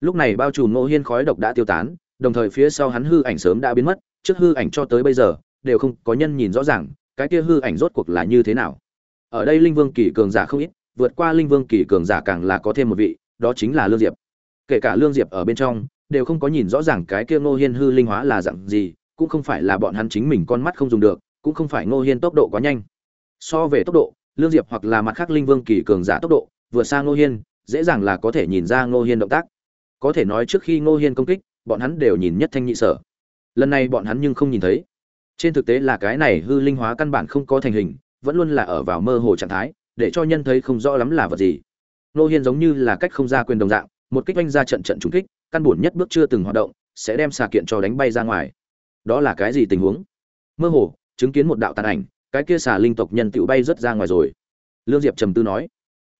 lúc này bao trùm ngô hiên khói độc đã tiêu tán, đồng thời phía sau hắn hư ảnh sớm đã biến mất, trước hư ảnh cho tới bây giờ, đều không có nhân nhìn rõ ràng, cái kia hư ảnh rốt cuộc là như thế nào. Ở đây linh vương kỳ cường giả không ít, vượt qua linh vương kỳ cường giả càng là có thêm một vị, đó chính là lương diệp. Kể cả lương diệp ở bên trong, đều không có nhìn rõ ràng cái kia ngô hiên hư linh hóa là dạng gì, cũng không phải là bọn hắn chính mình con mắt không dùng được, cũng không phải ngô hiên tốc độ quá nhanh. So về tốc độ, lương diệp hoặc là mặt khác linh vương kỳ cường giả tốc độ, vượt xa ngô hiên, dễ dàng là có thể nhìn ra ngô hiên động tác có thể nói trước khi ngô hiên công kích, bọn hắn đều nhìn nhất thanh nhị sở. Lần này bọn hắn nhưng không nhìn thấy. Trên thực tế là cái này hư linh hóa căn bản không có thành hình, vẫn luôn là ở vào mơ hồ trạng thái, để cho nhân thấy không rõ lắm là vật gì. Ngô hiên giống như là cách không ra quyền đồng dạng, một kích oanh ra trận trận trúng kích, căn bổn nhất bước chưa từng hoạt động, sẽ đem xà kiện cho đánh bay ra ngoài. Đó là cái gì tình huống? Mơ hồ, chứng kiến một đạo tàn ảnh, cái kia xà linh tộc nhân tựu bay rất ra ngoài rồi. Lương diệp trầm tư nói.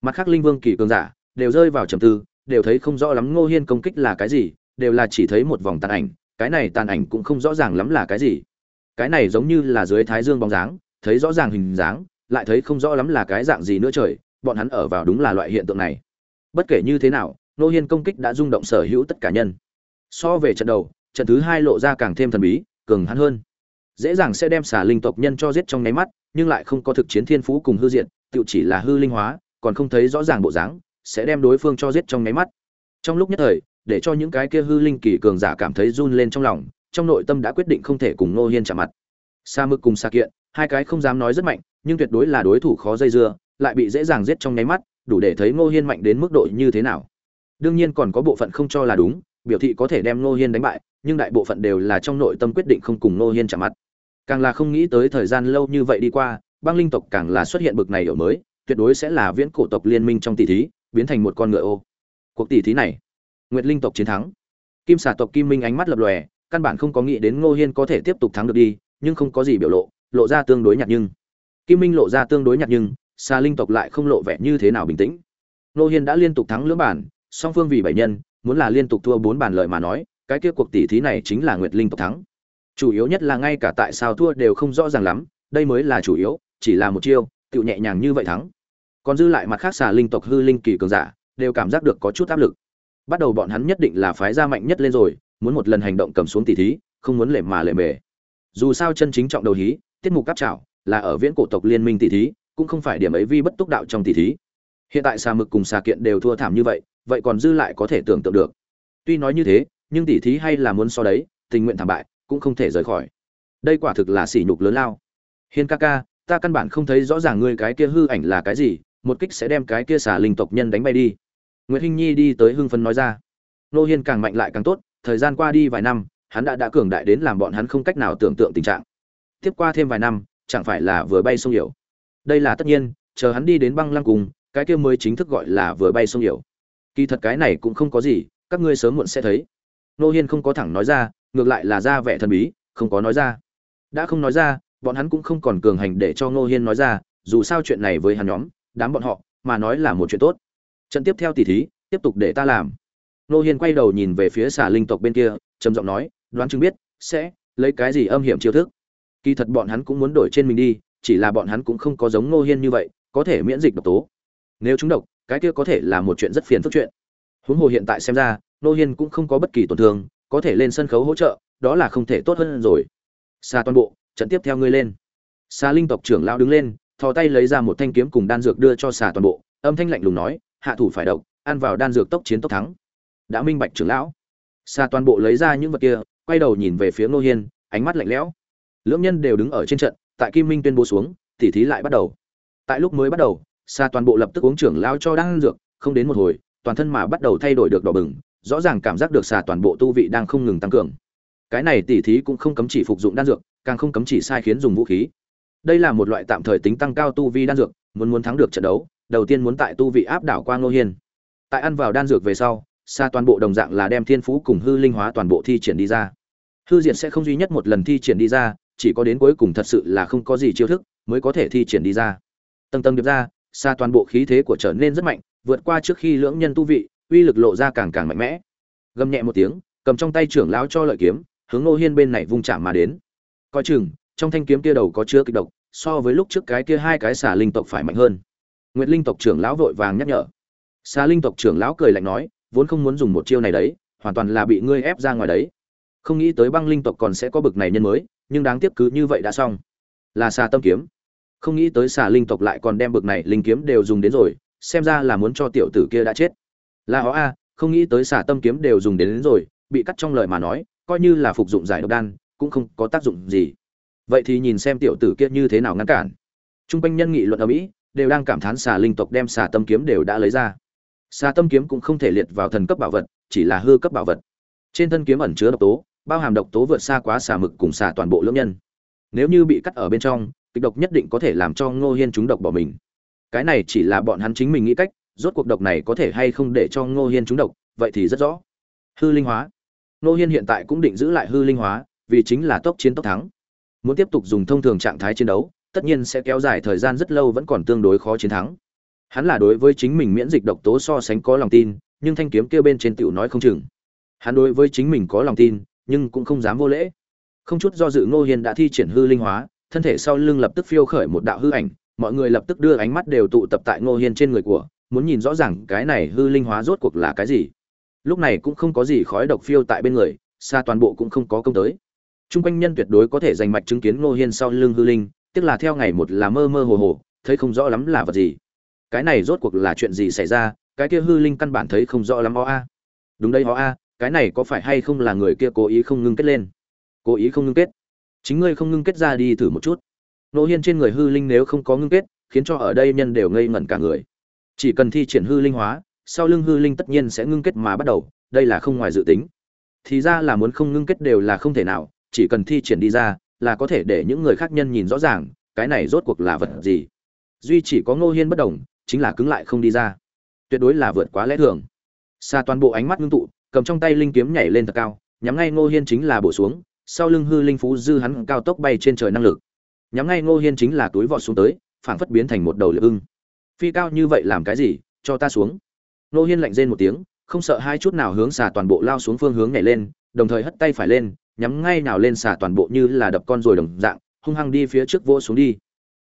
Mặt khác linh vương kỳ cường giả, đều rơi vào trầm tư đều thấy không rõ lắm ngô hiên công kích là cái gì, đều là chỉ thấy một vòng tàn ảnh, cái này tàn ảnh cũng không rõ ràng lắm là cái gì. Cái này giống như là dưới thái dương bóng dáng, thấy rõ ràng hình dáng, lại thấy không rõ lắm là cái dạng gì nữa trời, bọn hắn ở vào đúng là loại hiện tượng này. Bất kể như thế nào, ngô hiên công kích đã rung động sở hữu tất cả nhân. So về trận đầu, trận thứ hai lộ ra càng thêm thần bí, cường hắn hơn. Dễ dàng sẽ đem xà linh tộc nhân cho giết trong nháy mắt, nhưng lại không có thực chiến thiên phú cùng hư diện tựu chỉ là hư linh hóa, còn không thấy rõ ràng bộ dáng sẽ đem đối phương cho giết trong nháy mắt. Trong lúc nhất thời, để cho những cái kia hư linh kỳ cường giả cảm thấy run lên trong lòng, trong nội tâm đã quyết định không thể cùng ngô hiên chạm mặt. Sa mực cùng sa kiện, hai cái không dám nói rất mạnh, nhưng tuyệt đối là đối thủ khó dây dưa, lại bị dễ dàng giết trong nháy mắt, đủ để thấy ngô hiên mạnh đến mức độ như thế nào. Đương nhiên còn có bộ phận không cho là đúng, biểu thị có thể đem ngô hiên đánh bại, nhưng đại bộ phận đều là trong nội tâm quyết định không cùng ngô hiên chạm mặt. Càng là không nghĩ tới thời gian lâu như vậy đi qua, băng linh tộc càng là xuất hiện bực này ở mới, tuyệt đối sẽ là viễn cổ tộc liên minh trong tỷ thí biến thành một con ngựa ô. Cuộc tỷ thí này, nguyệt linh tộc chiến thắng. Kim xà tộc kim minh ánh mắt lập lòe, căn bản không có nghĩ đến ngô hiên có thể tiếp tục thắng được đi, nhưng không có gì biểu lộ lộ ra tương đối nhạt nhưng. Kim minh lộ ra tương đối nhạt nhưng, xà linh tộc lại không lộ vẻ như thế nào bình tĩnh. Ngô hiên đã liên tục thắng lưỡng bản, song phương vì bảy nhân, muốn là liên tục thua bốn bản lợi mà nói, cái kia cuộc tỷ thí này chính là nguyệt linh tộc thắng. Chủ yếu nhất là ngay cả tại sao thua đều không rõ ràng lắm, đây mới là chủ yếu, chỉ là một chiêu tự nhẹ nhàng như vậy thắng còn dư lại mặt khác xà linh tộc hư linh kỳ cường giả, đều cảm giác được có chút áp lực. Bắt đầu bọn hắn nhất định là phái gia mạnh nhất lên rồi, muốn một lần hành động cầm xuống tỷ thí, không muốn lệ mà lệ mề. Dù sao chân chính trọng đầu hí, tiết mục cáp trảo, là ở viễn cổ tộc liên minh tỷ thí, cũng không phải điểm ấy vi bất túc đạo trong tỷ thí. Hiện tại xà mực cùng xà kiện đều thua thảm như vậy vậy còn dư lại có thể tưởng tượng được. Tuy nói như thế, nhưng tỷ thí hay là muốn so đấy, tình nguyện thảm bại, cũng không thể rời khỏi. Đây quả thực là sỉ nhục lớn lao. Hiên ca ca, ta căn bản không thấy rõ ràng ngươi cái kia hư ảnh là cái gì một kích sẽ đem cái kia xả linh tộc nhân đánh bay đi. Nguyễn hinh nhi đi tới hưng phấn nói ra. Nô hiên càng mạnh lại càng tốt, thời gian qua đi vài năm, hắn đã đã cường đại đến làm bọn hắn không cách nào tưởng tượng tình trạng. Tiếp qua thêm vài năm, chẳng phải là vừa bay sông hiểu. Đây là tất nhiên, chờ hắn đi đến băng lăng cùng, cái kia mới chính thức gọi là vừa bay sông hiểu. Kỳ thật cái này cũng không có gì, các ngươi sớm muộn sẽ thấy. Nô hiên không có thẳng nói ra, ngược lại là ra vẻ thần bí, không có nói ra. Đã không nói ra, bọn hắn cũng không còn cường hành để cho ngô hiên nói ra, dù sao chuyện này với hắn nhóm đám bọn họ, mà nói là một chuyện tốt. Trận tiếp theo tỷ thí, tiếp tục để ta làm. Ngô hiên quay đầu nhìn về phía xà linh tộc bên kia, trầm giọng nói, đoán chừng biết, sẽ lấy cái gì âm hiểm chiêu thức. Kỳ thật bọn hắn cũng muốn đổi trên mình đi, chỉ là bọn hắn cũng không có giống ngô hiên như vậy, có thể miễn dịch độc tố. Nếu chúng độc, cái kia có thể là một chuyện rất phiền phức chuyện. Huống hồ hiện tại xem ra ngô hiên cũng không có bất kỳ tổn thương, có thể lên sân khấu hỗ trợ, đó là không thể tốt hơn rồi. Xa toàn bộ, trận tiếp theo ngươi lên. Xa linh tộc trưởng lão đứng lên thò tay lấy ra một thanh kiếm cùng đan dược đưa cho xà toàn bộ, âm thanh lạnh lùng nói, hạ thủ phải độc, ăn vào đan dược tốc chiến tốc thắng. Đã minh bạch trưởng lão. Xà toàn bộ lấy ra những vật kia, quay đầu nhìn về phía ngô hiên, ánh mắt lạnh lẽo. Lưỡng nhân đều đứng ở trên trận, tại kim minh tuyên bố xuống, tỉ thí lại bắt đầu. Tại lúc mới bắt đầu, xà toàn bộ lập tức uống trưởng lão cho đan dược, không đến một hồi, toàn thân mà bắt đầu thay đổi được đỏ bừng, rõ ràng cảm giác được xà toàn bộ tu vị đang không ngừng tăng cường. Cái này tỉ thí cũng không cấm chỉ phục dụng đan dược, càng không cấm chỉ sai khiến dùng vũ khí đây là một loại tạm thời tính tăng cao tu vi đan dược, muốn muốn thắng được trận đấu, đầu tiên muốn tại tu vị áp đảo qua ngô hiên. Tại ăn vào đan dược về sau xa toàn bộ đồng dạng là đem thiên phú cùng hư linh hóa toàn bộ thi triển đi ra. Hư diện sẽ không duy nhất một lần thi triển đi ra, chỉ có đến cuối cùng thật sự là không có gì chiêu thức mới có thể thi triển đi ra. Tầng tầng điệp ra xa toàn bộ khí thế của trở nên rất mạnh, vượt qua trước khi lưỡng nhân tu vị, uy lực lộ ra càng càng mạnh mẽ. Gầm nhẹ một tiếng, cầm trong tay trưởng lão cho lợi kiếm, hướng ngô hiên bên này vung chạm mà đến. Coi chừng trong thanh kiếm kia đầu có chứa kịch độc so với lúc trước cái kia hai cái xà linh tộc phải mạnh hơn. Nguyệt linh tộc trưởng lão vội vàng nhắc nhở. Xà linh tộc trưởng lão cười lạnh nói vốn không muốn dùng một chiêu này đấy hoàn toàn là bị ngươi ép ra ngoài đấy. Không nghĩ tới băng linh tộc còn sẽ có bực này nhân mới nhưng đáng tiếc cứ như vậy đã xong. Là xà tâm kiếm. Không nghĩ tới xà linh tộc lại còn đem bực này linh kiếm đều dùng đến rồi xem ra là muốn cho tiểu tử kia đã chết. Là họ a không nghĩ tới xà tâm kiếm đều dùng đến, đến rồi bị cắt trong lời mà nói coi như là phục dụng giải độc đan cũng không có tác dụng gì vậy thì nhìn xem tiểu tử kia như thế nào ngăn cản Trung quanh nhân nghị luận ở Mỹ đều đang cảm thán xà linh tộc đem xà tâm kiếm đều đã lấy ra. Xà tâm kiếm cũng không thể liệt vào thần cấp bảo vật, chỉ là hư cấp bảo vật. Trên thân kiếm ẩn chứa độc tố, bao hàm độc tố vượt xa quá xà mực cùng xà toàn bộ lưỡng nhân. Nếu như bị cắt ở bên trong, kịch độc nhất định có thể làm cho Ngô Hiên trúng độc bỏ mình. Cái này chỉ là bọn hắn chính mình nghĩ cách, rốt cuộc độc này có thể hay không để cho Ngô Hiên trúng độc, vậy thì rất rõ. Hư linh hóa. Ngô Hiên hiện tại cũng định giữ lại hư linh hóa, vì chính là tốc chiến tốc thắng. Muốn tiếp tục dùng thông thường trạng thái chiến đấu, tất nhiên sẽ kéo dài thời gian rất lâu vẫn còn tương đối khó chiến thắng. Hắn là đối với chính mình miễn dịch độc tố so sánh có lòng tin, nhưng thanh kiếm kia bên trên tiểu nói không chừng. Hắn đối với chính mình có lòng tin, nhưng cũng không dám vô lễ. Không chút do dự Ngô Hiên đã thi triển hư linh hóa, thân thể sau lưng lập tức phiêu khởi một đạo hư ảnh, mọi người lập tức đưa ánh mắt đều tụ tập tại Ngô Hiên trên người của, muốn nhìn rõ ràng cái này hư linh hóa rốt cuộc là cái gì. Lúc này cũng không có gì khói độc phiêu tại bên người, xa toàn bộ cũng không có công tới. Trung quanh nhân tuyệt đối có thể giành mạch chứng kiến Ngô Hiên sau lưng hư linh, tức là theo ngày một là mơ mơ hồ hồ thấy không rõ lắm là vật gì. Cái này rốt cuộc là chuyện gì xảy ra cái kia hư linh căn bản thấy không rõ lắm ó a. Đúng đây ó a cái này có phải hay không là người kia cố ý không ngưng kết lên? Cố ý không ngưng kết. Chính ngươi không ngưng kết ra đi thử một chút. Ngô hiên trên người hư linh nếu không có ngưng kết khiến cho ở đây nhân đều ngây ngẩn cả người. Chỉ cần thi triển hư linh hóa sau lưng hư linh tất nhiên sẽ ngưng kết mà bắt đầu đây là không ngoài dự tính. Thì ra là muốn không ngưng kết đều là không thể nào chỉ cần thi triển đi ra là có thể để những người khác nhân nhìn rõ ràng cái này rốt cuộc là vật gì. Duy chỉ có ngô hiên bất đồng, chính là cứng lại không đi ra. Tuyệt đối là vượt quá lẽ thường. Xa toàn bộ ánh mắt ngưng tụ, cầm trong tay linh kiếm nhảy lên thật cao, nhắm ngay ngô hiên chính là bổ xuống, sau lưng hư linh phú dư hắn cao tốc bay trên trời năng lực. Nhắm ngay ngô hiên chính là túi vọt xuống tới, phảng phất biến thành một đầu lưỡi ưng phi cao như vậy làm cái gì, cho ta xuống. Ngô hiên lạnh rên một tiếng, không sợ hai chút nào hướng xà toàn bộ lao xuống phương hướng nhảy lên, đồng thời hất tay phải lên nhắm ngay nào lên xả toàn bộ như là đập con rồi đồng dạng, hung hăng đi phía trước vỗ xuống đi.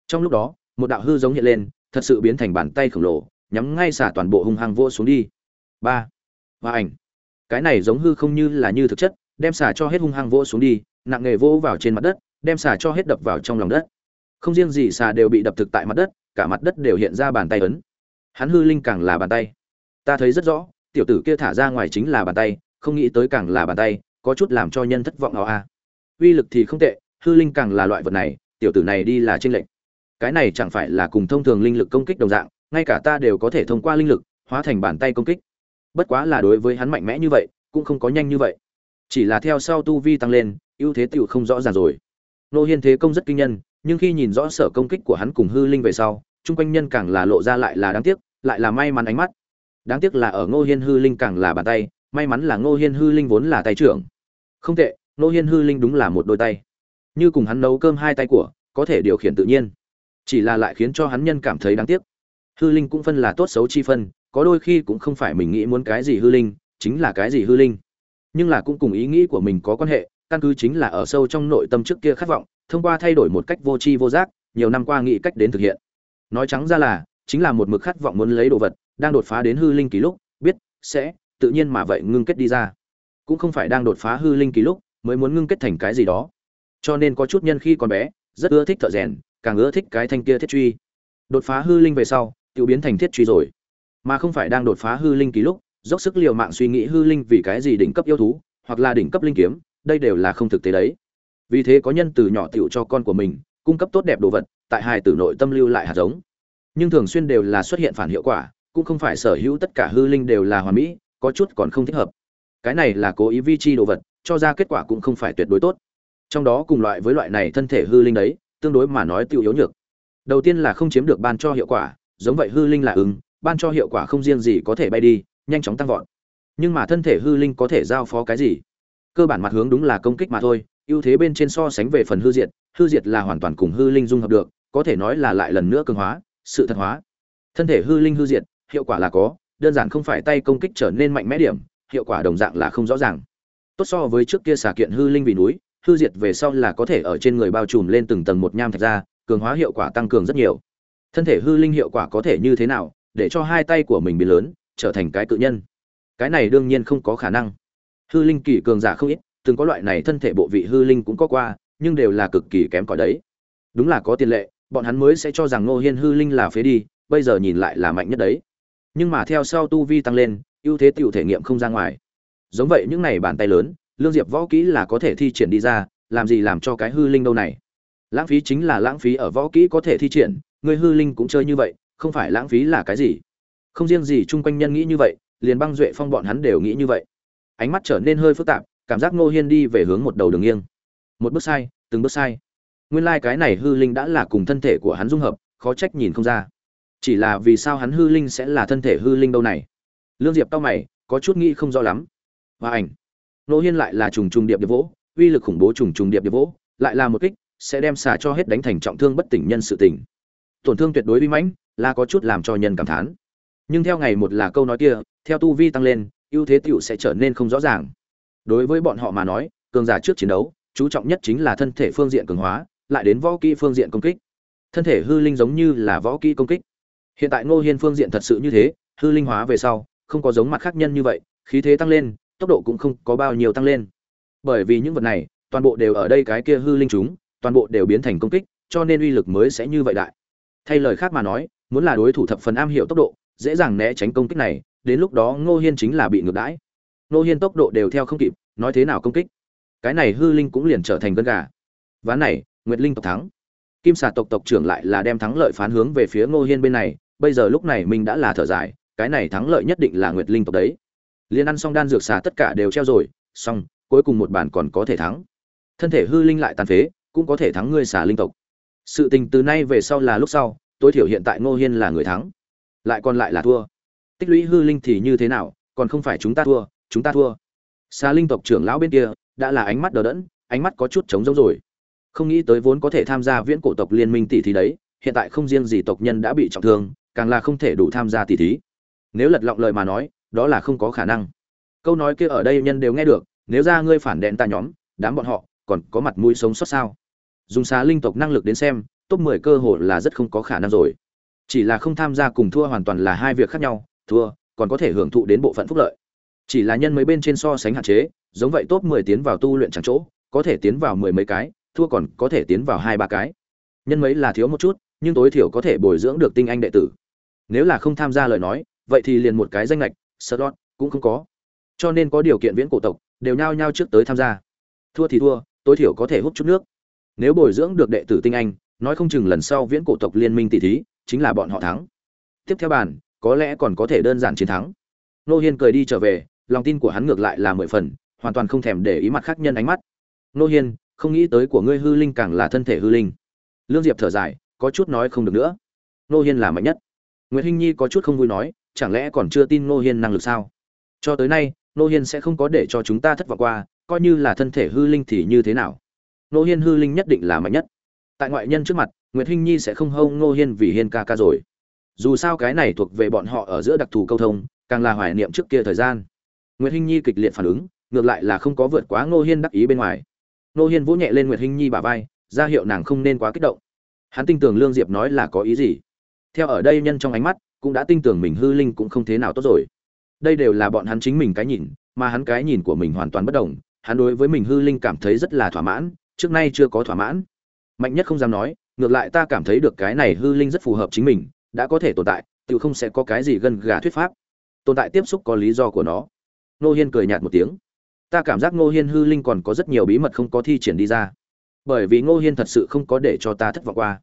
Trong lúc đó, một đạo hư giống hiện lên, thật sự biến thành bàn tay khổng lồ, nhắm ngay xả toàn bộ hung hăng vỗ xuống đi. Ba. Và ảnh. Cái này giống hư không như là như thực chất, đem xả cho hết hung hăng vỗ xuống đi, nặng nghề vỗ vào trên mặt đất, đem xả cho hết đập vào trong lòng đất. Không riêng gì xả đều bị đập thực tại mặt đất, cả mặt đất đều hiện ra bàn tay ấn. Hắn hư linh càng là bàn tay. Ta thấy rất rõ, tiểu tử kia thả ra ngoài chính là bàn tay, không nghĩ tới càng là bàn tay có chút làm cho nhân thất vọng áo a à. uy lực thì không tệ, hư linh càng là loại vật này, tiểu tử này đi là trên lệnh cái này chẳng phải là cùng thông thường linh lực công kích đồng dạng, ngay cả ta đều có thể thông qua linh lực, hóa thành bàn tay công kích. Bất quá là đối với hắn mạnh mẽ như vậy, cũng không có nhanh như vậy. Chỉ là theo sau tu vi tăng lên, ưu thế tựu không rõ ràng rồi. Nô hiên thế công rất kinh nhân, nhưng khi nhìn rõ sở công kích của hắn cùng hư linh về sau, chung quanh nhân càng là lộ ra lại là đáng tiếc, lại là may mắn ánh mắt. Đáng tiếc là ở ngô hiên hư linh càng là bàn tay, may mắn là ngô hiên hư linh vốn là tay trưởng không tệ Nô hiên hư linh đúng là một đôi tay. Như cùng hắn nấu cơm hai tay của, có thể điều khiển tự nhiên. Chỉ là lại khiến cho hắn nhân cảm thấy đáng tiếc. Hư linh cũng phân là tốt xấu chi phân, có đôi khi cũng không phải mình nghĩ muốn cái gì hư linh, chính là cái gì hư linh. Nhưng là cũng cùng ý nghĩ của mình có quan hệ, căn cứ chính là ở sâu trong nội tâm trước kia khát vọng, thông qua thay đổi một cách vô tri vô giác, nhiều năm qua nghĩ cách đến thực hiện. Nói trắng ra là, chính là một mực khát vọng muốn lấy đồ vật, đang đột phá đến hư linh ký lúc, biết, sẽ, tự nhiên mà vậy ngưng kết đi ra cũng không phải đang đột phá hư linh kỳ lúc, mới muốn ngưng kết thành cái gì đó. Cho nên có chút nhân khi còn bé, rất ưa thích thợ rèn, càng ưa thích cái thanh kia thiết truy. Đột phá hư linh về sau tự biến thành thiết truy rồi. Mà không phải đang đột phá hư linh kỳ lúc, dốc sức liều mạng suy nghĩ hư linh vì cái gì đỉnh cấp yêu thú, hoặc là đỉnh cấp linh kiếm, đây đều là không thực tế đấy. Vì thế có nhân từ nhỏ tựu cho con của mình, cung cấp tốt đẹp đồ vật, tại hài tử nội tâm lưu lại hạt giống. Nhưng thường xuyên đều là xuất hiện phản hiệu quả, cũng không phải sở hữu tất cả hư linh đều là hoàn mỹ, có chút còn không thích hợp cái này là cố ý vi chi đồ vật, cho ra kết quả cũng không phải tuyệt đối tốt. Trong đó cùng loại với loại này thân thể hư linh đấy, tương đối mà nói tiêu yếu nhược. Đầu tiên là không chiếm được ban cho hiệu quả, giống vậy hư linh là ứng, ban cho hiệu quả không riêng gì có thể bay đi, nhanh chóng tăng vọt. Nhưng mà thân thể hư linh có thể giao phó cái gì? Cơ bản mặt hướng đúng là công kích mà thôi, ưu thế bên trên so sánh về phần hư diệt hư diệt là hoàn toàn cùng hư linh dung hợp được, có thể nói là lại lần nữa cường hóa, sự thật hóa. Thân thể hư linh hư diệt, hiệu quả là có, đơn giản không phải tay công kích trở nên mạnh mẽ điểm hiệu quả đồng dạng là không rõ ràng. Tốt so với trước kia xà kiện hư linh vì núi, hư diệt về sau là có thể ở trên người bao trùm lên từng tầng một nham thạch ra, cường hóa hiệu quả tăng cường rất nhiều. Thân thể hư linh hiệu quả có thể như thế nào, để cho hai tay của mình biến lớn, trở thành cái cự nhân? Cái này đương nhiên không có khả năng. Hư linh kỳ cường giả không ít, từng có loại này thân thể bộ vị hư linh cũng có qua, nhưng đều là cực kỳ kém cỏi đấy. Đúng là có tiền lệ, bọn hắn mới sẽ cho rằng ngô hiên hư linh là phế đi, bây giờ nhìn lại là mạnh nhất đấy. Nhưng mà theo sau tu vi tăng lên ưu thế tiểu thể nghiệm không ra ngoài. Giống vậy những này bàn tay lớn, lương diệp võ kỹ là có thể thi triển đi ra, làm gì làm cho cái hư linh đâu này? Lãng phí chính là lãng phí ở võ kỹ có thể thi triển, người hư linh cũng chơi như vậy, không phải lãng phí là cái gì? Không riêng gì chung quanh nhân nghĩ như vậy, liền băng duệ phong bọn hắn đều nghĩ như vậy. Ánh mắt trở nên hơi phức tạp, cảm giác ngô hiên đi về hướng một đầu đường nghiêng. Một bước sai, từng bước sai. Nguyên lai cái này hư linh đã là cùng thân thể của hắn dung hợp, khó trách nhìn không ra. Chỉ là vì sao hắn hư linh sẽ là thân thể hư linh đâu này? Lương diệp tao mày, có chút nghĩ không rõ lắm. Và ảnh. Ngô hiên lại là trùng trùng điệp điệp vỗ, uy lực khủng bố trùng trùng điệp điệp vỗ, lại là một kích, sẽ đem xả cho hết đánh thành trọng thương bất tỉnh nhân sự tỉnh tổn thương tuyệt đối uy mãnh, là có chút làm cho nhân cảm thán. Nhưng theo ngày một là câu nói kia, theo tu vi tăng lên, ưu thế tựu sẽ trở nên không rõ ràng. Đối với bọn họ mà nói, cường giả trước chiến đấu, chú trọng nhất chính là thân thể phương diện cường hóa, lại đến võ kỹ phương diện công kích. Thân thể hư linh giống như là võ kỹ công kích. Hiện tại ngô hiên phương diện thật sự như thế, hư linh hóa về sau không có giống mặt khác nhân như vậy, khí thế tăng lên, tốc độ cũng không có bao nhiêu tăng lên. Bởi vì những vật này, toàn bộ đều ở đây cái kia hư linh chúng, toàn bộ đều biến thành công kích, cho nên uy lực mới sẽ như vậy đại. Thay lời khác mà nói, muốn là đối thủ thập phần am hiểu tốc độ, dễ dàng né tránh công kích này, đến lúc đó ngô hiên chính là bị ngược đãi. Ngô hiên tốc độ đều theo không kịp, nói thế nào công kích? Cái này hư linh cũng liền trở thành gân gà. Ván này, nguyệt linh tộc thắng. Kim xà tộc tộc trưởng lại là đem thắng lợi phán hướng về phía ngô hiên bên này, bây giờ lúc này mình đã là thở dài cái này thắng lợi nhất định là nguyệt linh tộc đấy. Liên ăn xong đan dược xà tất cả đều treo rồi, xong, cuối cùng một bản còn có thể thắng. Thân thể hư linh lại tàn phế, cũng có thể thắng ngươi xà linh tộc. Sự tình từ nay về sau là lúc sau, tối thiểu hiện tại ngô hiên là người thắng. Lại còn lại là thua. Tích lũy hư linh thì như thế nào, còn không phải chúng ta thua, chúng ta thua. Xa linh tộc trưởng lão bên kia, đã là ánh mắt đờ đẫn, ánh mắt có chút trống rỗng rồi. Không nghĩ tới vốn có thể tham gia viễn cổ tộc liên minh tỷ thí đấy, hiện tại không riêng gì tộc nhân đã bị trọng thương, càng là không thể đủ tham gia tỷ thí nếu lật lọng lời mà nói, đó là không có khả năng. Câu nói kia ở đây nhân đều nghe được, nếu ra ngươi phản đèn ta nhóm, đám bọn họ, còn có mặt mũi sống sót sao? Dùng xá linh tộc năng lực đến xem, top 10 cơ hội là rất không có khả năng rồi. Chỉ là không tham gia cùng thua hoàn toàn là hai việc khác nhau, thua, còn có thể hưởng thụ đến bộ phận phúc lợi. Chỉ là nhân mấy bên trên so sánh hạn chế, giống vậy top 10 tiến vào tu luyện chẳng chỗ, có thể tiến vào mười mấy cái, thua còn có thể tiến vào hai ba cái. Nhân mấy là thiếu một chút, nhưng tối thiểu có thể bồi dưỡng được tinh anh đệ tử. Nếu là không tham gia lời nói vậy thì liền một cái danh lệch slot cũng không có. Cho nên có điều kiện viễn cổ tộc, đều nhao nhao trước tới tham gia. Thua thì thua, tối thiểu có thể hút chút nước. Nếu bồi dưỡng được đệ tử tinh anh, nói không chừng lần sau viễn cổ tộc liên minh tỷ thí, chính là bọn họ thắng. Tiếp theo bàn, có lẽ còn có thể đơn giản chiến thắng. Nô hiên cười đi trở về, lòng tin của hắn ngược lại là mười phần, hoàn toàn không thèm để ý mặt khác nhân ánh mắt. Nô hiên, không nghĩ tới của ngươi hư linh càng là thân thể hư linh. Lương diệp thở dài, có chút nói không được nữa. Nô hiên là mạnh nhất. Nguyễn hinh nhi có chút không vui nói chẳng lẽ còn chưa tin Ngô hiên năng lực sao? Cho tới nay, Ngô hiên sẽ không có để cho chúng ta thất vọng qua, coi như là thân thể hư linh thì như thế nào? Ngô hiên hư linh nhất định là mạnh nhất. Tại ngoại nhân trước mặt, nguyệt hinh nhi sẽ không hông ngô hiên vì hiên ca ca rồi. Dù sao cái này thuộc về bọn họ ở giữa đặc thù câu thông, càng là hoài niệm trước kia thời gian. Nguyệt hinh nhi kịch liệt phản ứng, ngược lại là không có vượt quá ngô hiên đắc ý bên ngoài. Ngô hiên vỗ nhẹ lên nguyệt hinh nhi bả vai, ra hiệu nàng không nên quá kích động. Hắn tin tưởng lương diệp nói là có ý gì. Theo ở đây nhân trong ánh mắt cũng đã tin tưởng mình hư linh cũng không thế nào tốt rồi. Đây đều là bọn hắn chính mình cái nhìn, mà hắn cái nhìn của mình hoàn toàn bất đồng. Hắn đối với mình hư linh cảm thấy rất là thỏa mãn, trước nay chưa có thỏa mãn. Mạnh nhất không dám nói, ngược lại ta cảm thấy được cái này hư linh rất phù hợp chính mình, đã có thể tồn tại, tự không sẽ có cái gì gần gà thuyết pháp. Tồn tại tiếp xúc có lý do của nó. Nô hiên cười nhạt một tiếng. Ta cảm giác ngô hiên hư linh còn có rất nhiều bí mật không có thi triển đi ra. Bởi vì ngô hiên thật sự không có để cho ta thất vọng qua.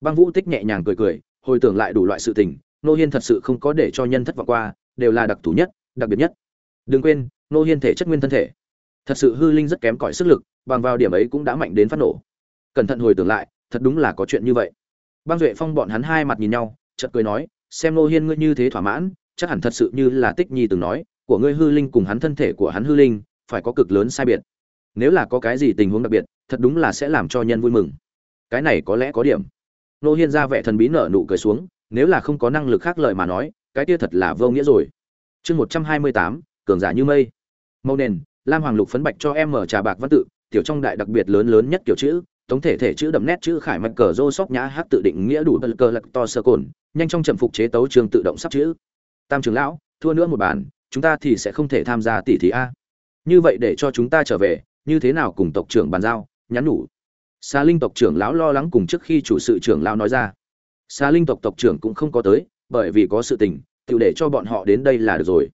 Băng vũ tích nhẹ nhàng cười cười, hồi tưởng lại đủ loại sự tình Nô hiên thật sự không có để cho nhân thất vọng qua, đều là đặc thù nhất, đặc biệt nhất. Đừng quên, Nô hiên thể chất nguyên thân thể. Thật sự hư linh rất kém cỏi sức lực, bằng vào điểm ấy cũng đã mạnh đến phát nổ. Cẩn thận hồi tưởng lại, thật đúng là có chuyện như vậy. Băng duệ phong bọn hắn hai mặt nhìn nhau, chợt cười nói, xem nô hiên ngươi như thế thỏa mãn, chắc hẳn thật sự như là tích nhi từng nói, của ngươi hư linh cùng hắn thân thể của hắn hư linh, phải có cực lớn sai biệt. Nếu là có cái gì tình huống đặc biệt, thật đúng là sẽ làm cho nhân vui mừng. Cái này có lẽ có điểm. Nô hiên ra vẻ thần bí nở nụ cười xuống nếu là không có năng lực khác lợi mà nói, cái kia thật là vô nghĩa rồi. Chương một trăm hai mươi tám, cường giả như mây. Màu nền, lam hoàng lục phấn bạch cho em mở trà bạc văn tự, tiểu trong đại đặc biệt lớn lớn nhất kiểu chữ tổng thể thể chữ đậm nét chữ khải mạch cờ rô sóc nhã hát tự định nghĩa đủ bật cờ lật to sơ cồn, nhanh trong trầm phục chế tấu trường tự động sắp chữ. Tam trưởng lão, thua nữa một bàn chúng ta thì sẽ không thể tham gia tỷ thí a. Như vậy để cho chúng ta trở về, như thế nào cùng tộc trưởng bàn giao, nhắn nhủ. Xà linh tộc trưởng lão lo lắng cùng trước khi chủ sự trưởng lão nói ra xà linh tộc tộc trưởng cũng không có tới, bởi vì có sự tình tự để cho bọn họ đến đây là được rồi.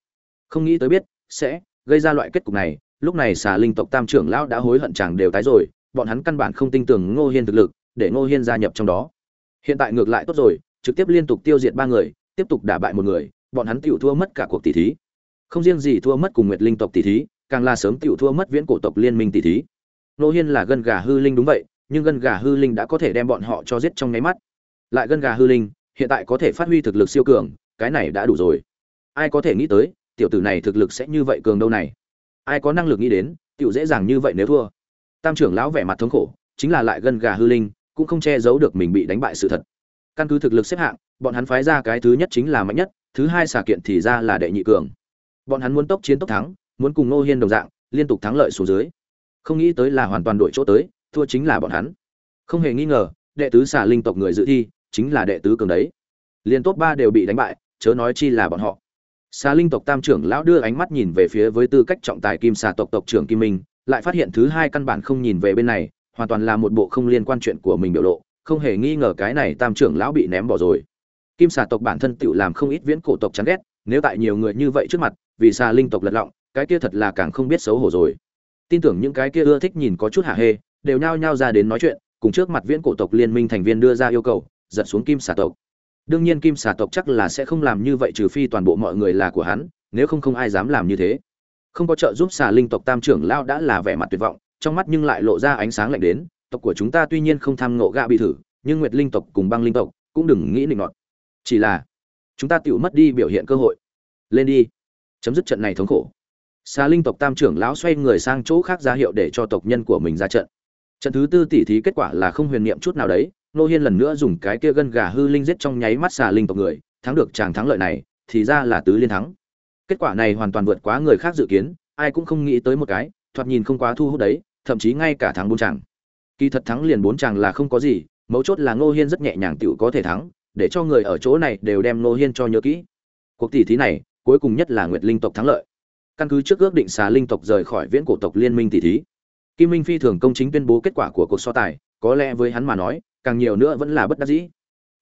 Không nghĩ tới biết, sẽ gây ra loại kết cục này. Lúc này xà linh tộc tam trưởng lão đã hối hận chẳng đều tái rồi, bọn hắn căn bản không tin tưởng ngô hiên thực lực, để ngô hiên gia nhập trong đó. Hiện tại ngược lại tốt rồi, trực tiếp liên tục tiêu diệt ba người, tiếp tục đả bại một người, bọn hắn tiểu thua mất cả cuộc tỷ thí. Không riêng gì thua mất cùng nguyệt linh tộc tỷ thí, càng là sớm tiểu thua mất viễn cổ tộc liên minh tỷ thí. Ngô hiên là gân gà hư linh đúng vậy, nhưng gân gà hư linh đã có thể đem bọn họ cho giết trong nháy mắt lại gân gà hư linh, hiện tại có thể phát huy thực lực siêu cường, cái này đã đủ rồi. Ai có thể nghĩ tới, tiểu tử này thực lực sẽ như vậy cường đâu này? Ai có năng lực nghĩ đến, tiểu dễ dàng như vậy nếu thua? Tam trưởng lão vẻ mặt thống khổ, chính là lại gân gà hư linh, cũng không che giấu được mình bị đánh bại sự thật. Căn cứ thực lực xếp hạng, bọn hắn phái ra cái thứ nhất chính là mạnh nhất, thứ hai xả kiện thì ra là đệ nhị cường. Bọn hắn muốn tốc chiến tốc thắng, muốn cùng nô hiên đồng dạng, liên tục thắng lợi xuống dưới. Không nghĩ tới là hoàn toàn đổi chỗ tới, thua chính là bọn hắn. Không hề nghi ngờ, đệ tứ xả linh tộc người dự thi chính là đệ tứ cường đấy. Liên top ba đều bị đánh bại, chớ nói chi là bọn họ. Xà linh tộc tam trưởng lão đưa ánh mắt nhìn về phía với tư cách trọng tài kim xà tộc tộc trưởng kim minh, lại phát hiện thứ hai căn bản không nhìn về bên này, hoàn toàn là một bộ không liên quan chuyện của mình biểu lộ, không hề nghi ngờ cái này tam trưởng lão bị ném bỏ rồi. Kim xà tộc bản thân tự làm không ít viễn cổ tộc chán ghét, nếu tại nhiều người như vậy trước mặt, vì xà linh tộc lật lọng, cái kia thật là càng không biết xấu hổ rồi. Tin tưởng những cái kia ưa thích nhìn có chút hạ hê, đều nhao nhao ra đến nói chuyện, cùng trước mặt viễn cổ tộc liên minh thành viên đưa ra yêu cầu giật xuống kim xà tộc. Đương nhiên kim xà tộc chắc là sẽ không làm như vậy trừ phi toàn bộ mọi người là của hắn, nếu không không ai dám làm như thế. Không có trợ giúp xà linh tộc tam trưởng lao đã là vẻ mặt tuyệt vọng, trong mắt nhưng lại lộ ra ánh sáng lạnh đến, tộc của chúng ta tuy nhiên không tham ngộ gạ bị thử, nhưng nguyệt linh tộc cùng băng linh tộc cũng đừng nghĩ định nọt. Chỉ là, chúng ta tự mất đi biểu hiện cơ hội. Lên đi. Chấm dứt trận này thống khổ. Xà linh tộc tam trưởng lão xoay người sang chỗ khác ra hiệu để cho tộc nhân của mình ra trận. Trận thứ tư tỷ thí kết quả là không huyền niệm chút nào đấy nô hiên lần nữa dùng cái kia gân gà hư linh giết trong nháy mắt xà linh tộc người, thắng được chàng thắng lợi này, thì ra là tứ liên thắng. Kết quả này hoàn toàn vượt quá người khác dự kiến, ai cũng không nghĩ tới một cái, thoạt nhìn không quá thu hút đấy, thậm chí ngay cả thắng bốn chàng. Kỳ thật thắng liền bốn chàng là không có gì, mấu chốt là ngô hiên rất nhẹ nhàng tựu có thể thắng, để cho người ở chỗ này đều đem ngô hiên cho nhớ kỹ. Cuộc tỷ thí này, cuối cùng nhất là nguyệt linh tộc thắng lợi. Căn cứ trước ước định xà linh tộc rời khỏi viễn cổ tộc liên minh tỷ thí, kim minh phi thường công chính tuyên bố kết quả của cuộc so tài, có lẽ với hắn mà nói càng nhiều nữa vẫn là bất đắc dĩ.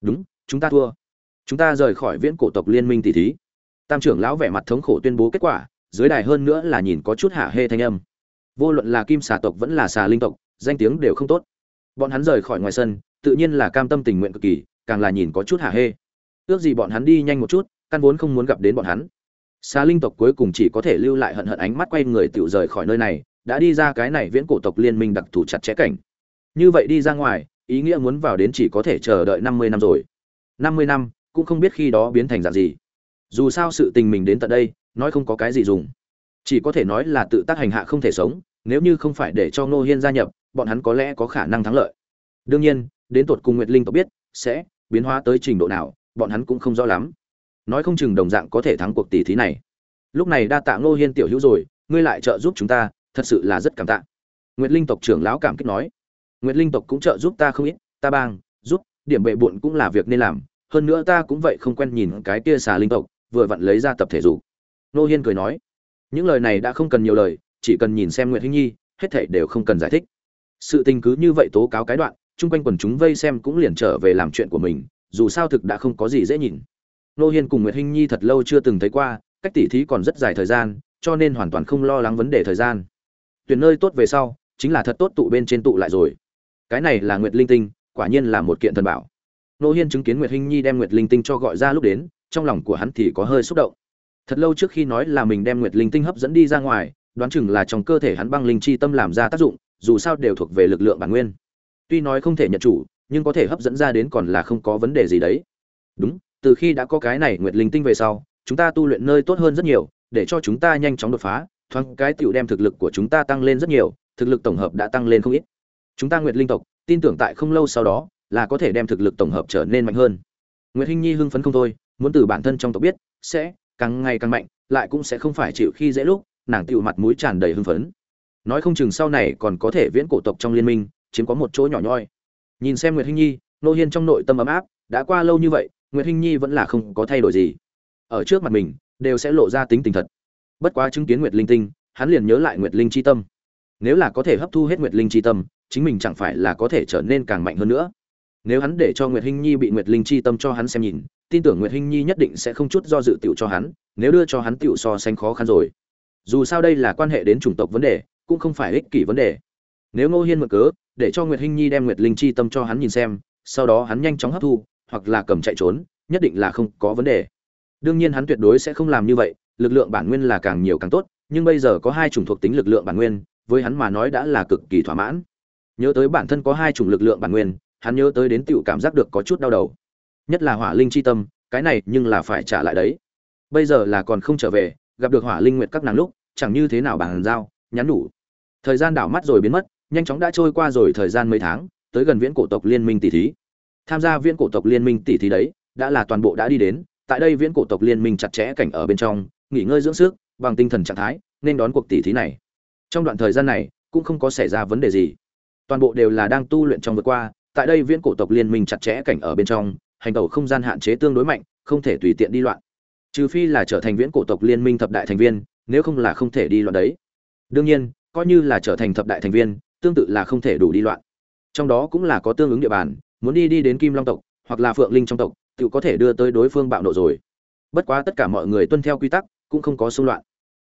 Đúng, chúng ta thua. Chúng ta rời khỏi viễn cổ tộc liên minh tỷ thí. Tam trưởng lão vẻ mặt thống khổ tuyên bố kết quả, dưới đài hơn nữa là nhìn có chút hạ hê thanh âm. Vô luận là kim xà tộc vẫn là xà linh tộc, danh tiếng đều không tốt. Bọn hắn rời khỏi ngoài sân, tự nhiên là cam tâm tình nguyện cực kỳ, càng là nhìn có chút hạ hê. Ước gì bọn hắn đi nhanh một chút, căn vốn không muốn gặp đến bọn hắn. Xà linh tộc cuối cùng chỉ có thể lưu lại hận hận ánh mắt quay người tự rời khỏi nơi này, đã đi ra cái này viễn cổ tộc liên minh đặc thù chặt chẽ cảnh. Như vậy đi ra ngoài ý nghĩa muốn vào đến chỉ có thể chờ đợi năm mươi năm rồi. Năm mươi năm, cũng không biết khi đó biến thành dạng gì. Dù sao sự tình mình đến tận đây, nói không có cái gì dùng. Chỉ có thể nói là tự tác hành hạ không thể sống, nếu như không phải để cho ngô hiên gia nhập, bọn hắn có lẽ có khả năng thắng lợi. Đương nhiên, đến tột cùng nguyệt linh tộc biết sẽ biến hóa tới trình độ nào, bọn hắn cũng không rõ lắm. Nói không chừng đồng dạng có thể thắng cuộc tỷ thí này. Lúc này đa tạ ngô hiên tiểu hữu rồi, ngươi lại trợ giúp chúng ta, thật sự là rất cảm tạ. Nguyệt linh tộc trưởng lão cảm kích nói nguyệt linh tộc cũng trợ giúp ta không ít, ta bang, giúp, điểm bệ bụn cũng là việc nên làm, hơn nữa ta cũng vậy không quen nhìn cái kia xà linh tộc, vừa vặn lấy ra tập thể dục. Nô hiên cười nói. Những lời này đã không cần nhiều lời, chỉ cần nhìn xem nguyệt hinh nhi, hết thảy đều không cần giải thích. Sự tình cứ như vậy tố cáo cái đoạn, chung quanh quần chúng vây xem cũng liền trở về làm chuyện của mình, dù sao thực đã không có gì dễ nhìn. Nô hiên cùng nguyệt hinh nhi thật lâu chưa từng thấy qua, cách tỉ thí còn rất dài thời gian, cho nên hoàn toàn không lo lắng vấn đề thời gian. Tuyển nơi tốt về sau, chính là thật tốt tụ bên trên tụ lại rồi cái này là nguyệt linh tinh, quả nhiên là một kiện thần bảo. Nô hiên chứng kiến nguyệt hinh nhi đem nguyệt linh tinh cho gọi ra lúc đến, trong lòng của hắn thì có hơi xúc động. Thật lâu trước khi nói là mình đem nguyệt linh tinh hấp dẫn đi ra ngoài, đoán chừng là trong cơ thể hắn băng linh chi tâm làm ra tác dụng, dù sao đều thuộc về lực lượng bản nguyên. Tuy nói không thể nhận chủ, nhưng có thể hấp dẫn ra đến còn là không có vấn đề gì đấy. Đúng, từ khi đã có cái này nguyệt linh tinh về sau, chúng ta tu luyện nơi tốt hơn rất nhiều, để cho chúng ta nhanh chóng đột phá, thoáng cái tựu đem thực lực của chúng ta tăng lên rất nhiều, thực lực tổng hợp đã tăng lên không ít chúng ta nguyệt linh tộc, tin tưởng tại không lâu sau đó là có thể đem thực lực tổng hợp trở nên mạnh hơn. Nguyệt hinh nhi hưng phấn không thôi, muốn từ bản thân trong tộc biết, sẽ càng ngày càng mạnh, lại cũng sẽ không phải chịu khi dễ lúc, nàng tựu mặt mũi tràn đầy hưng phấn. Nói không chừng sau này còn có thể viễn cổ tộc trong liên minh, chiếm có một chỗ nhỏ nhoi. Nhìn xem nguyệt hinh nhi, nô hiên trong nội tâm ấm áp, đã qua lâu như vậy, nguyệt hinh nhi vẫn là không có thay đổi gì. Ở trước mặt mình, đều sẽ lộ ra tính tình thật. Bất quá chứng kiến nguyệt linh tinh, hắn liền nhớ lại nguyệt linh chi tâm. Nếu là có thể hấp thu hết nguyệt linh chi tâm chính mình chẳng phải là có thể trở nên càng mạnh hơn nữa. Nếu hắn để cho nguyệt hinh nhi bị nguyệt linh chi tâm cho hắn xem nhìn, tin tưởng nguyệt hinh nhi nhất định sẽ không chút do dự tiểu cho hắn, nếu đưa cho hắn tiểu so sánh khó khăn rồi. Dù sao đây là quan hệ đến chủng tộc vấn đề, cũng không phải ích kỷ vấn đề. Nếu ngô hiên mượn cớ, để cho nguyệt hinh nhi đem nguyệt linh chi tâm cho hắn nhìn xem, sau đó hắn nhanh chóng hấp thu, hoặc là cầm chạy trốn, nhất định là không có vấn đề. Đương nhiên hắn tuyệt đối sẽ không làm như vậy, lực lượng bản nguyên là càng nhiều càng tốt, nhưng bây giờ có hai chủng thuộc tính lực lượng bản nguyên, với hắn mà nói đã là cực kỳ thỏa mãn nhớ tới bản thân có hai chủng lực lượng bản nguyên, hắn nhớ tới đến tựu cảm giác được có chút đau đầu. Nhất là hỏa linh chi tâm, cái này nhưng là phải trả lại đấy. Bây giờ là còn không trở về, gặp được hỏa linh nguyệt các nàng lúc, chẳng như thế nào bàn giao, nhắn nhủ. Thời gian đảo mắt rồi biến mất, nhanh chóng đã trôi qua rồi thời gian mấy tháng, tới gần viễn cổ tộc liên minh tỷ thí. Tham gia viễn cổ tộc liên minh tỷ thí đấy, đã là toàn bộ đã đi đến, tại đây viễn cổ tộc liên minh chặt chẽ cảnh ở bên trong, nghỉ ngơi dưỡng sức, bằng tinh thần trạng thái, nên đón cuộc tỷ thí này. Trong đoạn thời gian này, cũng không có xảy ra vấn đề gì toàn bộ đều là đang tu luyện trong vượt qua, tại đây viễn cổ tộc liên minh chặt chẽ cảnh ở bên trong, hành tẩu không gian hạn chế tương đối mạnh, không thể tùy tiện đi loạn. Trừ phi là trở thành viễn cổ tộc liên minh thập đại thành viên, nếu không là không thể đi loạn đấy. Đương nhiên, coi như là trở thành thập đại thành viên, tương tự là không thể đủ đi loạn. Trong đó cũng là có tương ứng địa bàn, muốn đi đi đến kim long tộc, hoặc là phượng linh trong tộc, tự có thể đưa tới đối phương bạo nộ rồi. Bất quá tất cả mọi người tuân theo quy tắc, cũng không có xung loạn.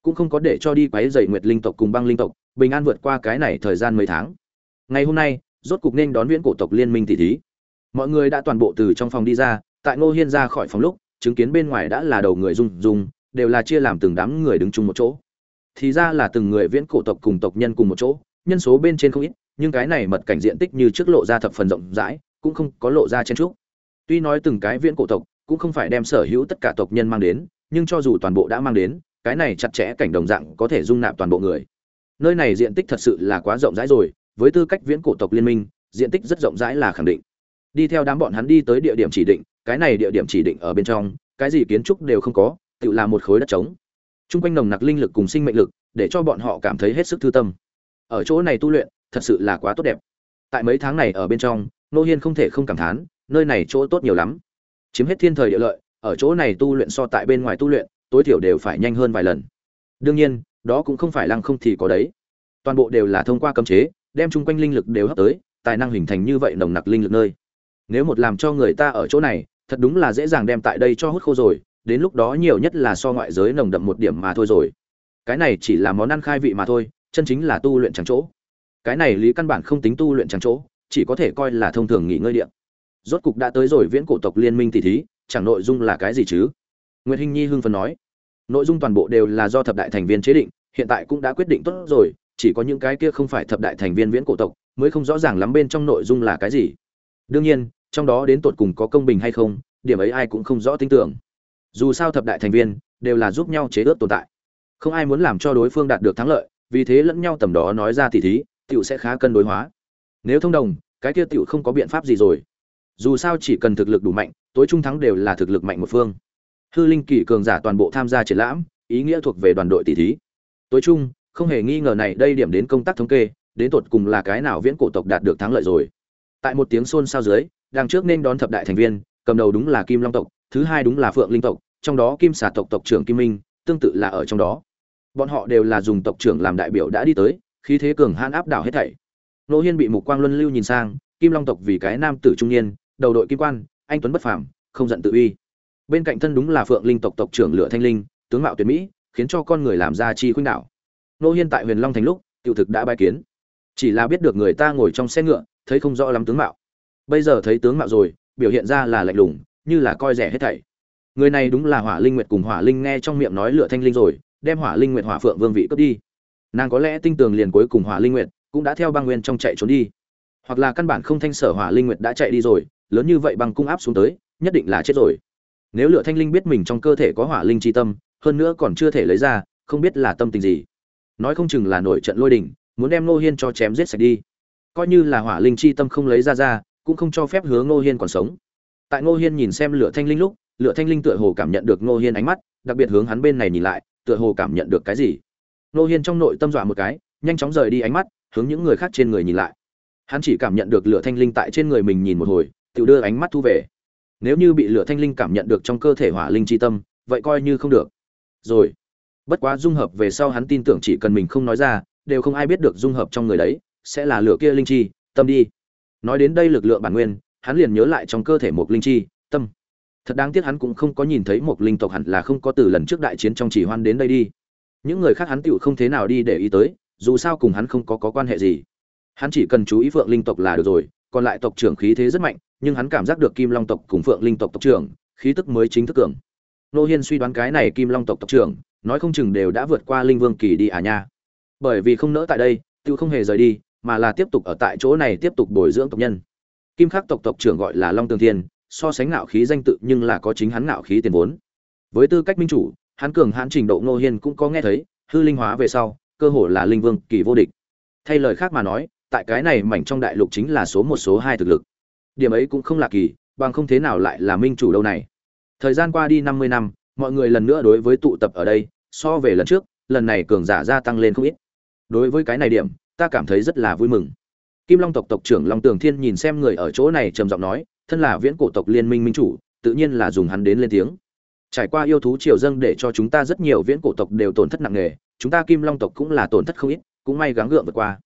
Cũng không có để cho đi quấy dày nguyệt linh tộc cùng băng linh tộc, bình an vượt qua cái này thời gian mấy tháng ngày hôm nay, rốt cục nên đón viễn cổ tộc liên minh tỷ thí. Mọi người đã toàn bộ từ trong phòng đi ra, tại ngô hiên ra khỏi phòng lúc, chứng kiến bên ngoài đã là đầu người rung rung, đều là chia làm từng đám người đứng chung một chỗ. Thì ra là từng người viễn cổ tộc cùng tộc nhân cùng một chỗ, nhân số bên trên không ít, nhưng cái này mật cảnh diện tích như trước lộ ra thập phần rộng rãi, cũng không có lộ ra chen trúc tuy nói từng cái viễn cổ tộc cũng không phải đem sở hữu tất cả tộc nhân mang đến, nhưng cho dù toàn bộ đã mang đến, cái này chặt chẽ cảnh đồng dạng có thể dung nạp toàn bộ người. Nơi này diện tích thật sự là quá rộng rãi rồi với tư cách viễn cổ tộc liên minh diện tích rất rộng rãi là khẳng định đi theo đám bọn hắn đi tới địa điểm chỉ định cái này địa điểm chỉ định ở bên trong cái gì kiến trúc đều không có tự là một khối đất trống Trung quanh nồng nặc linh lực cùng sinh mệnh lực, để cho bọn họ cảm thấy hết sức thư tâm. Ở chỗ này tu luyện, thật sự là quá tốt đẹp. Tại mấy tháng này ở bên trong, Nô Hiên không thể không cảm thán, nơi này chỗ tốt nhiều lắm. Chiếm hết thiên thời địa lợi, ở chỗ này tu luyện so tại bên ngoài tu luyện, tối thiểu đều phải nhanh hơn vài lần. Đương nhiên, đó cũng không phải lăng không thì có đấy. Toàn bộ đều là thông qua cấm chế, đem chung quanh linh lực đều hấp tới, tài năng hình thành như vậy nồng nặc linh lực nơi. Nếu một làm cho người ta ở chỗ này, thật đúng là dễ dàng đem tại đây cho hút khô rồi, đến lúc đó nhiều nhất là so ngoại giới nồng đậm một điểm mà thôi rồi. Cái này chỉ là món ăn khai vị mà thôi chân chính là tu luyện trắng chỗ. Cái này lý căn bản không tính tu luyện trắng chỗ chỉ có thể coi là thông thường nghỉ ngơi điện rốt cục đã tới rồi viễn cổ tộc liên minh tỷ thí chẳng nội dung là cái gì chứ? Nguyễn hinh nhi hưng phấn nói. Nội dung toàn bộ đều là do thập đại thành viên chế định hiện tại cũng đã quyết định tốt rồi chỉ có những cái kia không phải thập đại thành viên viễn cổ tộc, mới không rõ ràng lắm bên trong nội dung là cái gì. Đương nhiên, trong đó đến tột cùng có công bình hay không, điểm ấy ai cũng không rõ tin tưởng. Dù sao thập đại thành viên đều là giúp nhau chế ước tồn tại. Không ai muốn làm cho đối phương đạt được thắng lợi, vì thế lẫn nhau tầm đó nói ra thì thí, tiểu sẽ khá cân đối hóa. Nếu thông đồng, cái kia tiểu không có biện pháp gì rồi. Dù sao chỉ cần thực lực đủ mạnh, tối trung thắng đều là thực lực mạnh một phương. Hư linh kỷ cường giả toàn bộ tham gia triển lãm, ý nghĩa thuộc về đoàn đội tỷ thí. Tối trung không hề nghi ngờ này đây điểm đến công tác thống kê, đến tột cùng là cái nào viễn cổ tộc đạt được thắng lợi rồi. Tại một tiếng xôn xao dưới, đằng trước nên đón thập đại thành viên, cầm đầu đúng là kim long tộc, thứ hai đúng là phượng linh tộc, trong đó kim xà tộc tộc trưởng kim minh, tương tự là ở trong đó. Bọn họ đều là dùng tộc trưởng làm đại biểu đã đi tới, khí thế cường hãn áp đảo hết thảy. Nô hiên bị mục quang luân lưu nhìn sang, kim long tộc vì cái nam tử trung niên, đầu đội kim quan, anh tuấn bất phàm, không giận tự uy. Bên cạnh thân đúng là phượng linh tộc tộc trưởng lửa thanh linh, tướng mạo tuyệt mỹ, khiến cho con người làm ra chi khuynh đảo nô hiên tại huyền long thành lúc, tiểu thực đã bài kiến. Chỉ là biết được người ta ngồi trong xe ngựa, thấy không rõ lắm tướng mạo. Bây giờ thấy tướng mạo rồi, biểu hiện ra là lạnh lùng, như là coi rẻ hết thảy. Người này đúng là hỏa linh nguyệt cùng hỏa linh nghe trong miệng nói lửa thanh linh rồi, đem hỏa linh nguyệt hỏa phượng vương vị cướp đi. Nàng có lẽ tinh tường liền cuối cùng hỏa linh nguyệt cũng đã theo băng nguyên trong chạy trốn đi. Hoặc là căn bản không thanh sở hỏa linh nguyệt đã chạy đi rồi, lớn như vậy băng cung áp xuống tới, nhất định là chết rồi. Nếu lửa thanh linh biết mình trong cơ thể có hỏa linh chi tâm, hơn nữa còn chưa thể lấy ra, không biết là tâm tình gì nói không chừng là nổi trận lôi đình, muốn đem Ngô hiên cho chém giết sạch đi. Coi như là hỏa linh chi tâm không lấy ra ra, cũng không cho phép hướng Ngô hiên còn sống. Tại ngô hiên nhìn xem lửa thanh linh lúc, lửa thanh linh tựa hồ cảm nhận được ngô hiên ánh mắt, đặc biệt hướng hắn bên này nhìn lại, tựa hồ cảm nhận được cái gì. Ngô hiên trong nội tâm dọa một cái, nhanh chóng rời đi ánh mắt, hướng những người khác trên người nhìn lại. Hắn chỉ cảm nhận được lửa thanh linh tại trên người mình nhìn một hồi tự đưa ánh mắt thu về. Nếu như bị lửa thanh linh cảm nhận được trong cơ thể hỏa linh chi tâm, vậy coi như không được. Rồi bất quá dung hợp về sau hắn tin tưởng chỉ cần mình không nói ra đều không ai biết được dung hợp trong người đấy sẽ là lửa kia linh chi tâm đi. Nói đến đây lực lượng bản nguyên hắn liền nhớ lại trong cơ thể một linh chi tâm. Thật đáng tiếc hắn cũng không có nhìn thấy một linh tộc hẳn là không có từ lần trước đại chiến trong chỉ hoan đến đây đi. Những người khác hắn tựu không thế nào đi để ý tới dù sao cùng hắn không có, có quan hệ gì. Hắn chỉ cần chú ý phượng linh tộc là được rồi còn lại tộc trưởng khí thế rất mạnh nhưng hắn cảm giác được kim long tộc cùng phượng linh tộc tộc trưởng khí tức mới chính thức cường. Nô hiên suy đoán cái này kim long tộc tộc trưởng nói không chừng đều đã vượt qua linh vương kỳ đi à nha. Bởi vì không nỡ tại đây tự không hề rời đi, mà là tiếp tục ở tại chỗ này tiếp tục bồi dưỡng tộc nhân. Kim khắc tộc tộc trưởng gọi là long tường thiên, so sánh ngạo khí danh tự nhưng là có chính hắn ngạo khí tiền vốn. Với tư cách minh chủ, hắn cường hãn trình độ ngô hiên cũng có nghe thấy, hư linh hóa về sau, cơ hồ là linh vương kỳ vô địch. Thay lời khác mà nói, tại cái này mảnh trong đại lục chính là số một, số hai thực lực. Điểm ấy cũng không là kỳ, bằng không thế nào lại là minh chủ đâu này. Thời gian qua đi năm mươi năm mọi người lần nữa đối với tụ tập ở đây, so về lần trước, lần này cường giả gia tăng lên không ít. Đối với cái này điểm, ta cảm thấy rất là vui mừng. Kim long tộc tộc trưởng long tường thiên nhìn xem người ở chỗ này trầm giọng nói, thân là viễn cổ tộc liên minh minh chủ, tự nhiên là dùng hắn đến lên tiếng. Trải qua yêu thú triều dâng để cho chúng ta rất nhiều viễn cổ tộc đều tổn thất nặng nề, chúng ta kim long tộc cũng là tổn thất không ít, cũng may gắng gượng vượt qua.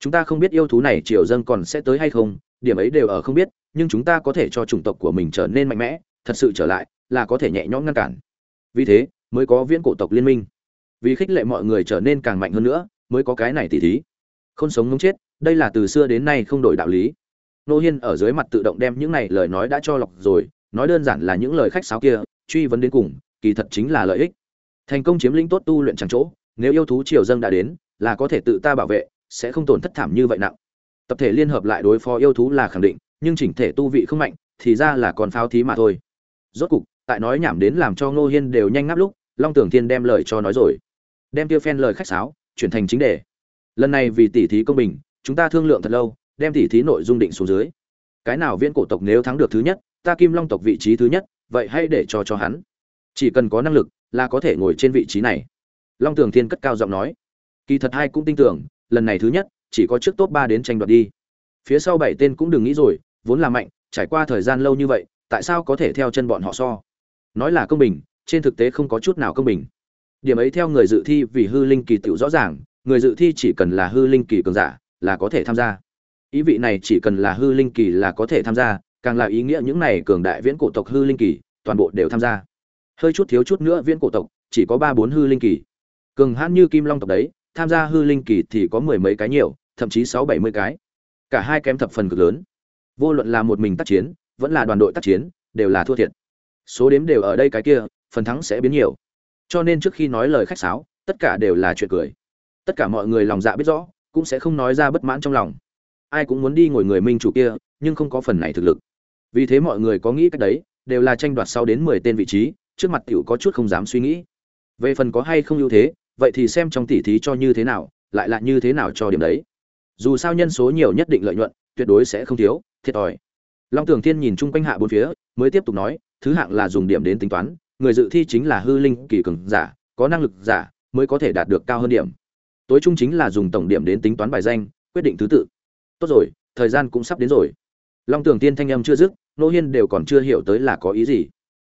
Chúng ta không biết yêu thú này triều dâng còn sẽ tới hay không, điểm ấy đều ở không biết, nhưng chúng ta có thể cho chủng tộc của mình trở nên mạnh mẽ, thật sự trở lại, là có thể nhẹ nhõm ngăn cản vì thế, mới có viễn cổ tộc liên minh. Vì khích lệ mọi người trở nên càng mạnh hơn nữa, mới có cái này tỉ thí. Không sống ngống chết, đây là từ xưa đến nay không đổi đạo lý. Nô hiên ở dưới mặt tự động đem những này lời nói đã cho lọc rồi, nói đơn giản là những lời khách sáo kia, truy vấn đến cùng, kỳ thật chính là lợi ích. Thành công chiếm lĩnh tốt tu luyện chẳng chỗ, nếu yêu thú triều dâng đã đến, là có thể tự ta bảo vệ, sẽ không tổn thất thảm như vậy nặng. Tập thể liên hợp lại đối phó yêu thú là khẳng định, nhưng chỉnh thể tu vị không mạnh, thì ra là còn pháo thí mà thôi. Rốt cục tại nói nhảm đến làm cho ngô hiên đều nhanh ngáp lúc, long tưởng thiên đem lời cho nói rồi. Đem tiêu phen lời khách sáo, chuyển thành chính đề. Lần này vì tỉ thí công bình, chúng ta thương lượng thật lâu, đem tỉ thí nội dung định xuống dưới. Cái nào viễn cổ tộc nếu thắng được thứ nhất, ta kim long tộc vị trí thứ nhất, vậy hãy để cho cho hắn. Chỉ cần có năng lực, là có thể ngồi trên vị trí này. Long Tưởng thiên cất cao giọng nói. Kỳ thật hai cũng tin tưởng, lần này thứ nhất, chỉ có trước top ba đến tranh đoạt đi. Phía sau bảy tên cũng đừng nghĩ rồi, vốn là mạnh, trải qua thời gian lâu như vậy, tại sao có thể theo chân bọn họ so? Nói là công bình, trên thực tế không có chút nào công bình. Điểm ấy theo người dự thi vì hư linh kỳ tựu rõ ràng, người dự thi chỉ cần là hư linh kỳ cường giả là có thể tham gia. Ý vị này chỉ cần là hư linh kỳ là có thể tham gia, càng là ý nghĩa những này cường đại viễn cổ tộc hư linh kỳ, toàn bộ đều tham gia. Hơi chút thiếu chút nữa viễn cổ tộc, chỉ có ba bốn hư linh kỳ. Cường hãn như kim long tộc đấy, tham gia hư linh kỳ thì có mười mấy cái nhiều, thậm chí sáu bảy mươi cái. Cả hai kém thập phần cực lớn. Vô luận là một mình tác chiến, vẫn là đoàn đội tác chiến, đều là thua thiệt số đếm đều ở đây cái kia, phần thắng sẽ biến nhiều. Cho nên trước khi nói lời khách sáo, tất cả đều là chuyện cười. Tất cả mọi người lòng dạ biết rõ, cũng sẽ không nói ra bất mãn trong lòng. Ai cũng muốn đi ngồi người minh chủ kia, nhưng không có phần này thực lực. Vì thế mọi người có nghĩ cách đấy, đều là tranh đoạt sau đến mười tên vị trí, trước mặt tiểu có chút không dám suy nghĩ. Về phần có hay không ưu thế, vậy thì xem trong tỉ thí cho như thế nào, lại là như thế nào cho điểm đấy. Dù sao nhân số nhiều nhất định lợi nhuận, tuyệt đối sẽ không thiếu, thiệt thòi. Long tưởng thiên nhìn chung quanh hạ bốn phía mới tiếp tục nói, thứ hạng là dùng điểm đến tính toán, người dự thi chính là hư linh kỳ cường giả, có năng lực giả mới có thể đạt được cao hơn điểm. Tối trung chính là dùng tổng điểm đến tính toán bài danh, quyết định thứ tự. Tốt rồi, thời gian cũng sắp đến rồi. Long tưởng tiên thanh âm chưa dứt, nô hiên đều còn chưa hiểu tới là có ý gì.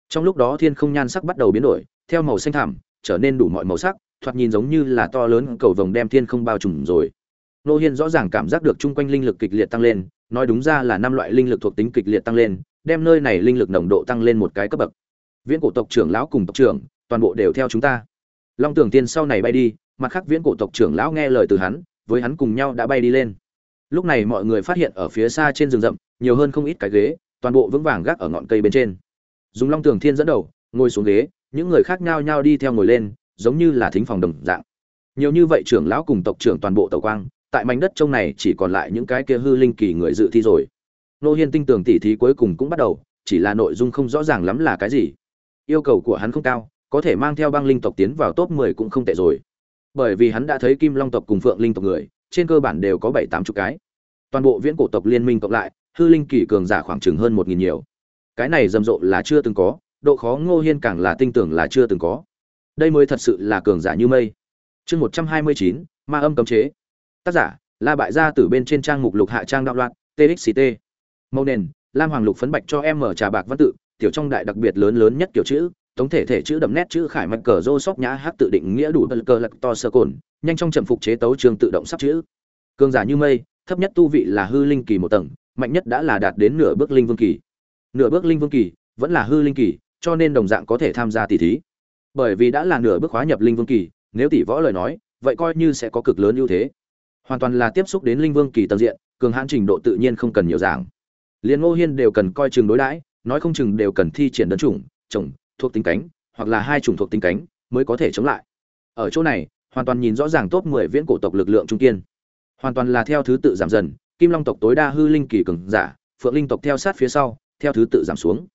Trong lúc đó thiên không nhan sắc bắt đầu biến đổi, theo màu xanh thẳm, trở nên đủ mọi màu sắc, thoạt nhìn giống như là to lớn cầu vồng đem thiên không bao trùm rồi. Nô hiên rõ ràng cảm giác được chung quanh linh lực kịch liệt tăng lên, nói đúng ra là năm loại linh lực thuộc tính kịch liệt tăng lên đem nơi này linh lực nồng độ tăng lên một cái cấp bậc. Viễn cổ tộc trưởng lão cùng tộc trưởng, toàn bộ đều theo chúng ta. Long tưởng tiên sau này bay đi, mặt khác viễn cổ tộc trưởng lão nghe lời từ hắn, với hắn cùng nhau đã bay đi lên. Lúc này mọi người phát hiện ở phía xa trên rừng rậm, nhiều hơn không ít cái ghế, toàn bộ vững vàng gác ở ngọn cây bên trên. Dùng long tường thiên dẫn đầu, ngồi xuống ghế, những người khác nhao nhao đi theo ngồi lên, giống như là thính phòng đồng dạng. Nhiều như vậy trưởng lão cùng tộc trưởng toàn bộ tàu quang, tại mảnh đất trông này chỉ còn lại những cái kia hư linh kỳ người dự thi rồi nô hiên tinh tường tỉ thí cuối cùng cũng bắt đầu, chỉ là nội dung không rõ ràng lắm là cái gì. Yêu cầu của hắn không cao, có thể mang theo băng linh tộc tiến vào top 10 cũng không tệ rồi. Bởi vì hắn đã thấy kim long tộc cùng phượng linh tộc người, trên cơ bản đều có bảy tám chục cái. Toàn bộ viễn cổ tộc liên minh cộng lại, hư linh kỳ cường giả khoảng chừng hơn một nghìn nhiều. Cái này rầm rộ là chưa từng có, độ khó ngô hiên càng là tinh tưởng là chưa từng có. Đây mới thật sự là cường giả như mây. Chương một trăm hai mươi chín, ma âm cấm chế. Tác giả, la bại gia từ bên trên trang mục lục hạ trang đạo loạn txct màu nền, lam hoàng lục phấn bạch cho em mở trà bạc văn tự, tiểu trong đại đặc biệt lớn lớn nhất kiểu chữ, tổng thể thể chữ đậm nét chữ khải mạch cờ rô sóc nhã hát tự định nghĩa đủ bật cờ lạc to sơ cồn, nhanh trong trầm phục chế tấu trường tự động sắp chữ. Cường giả như mây, thấp nhất tu vị là hư linh kỳ một tầng, mạnh nhất đã là đạt đến nửa bước linh vương kỳ. Nửa bước linh vương kỳ, vẫn là hư linh kỳ, cho nên đồng dạng có thể tham gia tỷ thí. Bởi vì đã là nửa bước hóa nhập linh vương kỳ, nếu tỷ võ lời nói, vậy coi như sẽ có cực lớn ưu thế. Hoàn toàn là tiếp xúc đến linh vương kỳ tầng diện, cường hãn trình độ tự nhiên không cần nhiều giảng liền ngô hiên đều cần coi chừng đối đãi, nói không chừng đều cần thi triển đơn chủng trồng thuộc tính cánh, hoặc là hai chủng thuộc tính cánh mới có thể chống lại. Ở chỗ này, hoàn toàn nhìn rõ ràng top 10 viễn cổ tộc lực lượng trung kiên. Hoàn toàn là theo thứ tự giảm dần, kim long tộc tối đa hư linh kỳ cường giả, phượng linh tộc theo sát phía sau, theo thứ tự giảm xuống.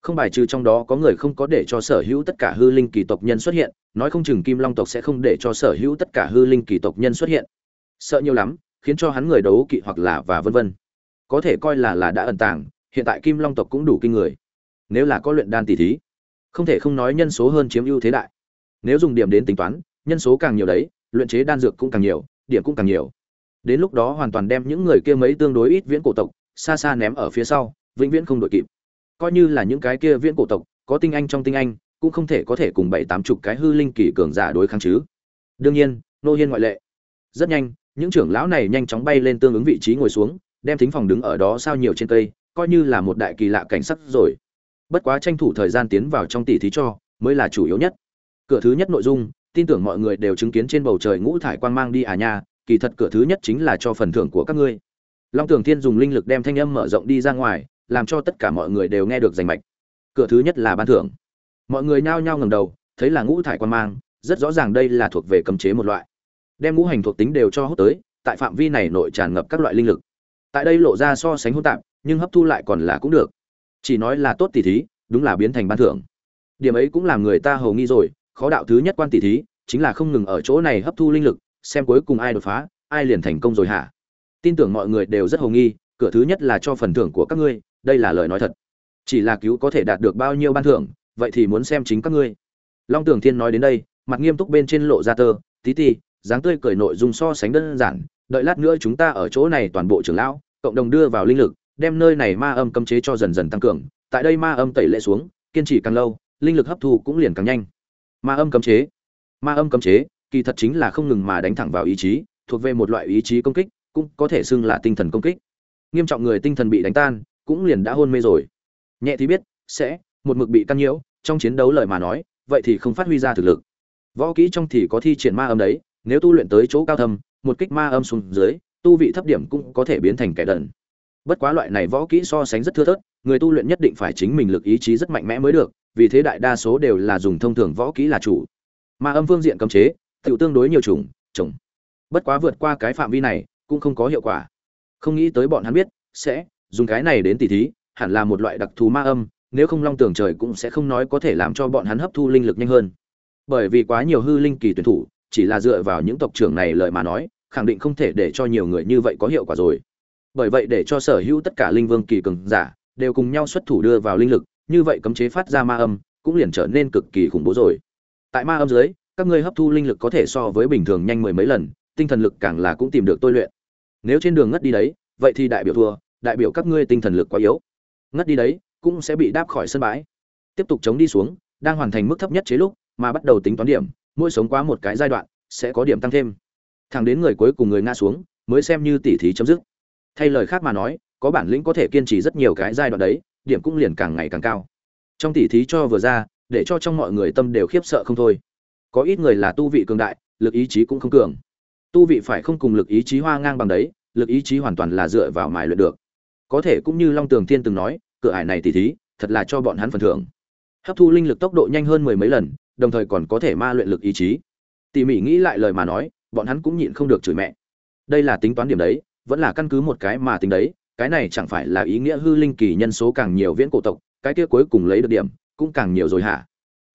Không bài trừ trong đó có người không có để cho sở hữu tất cả hư linh kỳ tộc nhân xuất hiện, nói không chừng kim long tộc sẽ không để cho sở hữu tất cả hư linh kỳ tộc nhân xuất hiện. Sợ nhiều lắm, khiến cho hắn người đấu kỵ hoặc là và vân vân có thể coi là là đã ẩn tàng, hiện tại kim long tộc cũng đủ kinh người. Nếu là có luyện đan tỷ thí, không thể không nói nhân số hơn chiếm ưu thế đại. Nếu dùng điểm đến tính toán, nhân số càng nhiều đấy, luyện chế đan dược cũng càng nhiều, điểm cũng càng nhiều. Đến lúc đó hoàn toàn đem những người kia mấy tương đối ít viễn cổ tộc, xa xa ném ở phía sau, vĩnh viễn không đội kịp. Coi như là những cái kia viễn cổ tộc, có tinh anh trong tinh anh, cũng không thể có thể cùng bảy tám chục cái hư linh kỳ cường giả đối kháng chứ. Đương nhiên, nô hiên ngoại lệ. Rất nhanh, những trưởng lão này nhanh chóng bay lên tương ứng vị trí ngồi xuống đem thính phòng đứng ở đó sao nhiều trên cây, coi như là một đại kỳ lạ cảnh sắc rồi. Bất quá tranh thủ thời gian tiến vào trong tỷ thí cho, mới là chủ yếu nhất. Cửa thứ nhất nội dung, tin tưởng mọi người đều chứng kiến trên bầu trời ngũ thải quang mang đi à nha, kỳ thật cửa thứ nhất chính là cho phần thưởng của các ngươi. Long tưởng thiên dùng linh lực đem thanh âm mở rộng đi ra ngoài, làm cho tất cả mọi người đều nghe được rành mạch. Cửa thứ nhất là ban thưởng. Mọi người nhao nhao ngầm đầu, thấy là ngũ thải quang mang, rất rõ ràng đây là thuộc về cấm chế một loại. Đem ngũ hành thuộc tính đều cho hút tới, tại phạm vi này nội tràn ngập các loại linh lực tại đây lộ ra so sánh hỗn tạp, nhưng hấp thu lại còn là cũng được. Chỉ nói là tốt tỷ thí, đúng là biến thành ban thưởng. Điểm ấy cũng làm người ta hầu nghi rồi, khó đạo thứ nhất quan tỷ thí, chính là không ngừng ở chỗ này hấp thu linh lực, xem cuối cùng ai đột phá, ai liền thành công rồi hả? Tin tưởng mọi người đều rất hầu nghi, cửa thứ nhất là cho phần thưởng của các ngươi, đây là lời nói thật. Chỉ là cứu có thể đạt được bao nhiêu ban thưởng, vậy thì muốn xem chính các ngươi. Long tường thiên nói đến đây, mặt nghiêm túc bên trên lộ ra tơ, tí ti, dáng tươi cười nội dung so sánh đơn giản đợi lát nữa chúng ta ở chỗ này toàn bộ trưởng lão, cộng đồng đưa vào linh lực, đem nơi này ma âm cấm chế cho dần dần tăng cường. Tại đây ma âm tẩy lệ xuống, kiên trì càng lâu, linh lực hấp thu cũng liền càng nhanh. Ma âm cấm chế. Ma âm cấm chế, kỳ thật chính là không ngừng mà đánh thẳng vào ý chí, thuộc về một loại ý chí công kích, cũng có thể xưng là tinh thần công kích. Nghiêm trọng người tinh thần bị đánh tan, cũng liền đã hôn mê rồi. Nhẹ thì biết, sẽ, một mực bị căn nhiễu, trong chiến đấu lời mà nói, vậy thì không phát huy ra thực lực. Võ kỹ trong thì có thi triển ma âm đấy, nếu tu luyện tới chỗ cao thâm một kích ma âm xuống dưới, tu vị thấp điểm cũng có thể biến thành kẻ đần. Bất quá loại này võ kỹ so sánh rất thưa thớt, người tu luyện nhất định phải chính mình lực ý chí rất mạnh mẽ mới được, vì thế đại đa số đều là dùng thông thường võ kỹ là chủ. Ma âm phương diện cấm chế, tiểu tương đối nhiều chủng chủng. Bất quá vượt qua cái phạm vi này, cũng không có hiệu quả. Không nghĩ tới bọn hắn biết, sẽ dùng cái này đến tỉ thí, hẳn là một loại đặc thù ma âm, nếu không long tưởng trời cũng sẽ không nói có thể làm cho bọn hắn hấp thu linh lực nhanh hơn. Bởi vì quá nhiều hư linh kỳ tuyển thủ chỉ là dựa vào những tộc trưởng này lời mà nói, khẳng định không thể để cho nhiều người như vậy có hiệu quả rồi. Bởi vậy để cho sở hữu tất cả linh vương kỳ cường giả đều cùng nhau xuất thủ đưa vào linh lực, như vậy cấm chế phát ra ma âm cũng liền trở nên cực kỳ khủng bố rồi. Tại ma âm dưới, các ngươi hấp thu linh lực có thể so với bình thường nhanh mười mấy lần, tinh thần lực càng là cũng tìm được tôi luyện. Nếu trên đường ngất đi đấy, vậy thì đại biểu thua, đại biểu các ngươi tinh thần lực quá yếu. Ngất đi đấy, cũng sẽ bị đáp khỏi sân bãi. Tiếp tục chống đi xuống, đang hoàn thành mức thấp nhất chế lúc, mà bắt đầu tính toán điểm mỗi sống quá một cái giai đoạn, sẽ có điểm tăng thêm. Thẳng đến người cuối cùng người ngã xuống, mới xem như tỉ thí chấm dứt. Thay lời khác mà nói, có bản lĩnh có thể kiên trì rất nhiều cái giai đoạn đấy, điểm cũng liền càng ngày càng cao. Trong tỉ thí cho vừa ra, để cho trong mọi người tâm đều khiếp sợ không thôi. Có ít người là tu vị cường đại, lực ý chí cũng không cường. Tu vị phải không cùng lực ý chí hoa ngang bằng đấy, lực ý chí hoàn toàn là dựa vào mài luyện được. Có thể cũng như long tường thiên từng nói, cửa ải này tỉ thí, thật là cho bọn hắn phần thưởng. Hấp thu linh lực tốc độ nhanh hơn mười mấy lần đồng thời còn có thể ma luyện lực ý chí. Tỉ mỉ nghĩ lại lời mà nói, bọn hắn cũng nhịn không được chửi mẹ. Đây là tính toán điểm đấy, vẫn là căn cứ một cái mà tính đấy, cái này chẳng phải là ý nghĩa hư linh kỳ nhân số càng nhiều viễn cổ tộc, cái kia cuối cùng lấy được điểm, cũng càng nhiều rồi hả?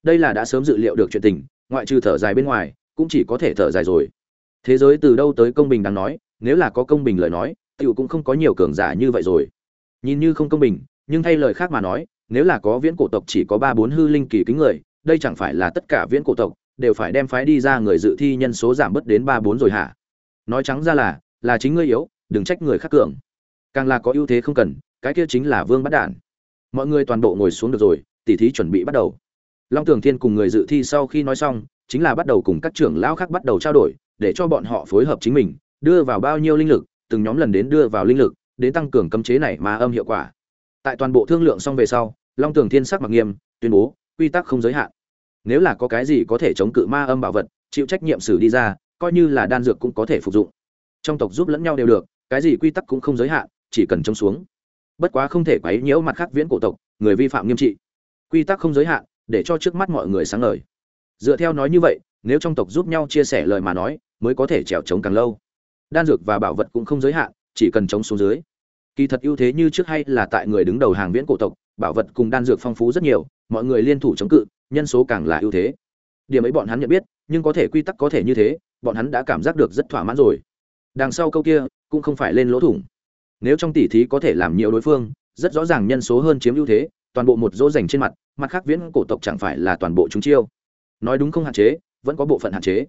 Đây là đã sớm dự liệu được chuyện tình, ngoại trừ thở dài bên ngoài, cũng chỉ có thể thở dài rồi. Thế giới từ đâu tới công bình đáng nói, nếu là có công bình lời nói, tiểu cũng không có nhiều cường giả như vậy rồi. Nhìn như không công bình, nhưng thay lời khác mà nói, nếu là có viễn cổ tộc chỉ có ba bốn hư linh kỳ kính người đây chẳng phải là tất cả viễn cổ tộc, đều phải đem phái đi ra người dự thi nhân số giảm bớt đến ba bốn rồi hả? Nói trắng ra là là chính ngươi yếu, đừng trách người khác cường. Càng là có ưu thế không cần, cái kia chính là vương bắt đản mọi người toàn bộ ngồi xuống được rồi, tỉ thí chuẩn bị bắt đầu. Long tường thiên cùng người dự thi sau khi nói xong, chính là bắt đầu cùng các trưởng lão khác bắt đầu trao đổi, để cho bọn họ phối hợp chính mình, đưa vào bao nhiêu linh lực, từng nhóm lần đến đưa vào linh lực, đến tăng cường cấm chế này mà âm hiệu quả. Tại toàn bộ thương lượng xong về sau, long tường thiên sắc mặc nghiêm, tuyên bố quy tắc không giới hạn. Nếu là có cái gì có thể chống cự ma âm bảo vật, chịu trách nhiệm xử đi ra, coi như là đan dược cũng có thể phục dụng. Trong tộc giúp lẫn nhau đều được, cái gì quy tắc cũng không giới hạn, chỉ cần trông xuống. Bất quá không thể quấy nhiễu mặt khác viễn cổ tộc, người vi phạm nghiêm trị. Quy tắc không giới hạn, để cho trước mắt mọi người sáng lời dựa theo nói như vậy, nếu trong tộc giúp nhau chia sẻ lời mà nói, mới có thể trèo trống càng lâu. Đan dược và bảo vật cũng không giới hạn, chỉ cần chống xuống dưới. Kỳ thật ưu thế như trước hay là tại người đứng đầu hàng viễn cổ tộc, bảo vật cùng đan dược phong phú rất nhiều mọi người liên thủ chống cự, nhân số càng là ưu thế. Điểm ấy bọn hắn nhận biết, nhưng có thể quy tắc có thể như thế, bọn hắn đã cảm giác được rất thỏa mãn rồi. Đằng sau câu kia, cũng không phải lên lỗ thủng. Nếu trong tỷ thí có thể làm nhiều đối phương, rất rõ ràng nhân số hơn chiếm ưu thế, toàn bộ một dỗ dành trên mặt mặt khác viễn cổ tộc chẳng phải là toàn bộ chúng chiêu. Nói đúng không hạn chế, vẫn có bộ phận hạn chế.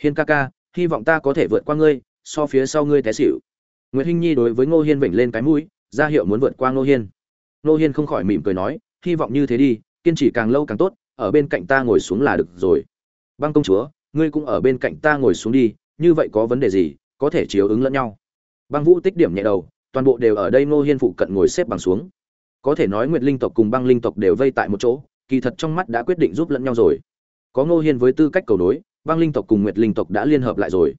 Hiên ca ca, hy vọng ta có thể vượt qua ngươi, so phía sau ngươi té xỉu. Nguyễn hinh nhi đối với ngô hiên vểnh lên cái mũi, ra hiệu muốn vượt qua ngô hiên. Ngô hiên không khỏi mỉm cười nói, hy vọng như thế đi kiên trì càng lâu càng tốt, ở bên cạnh ta ngồi xuống là được rồi. Băng công chúa, ngươi cũng ở bên cạnh ta ngồi xuống đi, như vậy có vấn đề gì, có thể chiếu ứng lẫn nhau. Băng vũ tích điểm nhẹ đầu, toàn bộ đều ở đây ngô hiên phụ cận ngồi xếp bằng xuống. Có thể nói nguyệt linh tộc cùng băng linh tộc đều vây tại một chỗ, kỳ thật trong mắt đã quyết định giúp lẫn nhau rồi. Có ngô hiên với tư cách cầu nối, băng linh tộc cùng nguyệt linh tộc đã liên hợp lại rồi.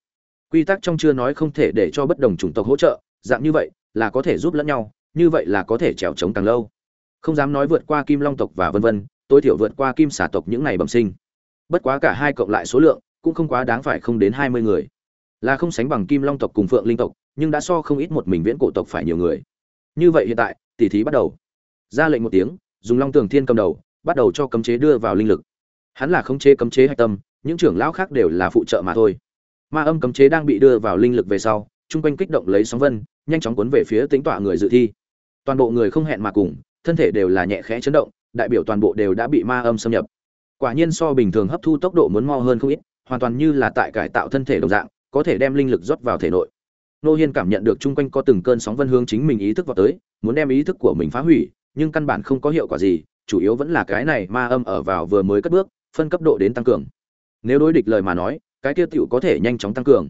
Quy tắc trong chưa nói không thể để cho bất đồng chủng tộc hỗ trợ, dạng như vậy là có thể giúp lẫn nhau, như vậy là có thể trèo trống càng lâu không dám nói vượt qua kim long tộc và vân vân, tối thiểu vượt qua kim xà tộc những này bẩm sinh. Bất quá cả hai cộng lại số lượng, cũng không quá đáng phải không đến hai mươi người. Là không sánh bằng kim long tộc cùng phượng linh tộc, nhưng đã so không ít một mình viễn cổ tộc phải nhiều người. Như vậy hiện tại tỷ thí bắt đầu. Ra lệnh một tiếng, dùng long tường thiên cầm đầu, bắt đầu cho cấm chế đưa vào linh lực. Hắn là khống chế cấm chế hạch tâm, những trưởng lão khác đều là phụ trợ mà thôi. Ma âm cấm chế đang bị đưa vào linh lực về sau, chung quanh kích động lấy sóng vân, nhanh chóng cuốn về phía tính tọa người dự thi. Toàn bộ người không hẹn mà cùng thân thể đều là nhẹ khẽ chấn động, đại biểu toàn bộ đều đã bị ma âm xâm nhập. Quả nhiên so bình thường hấp thu tốc độ muốn mo hơn không ít, hoàn toàn như là tại cải tạo thân thể đồng dạng, có thể đem linh lực rót vào thể nội. Nô hiên cảm nhận được chung quanh có từng cơn sóng vân hướng chính mình ý thức vào tới, muốn đem ý thức của mình phá hủy, nhưng căn bản không có hiệu quả gì, chủ yếu vẫn là cái này ma âm ở vào vừa mới cất bước, phân cấp độ đến tăng cường. Nếu đối địch lời mà nói, cái tiêu tiểu có thể nhanh chóng tăng cường.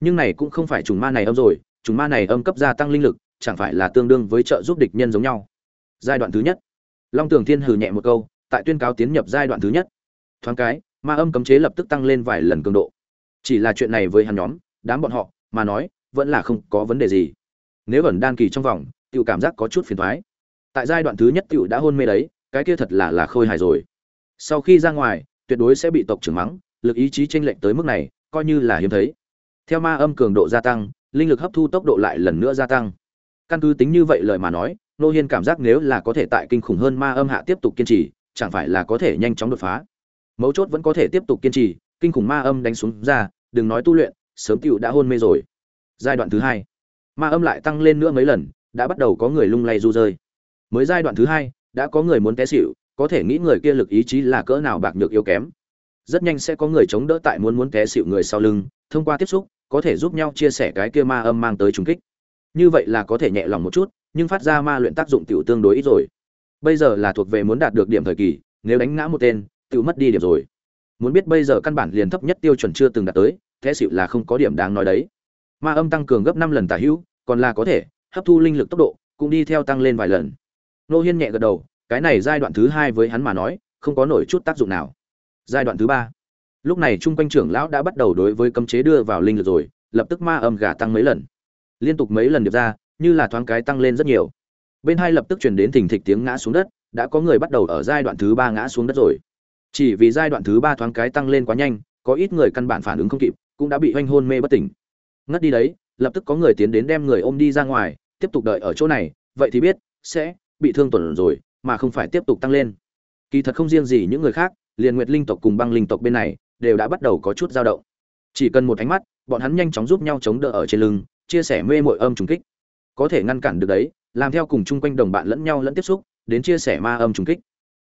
Nhưng này cũng không phải trùng ma này âm rồi, trùng ma này âm cấp gia tăng linh lực, chẳng phải là tương đương với trợ giúp địch nhân giống nhau giai đoạn thứ nhất. Long tường thiên hừ nhẹ một câu, tại tuyên cáo tiến nhập giai đoạn thứ nhất. Thoáng cái, ma âm cấm chế lập tức tăng lên vài lần cường độ. Chỉ là chuyện này với hắn nhóm, đám bọn họ, mà nói, vẫn là không có vấn đề gì. Nếu ẩn đan kỳ trong vòng tự cảm giác có chút phiền thoái. Tại giai đoạn thứ nhất tự đã hôn mê đấy, cái kia thật là là khôi hài rồi. Sau khi ra ngoài, tuyệt đối sẽ bị tộc trưởng mắng, lực ý chí tranh lệch tới mức này, coi như là hiếm thấy. Theo ma âm cường độ gia tăng, linh lực hấp thu tốc độ lại lần nữa gia tăng. Căn cứ tính như vậy lời mà nói nô hiên cảm giác nếu là có thể tại kinh khủng hơn ma âm hạ tiếp tục kiên trì, chẳng phải là có thể nhanh chóng đột phá. Mấu chốt vẫn có thể tiếp tục kiên trì, kinh khủng ma âm đánh xuống ra, đừng nói tu luyện, sớm tựu đã hôn mê rồi. Giai đoạn thứ hai. Ma âm lại tăng lên nữa mấy lần, đã bắt đầu có người lung lay du rơi. Mới giai đoạn thứ hai, đã có người muốn té xịu có thể nghĩ người kia lực ý chí là cỡ nào bạc nhược yếu kém. Rất nhanh sẽ có người chống đỡ tại muốn muốn té xịu người sau lưng, thông qua tiếp xúc, có thể giúp nhau chia sẻ cái kia ma âm mang tới trùng kích. Như vậy là có thể nhẹ lòng một chút nhưng phát ra ma luyện tác dụng tiểu tương đối ít rồi. Bây giờ là thuộc về muốn đạt được điểm thời kỳ, nếu đánh ngã một tên, tiểu mất đi điểm rồi. Muốn biết bây giờ căn bản liền thấp nhất tiêu chuẩn chưa từng đạt tới, thế sự là không có điểm đáng nói đấy. Ma âm tăng cường gấp năm lần tả hữu, còn là có thể, hấp thu linh lực tốc độ, cũng đi theo tăng lên vài lần. Nô hiên nhẹ gật đầu, cái này giai đoạn thứ hai với hắn mà nói, không có nổi chút tác dụng nào. Giai đoạn thứ ba. Lúc này trung quanh trưởng lão đã bắt đầu đối với cấm chế đưa vào linh lực rồi, lập tức ma âm gà tăng mấy lần. Liên tục mấy lần điệp ra như là thoáng cái tăng lên rất nhiều. Bên hai lập tức chuyển đến thình thịch tiếng ngã xuống đất, đã có người bắt đầu ở giai đoạn thứ ba ngã xuống đất rồi. Chỉ vì giai đoạn thứ ba thoáng cái tăng lên quá nhanh, có ít người căn bản phản ứng không kịp, cũng đã bị hoanh hôn mê bất tỉnh. Ngất đi đấy, lập tức có người tiến đến đem người ôm đi ra ngoài, tiếp tục đợi ở chỗ này, vậy thì biết, sẽ bị thương tuần rồi, mà không phải tiếp tục tăng lên. Kỳ thật không riêng gì những người khác, liền nguyệt linh tộc cùng băng linh tộc bên này, đều đã bắt đầu có chút dao động. Chỉ cần một ánh mắt, bọn hắn nhanh chóng giúp nhau chống đỡ ở trên lưng, chia sẻ mê mội âm trùng kích có thể ngăn cản được đấy, làm theo cùng chung quanh đồng bạn lẫn nhau lẫn tiếp xúc, đến chia sẻ ma âm trùng kích.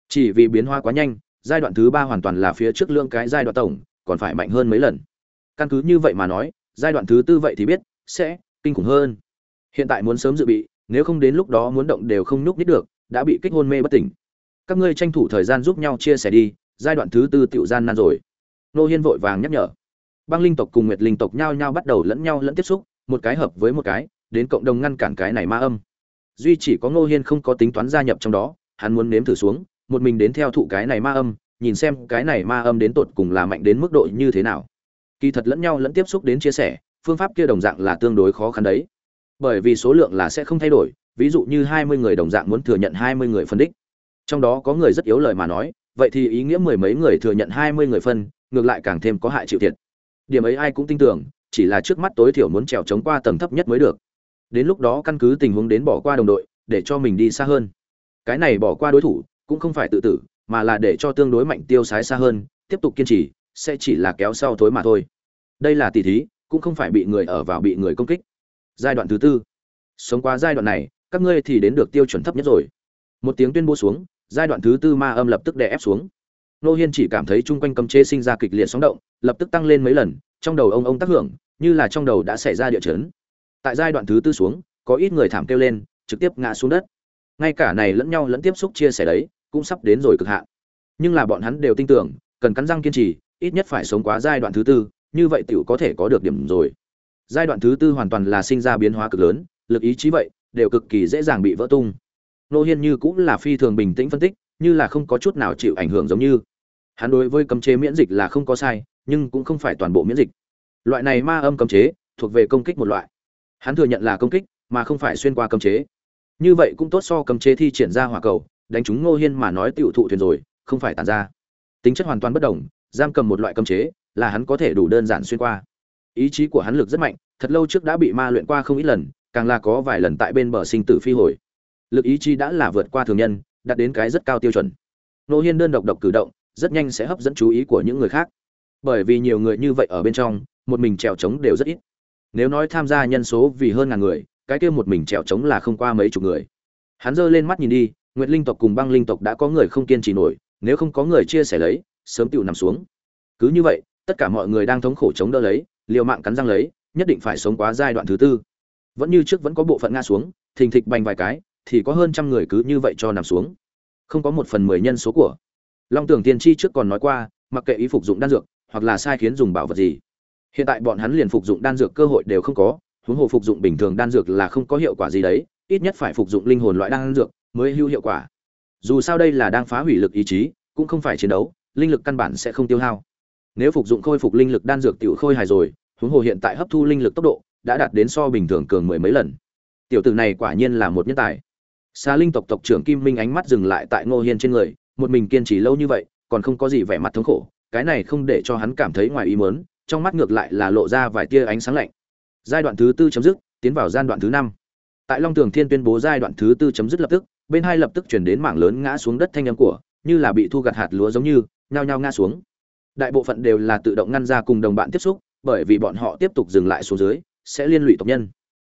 Chỉ vì biến hóa quá nhanh, giai đoạn thứ ba hoàn toàn là phía trước lương cái giai đoạn tổng, còn phải mạnh hơn mấy lần. Căn cứ như vậy mà nói, giai đoạn thứ tư vậy thì biết, sẽ kinh khủng hơn. Hiện tại muốn sớm dự bị, nếu không đến lúc đó muốn động đều không nhúc nít được, đã bị kích hôn mê bất tỉnh. Các ngươi tranh thủ thời gian giúp nhau chia sẻ đi, giai đoạn thứ tư tiểu gian nan rồi. Nô hiên vội vàng nhắc nhở. Băng linh tộc cùng nguyệt linh tộc nhao nhao bắt đầu lẫn nhau lẫn tiếp xúc, một cái hợp với một cái đến cộng đồng ngăn cản cái này ma âm. Duy chỉ có ngô hiên không có tính toán gia nhập trong đó, hắn muốn nếm thử xuống, một mình đến theo thụ cái này ma âm, nhìn xem cái này ma âm đến tột cùng là mạnh đến mức độ như thế nào. Kỳ thật lẫn nhau lẫn tiếp xúc đến chia sẻ, phương pháp kia đồng dạng là tương đối khó khăn đấy. Bởi vì số lượng là sẽ không thay đổi, ví dụ như hai mươi người đồng dạng muốn thừa nhận hai mươi người phân đích. Trong đó có người rất yếu lời mà nói, vậy thì ý nghĩa mười mấy người thừa nhận hai mươi người phân, ngược lại càng thêm có hại chịu thiệt. Điểm ấy ai cũng tin tưởng, chỉ là trước mắt tối thiểu muốn trèo chống qua tầng thấp nhất mới được đến lúc đó căn cứ tình huống đến bỏ qua đồng đội, để cho mình đi xa hơn. Cái này bỏ qua đối thủ, cũng không phải tự tử, mà là để cho tương đối mạnh tiêu sái xa hơn, tiếp tục kiên trì, sẽ chỉ là kéo sau thối mà thôi. Đây là tỷ thí, cũng không phải bị người ở vào bị người công kích. Giai đoạn thứ tư. Sống qua giai đoạn này, các ngươi thì đến được tiêu chuẩn thấp nhất rồi. Một tiếng tuyên bố xuống, giai đoạn thứ tư ma âm lập tức đè ép xuống. Nô hiên chỉ cảm thấy chung quanh cấm chế sinh ra kịch liệt sóng động, lập tức tăng lên mấy lần, trong đầu ông ông tác hưởng, như là trong đầu đã xảy ra địa chấn tại giai đoạn thứ tư xuống, có ít người thảm kêu lên, trực tiếp ngã xuống đất. Ngay cả này lẫn nhau lẫn tiếp xúc chia sẻ đấy, cũng sắp đến rồi cực hạn. Nhưng là bọn hắn đều tin tưởng, cần cắn răng kiên trì, ít nhất phải sống quá giai đoạn thứ tư, như vậy tiểu có thể có được điểm rồi. Giai đoạn thứ tư hoàn toàn là sinh ra biến hóa cực lớn, lực ý chí vậy, đều cực kỳ dễ dàng bị vỡ tung. Nô hiên như cũng là phi thường bình tĩnh phân tích, như là không có chút nào chịu ảnh hưởng giống như. Hắn đối với cấm chế miễn dịch là không có sai, nhưng cũng không phải toàn bộ miễn dịch. Loại này ma âm cấm chế, thuộc về công kích một loại hắn thừa nhận là công kích, mà không phải xuyên qua cấm chế. Như vậy cũng tốt so cấm chế thi triển ra hỏa cầu, đánh chúng ngô hiên mà nói tiểu thụ thuyền rồi, không phải tàn ra. Tính chất hoàn toàn bất đồng, giam cầm một loại cấm chế là hắn có thể đủ đơn giản xuyên qua. Ý chí của hắn lực rất mạnh, thật lâu trước đã bị ma luyện qua không ít lần, càng là có vài lần tại bên bờ sinh tử phi hồi. Lực ý chí đã là vượt qua thường nhân, đạt đến cái rất cao tiêu chuẩn. Ngô hiên đơn độc độc cử động, rất nhanh sẽ hấp dẫn chú ý của những người khác. Bởi vì nhiều người như vậy ở bên trong, một mình trèo trống đều rất ít nếu nói tham gia nhân số vì hơn ngàn người, cái kia một mình trèo trống là không qua mấy chục người. Hắn giơ lên mắt nhìn đi, nguyệt linh tộc cùng băng linh tộc đã có người không kiên trì nổi, nếu không có người chia sẻ lấy, sớm tựu nằm xuống. Cứ như vậy, tất cả mọi người đang thống khổ chống đỡ lấy, liều mạng cắn răng lấy, nhất định phải sống quá giai đoạn thứ tư. Vẫn như trước vẫn có bộ phận nga xuống, thình thịch bành vài cái, thì có hơn trăm người cứ như vậy cho nằm xuống. Không có một phần mười nhân số của. Long tưởng tiên tri trước còn nói qua, mặc kệ ý phục dụng đan dược, hoặc là sai khiến dùng bảo vật gì hiện tại bọn hắn liền phục dụng đan dược cơ hội đều không có, huống hồ phục dụng bình thường đan dược là không có hiệu quả gì đấy, ít nhất phải phục dụng linh hồn loại đan dược mới hữu hiệu quả. Dù sao đây là đang phá hủy lực ý chí, cũng không phải chiến đấu, linh lực căn bản sẽ không tiêu hao. Nếu phục dụng khôi phục linh lực đan dược tiểu khôi hài rồi, huống hồ hiện tại hấp thu linh lực tốc độ đã đạt đến so bình thường cường mười mấy lần. Tiểu tử này quả nhiên là một nhân tài. Xa linh tộc tộc trưởng kim minh ánh mắt dừng lại tại ngô hiên trên người, một mình kiên trì lâu như vậy, còn không có gì vẻ mặt thống khổ, cái này không để cho hắn cảm thấy ngoài ý muốn trong mắt ngược lại là lộ ra vài tia ánh sáng lạnh. Giai đoạn thứ tư chấm dứt, tiến vào giai đoạn thứ năm. Tại long tường thiên tuyên bố giai đoạn thứ tư chấm dứt lập tức, bên hai lập tức chuyển đến mảng lớn ngã xuống đất thanh âm của, như là bị thu gặt hạt lúa giống như, nhao nhao ngã xuống. Đại bộ phận đều là tự động ngăn ra cùng đồng bạn tiếp xúc, bởi vì bọn họ tiếp tục dừng lại xuống dưới, sẽ liên lụy tộc nhân.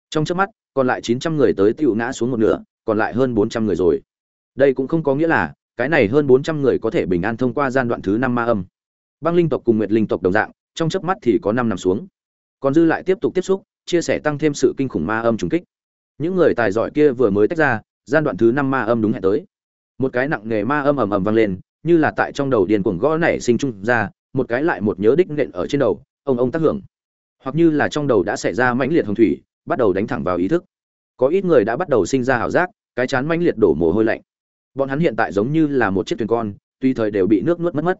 Trong trước mắt, còn lại chín trăm người tới tiêu ngã xuống một nửa, còn lại hơn bốn trăm người rồi. Đây cũng không có nghĩa là, cái này hơn bốn trăm người có thể bình an thông qua gian đoạn thứ năm ma âm. Băng linh tộc cùng nguyệt linh tộc đồng dạng trong chớp mắt thì có năm nằm xuống. Còn dư lại tiếp tục tiếp xúc, chia sẻ tăng thêm sự kinh khủng ma âm trùng kích. Những người tài giỏi kia vừa mới tách ra, gian đoạn thứ năm ma âm đúng hẹn tới. Một cái nặng nghề ma âm ầm ầm vang lên, như là tại trong đầu điền cuồng gõ nảy sinh trung ra, một cái lại một nhớ đích nện ở trên đầu, ông ông tác hưởng. Hoặc như là trong đầu đã xảy ra mãnh liệt hồng thủy, bắt đầu đánh thẳng vào ý thức. Có ít người đã bắt đầu sinh ra hào giác, cái chán mãnh liệt đổ mồ hôi lạnh. Bọn hắn hiện tại giống như là một chiếc thuyền con tùy thời đều bị nước nuốt mất mất.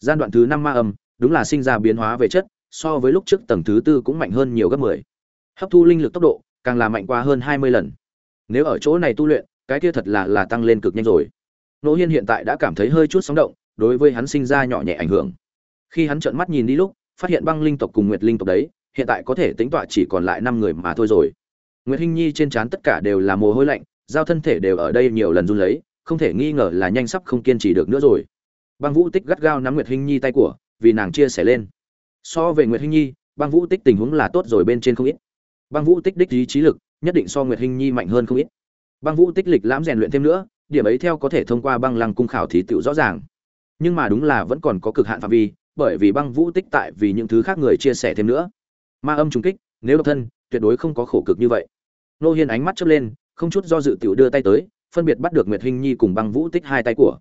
Gian đoạn thứ năm ma âm đúng là sinh ra biến hóa về chất, so với lúc trước tầng thứ tư cũng mạnh hơn nhiều gấp mười. Hấp thu linh lực tốc độ càng là mạnh qua hơn hai mươi lần. Nếu ở chỗ này tu luyện, cái kia thật là là tăng lên cực nhanh rồi. Nỗ hiên hiện tại đã cảm thấy hơi chút sóng động, đối với hắn sinh ra nhỏ nhẹ ảnh hưởng. Khi hắn trợn mắt nhìn đi lúc, phát hiện băng linh tộc cùng nguyệt linh tộc đấy, hiện tại có thể tính tọa chỉ còn lại năm người mà thôi rồi. Nguyệt hinh nhi trên trán tất cả đều là mồ hôi lạnh, giao thân thể đều ở đây nhiều lần run lấy, không thể nghi ngờ là nhanh sắp không kiên trì được nữa rồi. Băng vũ tích gắt gao nắm nguyệt hinh nhi tay của vì nàng chia sẻ lên. So về nguyệt hinh nhi, băng vũ tích tình huống là tốt rồi bên trên không ít. Băng vũ tích đích ý trí lực, nhất định so nguyệt hinh nhi mạnh hơn không ít. Băng vũ tích lịch lãm rèn luyện thêm nữa, điểm ấy theo có thể thông qua băng lăng cung khảo thí tựu rõ ràng. Nhưng mà đúng là vẫn còn có cực hạn phạm vi, bởi vì băng vũ tích tại vì những thứ khác người chia sẻ thêm nữa. Ma âm trùng kích, nếu độc thân, tuyệt đối không có khổ cực như vậy. Nô hiên ánh mắt chớp lên, không chút do dự tiểu đưa tay tới, phân biệt bắt được nguyệt hinh nhi cùng băng vũ tích hai tay của.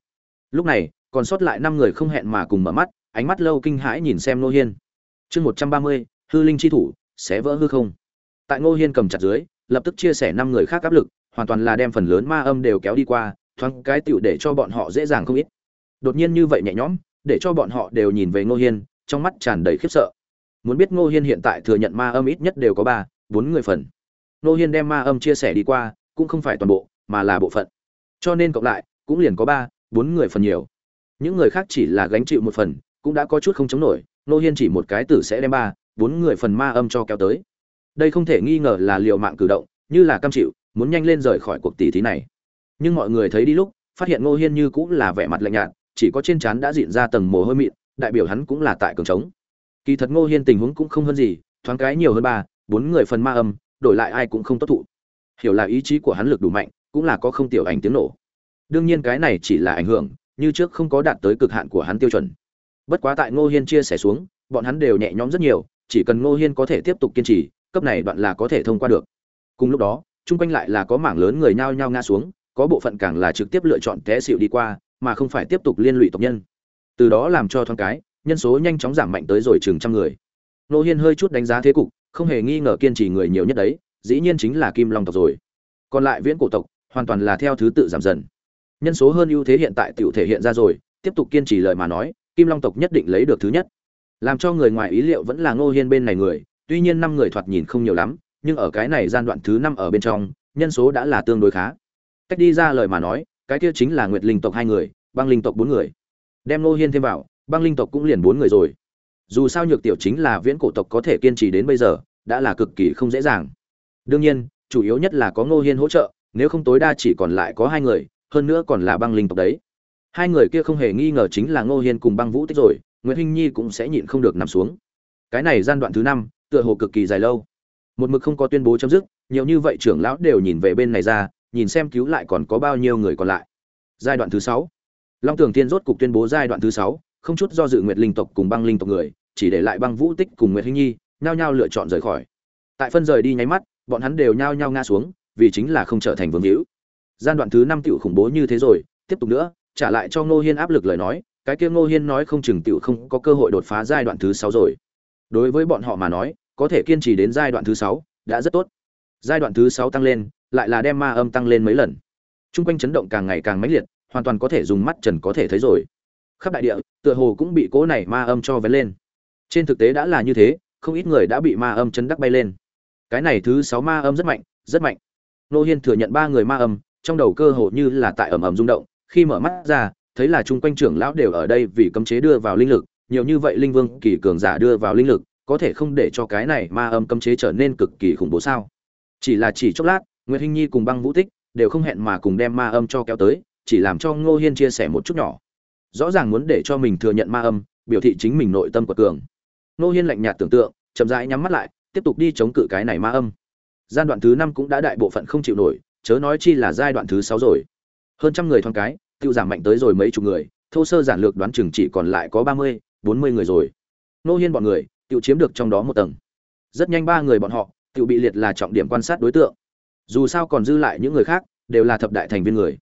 Lúc này, còn sót lại năm người không hẹn mà cùng mở mắt ánh mắt lâu kinh hãi nhìn xem ngô hiên. Chương một trăm ba mươi, hư linh chi thủ, sẽ vỡ hư không? Tại ngô hiên cầm chặt dưới, lập tức chia sẻ năm người khác áp lực, hoàn toàn là đem phần lớn ma âm đều kéo đi qua, thoáng cái tiểu để cho bọn họ dễ dàng không ít. Đột nhiên như vậy nhẹ nhõm, để cho bọn họ đều nhìn về ngô hiên, trong mắt tràn đầy khiếp sợ. Muốn biết ngô hiên hiện tại thừa nhận ma âm ít nhất đều có ba, bốn người phần. Ngô hiên đem ma âm chia sẻ đi qua, cũng không phải toàn bộ, mà là bộ phận. Cho nên cộng lại, cũng liền có ba, bốn người phần nhiều. Những người khác chỉ là gánh chịu một phần cũng đã có chút không chống nổi, ngô hiên chỉ một cái tử sẽ đem ba, bốn người phần ma âm cho kéo tới. Đây không thể nghi ngờ là liều mạng cử động, như là cam chịu, muốn nhanh lên rời khỏi cuộc tỷ thí này. Nhưng mọi người thấy đi lúc, phát hiện ngô hiên như cũng là vẻ mặt lạnh nhạt, chỉ có trên trán đã diện ra tầng mồ hôi mịn, đại biểu hắn cũng là tại cường trống. Kỳ thật ngô hiên tình huống cũng không hơn gì, thoáng cái nhiều hơn ba, bốn người phần ma âm, đổi lại ai cũng không tốt thụ. Hiểu là ý chí của hắn lực đủ mạnh, cũng là có không tiểu ảnh tiếng nổ. Đương nhiên cái này chỉ là ảnh hưởng, như trước không có đạt tới cực hạn của hắn tiêu chuẩn bất quá tại ngô hiên chia sẻ xuống, bọn hắn đều nhẹ nhõm rất nhiều, chỉ cần ngô hiên có thể tiếp tục kiên trì, cấp này đoạn là có thể thông qua được. Cùng lúc đó, chung quanh lại là có mảng lớn người nhao nhao ngã xuống, có bộ phận càng là trực tiếp lựa chọn té xịu đi qua, mà không phải tiếp tục liên lụy tộc nhân. Từ đó làm cho thoáng cái, nhân số nhanh chóng giảm mạnh tới rồi chừng trăm người. Ngô hiên hơi chút đánh giá thế cục, không hề nghi ngờ kiên trì người nhiều nhất đấy, dĩ nhiên chính là kim long tộc rồi. Còn lại viễn cổ tộc, hoàn toàn là theo thứ tự giảm dần. Nhân số hơn ưu thế hiện tại tự thể hiện ra rồi, tiếp tục kiên trì lời mà nói kim long tộc nhất định lấy được thứ nhất. Làm cho người ngoài ý liệu vẫn là ngô hiên bên này người, tuy nhiên năm người thoạt nhìn không nhiều lắm, nhưng ở cái này gian đoạn thứ năm ở bên trong, nhân số đã là tương đối khá. Cách đi ra lời mà nói, cái kia chính là nguyệt linh tộc hai người, băng linh tộc bốn người. Đem ngô hiên thêm vào, băng linh tộc cũng liền bốn người rồi. Dù sao nhược tiểu chính là viễn cổ tộc có thể kiên trì đến bây giờ, đã là cực kỳ không dễ dàng. Đương nhiên, chủ yếu nhất là có ngô hiên hỗ trợ, nếu không tối đa chỉ còn lại có hai người, hơn nữa còn là băng linh tộc đấy hai người kia không hề nghi ngờ chính là ngô hiên cùng băng vũ tích rồi nguyễn hinh nhi cũng sẽ nhịn không được nằm xuống. Cái này gian đoạn thứ năm, tựa hồ cực kỳ dài lâu. Một mực không có tuyên bố chấm dứt, nhiều như vậy trưởng lão đều nhìn về bên này ra, nhìn xem cứu lại còn có bao nhiêu người còn lại. Giai đoạn thứ sáu. Long tường tiên rốt cục tuyên bố giai đoạn thứ sáu, không chút do dự nguyệt linh tộc cùng băng linh tộc người, chỉ để lại băng vũ tích cùng nguyệt hinh nhi, nhao nhao lựa chọn rời khỏi. Tại phân rời đi nháy mắt, bọn hắn đều nhao nhao ngã xuống, vì chính là không trở thành vương hữu. Gian đoạn thứ năm tiểu khủng bố như thế rồi, tiếp tục nữa trả lại cho ngô hiên áp lực lời nói, cái kia ngô hiên nói không chừng tiểu không có cơ hội đột phá giai đoạn thứ sáu rồi. Đối với bọn họ mà nói, có thể kiên trì đến giai đoạn thứ sáu đã rất tốt. Giai đoạn thứ sáu tăng lên, lại là đem ma âm tăng lên mấy lần. Trung quanh chấn động càng ngày càng mãnh liệt, hoàn toàn có thể dùng mắt trần có thể thấy rồi. Khắp đại địa, tựa hồ cũng bị cố này ma âm cho vén lên. Trên thực tế đã là như thế, không ít người đã bị ma âm chấn đắc bay lên. Cái này thứ sáu ma âm rất mạnh rất mạnh. Nô hiên thừa nhận ba người ma âm, trong đầu cơ hồ như là tại ầm ầm rung động khi mở mắt ra, thấy là chung quanh trưởng lão đều ở đây vì cấm chế đưa vào linh lực, nhiều như vậy linh vương kỳ cường giả đưa vào linh lực, có thể không để cho cái này ma âm cấm chế trở nên cực kỳ khủng bố sao? Chỉ là chỉ chốc lát nguyễn hinh nhi cùng băng vũ tích đều không hẹn mà cùng đem ma âm cho kéo tới, chỉ làm cho ngô hiên chia sẻ một chút nhỏ. Rõ ràng muốn để cho mình thừa nhận ma âm, biểu thị chính mình nội tâm của cường. Ngô hiên lạnh nhạt tưởng tượng, chậm rãi nhắm mắt lại, tiếp tục đi chống cự cái này ma âm. Giai đoạn thứ năm cũng đã đại bộ phận không chịu nổi, chớ nói chi là giai đoạn thứ sáu rồi hơn trăm người thoáng cái, tiêu giảm mạnh tới rồi mấy chục người, thô sơ giản lược đoán chừng chỉ còn lại có ba mươi, bốn mươi người rồi. Nô hiên bọn người tự chiếm được trong đó một tầng. Rất nhanh ba người bọn họ tự bị liệt là trọng điểm quan sát đối tượng. Dù sao còn dư lại những người khác, đều là thập đại thành viên người.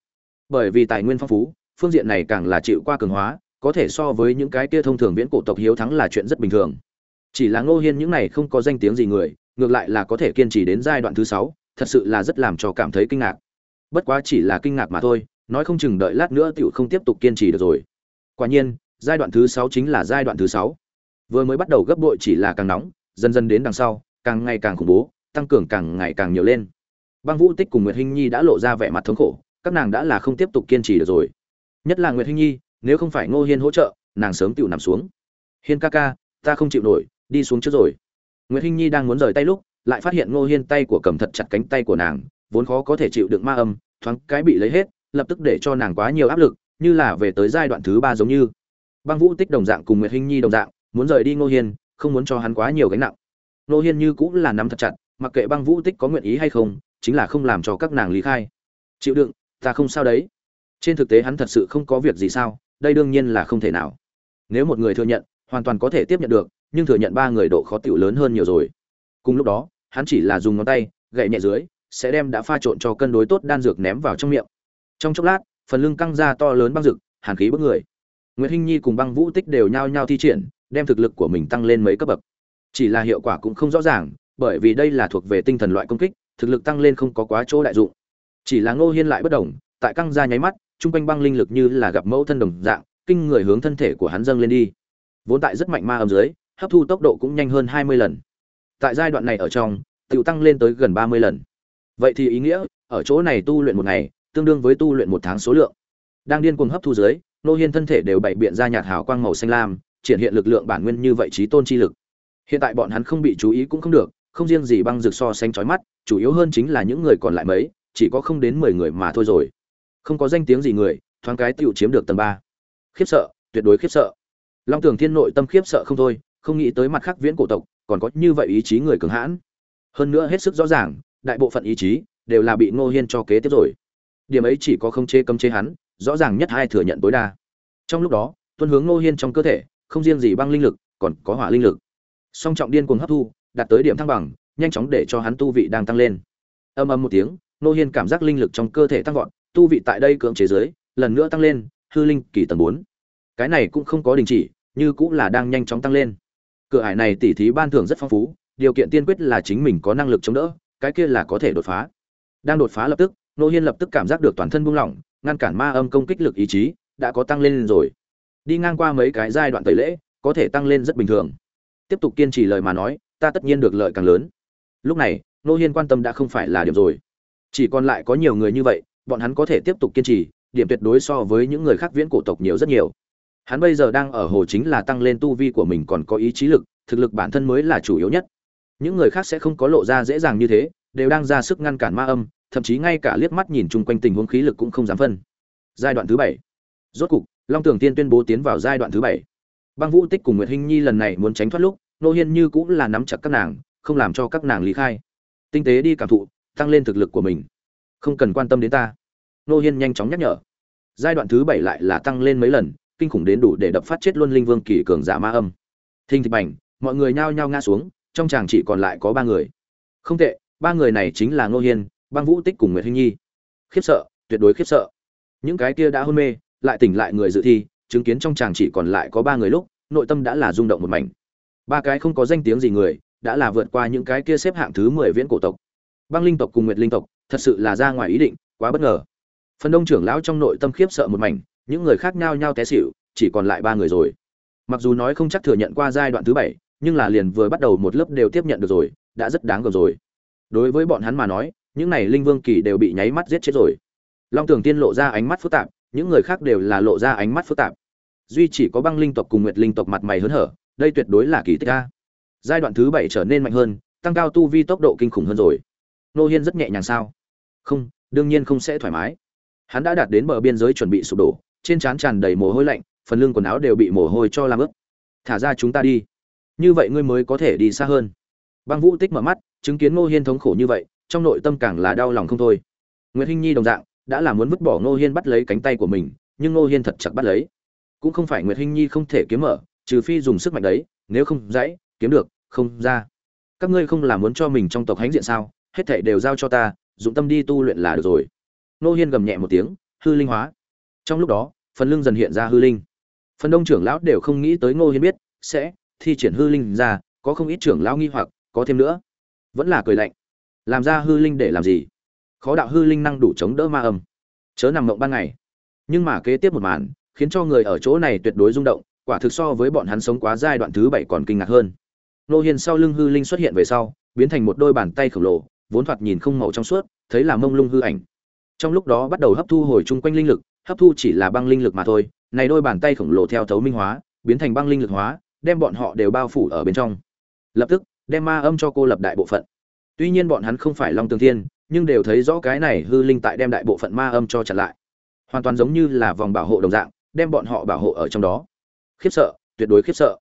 Bởi vì tài nguyên phong phú, phương diện này càng là chịu qua cường hóa, có thể so với những cái kia thông thường viễn cổ tộc hiếu thắng là chuyện rất bình thường. Chỉ là ngô hiên những này không có danh tiếng gì người, ngược lại là có thể kiên trì đến giai đoạn thứ sáu, thật sự là rất làm cho cảm thấy kinh ngạc bất quá chỉ là kinh ngạc mà thôi, nói không chừng đợi lát nữa t không tiếp tục kiên trì được rồi. Quả nhiên, giai đoạn thứ sáu chính là giai đoạn thứ sáu. Vừa mới bắt đầu gấp bội chỉ là càng nóng, dần dần đến đằng sau, càng ngày càng khủng bố, tăng cường càng ngày càng nhiều lên. Băng vũ tích cùng nguyệt hinh nhi đã lộ ra vẻ mặt thống khổ, các nàng đã là không tiếp tục kiên trì được rồi. Nhất là nguyệt hinh nhi, nếu không phải ngô hiên hỗ trợ, nàng sớm tự nằm xuống. Hiên ca ca, ta không chịu nổi, đi xuống trước rồi. Nguyệt hinh nhi đang muốn rời tay lúc, lại phát hiện ngô hiên tay của cầm thật chặt cánh tay của nàng vốn khó có thể chịu đựng ma âm thoáng cái bị lấy hết lập tức để cho nàng quá nhiều áp lực như là về tới giai đoạn thứ ba giống như băng vũ tích đồng dạng cùng nguyệt hinh nhi đồng dạng muốn rời đi Ngô Hiên, không muốn cho hắn quá nhiều gánh nặng. Ngô Hiên như cũng là nắm thật chặt, mặc kệ Băng Vũ Tích có nguyện ý hay không, chính là không làm cho các nàng lý khai. Chịu đựng, ta không sao đấy. Trên thực tế hắn thật sự không có việc gì sao, đây đương nhiên là không thể nào. Nếu một người thừa nhận, hoàn toàn có thể tiếp nhận được, nhưng thừa nhận ba người độ khó tiểu lớn hơn nhiều rồi. Cùng lúc đó, hắn chỉ là dùng ngón tay, gậy nhẹ dưới, sẽ đem đã pha trộn cho cân đối tốt đan dược ném vào trong miệng. Trong chốc lát, phần lưng căng ra to lớn băng rực, hàn khí bức người. Nguyệt Hinh Nhi cùng Băng Vũ Tích đều nhao nhao thi triển, đem thực lực của mình tăng lên mấy cấp bậc. Chỉ là hiệu quả cũng không rõ ràng, bởi vì đây là thuộc về tinh thần loại công kích, thực lực tăng lên không có quá chỗ đại dụng. Chỉ là Ngô Hiên lại bất động, tại căng ra nháy mắt, trung quanh băng linh lực như là gặp mẫu thân đồng dạng, kinh người hướng thân thể của hắn dâng lên đi. Vốn tại rất mạnh ma âm dưới, hấp thu tốc độ cũng nhanh hơn 20 lần. Tại giai đoạn này ở trong, tiểu tăng lên tới gần 30 lần. Vậy thì ý nghĩa, ở chỗ này tu luyện một ngày, tương đương với tu luyện một tháng số lượng. Đang điên cuồng hấp thu dưới, Nô Hiên thân thể đều bảy biện ra nhạt hào quang màu xanh lam, triển hiện lực lượng bản nguyên như vậy trí tôn chi lực. Hiện tại bọn hắn không bị chú ý cũng không được, không riêng gì băng rực so xanh chói mắt, chủ yếu hơn chính là những người còn lại mấy, chỉ có không đến 10 người mà thôi rồi. Không có danh tiếng gì người, thoáng cái tiểu chiếm được tầng ba Khiếp sợ, tuyệt đối khiếp sợ. Long Tường Thiên nội tâm khiếp sợ không thôi, không nghĩ tới mặt khác viễn cổ tộc, còn có như vậy ý chí người cường hãn. Hơn nữa hết sức rõ ràng, đại bộ phận ý chí đều là bị Ngô Hiên cho kế tiếp rồi. Điểm ấy chỉ có không chế cấm chế hắn, rõ ràng nhất hai thừa nhận tối đa. Trong lúc đó, tuân hướng Ngô Hiên trong cơ thể, không riêng gì băng linh lực, còn có hỏa linh lực. Song trọng điên cuồng hấp thu, đạt tới điểm thăng bằng, nhanh chóng để cho hắn tu vị đang tăng lên. Âm ầm một tiếng, Ngô Hiên cảm giác linh lực trong cơ thể tăng vọt, tu vị tại đây cưỡng chế dưới, lần nữa tăng lên, hư linh kỳ tầng 4. Cái này cũng không có đình chỉ, như cũng là đang nhanh chóng tăng lên. Cửa ải này tỷ thí ban thưởng rất phong phú, điều kiện tiên quyết là chính mình có năng lực chống đỡ, cái kia là có thể đột phá. Đang đột phá lập tức, Nô Hiên lập tức cảm giác được toàn thân buông lỏng, ngăn cản ma âm công kích lực ý chí đã có tăng lên rồi. Đi ngang qua mấy cái giai đoạn tẩy lễ, có thể tăng lên rất bình thường. Tiếp tục kiên trì lời mà nói, ta tất nhiên được lợi càng lớn. Lúc này, Nô Hiên quan tâm đã không phải là điểm rồi. Chỉ còn lại có nhiều người như vậy, bọn hắn có thể tiếp tục kiên trì, điểm tuyệt đối so với những người khác viễn cổ tộc nhiều rất nhiều. Hắn bây giờ đang ở hồ chính là tăng lên tu vi của mình còn có ý chí lực, thực lực bản thân mới là chủ yếu nhất. Những người khác sẽ không có lộ ra dễ dàng như thế, đều đang ra sức ngăn cản ma âm, thậm chí ngay cả liếc mắt nhìn chung quanh tình huống khí lực cũng không dám phân. Giai đoạn thứ bảy, Rốt cục, Long tường Tiên tuyên bố tiến vào giai đoạn thứ bảy. Băng Vũ Tích cùng Nguyệt Hinh Nhi lần này muốn tránh thoát lúc, Nô Hiên như cũng là nắm chặt các nàng, không làm cho các nàng lý khai. Tinh tế đi cảm thụ, tăng lên thực lực của mình. Không cần quan tâm đến ta. Nô Hiên nhanh chóng nhắc nhở. Giai đoạn thứ bảy lại là tăng lên mấy lần, kinh khủng đến đủ để đập phát chết luôn linh vương kỳ cường giả ma âm. Thinh thịch bành, mọi người nhao nhao ngã xuống, trong chàng chỉ còn lại có ba người. Không tệ, ba người này chính là Ngô Hiên, băng vũ tích cùng nguyệt hinh nhi. Khiếp sợ tuyệt đối khiếp sợ. Những cái kia đã hôn mê lại tỉnh lại người dự thi chứng kiến trong chàng chỉ còn lại có ba người lúc nội tâm đã là rung động một mảnh. Ba cái không có danh tiếng gì người đã là vượt qua những cái kia xếp hạng thứ mười viễn cổ tộc. Băng linh tộc cùng nguyệt linh tộc thật sự là ra ngoài ý định quá bất ngờ. Phần đông trưởng lão trong nội tâm khiếp sợ một mảnh những người khác nhau nhau té xỉu chỉ còn lại ba người rồi. Mặc dù nói không chắc thừa nhận qua giai đoạn thứ bảy nhưng là liền vừa bắt đầu một lớp đều tiếp nhận được rồi, đã rất đáng gờm rồi. Đối với bọn hắn mà nói, những này linh vương kỳ đều bị nháy mắt giết chết rồi. Long Tưởng tiên lộ ra ánh mắt phức tạp, những người khác đều là lộ ra ánh mắt phức tạp. Duy chỉ có băng linh tộc cùng nguyệt linh tộc mặt mày hớn hở, đây tuyệt đối là kỳ tích a. Giai đoạn thứ bảy trở nên mạnh hơn, tăng cao tu vi tốc độ kinh khủng hơn rồi. Nô hiên rất nhẹ nhàng sao? Không, đương nhiên không sẽ thoải mái. Hắn đã đạt đến bờ biên giới chuẩn bị sụp đổ, trên trán tràn đầy mồ hôi lạnh, phần lưng quần áo đều bị mồ hôi cho làm ướt. Thả ra chúng ta đi như vậy ngươi mới có thể đi xa hơn. Băng vũ tích mở mắt, chứng kiến ngô hiên thống khổ như vậy, trong nội tâm càng là đau lòng không thôi. Nguyễn hinh nhi đồng dạng, đã là muốn vứt bỏ ngô hiên bắt lấy cánh tay của mình, nhưng ngô hiên thật chặt bắt lấy. Cũng không phải nguyệt hinh nhi không thể kiếm mở, trừ phi dùng sức mạnh đấy, nếu không dãy, kiếm được, không ra. Các ngươi không làm muốn cho mình trong tộc hãnh diện sao? Hết thảy đều giao cho ta, dụng tâm đi tu luyện là được rồi. Ngô hiên gầm nhẹ một tiếng, hư linh hóa. Trong lúc đó, phần lưng dần hiện ra hư linh. Phần đông trưởng lão đều không nghĩ tới ngô hiên biết, sẽ thi triển hư linh ra, có không ít trưởng lão nghi hoặc, có thêm nữa. Vẫn là cười lạnh. Làm ra hư linh để làm gì? Khó đạo hư linh năng đủ chống đỡ ma âm. Chớ nằm mộng ban ngày. Nhưng mà kế tiếp một màn, khiến cho người ở chỗ này tuyệt đối rung động, quả thực so với bọn hắn sống quá giai đoạn thứ bảy còn kinh ngạc hơn. Nô hiền sau lưng hư linh xuất hiện về sau, biến thành một đôi bàn tay khổng lồ, vốn thoạt nhìn không màu trong suốt, thấy là mông lung hư ảnh. Trong lúc đó bắt đầu hấp thu hồi chung quanh linh lực, hấp thu chỉ là băng linh lực mà thôi, này đôi bàn tay khổng lồ theo thấu minh hóa, biến thành băng linh lực hóa đem bọn họ đều bao phủ ở bên trong. Lập tức, đem ma âm cho cô lập đại bộ phận. Tuy nhiên bọn hắn không phải long tương thiên, nhưng đều thấy rõ cái này hư linh tại đem đại bộ phận ma âm cho chặn lại. Hoàn toàn giống như là vòng bảo hộ đồng dạng, đem bọn họ bảo hộ ở trong đó. Khiếp sợ, tuyệt đối khiếp sợ.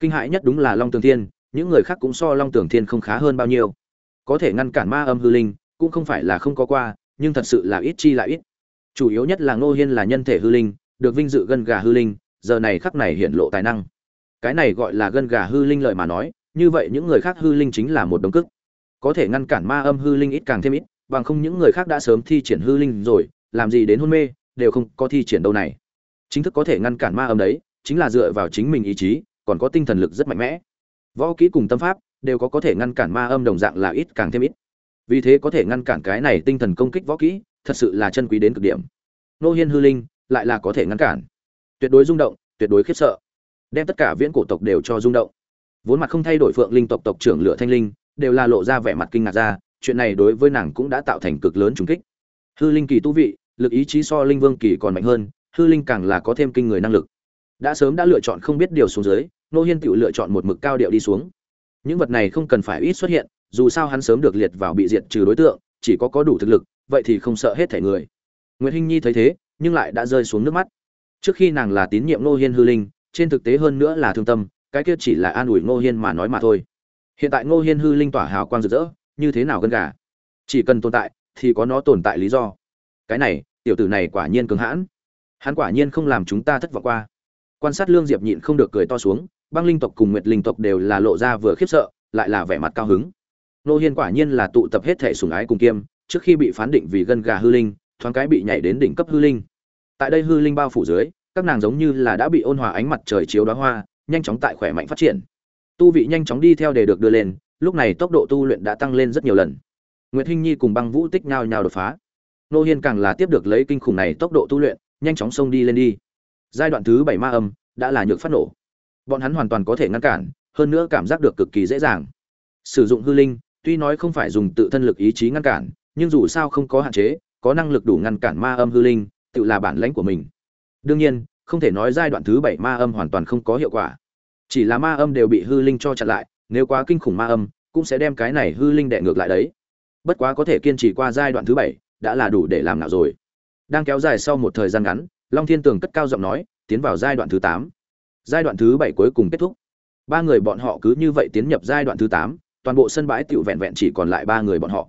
Kinh hãi nhất đúng là long tường thiên, những người khác cũng so long tường thiên không khá hơn bao nhiêu. Có thể ngăn cản ma âm hư linh, cũng không phải là không có qua, nhưng thật sự là ít chi lại ít. Chủ yếu nhất là ngô hiên là nhân thể hư linh, được vinh dự gân gà hư linh, giờ này khắc này hiện lộ tài năng cái này gọi là gân gà hư linh lợi mà nói, như vậy những người khác hư linh chính là một đống cức. Có thể ngăn cản ma âm hư linh ít càng thêm ít, bằng không những người khác đã sớm thi triển hư linh rồi, làm gì đến hôn mê, đều không có thi triển đâu này. Chính thức có thể ngăn cản ma âm đấy, chính là dựa vào chính mình ý chí, còn có tinh thần lực rất mạnh mẽ. Võ kỹ cùng tâm pháp đều có có thể ngăn cản ma âm đồng dạng là ít càng thêm ít. Vì thế có thể ngăn cản cái này tinh thần công kích võ kỹ, thật sự là chân quý đến cực điểm. Nô hiên hư linh lại là có thể ngăn cản. Tuyệt đối rung động, tuyệt đối khiếp sợ đem tất cả viễn cổ tộc đều cho rung động. Vốn mặt không thay đổi phượng linh tộc tộc trưởng lựa thanh linh, đều là lộ ra vẻ mặt kinh ngạc ra, chuyện này đối với nàng cũng đã tạo thành cực lớn trùng kích. Hư linh kỳ tu vị, lực ý chí so linh vương kỳ còn mạnh hơn, hư linh càng là có thêm kinh người năng lực. Đã sớm đã lựa chọn không biết điều xuống dưới, nô hiên tự lựa chọn một mực cao điệu đi xuống. Những vật này không cần phải ít xuất hiện, dù sao hắn sớm được liệt vào bị diệt trừ đối tượng, chỉ có có đủ thực lực, vậy thì không sợ hết thể người. Nguyễn hinh nhi thấy thế, nhưng lại đã rơi xuống nước mắt. Trước khi nàng là tín nhiệm nô hiên hư linh trên thực tế hơn nữa là thương tâm, cái kia chỉ là an ủi ngô hiên mà nói mà thôi. Hiện tại ngô hiên hư linh tỏa hào quang rực rỡ, như thế nào gân gà? Chỉ cần tồn tại, thì có nó tồn tại lý do. Cái này, tiểu tử này quả nhiên cường hãn. Hắn quả nhiên không làm chúng ta thất vọng qua. Quan sát lương diệp nhịn không được cười to xuống, băng linh tộc cùng nguyệt linh tộc đều là lộ ra vừa khiếp sợ, lại là vẻ mặt cao hứng. Nô hiên quả nhiên là tụ tập hết thể sùng ái cùng kiêm, trước khi bị phán định vì gân gà hư linh, thoáng cái bị nhảy đến đỉnh cấp hư linh. Tại đây hư linh bao phủ dưới các nàng giống như là đã bị ôn hòa ánh mặt trời chiếu đóa hoa, nhanh chóng tại khỏe mạnh phát triển. Tu vị nhanh chóng đi theo để được đưa lên, lúc này tốc độ tu luyện đã tăng lên rất nhiều lần. Nguyệt hinh nhi cùng băng vũ tích nhao nhao đột phá. Nô hiên càng là tiếp được lấy kinh khủng này tốc độ tu luyện, nhanh chóng xông đi lên đi. Giai đoạn thứ bảy ma âm đã là nhược phát nổ. Bọn hắn hoàn toàn có thể ngăn cản, hơn nữa cảm giác được cực kỳ dễ dàng. Sử dụng hư linh, tuy nói không phải dùng tự thân lực ý chí ngăn cản, nhưng dù sao không có hạn chế, có năng lực đủ ngăn cản ma âm hư linh, tự là bản lãnh của mình đương nhiên, không thể nói giai đoạn thứ bảy ma âm hoàn toàn không có hiệu quả. Chỉ là ma âm đều bị hư linh cho chặn lại, nếu quá kinh khủng ma âm, cũng sẽ đem cái này hư linh đẻ ngược lại đấy. Bất quá có thể kiên trì qua giai đoạn thứ bảy, đã là đủ để làm nào rồi. Đang kéo dài sau một thời gian ngắn, long thiên tường cất cao giọng nói, tiến vào giai đoạn thứ tám. Giai đoạn thứ bảy cuối cùng kết thúc. Ba người bọn họ cứ như vậy tiến nhập giai đoạn thứ tám, toàn bộ sân bãi tựu vẹn vẹn chỉ còn lại ba người bọn họ.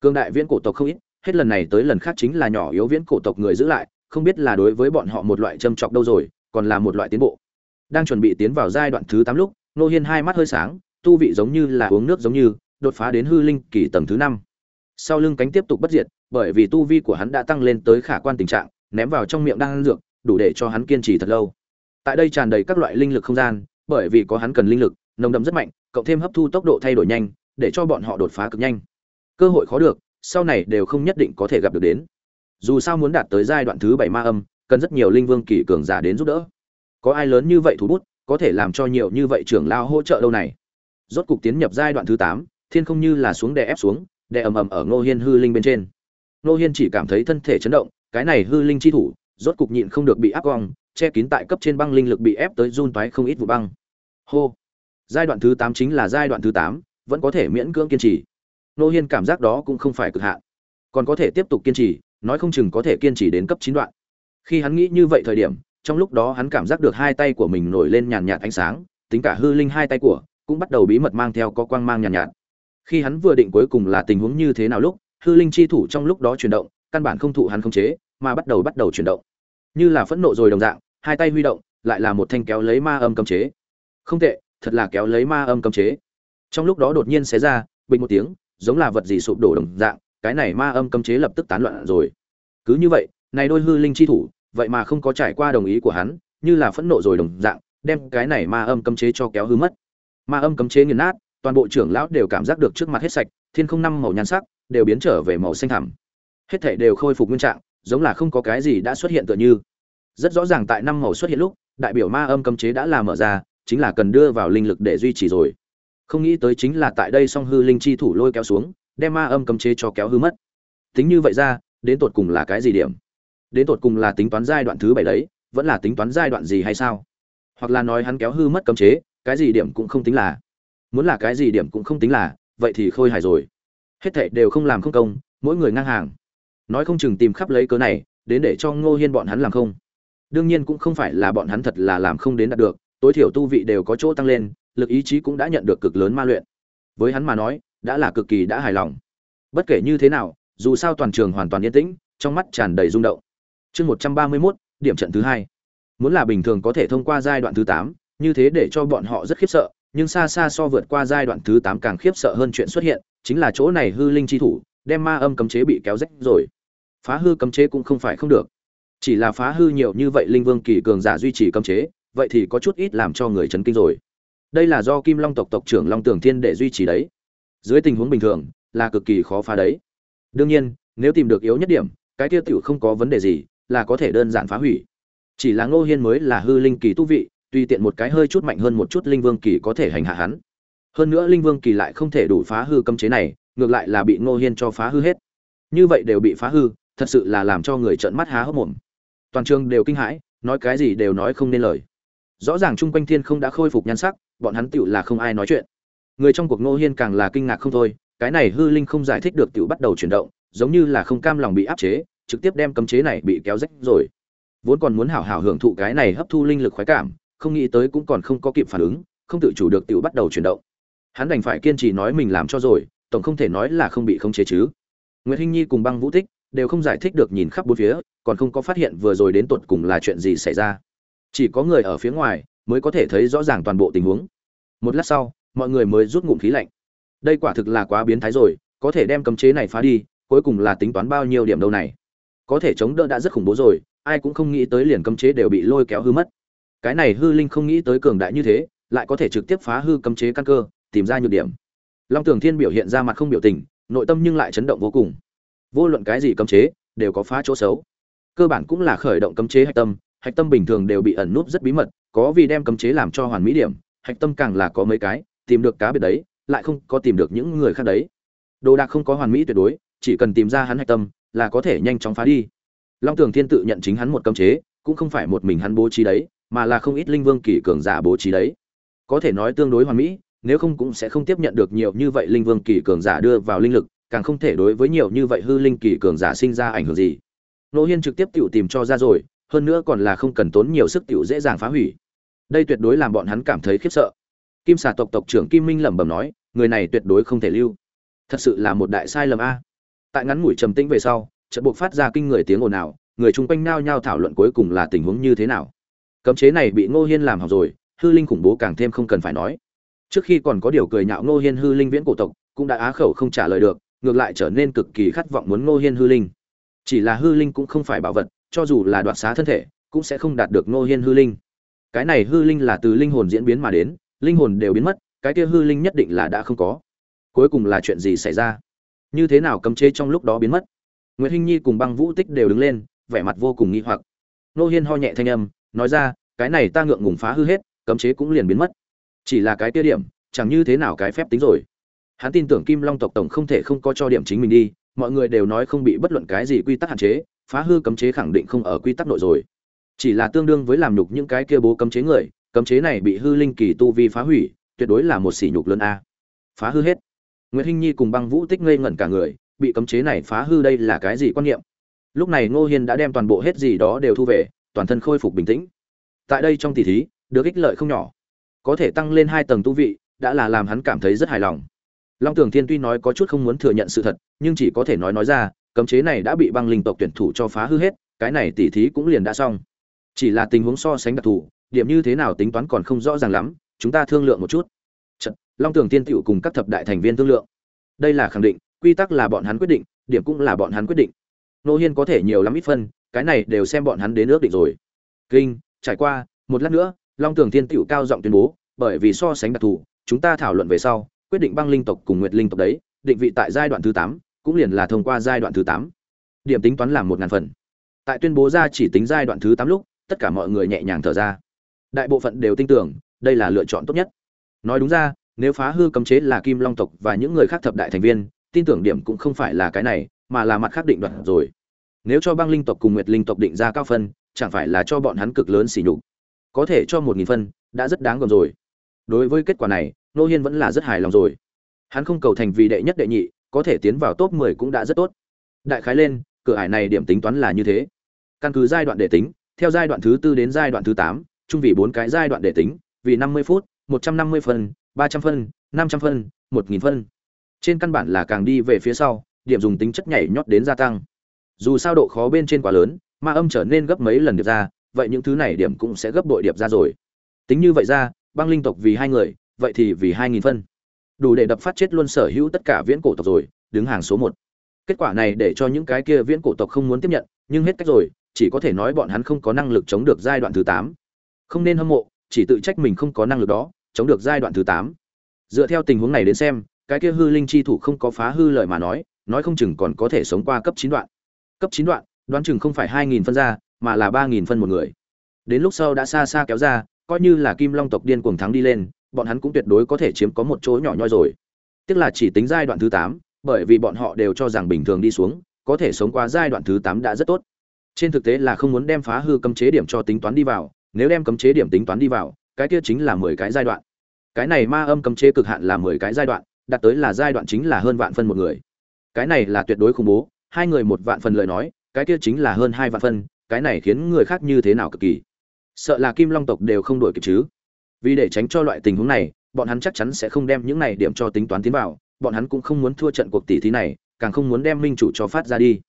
Cương đại viễn cổ tộc không ít, hết lần này tới lần khác chính là nhỏ yếu viễn cổ tộc người giữ lại không biết là đối với bọn họ một loại châm chọc đâu rồi, còn là một loại tiến bộ. Đang chuẩn bị tiến vào giai đoạn thứ tám lúc nô hiên hai mắt hơi sáng, tu vị giống như là uống nước giống như, đột phá đến hư linh kỳ tầng thứ năm. Sau lưng cánh tiếp tục bất diệt, bởi vì tu vi của hắn đã tăng lên tới khả quan tình trạng, ném vào trong miệng đang ăn dược, đủ để cho hắn kiên trì thật lâu. Tại đây tràn đầy các loại linh lực không gian, bởi vì có hắn cần linh lực, nồng đậm rất mạnh, cộng thêm hấp thu tốc độ thay đổi nhanh, để cho bọn họ đột phá cực nhanh. Cơ hội khó được, sau này đều không nhất định có thể gặp được đến dù sao muốn đạt tới giai đoạn thứ bảy ma âm, cần rất nhiều linh vương kỳ cường giả đến giúp đỡ. Có ai lớn như vậy thủ bút, có thể làm cho nhiều như vậy trưởng lao hỗ trợ đâu này? Rốt cục tiến nhập giai đoạn thứ tám, thiên không như là xuống đè ép xuống, đè ầm ầm ở ngô hiên hư linh bên trên. Ngô hiên chỉ cảm thấy thân thể chấn động, cái này hư linh chi thủ, rốt cục nhịn không được bị áp cong che kín tại cấp trên băng linh lực bị ép tới run toái không ít vụ băng. Hô! Giai đoạn thứ tám chính là giai đoạn thứ tám, vẫn có thể miễn cưỡng kiên trì. Ngô hiên cảm giác đó cũng không phải cực hạn. Còn có thể tiếp tục kiên trì nói không chừng có thể kiên trì đến cấp chín đoạn. Khi hắn nghĩ như vậy thời điểm trong lúc đó hắn cảm giác được hai tay của mình nổi lên nhàn nhạt ánh sáng tính cả hư linh hai tay của cũng bắt đầu bí mật mang theo có quang mang nhàn nhạt, nhạt khi hắn vừa định cuối cùng là tình huống như thế nào lúc hư linh chi thủ trong lúc đó chuyển động căn bản không thụ hắn khống chế mà bắt đầu bắt đầu chuyển động. Như là phẫn nộ rồi đồng dạng hai tay huy động lại là một thanh kéo lấy ma âm cấm chế. Không tệ thật là kéo lấy ma âm cấm chế. Trong lúc đó đột nhiên xé ra bình một tiếng giống là vật gì sụp đổ đồng dạng cái này ma âm cấm chế lập tức tán loạn rồi. Cứ như vậy, này đôi hư linh chi thủ, vậy mà không có trải qua đồng ý của hắn, như là phẫn nộ rồi đồng dạng, đem cái này ma âm cấm chế cho kéo hư mất. Ma âm cấm chế nghiền nát, toàn bộ trưởng lão đều cảm giác được trước mặt hết sạch, thiên không năm màu nhan sắc, đều biến trở về màu xanh thẳm. Hết thảy đều khôi phục nguyên trạng, giống là không có cái gì đã xuất hiện tựa như. Rất rõ ràng tại năm màu xuất hiện lúc, đại biểu ma âm cấm chế đã làm mở ra, chính là cần đưa vào linh lực để duy trì rồi. Không nghĩ tới chính là tại đây song hư linh chi thủ lôi kéo xuống đem ma âm cấm chế cho kéo hư mất. Tính như vậy ra, đến tột cùng là cái gì điểm? Đến tột cùng là tính toán giai đoạn thứ bảy đấy, vẫn là tính toán giai đoạn gì hay sao? Hoặc là nói hắn kéo hư mất cấm chế, cái gì điểm cũng không tính là. Muốn là cái gì điểm cũng không tính là, vậy thì khôi hài rồi. Hết thảy đều không làm không công, mỗi người ngang hàng. Nói không chừng tìm khắp lấy cớ này, đến để cho ngô hiên bọn hắn làm không. Đương nhiên cũng không phải là bọn hắn thật là làm không đến đạt được, tối thiểu tu vị đều có chỗ tăng lên, lực ý chí cũng đã nhận được cực lớn ma luyện. Với hắn mà nói đã là cực kỳ đã hài lòng. Bất kể như thế nào, dù sao toàn trường hoàn toàn yên tĩnh, trong mắt tràn đầy rung động. Chương một trăm ba mươi mốt, điểm trận thứ hai. Muốn là bình thường có thể thông qua giai đoạn thứ tám, như thế để cho bọn họ rất khiếp sợ, nhưng xa xa so vượt qua giai đoạn thứ tám càng khiếp sợ hơn chuyện xuất hiện, chính là chỗ này hư linh chi thủ, đem ma âm cấm chế bị kéo rách rồi. Phá hư cấm chế cũng không phải không được. Chỉ là phá hư nhiều như vậy linh vương kỳ cường giả duy trì cấm chế, vậy thì có chút ít làm cho người chấn kinh rồi. Đây là do kim long tộc tộc trưởng long tường thiên để duy trì đấy dưới tình huống bình thường, là cực kỳ khó phá đấy. Đương nhiên, nếu tìm được yếu nhất điểm, cái tiêu tiểu không có vấn đề gì, là có thể đơn giản phá hủy. Chỉ là ngô hiên mới là hư linh kỳ tu vị tùy tiện một cái hơi chút mạnh hơn một chút linh vương kỳ có thể hành hạ hắn. Hơn nữa linh vương kỳ lại không thể đủ phá hư cấm chế này, ngược lại là bị ngô hiên cho phá hư hết. Như vậy đều bị phá hư, thật sự là làm cho người trợn mắt há hốc mồm. Toàn trường đều kinh hãi, nói cái gì đều nói không nên lời. Rõ ràng chung quanh thiên không đã khôi phục nhan sắc, bọn hắn tựu là không ai nói chuyện người trong cuộc ngô hiên càng là kinh ngạc không thôi, cái này hư linh không giải thích được tựu bắt đầu chuyển động, giống như là không cam lòng bị áp chế, trực tiếp đem cấm chế này bị kéo rách rồi. Vốn còn muốn hảo hảo hưởng thụ cái này hấp thu linh lực khoái cảm, không nghĩ tới cũng còn không có kịp phản ứng, không tự chủ được tựu bắt đầu chuyển động. Hắn đành phải kiên trì nói mình làm cho rồi, tổng không thể nói là không bị khống chế chứ. Nguyễn hinh nhi cùng băng vũ tích đều không giải thích được nhìn khắp bốn phía, còn không có phát hiện vừa rồi đến tột cùng là chuyện gì xảy ra. Chỉ có người ở phía ngoài mới có thể thấy rõ ràng toàn bộ tình huống. Một lát sau mọi người mới rút ngụm khí lạnh. Đây quả thực là quá biến thái rồi, có thể đem cấm chế này phá đi, cuối cùng là tính toán bao nhiêu điểm đâu này. Có thể chống đỡ đã rất khủng bố rồi, ai cũng không nghĩ tới liền cấm chế đều bị lôi kéo hư mất. Cái này hư linh không nghĩ tới cường đại như thế, lại có thể trực tiếp phá hư cấm chế căn cơ, tìm ra nhược điểm. Long tường thiên biểu hiện ra mặt không biểu tình, nội tâm nhưng lại chấn động vô cùng. Vô luận cái gì cấm chế, đều có phá chỗ xấu. Cơ bản cũng là khởi động cấm chế hạch tâm hạch tâm bình thường đều bị ẩn núp rất bí mật, có vì đem cấm chế làm cho hoàn mỹ điểm, hạch tâm càng là có mấy cái tìm được cá biệt đấy, lại không có tìm được những người khác đấy. Đồ đạc không có hoàn mỹ tuyệt đối, chỉ cần tìm ra hắn hạch tâm, là có thể nhanh chóng phá đi. Long tường thiên tự nhận chính hắn một cấm chế, cũng không phải một mình hắn bố trí đấy, mà là không ít linh vương kỳ cường giả bố trí đấy. Có thể nói tương đối hoàn mỹ, nếu không cũng sẽ không tiếp nhận được nhiều như vậy linh vương kỳ cường giả đưa vào linh lực, càng không thể đối với nhiều như vậy hư linh kỳ cường giả sinh ra ảnh hưởng gì. Nô hiên trực tiếp tự tìm cho ra rồi, hơn nữa còn là không cần tốn nhiều sức tự dễ dàng phá hủy. Đây tuyệt đối làm bọn hắn cảm thấy khiếp sợ kim xà tộc tộc trưởng kim minh lẩm bẩm nói, người này tuyệt đối không thể lưu. Thật sự là một đại sai lầm a. Tại ngắn ngủi trầm tĩnh về sau trận buộc phát ra kinh người tiếng ồn ào, người chung quanh nao nhao thảo luận cuối cùng là tình huống như thế nào. Cấm chế này bị ngô hiên làm hỏng rồi, hư linh khủng bố càng thêm không cần phải nói. Trước khi còn có điều cười nhạo ngô hiên hư linh viễn cổ tộc, cũng đã á khẩu không trả lời được, ngược lại trở nên cực kỳ khát vọng muốn ngô hiên hư linh. Chỉ là hư linh cũng không phải bảo vật, cho dù là đoạt xá thân thể, cũng sẽ không đạt được ngô hiên hư linh. Cái này hư linh là từ linh hồn diễn biến mà đến linh hồn đều biến mất, cái kia hư linh nhất định là đã không có. Cuối cùng là chuyện gì xảy ra? Như thế nào cấm chế trong lúc đó biến mất? Nguyễn hinh nhi cùng băng vũ tích đều đứng lên, vẻ mặt vô cùng nghi hoặc. Nô hiên ho nhẹ thanh âm, nói ra, cái này ta ngượng ngùng phá hư hết, cấm chế cũng liền biến mất. Chỉ là cái kia điểm, chẳng như thế nào cái phép tính rồi. Hắn tin tưởng kim long tộc tổng không thể không có cho điểm chính mình đi, mọi người đều nói không bị bất luận cái gì quy tắc hạn chế, phá hư cấm chế khẳng định không ở quy tắc nội rồi. Chỉ là tương đương với làm nhục những cái kia bố cấm chế người cấm chế này bị hư linh kỳ tu vi phá hủy, tuyệt đối là một sỉ nhục lớn a. Phá hư hết. Nguyễn hinh nhi cùng băng vũ tích ngây ngẩn cả người, bị cấm chế này phá hư đây là cái gì quan niệm? Lúc này ngô hiên đã đem toàn bộ hết gì đó đều thu về, toàn thân khôi phục bình tĩnh. Tại đây trong tỷ thí, được ích lợi không nhỏ. Có thể tăng lên hai tầng tu vị, đã là làm hắn cảm thấy rất hài lòng. Long tường thiên tuy nói có chút không muốn thừa nhận sự thật, nhưng chỉ có thể nói nói ra, cấm chế này đã bị băng linh tộc tuyển thủ cho phá hư hết, cái này tỷ thí cũng liền đã xong. Chỉ là tình huống so sánh đặc thù điểm như thế nào tính toán còn không rõ ràng lắm chúng ta thương lượng một chút. Chật, long tường tiên tiểu cùng các thập đại thành viên thương lượng. Đây là khẳng định quy tắc là bọn hắn quyết định điểm cũng là bọn hắn quyết định. Nô hiên có thể nhiều lắm ít phân cái này đều xem bọn hắn đến ước định rồi. Kinh trải qua một lát nữa long tường tiên tiểu cao giọng tuyên bố bởi vì so sánh đặc thù chúng ta thảo luận về sau quyết định băng linh tộc cùng nguyệt linh tộc đấy định vị tại giai đoạn thứ tám cũng liền là thông qua giai đoạn thứ tám. Điểm tính toán làm một ngàn phần. Tại tuyên bố ra chỉ tính giai đoạn thứ tám lúc tất cả mọi người nhẹ nhàng thở ra đại bộ phận đều tin tưởng, đây là lựa chọn tốt nhất. Nói đúng ra, nếu phá hư cấm chế là kim long tộc và những người khác thập đại thành viên, tin tưởng điểm cũng không phải là cái này, mà là mặt khác định đoạt rồi. Nếu cho băng linh tộc cùng nguyệt linh tộc định ra cao phân, chẳng phải là cho bọn hắn cực lớn xỉ nhục. Có thể cho một nghìn phân, đã rất đáng gờm rồi. Đối với kết quả này, nô hiên vẫn là rất hài lòng rồi. Hắn không cầu thành vì đệ nhất đệ nhị, có thể tiến vào top mười cũng đã rất tốt. Đại khái lên, cửa ải này điểm tính toán là như thế. Căn cứ giai đoạn đệ tính, theo giai đoạn thứ tư đến giai đoạn thứ tám chung vì bốn cái giai đoạn đệ tính, vì năm mươi phút, một trăm năm mươi phân, ba trăm phân, năm trăm phân, một nghìn phân. Trên căn bản là càng đi về phía sau, điểm dùng tính chất nhảy nhót đến gia tăng. Dù sao độ khó bên trên quá lớn, ma âm trở nên gấp mấy lần điệp ra, vậy những thứ này điểm cũng sẽ gấp bội điệp ra rồi. Tính như vậy ra, băng linh tộc vì hai người, vậy thì vì hai nghìn phân. Đủ để đập phát chết luôn sở hữu tất cả viễn cổ tộc rồi, đứng hàng số một. Kết quả này để cho những cái kia viễn cổ tộc không muốn tiếp nhận, nhưng hết cách rồi, chỉ có thể nói bọn hắn không có năng lực chống được giai đoạn thứ tám không nên hâm mộ, chỉ tự trách mình không có năng lực đó, chống được giai đoạn thứ tám. Dựa theo tình huống này đến xem, cái kia hư linh chi thủ không có phá hư lời mà nói nói không chừng còn có thể sống qua cấp chín đoạn. Cấp chín đoạn, đoán chừng không phải hai nghìn phân ra, mà là ba nghìn phân một người. Đến lúc sau đã xa xa kéo ra, coi như là kim long tộc điên cuồng thắng đi lên, bọn hắn cũng tuyệt đối có thể chiếm có một chỗ nhỏ nhoi rồi. Tức là chỉ tính giai đoạn thứ tám, bởi vì bọn họ đều cho rằng bình thường đi xuống, có thể sống qua giai đoạn thứ tám đã rất tốt. Trên thực tế là không muốn đem phá hư cấm chế điểm cho tính toán đi vào nếu đem cấm chế điểm tính toán đi vào, cái kia chính là mười cái giai đoạn. Cái này ma âm cấm chế cực hạn là mười cái giai đoạn, đạt tới là giai đoạn chính là hơn vạn phân một người. Cái này là tuyệt đối khủng bố, hai người một vạn phần lời nói, cái kia chính là hơn hai vạn phân, cái này khiến người khác như thế nào cực kỳ. Sợ là kim long tộc đều không đổi kịp chứ. Vì để tránh cho loại tình huống này, bọn hắn chắc chắn sẽ không đem những này điểm cho tính toán tiến vào, bọn hắn cũng không muốn thua trận cuộc tỷ thí này, càng không muốn đem minh chủ cho phát ra đi.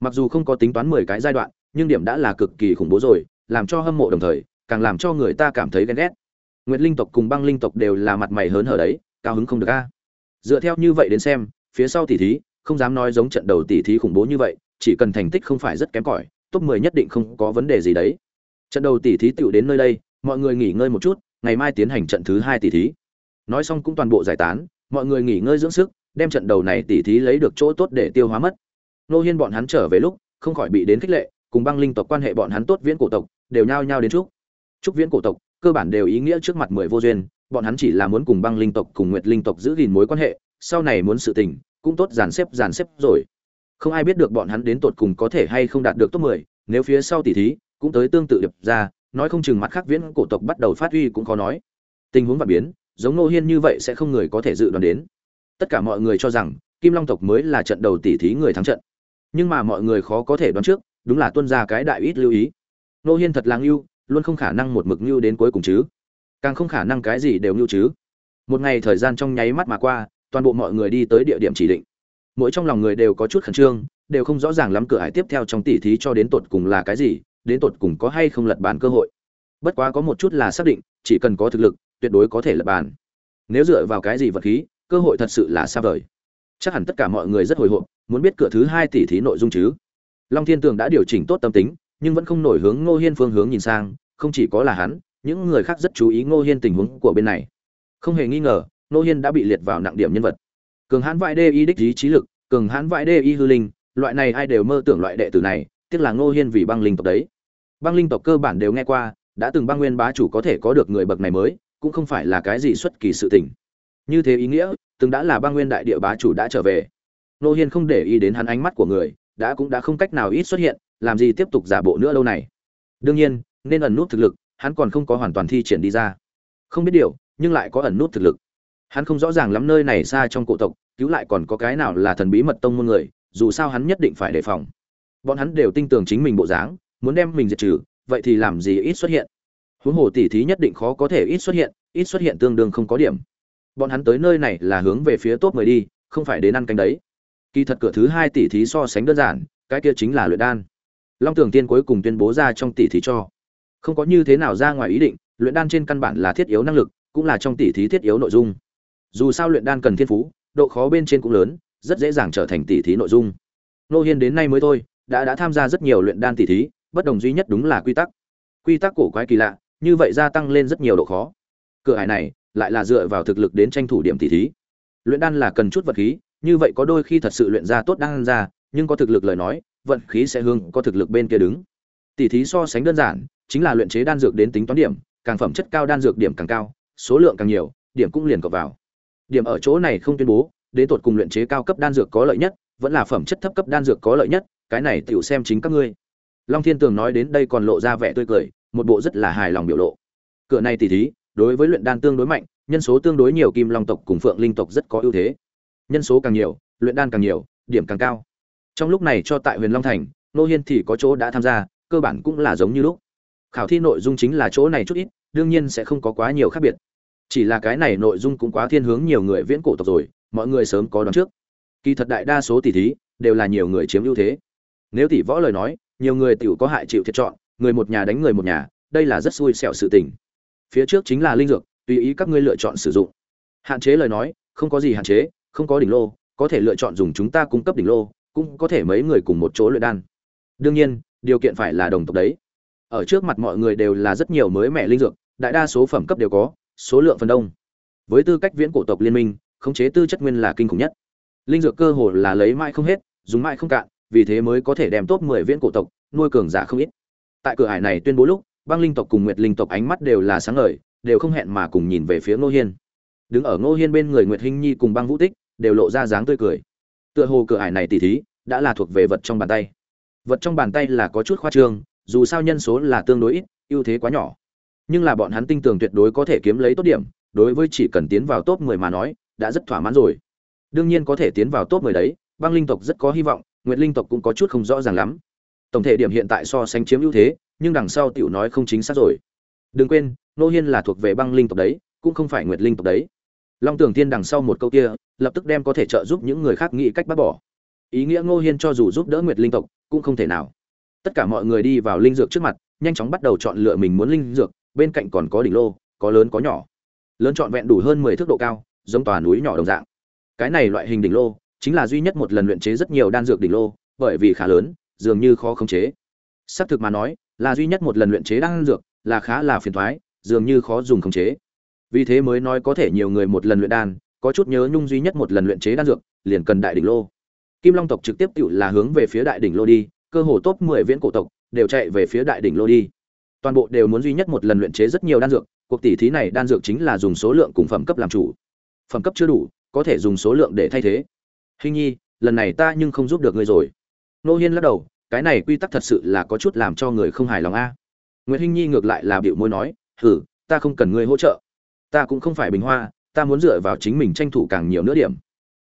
Mặc dù không có tính toán mười cái giai đoạn, nhưng điểm đã là cực kỳ khủng bố rồi làm cho hâm mộ đồng thời, càng làm cho người ta cảm thấy ghen ghét. Nguyệt linh tộc cùng băng linh tộc đều là mặt mày hớn hở đấy, cao hứng không được a. Dựa theo như vậy đến xem, phía sau tỷ thí, không dám nói giống trận đầu tỷ thí khủng bố như vậy, chỉ cần thành tích không phải rất kém cỏi, top 10 nhất định không có vấn đề gì đấy. Trận đầu tỷ thí tựu đến nơi đây, mọi người nghỉ ngơi một chút, ngày mai tiến hành trận thứ hai tỷ thí. Nói xong cũng toàn bộ giải tán, mọi người nghỉ ngơi dưỡng sức, đem trận đầu này tỷ thí lấy được chỗ tốt để tiêu hóa mất. Nô hiên bọn hắn trở về lúc, không khỏi bị đến khích lệ cùng băng linh tộc quan hệ bọn hắn tốt viễn cổ tộc, đều nhao nhao đến chúc. Chúc viễn cổ tộc, cơ bản đều ý nghĩa trước mặt mười vô duyên, bọn hắn chỉ là muốn cùng băng linh tộc cùng nguyệt linh tộc giữ gìn mối quan hệ, sau này muốn sự tình, cũng tốt dàn xếp dàn xếp rồi. Không ai biết được bọn hắn đến tột cùng có thể hay không đạt được top mười, nếu phía sau tỷ thí cũng tới tương tự điệp ra, nói không chừng mặt khác viễn cổ tộc bắt đầu phát huy cũng khó nói. Tình huống và biến, giống nô hiên như vậy sẽ không người có thể dự đoán đến. Tất cả mọi người cho rằng, kim long tộc mới là trận đầu tỷ thí người thắng trận. Nhưng mà mọi người khó có thể đoán trước đúng là tuân ra cái đại ít lưu ý. Nô hiên thật là ngưu, luôn không khả năng một mực ngưu đến cuối cùng chứ. Càng không khả năng cái gì đều ngưu chứ. Một ngày thời gian trong nháy mắt mà qua, toàn bộ mọi người đi tới địa điểm chỉ định. Mỗi trong lòng người đều có chút khẩn trương, đều không rõ ràng lắm cửa hải tiếp theo trong tỷ thí cho đến tột cùng là cái gì, đến tột cùng có hay không lật bàn cơ hội. Bất quá có một chút là xác định, chỉ cần có thực lực, tuyệt đối có thể lật bàn. Nếu dựa vào cái gì vật khí, cơ hội thật sự là xa vời. Chắc hẳn tất cả mọi người rất hồi hộp, muốn biết cửa thứ hai tỷ thí nội dung chứ long thiên tường đã điều chỉnh tốt tâm tính, nhưng vẫn không nổi hướng ngô hiên phương hướng nhìn sang, không chỉ có là hắn, những người khác rất chú ý ngô hiên tình huống của bên này. Không hề nghi ngờ, ngô hiên đã bị liệt vào nặng điểm nhân vật. Cường hãn vãi đê y đích ý trí lực, cường hãn vãi đê y hư linh, loại này ai đều mơ tưởng loại đệ tử này, tiếc là ngô hiên vì băng linh tộc đấy. Băng linh tộc cơ bản đều nghe qua, đã từng băng nguyên bá chủ có thể có được người bậc này mới, cũng không phải là cái gì xuất kỳ sự tình. Như thế ý nghĩa, từng đã là băng nguyên đại địa bá chủ đã trở về. Ngô hiên không để ý đến hắn ánh mắt của người đã cũng đã không cách nào ít xuất hiện, làm gì tiếp tục giả bộ nữa lâu này. Đương nhiên, nên ẩn nút thực lực, hắn còn không có hoàn toàn thi triển đi ra. Không biết điều, nhưng lại có ẩn nút thực lực. Hắn không rõ ràng lắm nơi này xa trong cổ tộc, cứu lại còn có cái nào là thần bí mật tông môn người, dù sao hắn nhất định phải đề phòng. Bọn hắn đều tin tưởng chính mình bộ dáng, muốn đem mình diệt trừ, vậy thì làm gì ít xuất hiện? Huống hồ tỷ thí nhất định khó có thể ít xuất hiện, ít xuất hiện tương đương không có điểm. Bọn hắn tới nơi này là hướng về phía top mười đi, không phải đến ăn canh đấy kỳ thật cửa thứ hai tỷ thí so sánh đơn giản, cái kia chính là luyện đan. Long tưởng tiên cuối cùng tuyên bố ra trong tỷ thí cho. Không có như thế nào ra ngoài ý định, luyện đan trên căn bản là thiết yếu năng lực, cũng là trong tỷ thí thiết yếu nội dung. Dù sao luyện đan cần thiên phú, độ khó bên trên cũng lớn, rất dễ dàng trở thành tỷ thí nội dung. Nô hiên đến nay mới thôi, đã đã tham gia rất nhiều luyện đan tỷ thí, bất đồng duy nhất đúng là quy tắc. Quy tắc cổ quái kỳ lạ, như vậy gia tăng lên rất nhiều độ khó. Cửa hải này lại là dựa vào thực lực đến tranh thủ điểm tỷ thí. Luyện đan là cần chút vật khí như vậy có đôi khi thật sự luyện ra tốt đang ra, nhưng có thực lực lời nói, vận khí sẽ hướng có thực lực bên kia đứng. Tỷ thí so sánh đơn giản, chính là luyện chế đan dược đến tính toán điểm, càng phẩm chất cao đan dược điểm càng cao, số lượng càng nhiều, điểm cũng liền cộng vào. Điểm ở chỗ này không tuyên bố, đến tột cùng luyện chế cao cấp đan dược có lợi nhất, vẫn là phẩm chất thấp cấp đan dược có lợi nhất, cái này tựu xem chính các ngươi. Long thiên tường nói đến đây còn lộ ra vẻ tươi cười, một bộ rất là hài lòng biểu lộ. Cửa này tỷ thí, đối với luyện đan tương đối mạnh, nhân số tương đối nhiều kim long tộc cùng phượng linh tộc rất có ưu thế nhân số càng nhiều, luyện đan càng nhiều, điểm càng cao. Trong lúc này cho tại huyền long thành nô hiên thì có chỗ đã tham gia, cơ bản cũng là giống như lúc. Khảo thi nội dung chính là chỗ này chút ít, đương nhiên sẽ không có quá nhiều khác biệt. Chỉ là cái này nội dung cũng quá thiên hướng nhiều người viễn cổ tộc rồi, mọi người sớm có đoán trước. Kỳ thật đại đa số tỷ thí đều là nhiều người chiếm ưu thế. Nếu tỷ võ lời nói, nhiều người tiểu có hại chịu thiệt chọn, người một nhà đánh người một nhà, đây là rất xui xẻo sự tình. Phía trước chính là linh dược, tùy ý các ngươi lựa chọn sử dụng. Hạn chế lời nói, không có gì hạn chế không có đỉnh lô, có thể lựa chọn dùng chúng ta cung cấp đỉnh lô, cũng có thể mấy người cùng một chỗ luyện đan. Đương nhiên, điều kiện phải là đồng tộc đấy. Ở trước mặt mọi người đều là rất nhiều mới mẻ linh dược, đại đa số phẩm cấp đều có, số lượng phần đông. Với tư cách viễn cổ tộc liên minh, khống chế tư chất nguyên là kinh khủng nhất. Linh dược cơ hồ là lấy mãi không hết, dùng mãi không cạn, vì thế mới có thể đem top 10 viễn cổ tộc, nuôi cường giả không ít. Tại cửa hải này tuyên bố lúc, băng linh tộc cùng nguyệt linh tộc ánh mắt đều là sáng ngời, đều không hẹn mà cùng nhìn về phía ngô hiên. Đứng ở ngô hiên bên người nguyệt hinh nhi cùng băng vũ tích đều lộ ra dáng tươi cười. Tựa hồ cửa ải này tỉ thí, đã là thuộc về vật trong bàn tay. Vật trong bàn tay là có chút khoa trương, dù sao nhân số là tương đối ít, ưu thế quá nhỏ. Nhưng là bọn hắn tin tưởng tuyệt đối có thể kiếm lấy tốt điểm, đối với chỉ cần tiến vào top 10 mà nói, đã rất thỏa mãn rồi. Đương nhiên có thể tiến vào top 10 đấy, băng linh tộc rất có hy vọng, nguyệt linh tộc cũng có chút không rõ ràng lắm. Tổng thể điểm hiện tại so sánh chiếm ưu thế, nhưng đằng sau tiểu nói không chính xác rồi. Đừng quên, nô hiên là thuộc về băng linh tộc đấy, cũng không phải nguyệt linh tộc đấy long tưởng tiên đằng sau một câu kia, lập tức đem có thể trợ giúp những người khác nghĩ cách bác bỏ. Ý nghĩa ngô hiên cho dù giúp đỡ nguyệt linh tộc, cũng không thể nào. Tất cả mọi người đi vào linh dược trước mặt, nhanh chóng bắt đầu chọn lựa mình muốn linh dược, bên cạnh còn có đỉnh lô, có lớn có nhỏ. Lớn trọn vẹn đủ hơn mười thước độ cao, giống tòa núi nhỏ đồng dạng. Cái này loại hình đỉnh lô, chính là duy nhất một lần luyện chế rất nhiều đan dược đỉnh lô, bởi vì khá lớn, dường như khó khống chế. Xác thực mà nói, là duy nhất một lần luyện chế đan dược, là khá là phiền thoái dường như khó dùng khống chế vì thế mới nói có thể nhiều người một lần luyện đan, có chút nhớ nhung duy nhất một lần luyện chế đan dược, liền cần đại đỉnh lô. Kim long tộc trực tiếp tự là hướng về phía đại đỉnh lô đi, cơ hồ top 10 viễn cổ tộc đều chạy về phía đại đỉnh lô đi. Toàn bộ đều muốn duy nhất một lần luyện chế rất nhiều đan dược, cuộc tỷ thí này đan dược chính là dùng số lượng cùng phẩm cấp làm chủ. Phẩm cấp chưa đủ, có thể dùng số lượng để thay thế. Hình nhi, lần này ta nhưng không giúp được ngươi rồi. Nô hiên lắc đầu, cái này quy tắc thật sự là có chút làm cho người không hài lòng a. Nguyễn hình nhi ngược lại là biểu môi nói thử ta không cần ngươi hỗ trợ ta cũng không phải bình hoa, ta muốn dựa vào chính mình tranh thủ càng nhiều nữa điểm.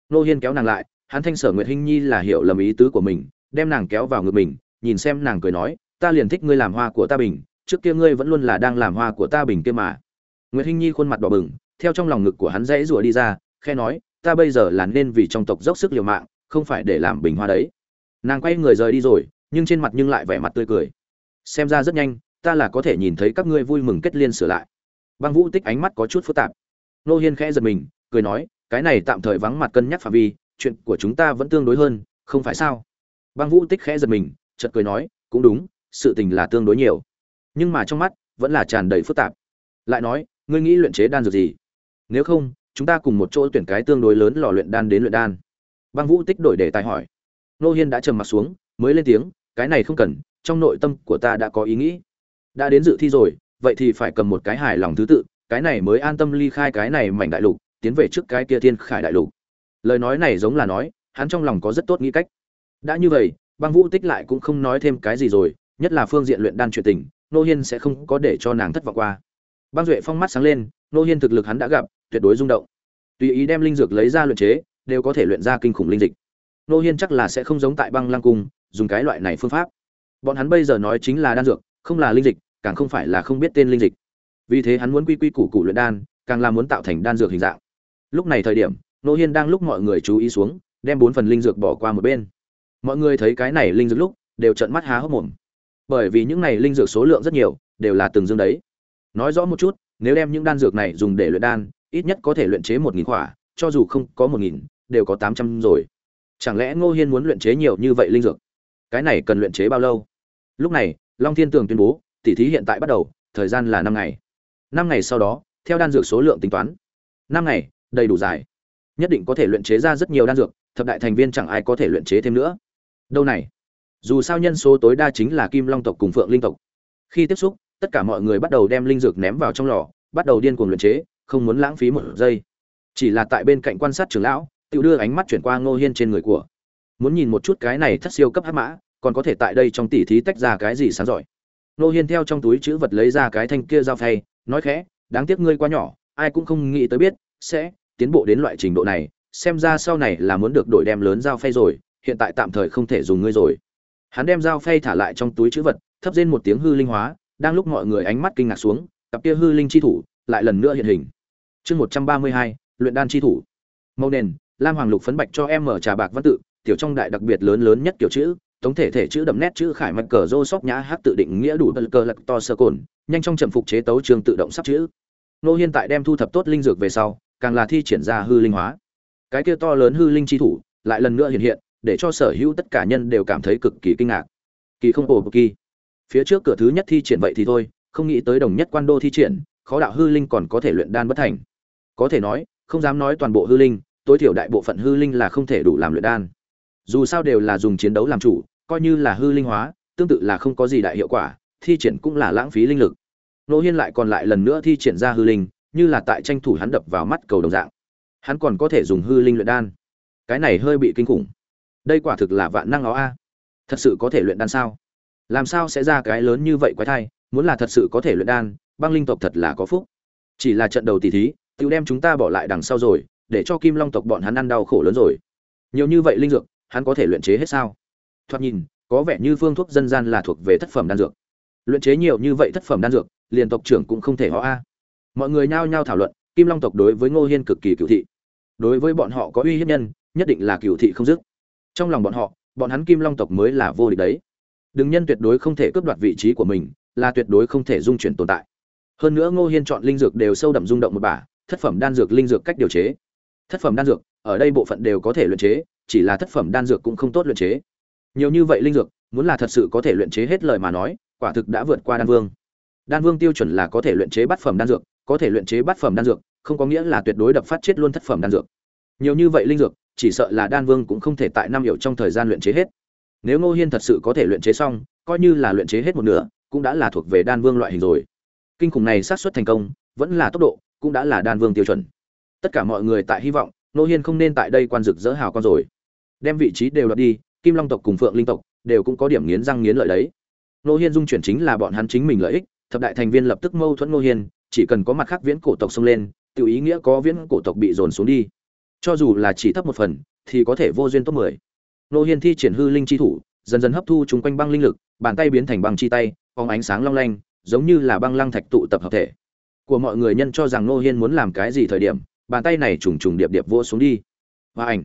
Nô hiên kéo nàng lại, hắn thanh sở nguyệt hinh nhi là hiểu lầm ý tứ của mình, đem nàng kéo vào ngực mình, nhìn xem nàng cười nói, ta liền thích ngươi làm hoa của ta bình, trước kia ngươi vẫn luôn là đang làm hoa của ta bình kia mà. Nguyệt hinh nhi khuôn mặt đỏ bừng, theo trong lòng ngực của hắn dãy rủa đi ra khe nói, ta bây giờ là nên vì trong tộc dốc sức liều mạng, không phải để làm bình hoa đấy. Nàng quay người rời đi rồi, nhưng trên mặt nhưng lại vẻ mặt tươi cười. Xem ra rất nhanh, ta là có thể nhìn thấy các ngươi vui mừng kết liên sửa lại băng vũ tích ánh mắt có chút phức tạp. Nô hiên khẽ giật mình, cười nói, cái này tạm thời vắng mặt cân nhắc phạm vi, chuyện của chúng ta vẫn tương đối hơn, không phải sao? Băng vũ tích khẽ giật mình, chợt cười nói, cũng đúng, sự tình là tương đối nhiều. Nhưng mà trong mắt vẫn là tràn đầy phức tạp. Lại nói, ngươi nghĩ luyện chế đan dược gì? Nếu không, chúng ta cùng một chỗ tuyển cái tương đối lớn lò luyện đan đến luyện đan. Băng vũ tích đổi đề tài hỏi. Nô hiên đã trầm mặt xuống, mới lên tiếng, cái này không cần, trong nội tâm của ta đã có ý nghĩ. Đã đến dự thi rồi vậy thì phải cầm một cái hài lòng thứ tự, cái này mới an tâm ly khai cái này mảnh đại lục, tiến về trước cái kia thiên khải đại lục. Lời nói này giống là nói, hắn trong lòng có rất tốt nghĩ cách. Đã như vậy, băng vũ tích lại cũng không nói thêm cái gì rồi, nhất là phương diện luyện đan chuyện tình, nô hiên sẽ không có để cho nàng thất vọng qua. Băng duệ phong mắt sáng lên, nô hiên thực lực hắn đã gặp, tuyệt đối rung động. Tùy ý đem linh dược lấy ra luyện chế, đều có thể luyện ra kinh khủng linh dịch. Nô hiên chắc là sẽ không giống tại băng lăng cung, dùng cái loại này phương pháp. Bọn hắn bây giờ nói chính là đan dược, không là linh dịch càng không phải là không biết tên linh dịch. Vì thế hắn muốn quy quy củ củ luyện đan, càng là muốn tạo thành đan dược hình dạng. Lúc này thời điểm, nô hiên đang lúc mọi người chú ý xuống, đem bốn phần linh dược bỏ qua một bên. Mọi người thấy cái này linh dược lúc, đều trợn mắt há hốc mồm. Bởi vì những này linh dược số lượng rất nhiều, đều là từng dương đấy. Nói rõ một chút, nếu đem những đan dược này dùng để luyện đan, ít nhất có thể luyện chế một nghìn khỏa, cho dù không có một nghìn, đều có tám trăm rồi. Chẳng lẽ ngô hiên muốn luyện chế nhiều như vậy linh dược? Cái này cần luyện chế bao lâu? Lúc này, long thiên tường tuyên bố tỉ thí hiện tại bắt đầu, thời gian là năm ngày. Năm ngày sau đó, theo đan dược số lượng tính toán. Năm ngày, đầy đủ dài. Nhất định có thể luyện chế ra rất nhiều đan dược, thập đại thành viên chẳng ai có thể luyện chế thêm nữa. Đâu này? Dù sao nhân số tối đa chính là kim long tộc cùng phượng linh tộc. Khi tiếp xúc, tất cả mọi người bắt đầu đem linh dược ném vào trong lò, bắt đầu điên cuồng luyện chế, không muốn lãng phí một giây. Chỉ là tại bên cạnh quan sát trưởng lão tự đưa ánh mắt chuyển qua ngô hiên trên người của. Muốn nhìn một chút cái này thất siêu cấp hắc mã, còn có thể tại đây trong tỉ thí tách ra cái gì sáng giỏi. Nô hiên theo trong túi chữ vật lấy ra cái thanh kia dao phay, nói khẽ, đáng tiếc ngươi quá nhỏ, ai cũng không nghĩ tới biết, sẽ tiến bộ đến loại trình độ này, xem ra sau này là muốn được đổi đem lớn dao phay rồi, hiện tại tạm thời không thể dùng ngươi rồi. Hắn đem dao phay thả lại trong túi chữ vật, thấp lên một tiếng hư linh hóa, đang lúc mọi người ánh mắt kinh ngạc xuống, cặp kia hư linh chi thủ lại lần nữa hiện hình. Chương một trăm ba mươi hai, luyện đan chi thủ. Mâu nền, lam hoàng lục phấn bạch cho em mở trà bạc văn tự, tiểu trong đại đặc biệt lớn lớn nhất kiểu chữ tổng thể thể chữ đậm nét chữ khải mạch cờ rô sóc nhã hát tự định nghĩa đủ bật cờ lạc to sơ cồn, nhanh trong trầm phục chế tấu trường tự động sắp chữ. Nô hiên tại đem thu thập tốt linh dược về sau, càng là thi triển ra hư linh hóa. Cái kia to lớn hư linh chi thủ lại lần nữa hiện hiện, để cho sở hữu tất cả nhân đều cảm thấy cực kỳ kinh ngạc. Kỳ không ổ kỳ. Phía trước cửa thứ nhất thi triển vậy thì thôi, không nghĩ tới đồng nhất quan đô thi triển, khó đạo hư linh còn có thể luyện đan bất thành. Có thể nói, không dám nói toàn bộ hư linh, tối thiểu đại bộ phận hư linh là không thể đủ làm luyện đan dù sao đều là dùng chiến đấu làm chủ, coi như là hư linh hóa, tương tự là không có gì đại hiệu quả, thi triển cũng là lãng phí linh lực. Nô hiên lại còn lại lần nữa thi triển ra hư linh, như là tại tranh thủ hắn đập vào mắt cầu đồng dạng. Hắn còn có thể dùng hư linh luyện đan. Cái này hơi bị kinh khủng. Đây quả thực là vạn năng áo a. Thật sự có thể luyện đan sao? Làm sao sẽ ra cái lớn như vậy quái thai, muốn là thật sự có thể luyện đan, băng linh tộc thật là có phúc. Chỉ là trận đầu tỷ thí tự đem chúng ta bỏ lại đằng sau rồi, để cho kim long tộc bọn hắn ăn đau khổ lớn rồi. Nhiều như vậy linh dược hắn có thể luyện chế hết sao? Thoạt nhìn, có vẻ như phương thuốc dân gian là thuộc về thất phẩm đan dược. Luyện chế nhiều như vậy thất phẩm đan dược, liền tộc trưởng cũng không thể họ a. Mọi người nhao nhao thảo luận, kim long tộc đối với ngô hiên cực kỳ cựu thị. Đối với bọn họ có uy hiếp nhân, nhất định là cựu thị không dứt. Trong lòng bọn họ, bọn hắn kim long tộc mới là vô địch đấy. Đừng nhân tuyệt đối không thể cướp đoạt vị trí của mình, là tuyệt đối không thể dung chuyển tồn tại. Hơn nữa ngô hiên chọn linh dược đều sâu đậm rung động một bả, thất phẩm đan dược linh dược cách điều chế. Thất phẩm đan dược, ở đây bộ phận đều có thể luyện chế chỉ là thất phẩm đan dược cũng không tốt luyện chế. Nhiều như vậy linh dược, muốn là thật sự có thể luyện chế hết lời mà nói, quả thực đã vượt qua đan vương. Đan vương tiêu chuẩn là có thể luyện chế bát phẩm đan dược, có thể luyện chế bát phẩm đan dược, không có nghĩa là tuyệt đối đập phát chết luôn thất phẩm đan dược. Nhiều như vậy linh dược, chỉ sợ là đan vương cũng không thể tại năm hiệu trong thời gian luyện chế hết. Nếu ngô hiên thật sự có thể luyện chế xong, coi như là luyện chế hết một nửa, cũng đã là thuộc về đan vương loại hình rồi. Kinh khủng này xác suất thành công, vẫn là tốc độ, cũng đã là đan vương tiêu chuẩn. Tất cả mọi người tại hy vọng, ngô hiên không nên tại đây quan dược dỡ hào con rồi đem vị trí đều đoạt đi, kim long tộc cùng phượng linh tộc đều cũng có điểm nghiến răng nghiến lợi đấy. Ngô hiên dung chuyển chính là bọn hắn chính mình lợi ích, thập đại thành viên lập tức mâu thuẫn ngô hiên, chỉ cần có mặt khác viễn cổ tộc xông lên tự ý nghĩa có viễn cổ tộc bị dồn xuống đi. Cho dù là chỉ thấp một phần, thì có thể vô duyên top mười. Nô hiên thi triển hư linh chi thủ, dần dần hấp thu chung quanh băng linh lực, bàn tay biến thành băng chi tay, phóng ánh sáng long lanh, giống như là băng lăng thạch tụ tập hợp thể. Của mọi người nhân cho rằng nô hiên muốn làm cái gì thời điểm, bàn tay này trùng trùng điệp điệp vỗ xuống đi. Và ảnh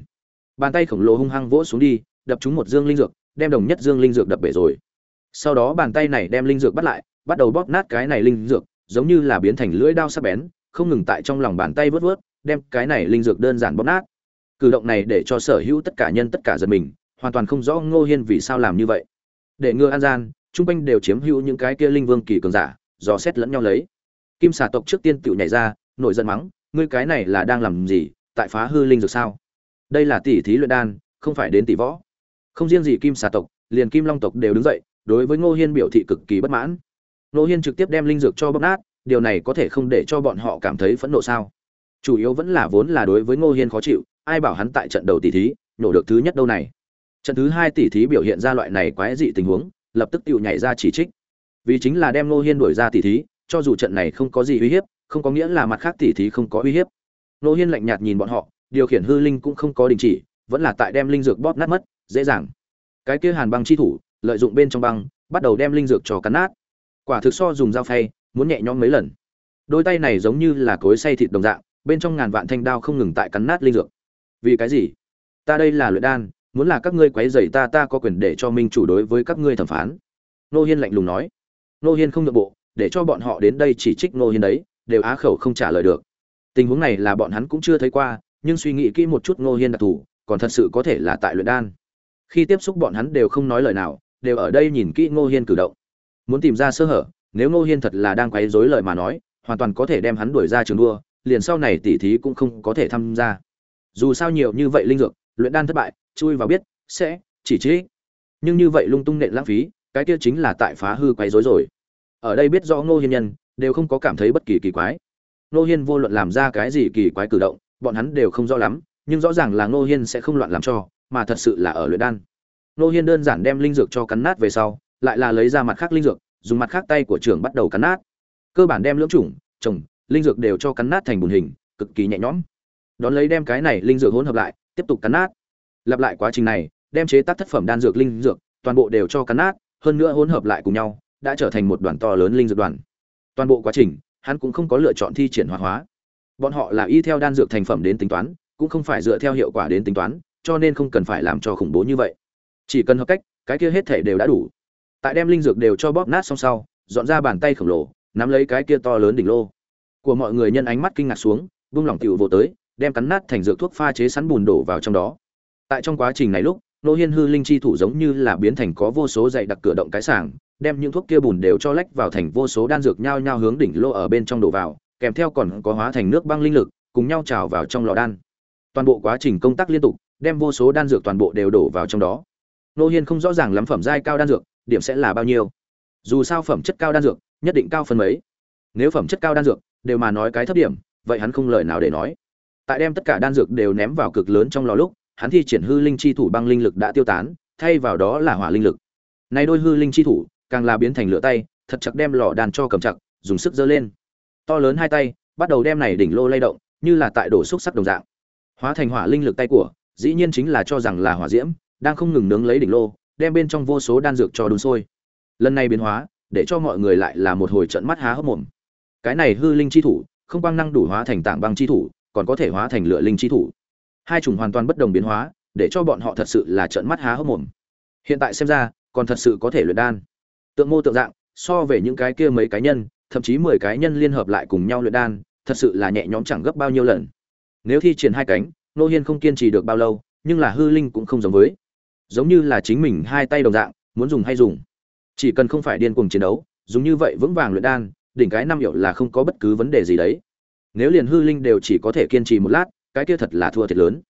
bàn tay khổng lồ hung hăng vỗ xuống đi, đập trúng một dương linh dược, đem đồng nhất dương linh dược đập bể rồi. Sau đó bàn tay này đem linh dược bắt lại, bắt đầu bóp nát cái này linh dược, giống như là biến thành lưỡi đao sắc bén, không ngừng tại trong lòng bàn tay vớt vớt, đem cái này linh dược đơn giản bóp nát. Cử động này để cho sở hữu tất cả nhân tất cả giật mình, hoàn toàn không rõ ngô hiên vì sao làm như vậy. Để ngừa an gian, chung quanh đều chiếm hữu những cái kia linh vương kỳ cường giả, dò xét lẫn nhau lấy. Kim xà tộc trước tiên tự nhảy ra, nổi giận mắng, ngươi cái này là đang làm gì, tại phá hư linh dược sao? Đây là tỷ thí luyện đan, không phải đến tỷ võ. Không riêng gì kim xà tộc, liền kim long tộc đều đứng dậy, đối với ngô hiên biểu thị cực kỳ bất mãn. Ngô hiên trực tiếp đem linh dược cho bóc nát, điều này có thể không để cho bọn họ cảm thấy phẫn nộ sao? Chủ yếu vẫn là vốn là đối với ngô hiên khó chịu, ai bảo hắn tại trận đầu tỷ thí nổ được thứ nhất đâu này. Trận thứ hai tỷ thí biểu hiện ra loại này quái dị tình huống, lập tức tự nhảy ra chỉ trích. Vì chính là đem ngô hiên đuổi ra tỷ thí, cho dù trận này không có gì uy hiếp, không có nghĩa là mặt khác tỷ thí không có uy hiếp. Ngô hiên lạnh nhạt nhìn bọn họ điều khiển hư linh cũng không có đình chỉ, vẫn là tại đem linh dược bóp nát mất, dễ dàng. Cái kia hàn băng chi thủ, lợi dụng bên trong băng, bắt đầu đem linh dược cho cắn nát. Quả thực so dùng dao phay, muốn nhẹ nhõm mấy lần. Đôi tay này giống như là cối xay thịt đồng dạng, bên trong ngàn vạn thanh đao không ngừng tại cắn nát linh dược. Vì cái gì? Ta đây là luyện đan, muốn là các ngươi quấy rầy ta ta có quyền để cho minh chủ đối với các ngươi thẩm phán. Nô hiên lạnh lùng nói. Nô hiên không được bộ, để cho bọn họ đến đây chỉ trích nô hiên đấy, đều á khẩu không trả lời được. Tình huống này là bọn hắn cũng chưa thấy qua nhưng suy nghĩ kỹ một chút Ngô hiên đặc thù, còn thật sự có thể là tại luyện đan. Khi tiếp xúc bọn hắn đều không nói lời nào, đều ở đây nhìn kỹ ngô hiên cử động. Muốn tìm ra sơ hở, nếu ngô hiên thật là đang quấy rối lời mà nói, hoàn toàn có thể đem hắn đuổi ra trường đua, liền sau này tỉ thí cũng không có thể tham gia. Dù sao nhiều như vậy linh dược, luyện đan thất bại, chui vào biết, sẽ, chỉ trích. Nhưng như vậy lung tung nện lãng phí, cái kia chính là tại phá hư quấy rối rồi. Ở đây biết rõ ngô hiên nhân, đều không có cảm thấy bất kỳ kỳ quái. Ngô hiên vô luận làm ra cái gì kỳ quái cử động bọn hắn đều không rõ lắm, nhưng rõ ràng là ngô hiên sẽ không loạn làm cho, mà thật sự là ở luyện đan. Ngô hiên đơn giản đem linh dược cho cắn nát về sau, lại là lấy ra mặt khác linh dược, dùng mặt khác tay của trưởng bắt đầu cắn nát. Cơ bản đem lưỡng chủng, trồng, linh dược đều cho cắn nát thành bùn hình, cực kỳ nhẹ nhõm. Đón lấy đem cái này linh dược hỗn hợp lại, tiếp tục cắn nát. Lặp lại quá trình này, đem chế tác thất phẩm đan dược linh dược, toàn bộ đều cho cắn nát, hơn nữa hỗn hợp lại cùng nhau, đã trở thành một đoàn to lớn linh dược đoàn. Toàn bộ quá trình, hắn cũng không có lựa chọn thi triển hóa hóa bọn họ là y theo đan dược thành phẩm đến tính toán, cũng không phải dựa theo hiệu quả đến tính toán, cho nên không cần phải làm cho khủng bố như vậy. Chỉ cần hợp cách, cái kia hết thể đều đã đủ. Tại đem linh dược đều cho bóp nát xong sau, dọn ra bàn tay khổng lồ, nắm lấy cái kia to lớn đỉnh lô. Của mọi người nhân ánh mắt kinh ngạc xuống, vung lỏng tiểu vô tới, đem cắn nát thành dược thuốc pha chế sẵn bùn đổ vào trong đó. Tại trong quá trình này lúc, nô hiên hư linh chi thủ giống như là biến thành có vô số dạy đặc cửa động cái sảng, đem những thuốc kia bùn đều cho lách vào thành vô số đan dược nhao nhao hướng đỉnh lô ở bên trong đổ vào kèm theo còn có hóa thành nước băng linh lực, cùng nhau trào vào trong lò đan. Toàn bộ quá trình công tác liên tục, đem vô số đan dược toàn bộ đều đổ vào trong đó. Nô hiên không rõ ràng lắm phẩm giai cao đan dược, điểm sẽ là bao nhiêu. Dù sao phẩm chất cao đan dược, nhất định cao phần mấy. Nếu phẩm chất cao đan dược, đều mà nói cái thấp điểm, vậy hắn không lời nào để nói. Tại đem tất cả đan dược đều ném vào cực lớn trong lò lúc, hắn thi triển hư linh chi thủ băng linh lực đã tiêu tán, thay vào đó là hỏa linh lực. Nay đôi hư linh chi thủ, càng là biến thành lửa tay, thật chặt đem lò đan cho cầm chặt, dùng sức giơ lên to lớn hai tay, bắt đầu đem này đỉnh lô lay động, như là tại đổ xúc sắc đồng dạng. Hóa thành hỏa linh lực tay của, dĩ nhiên chính là cho rằng là hỏa diễm, đang không ngừng nướng lấy đỉnh lô, đem bên trong vô số đan dược cho đun sôi. Lần này biến hóa, để cho mọi người lại là một hồi trận mắt há hốc mồm. Cái này hư linh chi thủ, không quang năng đủ hóa thành tảng băng chi thủ, còn có thể hóa thành lửa linh chi thủ. Hai chủng hoàn toàn bất đồng biến hóa, để cho bọn họ thật sự là trận mắt há hốc mồm. Hiện tại xem ra, còn thật sự có thể luyện đan. Tượng mô tượng dạng, so về những cái kia mấy cá nhân thậm chí mười cái nhân liên hợp lại cùng nhau luyện đan, thật sự là nhẹ nhõm chẳng gấp bao nhiêu lần. Nếu thi triển hai cánh, nô hiên không kiên trì được bao lâu, nhưng là hư linh cũng không giống với. Giống như là chính mình hai tay đồng dạng, muốn dùng hay dùng. Chỉ cần không phải điên cuồng chiến đấu, dùng như vậy vững vàng luyện đan, đỉnh cái năm hiệu là không có bất cứ vấn đề gì đấy. Nếu liền hư linh đều chỉ có thể kiên trì một lát, cái kia thật là thua thiệt lớn.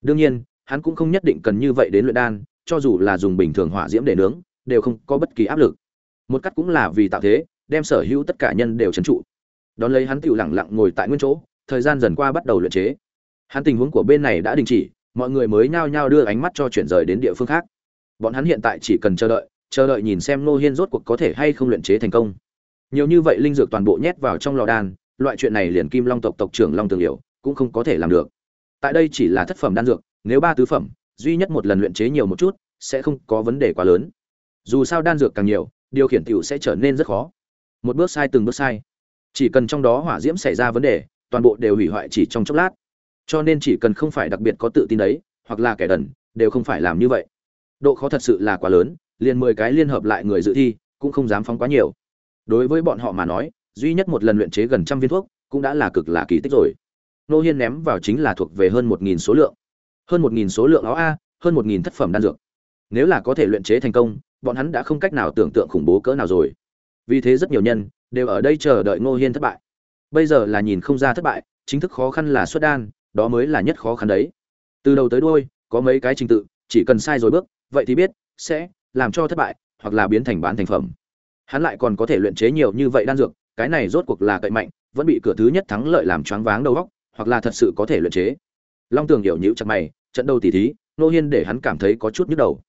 Đương nhiên, hắn cũng không nhất định cần như vậy đến luyện đan, cho dù là dùng bình thường hỏa diễm để nướng, đều không có bất kỳ áp lực. Một cách cũng là vì tạo thế đem sở hữu tất cả nhân đều trấn trụ. Đón lấy hắn tựu lẳng lặng ngồi tại nguyên chỗ, thời gian dần qua bắt đầu luyện chế. Hắn tình huống của bên này đã đình chỉ, mọi người mới nhao nhao đưa ánh mắt cho chuyển rời đến địa phương khác. Bọn hắn hiện tại chỉ cần chờ đợi chờ đợi nhìn xem nô hiên rốt cuộc có thể hay không luyện chế thành công. Nhiều như vậy linh dược toàn bộ nhét vào trong lò đan, loại chuyện này liền kim long tộc tộc trưởng long tường hiểu cũng không có thể làm được. Tại đây chỉ là thất phẩm đan dược, nếu ba tứ phẩm, duy nhất một lần luyện chế nhiều một chút, sẽ không có vấn đề quá lớn. Dù sao đan dược càng nhiều, điều khiển tiểu sẽ trở nên rất khó một bước sai từng bước sai. Chỉ cần trong đó hỏa diễm xảy ra vấn đề, toàn bộ đều hủy hoại chỉ trong chốc lát. Cho nên chỉ cần không phải đặc biệt có tự tin đấy, hoặc là kẻ đần, đều không phải làm như vậy. Độ khó thật sự là quá lớn, liền mười cái liên hợp lại người dự thi, cũng không dám phóng quá nhiều. Đối với bọn họ mà nói, duy nhất một lần luyện chế gần trăm viên thuốc, cũng đã là cực là kỳ tích rồi. Nô hiên ném vào chính là thuộc về hơn một nghìn số lượng. Hơn một nghìn số lượng áo a, hơn một nghìn thất phẩm đan dược. Nếu là có thể luyện chế thành công, bọn hắn đã không cách nào tưởng tượng khủng bố cỡ nào rồi vì thế rất nhiều nhân đều ở đây chờ đợi ngô hiên thất bại. Bây giờ là nhìn không ra thất bại, chính thức khó khăn là xuất đan, đó mới là nhất khó khăn đấy. Từ đầu tới đuôi, có mấy cái trình tự, chỉ cần sai rồi bước, vậy thì biết sẽ làm cho thất bại hoặc là biến thành bán thành phẩm. Hắn lại còn có thể luyện chế nhiều như vậy đan dược, cái này rốt cuộc là cậy mạnh, vẫn bị cửa thứ nhất thắng lợi làm choáng váng đầu óc, hoặc là thật sự có thể luyện chế. Long tường hiểu nhữ chặt mày, trận đầu tỉ thí nô hiên để hắn cảm thấy có chút nhức đầu.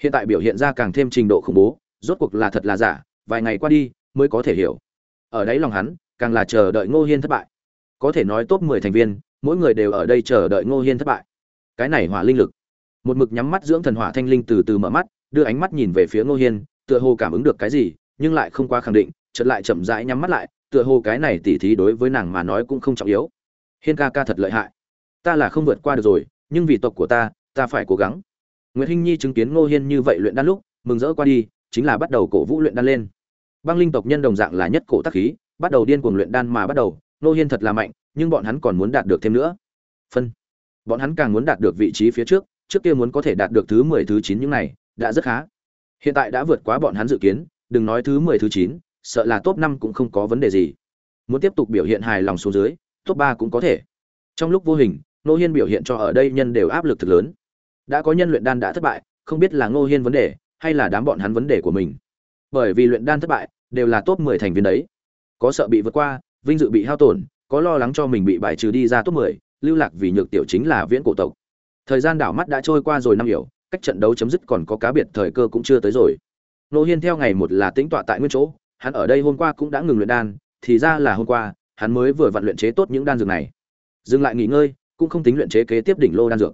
Hiện tại biểu hiện ra càng thêm trình độ khủng bố, rốt cuộc là thật là giả vài ngày qua đi mới có thể hiểu. Ở đấy lòng hắn, càng là chờ đợi ngô hiên thất bại. Có thể nói top mười thành viên, mỗi người đều ở đây chờ đợi ngô hiên thất bại. Cái này hỏa linh lực. Một mực nhắm mắt dưỡng thần hỏa thanh linh từ từ mở mắt, đưa ánh mắt nhìn về phía ngô hiên, tựa hồ cảm ứng được cái gì, nhưng lại không quá khẳng định, chợt lại chậm rãi nhắm mắt lại, tựa hồ cái này tỉ thí đối với nàng mà nói cũng không trọng yếu. Hiên ca ca thật lợi hại. Ta là không vượt qua được rồi, nhưng vì tộc của ta ta phải cố gắng. Nguyễn hinh nhi chứng kiến ngô hiên như vậy luyện đan lúc, mừng rỡ qua đi chính là bắt đầu cổ vũ luyện đan lên. Băng linh tộc nhân đồng dạng là nhất cổ tác khí, bắt đầu điên cuồng luyện đan mà bắt đầu ngô hiên thật là mạnh, nhưng bọn hắn còn muốn đạt được thêm nữa. Phân. Bọn hắn càng muốn đạt được vị trí phía trước trước kia muốn có thể đạt được thứ mười, thứ chín những này, đã rất khá. Hiện tại đã vượt quá bọn hắn dự kiến, đừng nói thứ mười, thứ chín, sợ là top năm cũng không có vấn đề gì. Muốn tiếp tục biểu hiện hài lòng xuống dưới, top ba cũng có thể. Trong lúc vô hình ngô hiên biểu hiện cho ở đây nhân đều áp lực thực lớn. Đã có nhân luyện đan đã thất bại, không biết là ngô hiên vấn đề hay là đám bọn hắn vấn đề của mình. Bởi vì luyện đan thất bại, đều là top mười thành viên đấy. Có sợ bị vượt qua, vinh dự bị hao tổn, có lo lắng cho mình bị bài trừ đi ra top mười, lưu lạc vì nhược tiểu chính là viễn cổ tộc. Thời gian đảo mắt đã trôi qua rồi năm hiểu, cách trận đấu chấm dứt còn có cá biệt thời cơ cũng chưa tới rồi. Nô hiên theo ngày một là tĩnh tọa tại nguyên chỗ, hắn ở đây hôm qua cũng đã ngừng luyện đan, thì ra là hôm qua, hắn mới vừa vặn luyện chế tốt những đan dược này. Dừng lại nghỉ ngơi, cũng không tính luyện chế kế tiếp đỉnh lô đan dược.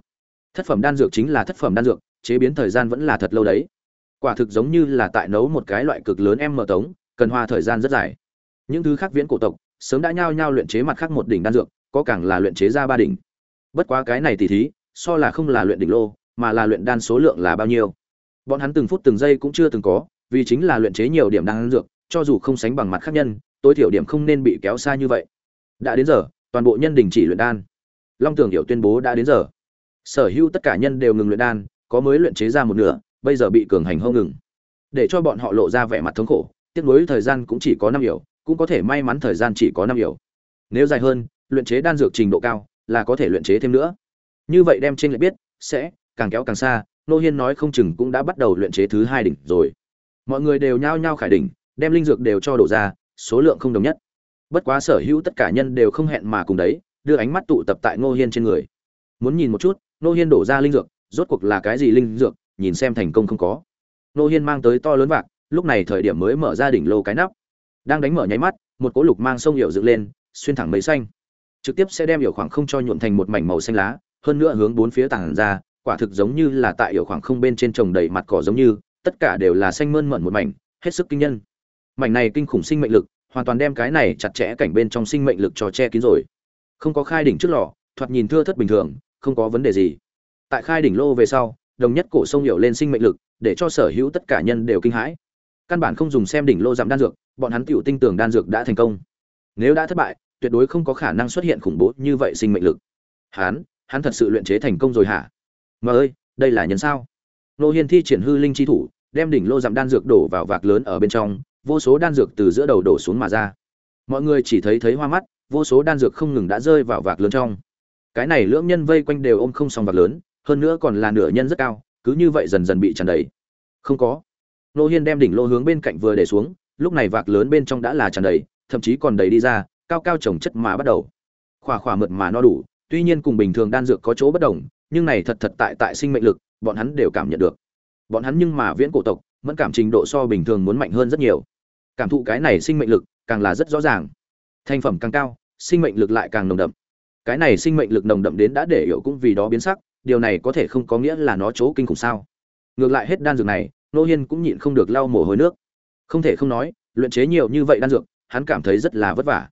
Thất phẩm đan dược chính là thất phẩm đan dược, chế biến thời gian vẫn là thật lâu đấy quả thực giống như là tại nấu một cái loại cực lớn em mở tống, cần hoa thời gian rất dài. Những thứ khác viễn cổ tộc, sớm đã nhao nhao luyện chế mặt khác một đỉnh đan dược, có càng là luyện chế ra ba đỉnh. Bất quá cái này tỉ thí, so là không là luyện đỉnh lô, mà là luyện đan số lượng là bao nhiêu. Bọn hắn từng phút từng giây cũng chưa từng có, vì chính là luyện chế nhiều điểm đan dược, cho dù không sánh bằng mặt khác nhân, tối thiểu điểm không nên bị kéo xa như vậy. Đã đến giờ, toàn bộ nhân đình chỉ luyện đan. Long tưởng hiểu tuyên bố đã đến giờ. Sở hữu tất cả nhân đều ngừng luyện đan, có mới luyện chế ra một nửa bây giờ bị cường hành hông ngừng. Để cho bọn họ lộ ra vẻ mặt thống khổ, tiếc nối thời gian cũng chỉ có năm hiểu, cũng có thể may mắn thời gian chỉ có năm hiểu. Nếu dài hơn, luyện chế đan dược trình độ cao là có thể luyện chế thêm nữa. Như vậy đem trên lại biết, sẽ càng kéo càng xa, nô hiên nói không chừng cũng đã bắt đầu luyện chế thứ hai đỉnh rồi. Mọi người đều nhao nhao khải đỉnh, đem linh dược đều cho đổ ra, số lượng không đồng nhất. Bất quá sở hữu tất cả nhân đều không hẹn mà cùng đấy, đưa ánh mắt tụ tập tại ngô hiên trên người. Muốn nhìn một chút, ngô hiên đổ ra linh dược, rốt cuộc là cái gì linh dược nhìn xem thành công không có. Nô hiên mang tới to lớn vạc, lúc này thời điểm mới mở ra đỉnh lô cái nắp. Đang đánh mở nháy mắt, một cỗ lục mang sông hiệu dựng lên, xuyên thẳng mấy xanh. Trực tiếp sẽ đem hiệu khoảng không cho nhuộm thành một mảnh màu xanh lá, hơn nữa hướng bốn phía tảng ra, quả thực giống như là tại hiệu khoảng không bên trên trồng đầy mặt cỏ giống như, tất cả đều là xanh mơn mận một mảnh, hết sức kinh nhân. Mảnh này kinh khủng sinh mệnh lực, hoàn toàn đem cái này chặt chẽ cảnh bên trong sinh mệnh lực cho che kín rồi. Không có khai đỉnh trước lò, thoạt nhìn thưa thất bình thường, không có vấn đề gì. Tại khai đỉnh lô về sau đồng nhất cổ sông hiểu lên sinh mệnh lực, để cho sở hữu tất cả nhân đều kinh hãi. Căn bản không dùng xem đỉnh lô giảm đan dược, bọn hắn tựu tinh tưởng đan dược đã thành công. Nếu đã thất bại, tuyệt đối không có khả năng xuất hiện khủng bố như vậy sinh mệnh lực. Hắn hắn thật sự luyện chế thành công rồi hả? Mà ơi, đây là nhân sao? Nô hiên thi triển hư linh chi thủ, đem đỉnh lô giảm đan dược đổ vào vạc lớn ở bên trong, vô số đan dược từ giữa đầu đổ xuống mà ra. Mọi người chỉ thấy thấy hoa mắt, vô số đan dược không ngừng đã rơi vào vạc lớn trong. Cái này lưỡng nhân vây quanh đều ôm không xong vạc lớn hơn nữa còn là nửa nhân rất cao, cứ như vậy dần dần bị tràn đầy. Không có. Nô hiên đem đỉnh lô hướng bên cạnh vừa để xuống, lúc này vạc lớn bên trong đã là tràn đầy, thậm chí còn đầy đi ra, cao cao trồng chất mà bắt đầu. Khỏa khỏa mượt mà no đủ, tuy nhiên cùng bình thường đan dược có chỗ bất đồng, nhưng này thật thật tại tại sinh mệnh lực, bọn hắn đều cảm nhận được. Bọn hắn nhưng mà viễn cổ tộc, mẫn cảm trình độ so bình thường muốn mạnh hơn rất nhiều. Cảm thụ cái này sinh mệnh lực, càng là rất rõ ràng. Thành phẩm càng cao, sinh mệnh lực lại càng nồng đậm. Cái này sinh mệnh lực nồng đậm đến đã để hiểu cũng vì đó biến sắc điều này có thể không có nghĩa là nó chỗ kinh khủng sao? Ngược lại hết đan dược này, nô hiên cũng nhịn không được lau mồ hôi nước. Không thể không nói, luyện chế nhiều như vậy đan dược, hắn cảm thấy rất là vất vả.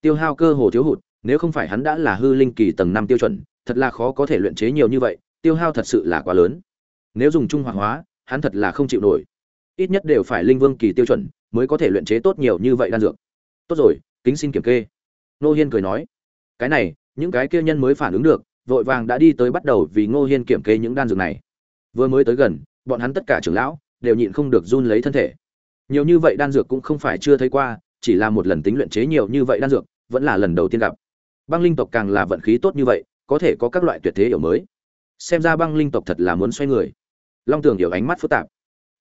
Tiêu hao cơ hồ thiếu hụt, nếu không phải hắn đã là hư linh kỳ tầng năm tiêu chuẩn, thật là khó có thể luyện chế nhiều như vậy, tiêu hao thật sự là quá lớn. Nếu dùng trung hoàng hóa, hắn thật là không chịu nổi. Ít nhất đều phải linh vương kỳ tiêu chuẩn mới có thể luyện chế tốt nhiều như vậy đan dược. Tốt rồi, kính xin kiểm kê. Nô hiên cười nói, cái này, những cái kia nhân mới phản ứng được vội vàng đã đi tới bắt đầu vì ngô hiên kiểm kê những đan dược này. Vừa mới tới gần, bọn hắn tất cả trưởng lão đều nhịn không được run lấy thân thể. Nhiều như vậy đan dược cũng không phải chưa thấy qua, chỉ là một lần tính luyện chế nhiều như vậy đan dược, vẫn là lần đầu tiên gặp. Băng linh tộc càng là vận khí tốt như vậy, có thể có các loại tuyệt thế hiểu mới. Xem ra băng linh tộc thật là muốn xoay người. Long tường hiểu ánh mắt phức tạp.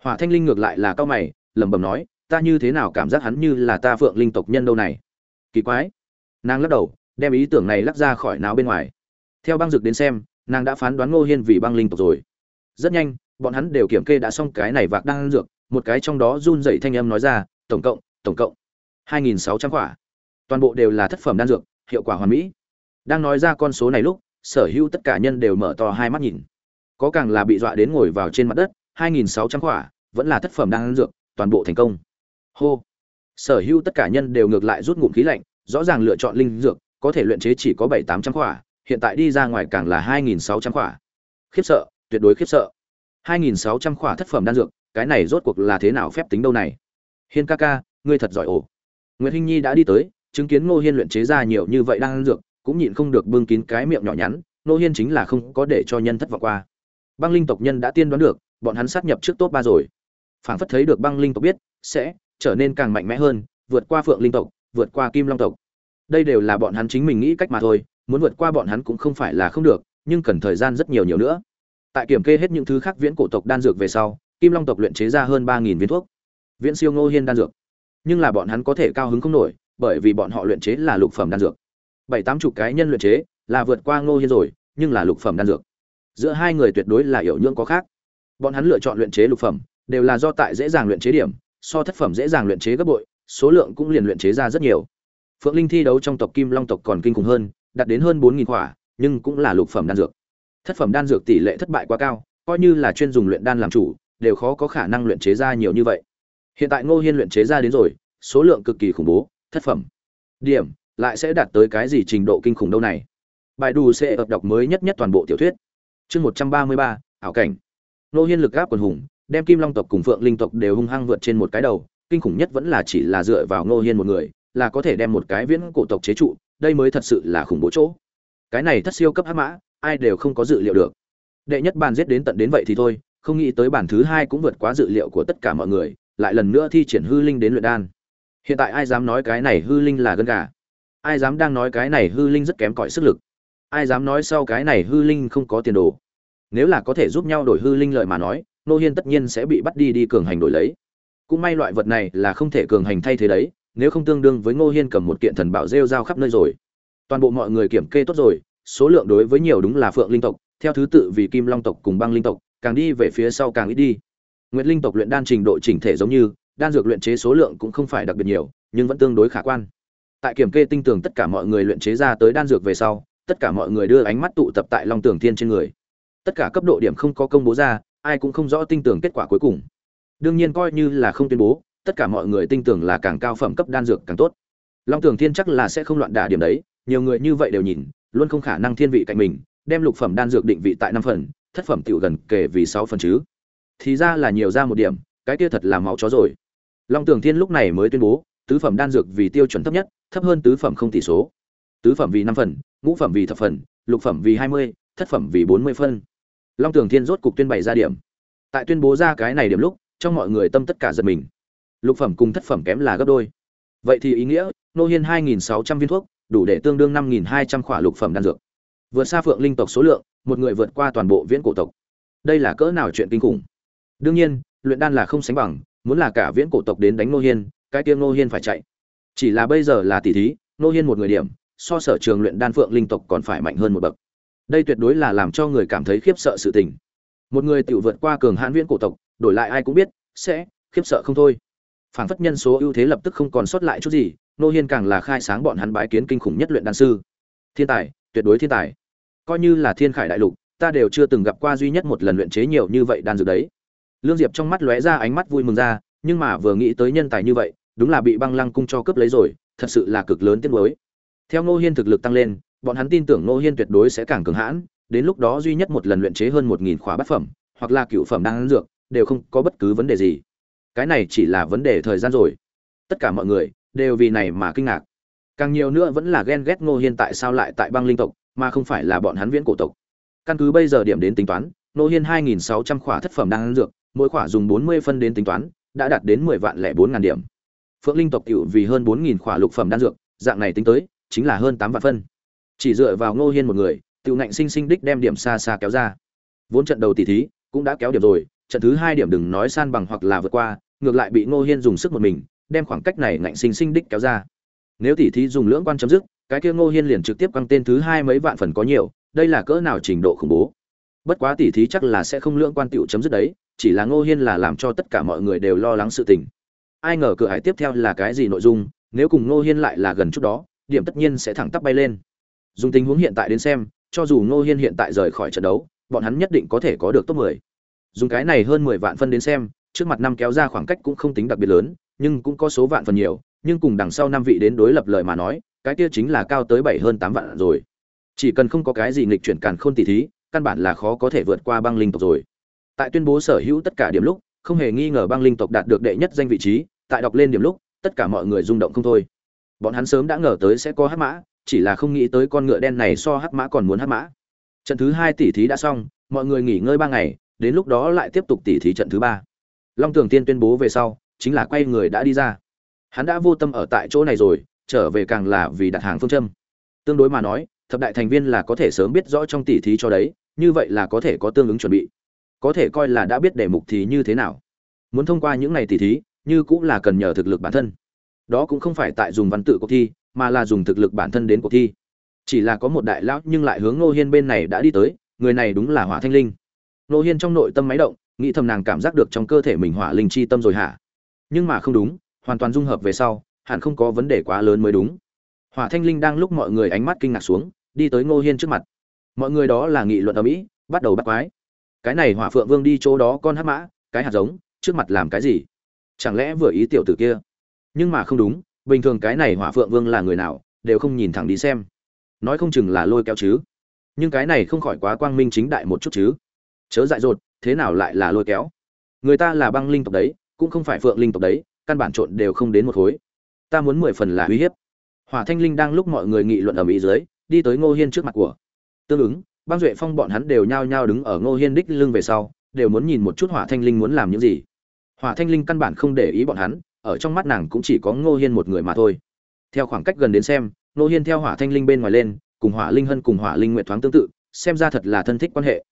Hỏa thanh linh ngược lại là cao mày, lẩm bẩm nói, ta như thế nào cảm giác hắn như là ta phượng linh tộc nhân đâu này? Kỳ quái. Nàng lắc đầu, đem ý tưởng này lắc ra khỏi não bên ngoài theo băng dực đến xem, nàng đã phán đoán ngô hiên vì băng linh tộc rồi. Rất nhanh, bọn hắn đều kiểm kê đã xong cái này vạc đang ăn dược, một cái trong đó run dậy thanh âm nói ra, tổng cộng tổng cộng hai nghìn sáu trăm quả. Toàn bộ đều là thất phẩm đan dược, hiệu quả hoàn mỹ. Đang nói ra con số này lúc, sở hữu tất cả nhân đều mở to hai mắt nhìn. Có càng là bị dọa đến ngồi vào trên mặt đất, hai nghìn sáu trăm quả vẫn là thất phẩm đan dược, toàn bộ thành công. Hô. Sở hữu tất cả nhân đều ngược lại rút ngụm khí lạnh, rõ ràng lựa chọn linh dược, có thể luyện chế chỉ có bảy tám trăm quả hiện tại đi ra ngoài càng là hai nghìn sáu trăm quả khiếp sợ, tuyệt đối khiếp sợ. hai nghìn sáu trăm quả thất phẩm đan dược, cái này rốt cuộc là thế nào phép tính đâu này? Hiên ca ca, ngươi thật giỏi ổ Nguyệt hinh nhi đã đi tới, chứng kiến ngô hiên luyện chế ra nhiều như vậy đan dược, cũng nhịn không được bưng kín cái miệng nhỏ nhắn, ngô hiên chính là không có để cho nhân thất vọng qua. Băng linh tộc nhân đã tiên đoán được, bọn hắn sát nhập trước top ba rồi. Phảng phất thấy được băng linh tộc biết, sẽ trở nên càng mạnh mẽ hơn, vượt qua phượng linh tộc, vượt qua kim long tộc. Đây đều là bọn hắn chính mình nghĩ cách mà thôi muốn vượt qua bọn hắn cũng không phải là không được, nhưng cần thời gian rất nhiều nhiều nữa. Tại kiểm kê hết những thứ khác viễn cổ tộc đan dược về sau, kim long tộc luyện chế ra hơn ba nghìn viên thuốc. Viễn siêu ngô hiên đan dược. Nhưng là bọn hắn có thể cao hứng không nổi, bởi vì bọn họ luyện chế là lục phẩm đan dược. Bảy tám chục cái nhân luyện chế là vượt qua ngô hiên rồi, nhưng là lục phẩm đan dược. Giữa hai người tuyệt đối là hiểu nhưỡng có khác. Bọn hắn lựa chọn luyện chế lục phẩm, đều là do tại dễ dàng luyện chế điểm, so thất phẩm dễ dàng luyện chế gấp bội, số lượng cũng liền luyện chế ra rất nhiều. Phượng linh thi đấu trong tộc kim long tộc còn kinh khủng hơn đạt đến hơn bốn nghìn quả nhưng cũng là lục phẩm đan dược. Thất phẩm đan dược tỷ lệ thất bại quá cao, coi như là chuyên dùng luyện đan làm chủ, đều khó có khả năng luyện chế ra nhiều như vậy. Hiện tại ngô hiên luyện chế ra đến rồi, số lượng cực kỳ khủng bố, thất phẩm. Điểm, lại sẽ đạt tới cái gì trình độ kinh khủng đâu này? Bài đủ sẽ ập đọc mới nhất nhất toàn bộ tiểu thuyết. Chương một trăm ba mươi ba, ảo cảnh. Ngô hiên lực gáp quần hùng, đem kim long tộc cùng phượng linh tộc đều hung hăng vượt trên một cái đầu, kinh khủng nhất vẫn là chỉ là dựa vào ngô hiên một người, là có thể đem một cái viễn cổ tộc chế trụ đây mới thật sự là khủng bố chỗ. Cái này thất siêu cấp hắc mã, ai đều không có dự liệu được. Đệ nhất bàn giết đến tận đến vậy thì thôi, không nghĩ tới bản thứ hai cũng vượt quá dự liệu của tất cả mọi người, lại lần nữa thi triển hư linh đến luyện đan. Hiện tại ai dám nói cái này hư linh là gân gà? Ai dám đang nói cái này hư linh rất kém cỏi sức lực? Ai dám nói sau cái này hư linh không có tiền đồ? Nếu là có thể giúp nhau đổi hư linh lợi mà nói, nô hiên tất nhiên sẽ bị bắt đi đi cường hành đổi lấy. Cũng may loại vật này là không thể cường hành thay thế đấy nếu không tương đương với ngô hiên cầm một kiện thần bảo rêu rao khắp nơi rồi. Toàn bộ mọi người kiểm kê tốt rồi, số lượng đối với nhiều đúng là phượng linh tộc, theo thứ tự vì kim long tộc cùng băng linh tộc, càng đi về phía sau càng ít đi. Nguyệt linh tộc luyện đan trình độ chỉnh thể giống như, đan dược luyện chế số lượng cũng không phải đặc biệt nhiều, nhưng vẫn tương đối khả quan. Tại kiểm kê tinh tường tất cả mọi người luyện chế ra tới đan dược về sau, tất cả mọi người đưa ánh mắt tụ tập tại long Tưởng thiên trên người. Tất cả cấp độ điểm không có công bố ra, ai cũng không rõ tinh tường kết quả cuối cùng. Đương nhiên coi như là không tuyên bố tất cả mọi người tin tưởng là càng cao phẩm cấp đan dược càng tốt. Long tường thiên chắc là sẽ không loạn đả điểm đấy, nhiều người như vậy đều nhìn, luôn không khả năng thiên vị cạnh mình, đem lục phẩm đan dược định vị tại năm phần, thất phẩm tiểu gần kể vì sáu phần chứ. Thì ra là nhiều ra một điểm, cái kia thật là máu chó rồi. Long tường thiên lúc này mới tuyên bố, tứ phẩm đan dược vì tiêu chuẩn thấp nhất, thấp hơn tứ phẩm không tỷ số. Tứ phẩm vì năm phần, ngũ phẩm vì thập phần, lục phẩm vì hai mươi, thất phẩm vì bốn mươi phân. Long tường thiên rốt cục tuyên bày ra điểm. Tại tuyên bố ra cái này điểm lúc, trong mọi người tâm tất cả giật mình lục phẩm cùng thất phẩm kém là gấp đôi. Vậy thì ý nghĩa nô hiên hai nghìn sáu trăm viên thuốc, đủ để tương đương năm nghìn hai trăm khỏa lục phẩm đan dược. Vượt xa phượng linh tộc số lượng, một người vượt qua toàn bộ viễn cổ tộc. Đây là cỡ nào chuyện kinh khủng. Đương nhiên, luyện đan là không sánh bằng, muốn là cả viễn cổ tộc đến đánh nô hiên, cái tiêm nô hiên phải chạy. Chỉ là bây giờ là tỷ thí nô hiên một người điểm, so sở trường luyện đan phượng linh tộc còn phải mạnh hơn một bậc. Đây tuyệt đối là làm cho người cảm thấy khiếp sợ sự tình. Một người tự vượt qua cường hãn viễn cổ tộc, đổi lại ai cũng biết, sẽ khiếp sợ không thôi phảng phất nhân số ưu thế lập tức không còn sót lại chút gì, nô hiên càng là khai sáng bọn hắn bái kiến kinh khủng nhất luyện đan sư. Thiên tài, tuyệt đối thiên tài. Coi như là thiên khải đại lục, ta đều chưa từng gặp qua duy nhất một lần luyện chế nhiều như vậy đan dược đấy. Lương diệp trong mắt lóe ra ánh mắt vui mừng ra, nhưng mà vừa nghĩ tới nhân tài như vậy, đúng là bị băng lăng cung cho cướp lấy rồi, thật sự là cực lớn tiếc mới theo nô hiên thực lực tăng lên, bọn hắn tin tưởng nô hiên tuyệt đối sẽ càng cường hãn, đến lúc đó duy nhất một lần luyện chế hơn một nghìn khóa bát phẩm, hoặc là cựu phẩm đan dược, đều không có bất cứ vấn đề gì cái này chỉ là vấn đề thời gian rồi. Tất cả mọi người đều vì này mà kinh ngạc. Càng nhiều nữa vẫn là ghen ghét ngô hiên tại sao lại tại băng linh tộc, mà không phải là bọn hắn viễn cổ tộc. Căn cứ bây giờ điểm đến tính toán, ngô hiên hai nghìn sáu trăm khỏa thất phẩm đang dược, mỗi khỏa dùng bốn mươi phân đến tính toán, đã đạt đến mười vạn lẻ bốn ngàn điểm. Phượng linh tộc cựu vì hơn bốn nghìn khỏa lục phẩm đan dược, dạng này tính tới, chính là hơn tám vạn phân. Chỉ dựa vào ngô hiên một người tự ngạnh sinh sinh đích đem điểm xa xa kéo ra. Vốn trận đầu tỷ thí, cũng đã kéo điểm rồi trận thứ hai điểm đừng nói san bằng hoặc là vượt qua, ngược lại bị ngô hiên dùng sức một mình, đem khoảng cách này ngạnh sinh sinh đích kéo ra. Nếu tỷ thí dùng lưỡng quan chấm dứt, cái kia ngô hiên liền trực tiếp quăng tên thứ hai mấy vạn phần có nhiều, đây là cỡ nào trình độ khủng bố? Bất quá tỷ thí chắc là sẽ không lưỡng quan tiểu chấm dứt đấy, chỉ là ngô hiên là làm cho tất cả mọi người đều lo lắng sự tình. Ai ngờ cửa hải tiếp theo là cái gì nội dung, nếu cùng ngô hiên lại là gần chút đó, điểm tất nhiên sẽ thẳng tắp bay lên. Dùng tình huống hiện tại đến xem, cho dù ngô hiên hiện tại rời khỏi trận đấu, bọn hắn nhất định có thể có được top 10 dùng cái này hơn mười vạn phân đến xem, trước mặt năm kéo ra khoảng cách cũng không tính đặc biệt lớn, nhưng cũng có số vạn phần nhiều, nhưng cùng đằng sau năm vị đến đối lập lời mà nói, cái kia chính là cao tới bảy hơn tám vạn rồi. Chỉ cần không có cái gì nghịch chuyển càn khôn tỷ thí, căn bản là khó có thể vượt qua băng linh tộc rồi. Tại tuyên bố sở hữu tất cả điểm lúc, không hề nghi ngờ băng linh tộc đạt được đệ nhất danh vị trí, tại đọc lên điểm lúc, tất cả mọi người rung động không thôi. Bọn hắn sớm đã ngờ tới sẽ có hắc mã, chỉ là không nghĩ tới con ngựa đen này so hắc mã còn muốn hắc mã. Trận thứ hai tỷ thí đã xong, mọi người nghỉ ngơi ba ngày đến lúc đó lại tiếp tục tỉ thí trận thứ ba. Long tường tiên tuyên bố về sau, chính là quay người đã đi ra. Hắn đã vô tâm ở tại chỗ này rồi, trở về càng là vì đặt hàng phương châm. Tương đối mà nói, thập đại thành viên là có thể sớm biết rõ trong tỉ thí cho đấy, như vậy là có thể có tương ứng chuẩn bị. Có thể coi là đã biết đề mục thì như thế nào. Muốn thông qua những ngày tỉ thí, như cũng là cần nhờ thực lực bản thân. Đó cũng không phải tại dùng văn tự cuộc thi, mà là dùng thực lực bản thân đến cuộc thi. Chỉ là có một đại lão nhưng lại hướng ngô hiên bên này đã đi tới, người này đúng là hỏa thanh linh nô hiên trong nội tâm máy động, nghĩ thầm nàng cảm giác được trong cơ thể mình hỏa linh chi tâm rồi hả? Nhưng mà không đúng, hoàn toàn dung hợp về sau, hẳn không có vấn đề quá lớn mới đúng. Hỏa thanh linh đang lúc mọi người ánh mắt kinh ngạc xuống, đi tới ngô hiên trước mặt. Mọi người đó là nghị luận ở mỹ, bắt đầu bắt quái. Cái này hỏa phượng vương đi chỗ đó con hát mã, cái hạt giống, trước mặt làm cái gì? Chẳng lẽ vừa ý tiểu tử kia? Nhưng mà không đúng, bình thường cái này hỏa phượng vương là người nào, đều không nhìn thẳng đi xem. Nói không chừng là lôi kéo chứ. Nhưng cái này không khỏi quá quang minh chính đại một chút chứ chớ dại dột, thế nào lại là lôi kéo? Người ta là băng linh tộc đấy, cũng không phải phượng linh tộc đấy, căn bản trộn đều không đến một khối. Ta muốn mười phần là uy hiếp. Hỏa thanh linh đang lúc mọi người nghị luận ở mỹ dưới, đi tới ngô hiên trước mặt của. Tương ứng, băng duệ phong bọn hắn đều nhao nhao đứng ở ngô hiên đích lưng về sau, đều muốn nhìn một chút hỏa thanh linh muốn làm những gì. Hỏa thanh linh căn bản không để ý bọn hắn, ở trong mắt nàng cũng chỉ có ngô hiên một người mà thôi. Theo khoảng cách gần đến xem, ngô hiên theo hỏa thanh linh bên ngoài lên, cùng hỏa linh hân cùng hỏa linh nguyện thoáng tương tự, xem ra thật là thân thích quan hệ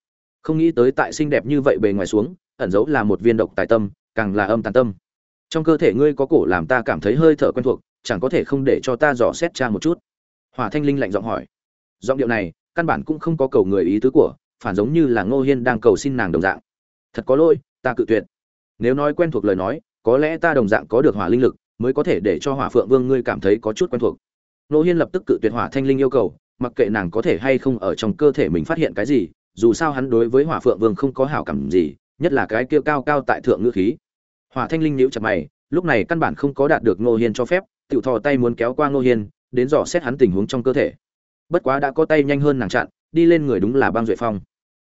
không nghĩ tới tại xinh đẹp như vậy bề ngoài xuống, ẩn giấu là một viên độc tài tâm, càng là âm tàn tâm. Trong cơ thể ngươi có cổ làm ta cảm thấy hơi thở quen thuộc, chẳng có thể không để cho ta dò xét cha một chút. Hỏa thanh linh lạnh giọng hỏi. Giọng điệu này, căn bản cũng không có cầu người ý tứ của, phản giống như là ngô hiên đang cầu xin nàng đồng dạng. Thật có lỗi, ta cự tuyệt. Nếu nói quen thuộc lời nói, có lẽ ta đồng dạng có được hỏa linh lực, mới có thể để cho hỏa phượng vương ngươi cảm thấy có chút quen thuộc. Ngô hiên lập tức cự tuyệt hỏa thanh linh yêu cầu, mặc kệ nàng có thể hay không ở trong cơ thể mình phát hiện cái gì dù sao hắn đối với hỏa phượng vương không có hảo cảm gì, nhất là cái kia cao cao tại thượng ngữ khí. Hỏa thanh linh nhíu chặt mày, lúc này căn bản không có đạt được ngô hiên cho phép tự thò tay muốn kéo qua ngô hiên, đến dò xét hắn tình huống trong cơ thể. Bất quá đã có tay nhanh hơn nàng chặn, đi lên người đúng là băng duệ phong.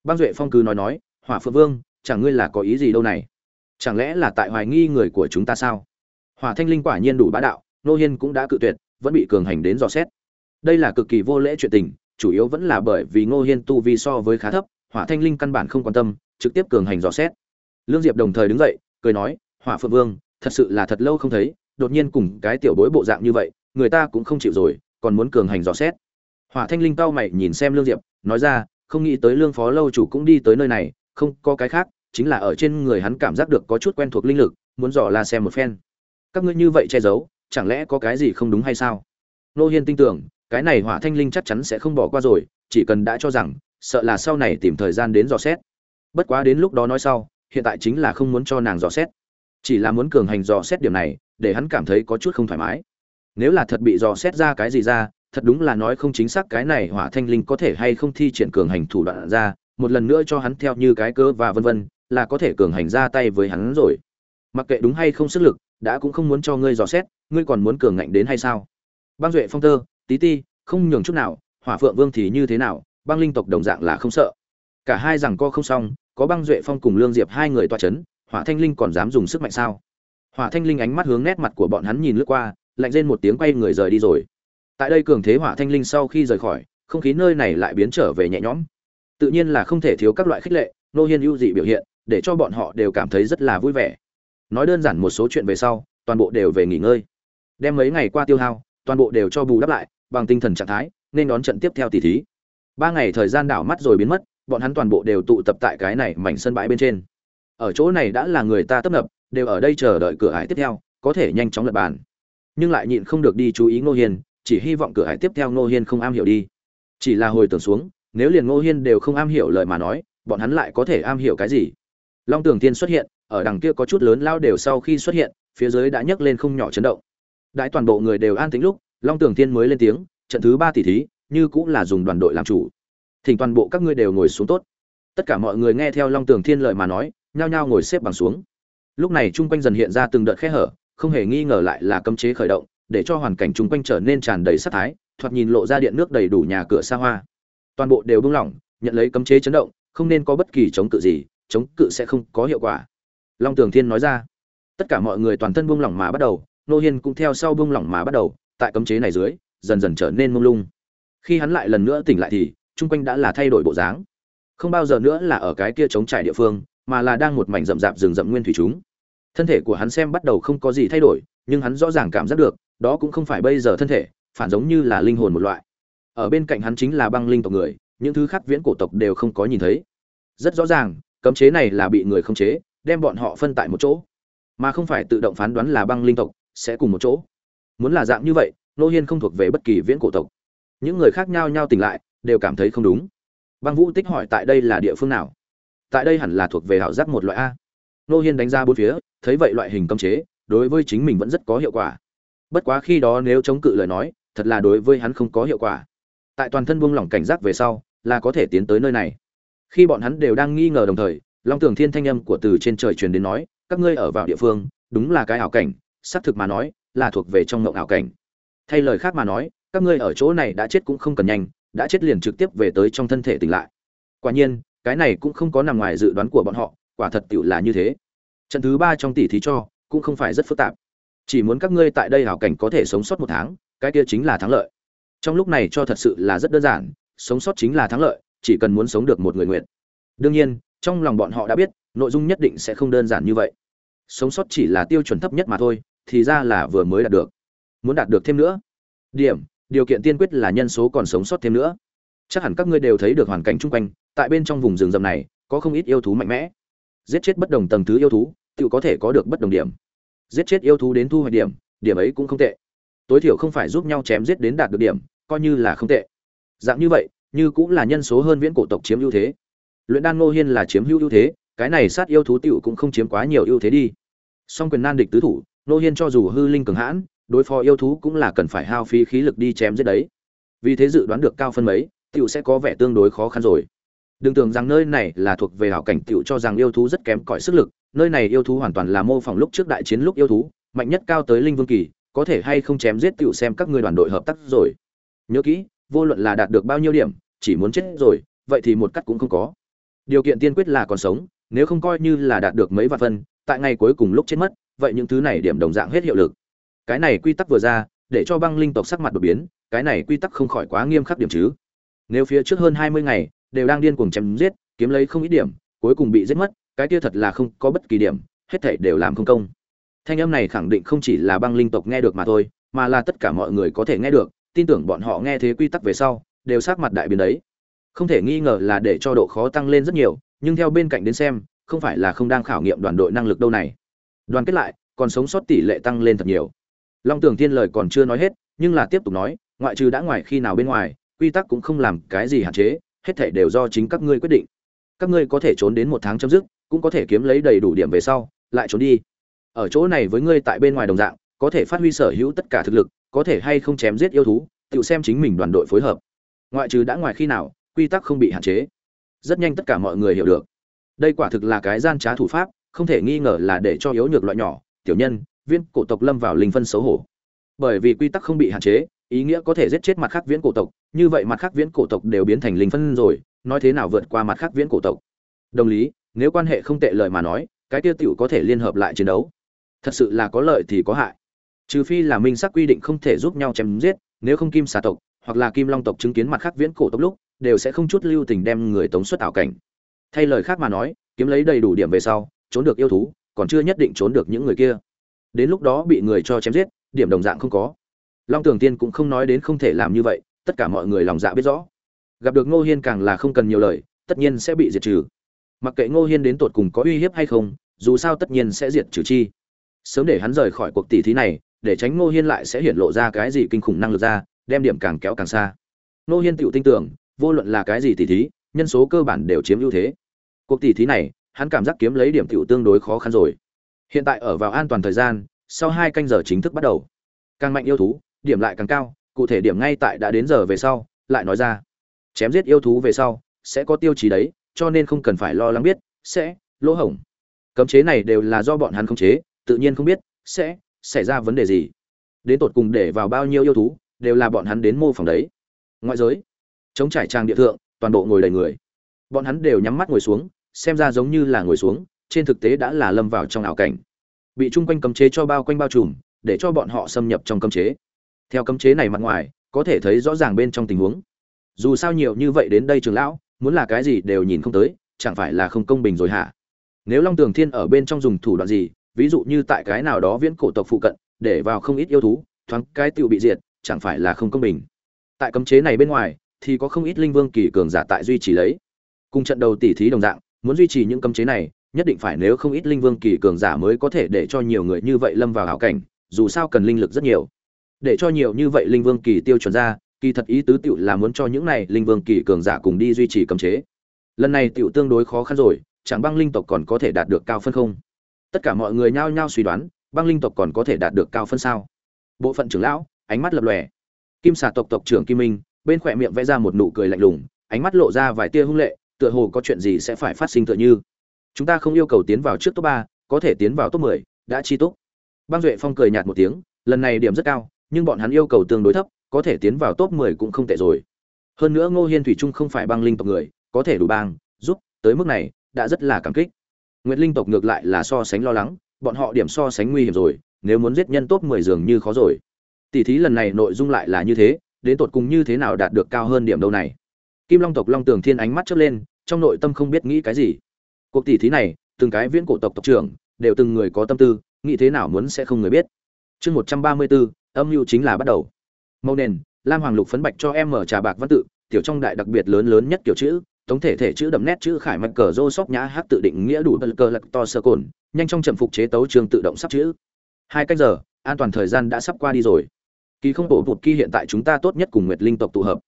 Băng duệ phong cứ nói nói, hỏa phượng vương, chẳng ngươi là có ý gì đâu này? Chẳng lẽ là tại hoài nghi người của chúng ta sao? Hỏa thanh linh quả nhiên đủ bá đạo nô hiên cũng đã cự tuyệt, vẫn bị cường hành đến dò xét. Đây là cực kỳ vô lễ chuyện tình chủ yếu vẫn là bởi vì ngô hiên tu vi so với khá thấp, hỏa thanh linh căn bản không quan tâm, trực tiếp cường hành dò xét. Lương diệp đồng thời đứng dậy, cười nói, hỏa phượng vương, thật sự là thật lâu không thấy, đột nhiên cùng cái tiểu bối bộ dạng như vậy, người ta cũng không chịu rồi, còn muốn cường hành dò xét. Hỏa thanh linh cau mày nhìn xem lương diệp, nói ra, không nghĩ tới lương phó lâu chủ cũng đi tới nơi này, không có cái khác, chính là ở trên người hắn cảm giác được có chút quen thuộc linh lực, muốn dò la xem một phen. Các ngươi như vậy che giấu, chẳng lẽ có cái gì không đúng hay sao? Nô hiên tin tưởng cái này hỏa thanh linh chắc chắn sẽ không bỏ qua rồi, chỉ cần đã cho rằng, sợ là sau này tìm thời gian đến dò xét. Bất quá đến lúc đó nói sau, hiện tại chính là không muốn cho nàng dò xét. Chỉ là muốn cường hành dò xét điểm này, để hắn cảm thấy có chút không thoải mái. Nếu là thật bị dò xét ra cái gì ra, thật đúng là nói không chính xác cái này hỏa thanh linh có thể hay không thi triển cường hành thủ đoạn ra, một lần nữa cho hắn theo như cái cơ và vân vân, là có thể cường hành ra tay với hắn rồi. Mặc kệ đúng hay không sức lực, đã cũng không muốn cho ngươi dò xét, ngươi còn muốn cường ngạnh đến hay sao? Băng duệ phong tơ tí ti, không nhường chút nào, hỏa phượng vương thì như thế nào, băng linh tộc đồng dạng là không sợ. Cả hai rằng co không xong, có băng duệ phong cùng lương diệp hai người toa c h ấ n hỏa thanh linh còn dám dùng sức mạnh sao? Hỏa thanh linh ánh mắt hướng nét mặt của bọn hắn nhìn lướt qua, lạnh lên một tiếng quay người rời đi rồi. Tại đây cường thế hỏa thanh linh sau khi rời khỏi, không khí nơi này lại biến trở về nhẹ nhõm. Tự nhiên là không thể thiếu các loại khích lệ, nô hiên ưu dị biểu hiện, để cho bọn họ đều cảm thấy rất là vui vẻ. Nói đơn giản một số chuyện về sau, toàn bộ đều về nghỉ ngơi. Đem mấy ngày qua tiêu hao, toàn bộ đều cho bù đắp lại bằng tinh thần trạng thái, nên đón trận tiếp theo tỷ thí. Ba ngày thời gian đảo mắt rồi biến mất, bọn hắn toàn bộ đều tụ tập tại cái này mảnh sân bãi bên trên. Ở chỗ này đã là người ta tấp nập, đều ở đây chờ đợi cửa ải tiếp theo, có thể nhanh chóng lật bàn. Nhưng lại nhịn không được đi chú ý ngô hiên, chỉ hy vọng cửa ải tiếp theo ngô hiên không am hiểu đi. Chỉ là hồi tưởng xuống, nếu liền ngô hiên đều không am hiểu lời mà nói, bọn hắn lại có thể am hiểu cái gì? Long tường tiên xuất hiện, ở đằng kia có chút lớn lao đều sau khi xuất hiện, phía dưới đã nhấc lên không nhỏ chấn động. Đại toàn bộ người đều an tĩnh lúc long tường Thiên mới lên tiếng, trận thứ ba tỷ thí, như cũng là dùng đoàn đội làm chủ. Thỉnh toàn bộ các ngươi đều ngồi xuống tốt. Tất cả mọi người nghe theo long tường thiên lợi mà nói, nhao nhao ngồi xếp bằng xuống. Lúc này chung quanh dần hiện ra từng đợt khe hở, không hề nghi ngờ lại là cấm chế khởi động, để cho hoàn cảnh chung quanh trở nên tràn đầy sắc thái, thoạt nhìn lộ ra điện nước đầy đủ nhà cửa xa hoa. Toàn bộ đều buông lỏng, nhận lấy cấm chế chấn động, không nên có bất kỳ chống cự gì, chống cự sẽ không có hiệu quả. Long tường thiên nói ra. Tất cả mọi người toàn thân buông lỏng mà bắt đầu, nô hiên cũng theo sau buông lỏng mà bắt đầu tại cấm chế này dưới, dần dần trở nên mông lung. Khi hắn lại lần nữa tỉnh lại thì, chung quanh đã là thay đổi bộ dáng. Không bao giờ nữa là ở cái kia chống trải địa phương, mà là đang một mảnh rậm rạp rừng rậm nguyên thủy chúng. Thân thể của hắn xem bắt đầu không có gì thay đổi, nhưng hắn rõ ràng cảm giác được, đó cũng không phải bây giờ thân thể, phản giống như là linh hồn một loại. Ở bên cạnh hắn chính là băng linh tộc người, những thứ khác viễn cổ tộc đều không có nhìn thấy. Rất rõ ràng, cấm chế này là bị người không chế, đem bọn họ phân tại một chỗ. Mà không phải tự động phán đoán là băng linh tộc sẽ cùng một chỗ muốn là dạng như vậy nô hiên không thuộc về bất kỳ viễn cổ tộc. Những người khác nhau nhau tỉnh lại, đều cảm thấy không đúng. Băng vũ tích hỏi tại đây là địa phương nào? Tại đây hẳn là thuộc về hảo giác một loại a. Nô hiên đánh ra bốn phía, thấy vậy loại hình cấm chế, đối với chính mình vẫn rất có hiệu quả. Bất quá khi đó nếu chống cự lời nói, thật là đối với hắn không có hiệu quả. Tại toàn thân buông lỏng cảnh giác về sau, là có thể tiến tới nơi này. Khi bọn hắn đều đang nghi ngờ đồng thời, long tường thiên thanh âm của từ trên trời truyền đến nói, các ngươi ở vào địa phương, đúng là cái ảo cảnh, xác thực mà nói là thuộc về trong ngộng ảo cảnh. Thay lời khác mà nói, các ngươi ở chỗ này đã chết cũng không cần nhanh, đã chết liền trực tiếp về tới trong thân thể tỉnh lại. Quả nhiên, cái này cũng không có nằm ngoài dự đoán của bọn họ, quả thật tựu là như thế. Trận thứ ba trong tỷ thí cho, cũng không phải rất phức tạp. Chỉ muốn các ngươi tại đây hảo cảnh có thể sống sót một tháng, cái kia chính là thắng lợi. Trong lúc này cho thật sự là rất đơn giản, sống sót chính là thắng lợi, chỉ cần muốn sống được một người nguyện. Đương nhiên, trong lòng bọn họ đã biết, nội dung nhất định sẽ không đơn giản như vậy. Sống sót chỉ là tiêu chuẩn thấp nhất mà thôi thì ra là vừa mới đạt được. Muốn đạt được thêm nữa? Điểm, điều kiện tiên quyết là nhân số còn sống sót thêm nữa. Chắc hẳn các ngươi đều thấy được hoàn cảnh chung quanh, tại bên trong vùng rừng rậm này, có không ít yêu thú mạnh mẽ. Giết chết bất đồng tầng thứ yêu thú, tự có thể có được bất đồng điểm. Giết chết yêu thú đến thu hoạch điểm điểm ấy cũng không tệ. Tối thiểu không phải giúp nhau chém giết đến đạt được điểm, coi như là không tệ. Dạng như vậy, như cũng là nhân số hơn viễn cổ tộc chiếm ưu thế. Luyện đan ngô hiên là chiếm hữu ưu thế, cái này sát yêu thú tiểu cũng không chiếm quá nhiều ưu thế đi. Song quyền nan địch tứ thủ Nô hiên cho dù hư linh cường hãn, đối phó yêu thú cũng là cần phải hao phí khí lực đi chém giết đấy. Vì thế dự đoán được cao phân mấy, tiểu sẽ có vẻ tương đối khó khăn rồi. Đừng tưởng rằng nơi này là thuộc về hảo cảnh, tiểu cho rằng yêu thú rất kém cỏi sức lực, nơi này yêu thú hoàn toàn là mô phỏng lúc trước đại chiến lúc yêu thú, mạnh nhất cao tới linh vương kỳ, có thể hay không chém giết tiểu xem các ngươi đoàn đội hợp tác rồi. Nhớ kỹ, vô luận là đạt được bao nhiêu điểm, chỉ muốn chết rồi, vậy thì một cắt cũng không có. Điều kiện tiên quyết là còn sống, nếu không coi như là đạt được mấy vạn phân, tại ngày cuối cùng lúc chết mất vậy những thứ này điểm đồng dạng hết hiệu lực. Cái này quy tắc vừa ra, để cho băng linh tộc sắc mặt đột biến, cái này quy tắc không khỏi quá nghiêm khắc điểm chứ. Nếu phía trước hơn hai mươi ngày, đều đang điên cuồng chém giết, kiếm lấy không ít điểm, cuối cùng bị giết mất, cái kia thật là không có bất kỳ điểm, hết thảy đều làm không công. Thanh âm này khẳng định không chỉ là băng linh tộc nghe được mà thôi, mà là tất cả mọi người có thể nghe được, tin tưởng bọn họ nghe thế quy tắc về sau, đều sắc mặt đại biến đấy. Không thể nghi ngờ là để cho độ khó tăng lên rất nhiều, nhưng theo bên cạnh đến xem, không phải là không đang khảo nghiệm đoàn đội năng lực đâu này đoàn kết lại, còn sống sót tỷ lệ tăng lên thật nhiều. Long tường thiên lời còn chưa nói hết, nhưng là tiếp tục nói, ngoại trừ đã ngoài khi nào bên ngoài, quy tắc cũng không làm cái gì hạn chế, hết thảy đều do chính các ngươi quyết định. Các ngươi có thể trốn đến một tháng chấm dứt, cũng có thể kiếm lấy đầy đủ điểm về sau, lại trốn đi. Ở chỗ này với ngươi tại bên ngoài đồng dạng, có thể phát huy sở hữu tất cả thực lực, có thể hay không chém giết yêu thú, tự xem chính mình đoàn đội phối hợp. Ngoại trừ đã ngoài khi nào, quy tắc không bị hạn chế. Rất nhanh tất cả mọi người hiểu được. Đây quả thực là cái gian trá thủ pháp không thể nghi ngờ là để cho yếu nhược loại nhỏ, tiểu nhân viên cổ tộc lâm vào linh phân xấu hổ. Bởi vì quy tắc không bị hạn chế, ý nghĩa có thể giết chết mặt khác viễn cổ tộc, như vậy mặt khác viễn cổ tộc đều biến thành linh phân rồi, nói thế nào vượt qua mặt khác viễn cổ tộc? Đồng lý, nếu quan hệ không tệ lợi mà nói, cái tiêu tiểu có thể liên hợp lại chiến đấu. Thật sự là có lợi thì có hại. Trừ phi là minh sắc quy định không thể giúp nhau chém giết, nếu không kim xà tộc, hoặc là kim long tộc chứng kiến mặt khác viễn cổ tộc lúc, đều sẽ không chút lưu tình đem người tống xuất ảo cảnh. Thay lời khác mà nói, kiếm lấy đầy đủ điểm về sau trốn được yêu thú, còn chưa nhất định trốn được những người kia. Đến lúc đó bị người cho chém giết, điểm đồng dạng không có. Long tường tiên cũng không nói đến không thể làm như vậy, tất cả mọi người lòng dạ biết rõ. Gặp được ngô hiên càng là không cần nhiều lời, tất nhiên sẽ bị diệt trừ. Mặc kệ ngô hiên đến tột cùng có uy hiếp hay không, dù sao tất nhiên sẽ diệt trừ chi. Sớm để hắn rời khỏi cuộc tỷ thí này, để tránh ngô hiên lại sẽ hiện lộ ra cái gì kinh khủng năng lực ra, đem điểm càng kéo càng xa. Ngô hiên tựu tin tưởng, vô luận là cái gì tỷ thí, nhân số cơ bản đều chiếm ưu thế. Cuộc tỷ thí này hắn cảm giác kiếm lấy điểm tiểu tương đối khó khăn rồi. Hiện tại ở vào an toàn thời gian, sau hai canh giờ chính thức bắt đầu. Càng mạnh yêu thú, điểm lại càng cao, cụ thể điểm ngay tại đã đến giờ về sau, lại nói ra. Chém giết yêu thú về sau, sẽ có tiêu chí đấy, cho nên không cần phải lo lắng biết, sẽ, lỗ hổng. Cấm chế này đều là do bọn hắn khống chế, tự nhiên không biết, sẽ, xảy ra vấn đề gì. Đến tột cùng để vào bao nhiêu yêu thú, đều là bọn hắn đến mô phỏng đấy. Ngoại giới, chống trải trang địa thượng, toàn bộ ngồi đầy người. Bọn hắn đều nhắm mắt ngồi xuống xem ra giống như là ngồi xuống, trên thực tế đã là lâm vào trong ảo cảnh. Bị chung quanh cấm chế cho bao quanh bao trùm, để cho bọn họ xâm nhập trong cấm chế. Theo cấm chế này mặt ngoài, có thể thấy rõ ràng bên trong tình huống. Dù sao nhiều như vậy đến đây trường lão, muốn là cái gì đều nhìn không tới, chẳng phải là không công bình rồi hả? Nếu long tường thiên ở bên trong dùng thủ đoạn gì, ví dụ như tại cái nào đó viễn cổ tộc phụ cận, để vào không ít yêu thú, thoáng cái tựu bị diệt, chẳng phải là không công bình. Tại cấm chế này bên ngoài, thì có không ít linh vương kỳ cường giả tại duy trì lấy. Cùng trận đầu tỉ thí đồng dạng muốn duy trì những cấm chế này, nhất định phải nếu không ít linh vương kỳ cường giả mới có thể để cho nhiều người như vậy lâm vào hảo cảnh, dù sao cần linh lực rất nhiều. Để cho nhiều như vậy linh vương kỳ tiêu chuẩn ra, kỳ thật ý tứ tiểu là muốn cho những này linh vương kỳ cường giả cùng đi duy trì cấm chế. Lần này tiểu tương đối khó khăn rồi, chẳng băng linh tộc còn có thể đạt được cao phân không? Tất cả mọi người nhao nhao suy đoán, băng linh tộc còn có thể đạt được cao phân sao? Bộ phận trưởng lão, ánh mắt lập lòe. Kim xà tộc tộc trưởng kim minh, bên khỏe miệng vẽ ra một nụ cười lạnh lùng, ánh mắt lộ ra vài tia hung lệ tựa hồ có chuyện gì sẽ phải phát sinh tựa như. Chúng ta không yêu cầu tiến vào trước top ba, có thể tiến vào top mười, đã chi tốt Bang duệ phong cười nhạt một tiếng, lần này điểm rất cao, nhưng bọn hắn yêu cầu tương đối thấp, có thể tiến vào top mười cũng không tệ rồi. Hơn nữa ngô hiên thủy trung không phải băng linh tộc người, có thể đủ bang, giúp, tới mức này, đã rất là cảm kích. Nguyệt linh tộc ngược lại là so sánh lo lắng, bọn họ điểm so sánh nguy hiểm rồi, nếu muốn giết nhân top mười dường như khó rồi. Tỷ thí lần này nội dung lại là như thế, đến tột cùng như thế nào đạt được cao hơn điểm đâu này? Kim long tộc long tường thiên ánh mắt chớp lên, trong nội tâm không biết nghĩ cái gì. Cuộc tỷ thí này, từng cái viễn cổ tộc tộc trưởng, đều từng người có tâm tư, nghĩ thế nào muốn sẽ không người biết. Chương một trăm ba mươi bốn, âm mưu chính là bắt đầu. Mâu nền, lam hoàng lục phấn bạch cho em mở trà bạc văn tự, tiểu trong đại đặc biệt lớn lớn nhất kiểu chữ tổng thể thể chữ đậm nét chữ khải mạch cờ rô sóc nhã hát tự định nghĩa đủ bật cờ lạc to sơ cồn, nhanh trong trầm phục chế tấu trường tự động sắp chữ. Hai cách giờ, an toàn thời gian đã sắp qua đi rồi. Kỳ không bộ vụt kỳ hiện tại chúng ta tốt nhất cùng nguyệt linh tộc tụ hợp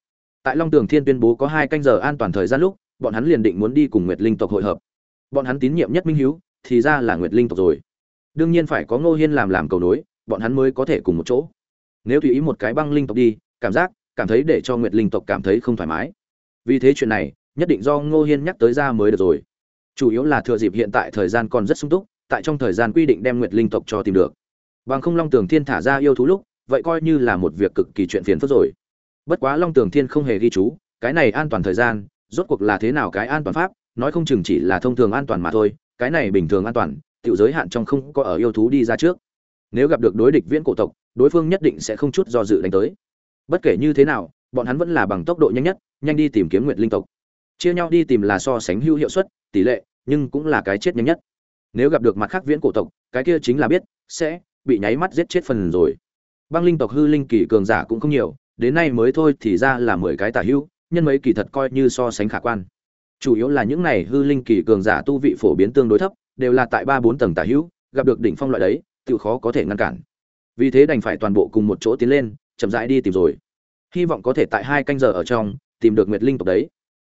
tại long tường thiên tuyên bố có hai canh giờ an toàn thời gian lúc, bọn hắn liền định muốn đi cùng nguyệt linh tộc hội hợp. Bọn hắn tín nhiệm nhất minh hiếu, thì ra là nguyệt linh tộc rồi. Đương nhiên phải có ngô hiên làm làm cầu nối, bọn hắn mới có thể cùng một chỗ. Nếu tùy ý một cái băng linh tộc đi, cảm giác, cảm thấy để cho nguyệt linh tộc cảm thấy không thoải mái. Vì thế chuyện này, nhất định do ngô hiên nhắc tới ra mới được rồi. Chủ yếu là thừa dịp hiện tại thời gian còn rất sung túc, tại trong thời gian quy định đem nguyệt linh tộc cho tìm được. Bằng không long tường thiên thả ra yêu thú lúc, vậy coi như là một việc cực kỳ chuyện phiền phức rồi bất quá long tường thiên không hề ghi chú, cái này an toàn thời gian, rốt cuộc là thế nào cái an toàn pháp, nói không chừng chỉ là thông thường an toàn mà thôi, cái này bình thường an toàn, tiểu giới hạn trong không có ở yêu thú đi ra trước. Nếu gặp được đối địch viễn cổ tộc, đối phương nhất định sẽ không chút do dự đánh tới. Bất kể như thế nào, bọn hắn vẫn là bằng tốc độ nhanh nhất, nhanh đi tìm kiếm nguyệt linh tộc. Chia nhau đi tìm là so sánh hữu hiệu suất, tỷ lệ, nhưng cũng là cái chết nhanh nhất. Nếu gặp được mặt khác viễn cổ tộc, cái kia chính là biết, sẽ bị nháy mắt giết chết phần rồi. Băng linh tộc hư linh kỳ cường giả cũng không nhiều đến nay mới thôi thì ra là mười cái tả hữu, nhân mấy kỳ thật coi như so sánh khả quan. Chủ yếu là những này hư linh kỳ cường giả tu vị phổ biến tương đối thấp, đều là tại ba bốn tầng tả hữu, gặp được đỉnh phong loại đấy tự khó có thể ngăn cản. Vì thế đành phải toàn bộ cùng một chỗ tiến lên, chậm rãi đi tìm rồi. Hy vọng có thể tại hai canh giờ ở trong, tìm được nguyệt linh tộc đấy.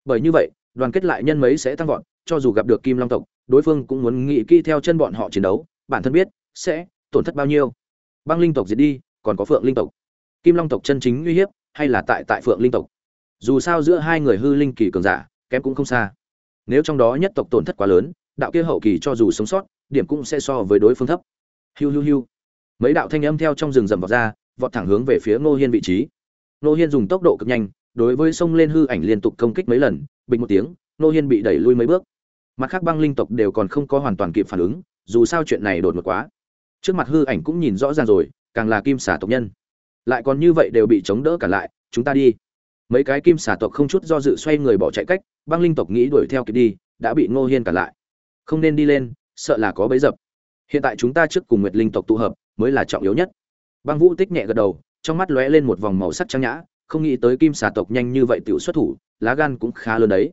Bởi như vậy, đoàn kết lại nhân mấy sẽ tăng vọt, cho dù gặp được kim long tộc, đối phương cũng muốn nghĩ kỹ theo chân bọn họ chiến đấu, bản thân biết sẽ tổn thất bao nhiêu. Băng linh tộc diệt đi, còn có phượng linh tộc kim long tộc chân chính uy hiếp, hay là tại tại phượng linh tộc? Dù sao giữa hai người hư linh kỳ cường giả, kém cũng không xa. Nếu trong đó nhất tộc tổn thất quá lớn, đạo kia hậu kỳ cho dù sống sót, điểm cũng sẽ so với đối phương thấp. Hiu hiu hiu. Mấy đạo thanh âm theo trong rừng rầm vọt ra, vọt thẳng hướng về phía ngô hiên vị trí. Ngô hiên dùng tốc độ cực nhanh, đối với sông lên hư ảnh liên tục công kích mấy lần, bình một tiếng, ngô hiên bị đẩy lui mấy bước. Mặt khác băng linh tộc đều còn không có hoàn toàn kịp phản ứng, dù sao chuyện này đột ngột quá. Trước mặt hư ảnh cũng nhìn rõ ràng rồi, càng là kim xả tộc nhân lại còn như vậy đều bị chống đỡ cả lại, chúng ta đi. Mấy cái kim xà tộc không chút do dự xoay người bỏ chạy cách, băng linh tộc nghĩ đuổi theo kịp đi, đã bị ngô hiên cả lại. Không nên đi lên, sợ là có bấy dập. Hiện tại chúng ta trước cùng nguyệt linh tộc tụ hợp, mới là trọng yếu nhất. Băng vũ tích nhẹ gật đầu, trong mắt lóe lên một vòng màu sắc trắng nhã, không nghĩ tới kim xà tộc nhanh như vậy tiểu xuất thủ, lá gan cũng khá lớn đấy.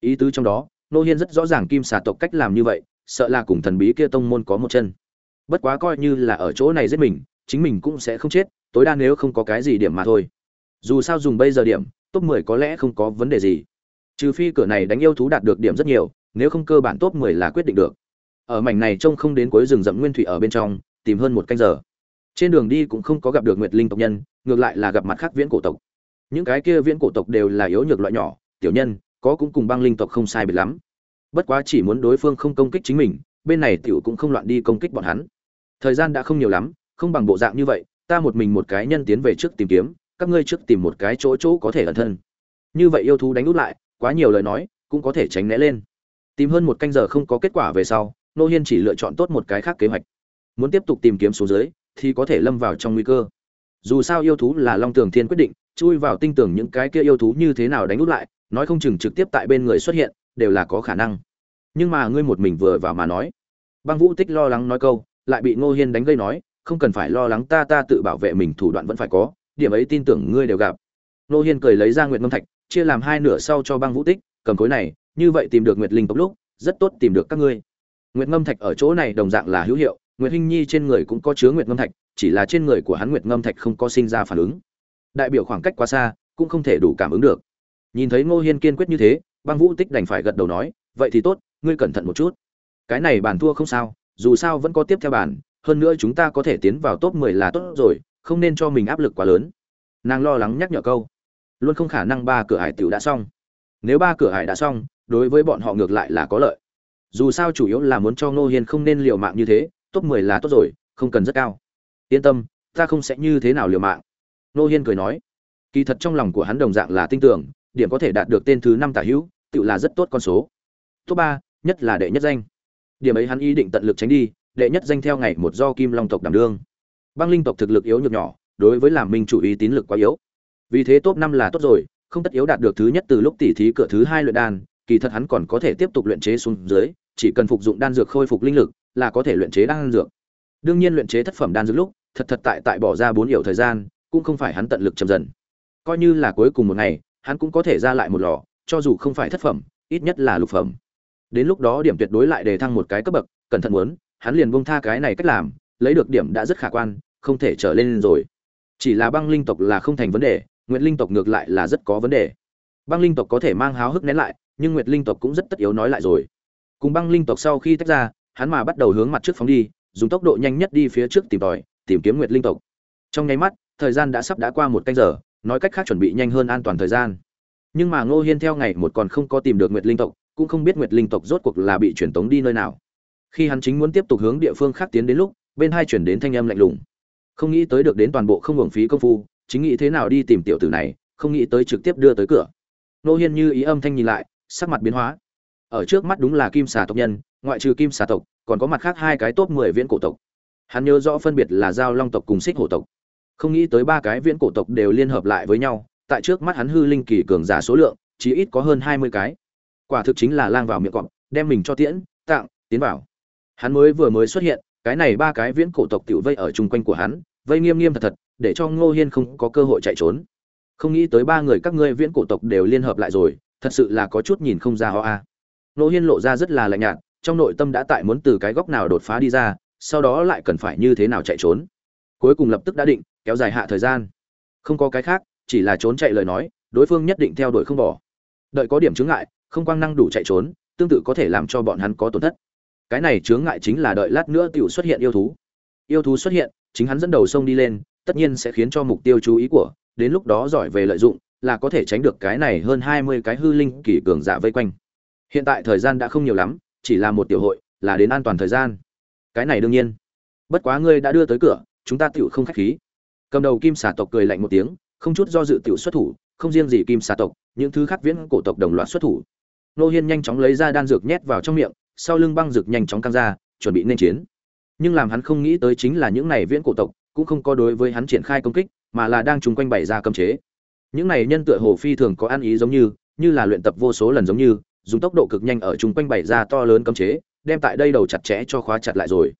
Ý tứ trong đó nô hiên rất rõ ràng kim xà tộc cách làm như vậy, sợ là cùng thần bí kia tông môn có một chân. Bất quá coi như là ở chỗ này giết mình, chính mình cũng sẽ không chết tối đa nếu không có cái gì điểm mà thôi. Dù sao dùng bây giờ điểm, top 10 có lẽ không có vấn đề gì. Trừ phi cửa này đánh yêu thú đạt được điểm rất nhiều, nếu không cơ bản top 10 là quyết định được. Ở mảnh này trông không đến cuối rừng rậm nguyên thủy ở bên trong, tìm hơn một canh giờ. Trên đường đi cũng không có gặp được nguyệt linh tộc nhân, ngược lại là gặp mặt khác viễn cổ tộc. Những cái kia viễn cổ tộc đều là yếu nhược loại nhỏ, tiểu nhân, có cũng cùng băng linh tộc không sai biệt lắm. Bất quá chỉ muốn đối phương không công kích chính mình, bên này tiểu cũng không loạn đi công kích bọn hắn. Thời gian đã không nhiều lắm, không bằng bộ dạng như vậy ta một mình một cái nhân tiến về trước tìm kiếm, các ngươi trước tìm một cái chỗ chỗ có thể ẩn thân. Như vậy yêu thú đánh út lại, quá nhiều lời nói, cũng có thể tránh né lên. Tìm hơn một canh giờ không có kết quả về sau, nô hiên chỉ lựa chọn tốt một cái khác kế hoạch. Muốn tiếp tục tìm kiếm số dưới, thì có thể lâm vào trong nguy cơ. Dù sao yêu thú là long tường thiên quyết định, chui vào tinh tưởng những cái kia yêu thú như thế nào đánh út lại, nói không chừng trực tiếp tại bên người xuất hiện, đều là có khả năng. Nhưng mà ngươi một mình vừa vào mà nói. Băng vũ tích lo lắng nói câu, lại bị ngô hiên đánh gây nói không cần phải lo lắng ta ta tự bảo vệ mình, thủ đoạn vẫn phải có, điểm ấy tin tưởng ngươi đều gặp. Ngô hiên cười lấy ra nguyệt ngâm thạch, chia làm hai nửa sau cho băng vũ tích, cầm khối này, như vậy tìm được nguyệt linh tốc lúc, rất tốt tìm được các ngươi. Nguyệt ngâm thạch ở chỗ này đồng dạng là hữu hiệu, nguyệt hinh nhi trên người cũng có chứa nguyệt ngâm thạch, chỉ là trên người của hắn nguyệt ngâm thạch không có sinh ra phản ứng. Đại biểu khoảng cách quá xa, cũng không thể đủ cảm ứng được. Nhìn thấy ngô hiên kiên quyết như thế, băng vũ tích đành phải gật đầu nói, vậy thì tốt, ngươi cẩn thận một chút. Cái này bàn thua không sao, dù sao vẫn có tiếp theo bàn hơn nữa chúng ta có thể tiến vào top mười là tốt rồi, không nên cho mình áp lực quá lớn. Nàng lo lắng nhắc nhở câu. Luôn không khả năng ba cửa hải tiểu đã xong. Nếu ba cửa hải đã xong, đối với bọn họ ngược lại là có lợi. Dù sao chủ yếu là muốn cho ngô hiên không nên liều mạng như thế, top mười là tốt rồi, không cần rất cao. Yên tâm, ta không sẽ như thế nào liều mạng. Ngô hiên cười nói. Kỳ thật trong lòng của hắn đồng dạng là tin tưởng, điểm có thể đạt được tên thứ năm tả hữu tự là rất tốt con số. Top ba, nhất là đệ nhất danh. Điểm ấy hắn ý định tận lực tránh đi đệ nhất danh theo ngày một do kim long tộc đảm đương. Băng linh tộc thực lực yếu nhược nhỏ, đối với làm minh chủ ý tín lực quá yếu. Vì thế top năm là tốt rồi, không tất yếu đạt được thứ nhất từ lúc tỉ thí cửa thứ hai luyện đan, kỳ thật hắn còn có thể tiếp tục luyện chế xuống dưới, chỉ cần phục dụng đan dược khôi phục linh lực là có thể luyện chế đan dược. Đương nhiên luyện chế thất phẩm đan dược lúc, thật thật tại tại bỏ ra bốn hiểu thời gian, cũng không phải hắn tận lực chậm dần. Coi như là cuối cùng một ngày, hắn cũng có thể ra lại một lò, cho dù không phải thất phẩm, ít nhất là lục phẩm. Đến lúc đó điểm tuyệt đối lại đề thăng một cái cấp bậc, cẩn thận muốn hắn liền buông tha cái này cách làm, lấy được điểm đã rất khả quan, không thể trở lên rồi. Chỉ là băng linh tộc là không thành vấn đề, nguyệt linh tộc ngược lại là rất có vấn đề. Băng linh tộc có thể mang háo hức nén lại, nhưng nguyệt linh tộc cũng rất tất yếu nói lại rồi. Cùng băng linh tộc sau khi tách ra, hắn mà bắt đầu hướng mặt trước phóng đi, dùng tốc độ nhanh nhất đi phía trước tìm tòi, tìm kiếm nguyệt linh tộc. Trong nháy mắt, thời gian đã sắp đã qua một canh giờ, nói cách khác chuẩn bị nhanh hơn an toàn thời gian. Nhưng mà ngô hiên theo ngày một còn không có tìm được nguyệt linh tộc, cũng không biết nguyệt linh tộc rốt cuộc là bị truyền tống đi nơi nào khi hắn chính muốn tiếp tục hướng địa phương khác tiến đến lúc, bên hai chuyển đến thanh âm lạnh lùng. Không nghĩ tới được đến toàn bộ không hưởng phí công phu, chính nghĩ thế nào đi tìm tiểu tử này, không nghĩ tới trực tiếp đưa tới cửa. Nô hiên như ý âm thanh nhìn lại, sắc mặt biến hóa. Ở trước mắt đúng là kim xà tộc nhân, ngoại trừ kim xà tộc, còn có mặt khác hai cái top mười viễn cổ tộc. Hắn nhớ rõ phân biệt là giao long tộc cùng xích hổ tộc. Không nghĩ tới ba cái viễn cổ tộc đều liên hợp lại với nhau, tại trước mắt hắn hư linh kỳ cường giả số lượng, chỉ ít có hơn hai mươi cái. Quả thực chính là lang vào miệng cọp, đem mình cho tiễn, tặng, tiến vào hắn mới vừa mới xuất hiện, cái này ba cái viễn cổ tộc tiểu vây ở chung quanh của hắn, vây nghiêm nghiêm thật thật, để cho ngô hiên không có cơ hội chạy trốn. Không nghĩ tới ba người các ngươi viễn cổ tộc đều liên hợp lại rồi, thật sự là có chút nhìn không ra ho a. Ngô hiên lộ ra rất là lạnh nhạt, trong nội tâm đã tại muốn từ cái góc nào đột phá đi ra, sau đó lại cần phải như thế nào chạy trốn. Cuối cùng lập tức đã định, kéo dài hạ thời gian. Không có cái khác, chỉ là trốn chạy lời nói, đối phương nhất định theo đuổi không bỏ. Đợi có điểm chứng ngại, không quang năng đủ chạy trốn, tương tự có thể làm cho bọn hắn có tổn thất cái này chướng ngại chính là đợi lát nữa tiểu xuất hiện yêu thú. Yêu thú xuất hiện, chính hắn dẫn đầu sông đi lên, tất nhiên sẽ khiến cho mục tiêu chú ý của, đến lúc đó giỏi về lợi dụng, là có thể tránh được cái này hơn hai mươi cái hư linh kỳ cường giả vây quanh. Hiện tại thời gian đã không nhiều lắm, chỉ là một tiểu hội, là đến an toàn thời gian. Cái này đương nhiên. Bất quá ngươi đã đưa tới cửa, chúng ta tiểu không khách khí. Cầm đầu kim xà tộc cười lạnh một tiếng, không chút do dự tiểu xuất thủ, không riêng gì kim xà tộc, những thứ khác viễn cổ tộc đồng loạt xuất thủ. Nô hiên nhanh chóng lấy ra đan dược nhét vào trong miệng sau lưng băng dược nhanh chóng căng ra, chuẩn bị nên chiến. Nhưng làm hắn không nghĩ tới chính là những này viễn cổ tộc, cũng không có đối với hắn triển khai công kích, mà là đang trùng quanh bày ra cấm chế. Những này nhân tựa hồ phi thường có ăn ý giống như như là luyện tập vô số lần giống như, dùng tốc độ cực nhanh ở trùng quanh bày ra to lớn cấm chế, đem tại đây đầu chặt chẽ cho khóa chặt lại rồi.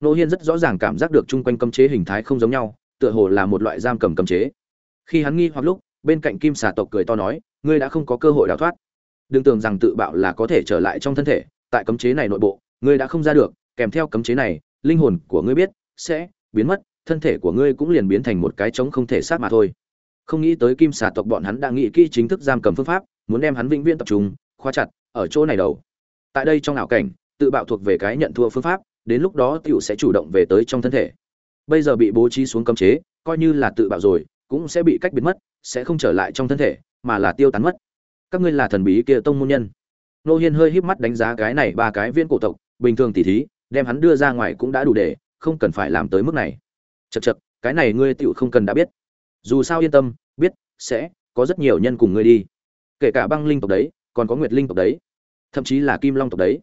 Nô hiên rất rõ ràng cảm giác được chung quanh cấm chế hình thái không giống nhau, tựa hồ là một loại giam cầm cấm chế. Khi hắn nghi hoặc lúc, bên cạnh kim xà tộc cười to nói, ngươi đã không có cơ hội đào thoát. Đừng tưởng rằng tự bạo là có thể trở lại trong thân thể tại cấm chế này nội bộ, ngươi đã không ra được, kèm theo cấm chế này, linh hồn của ngươi biết, sẽ biến mất, thân thể của ngươi cũng liền biến thành một cái trống không thể sát mà thôi. Không nghĩ tới kim xà tộc bọn hắn đã nghĩ kỹ chính thức giam cầm phương pháp, muốn đem hắn vĩnh viễn tập trung, khóa chặt, ở chỗ này đầu. Tại đây trong ảo cảnh, tự bạo thuộc về cái nhận thua phương pháp, đến lúc đó tiểu sẽ chủ động về tới trong thân thể. Bây giờ bị bố trí xuống cấm chế, coi như là tự bạo rồi, cũng sẽ bị cách biến mất, sẽ không trở lại trong thân thể, mà là tiêu tán mất. Các ngươi là thần bí kia tông môn nhân nô hiên hơi híp mắt đánh giá cái này ba cái viên cổ tộc, bình thường tỉ thí, đem hắn đưa ra ngoài cũng đã đủ để, không cần phải làm tới mức này. Chật chật cái này ngươi tựu không cần đã biết. Dù sao yên tâm, biết, sẽ, có rất nhiều nhân cùng ngươi đi. Kể cả băng linh tộc đấy, còn có nguyệt linh tộc đấy. Thậm chí là kim long tộc đấy.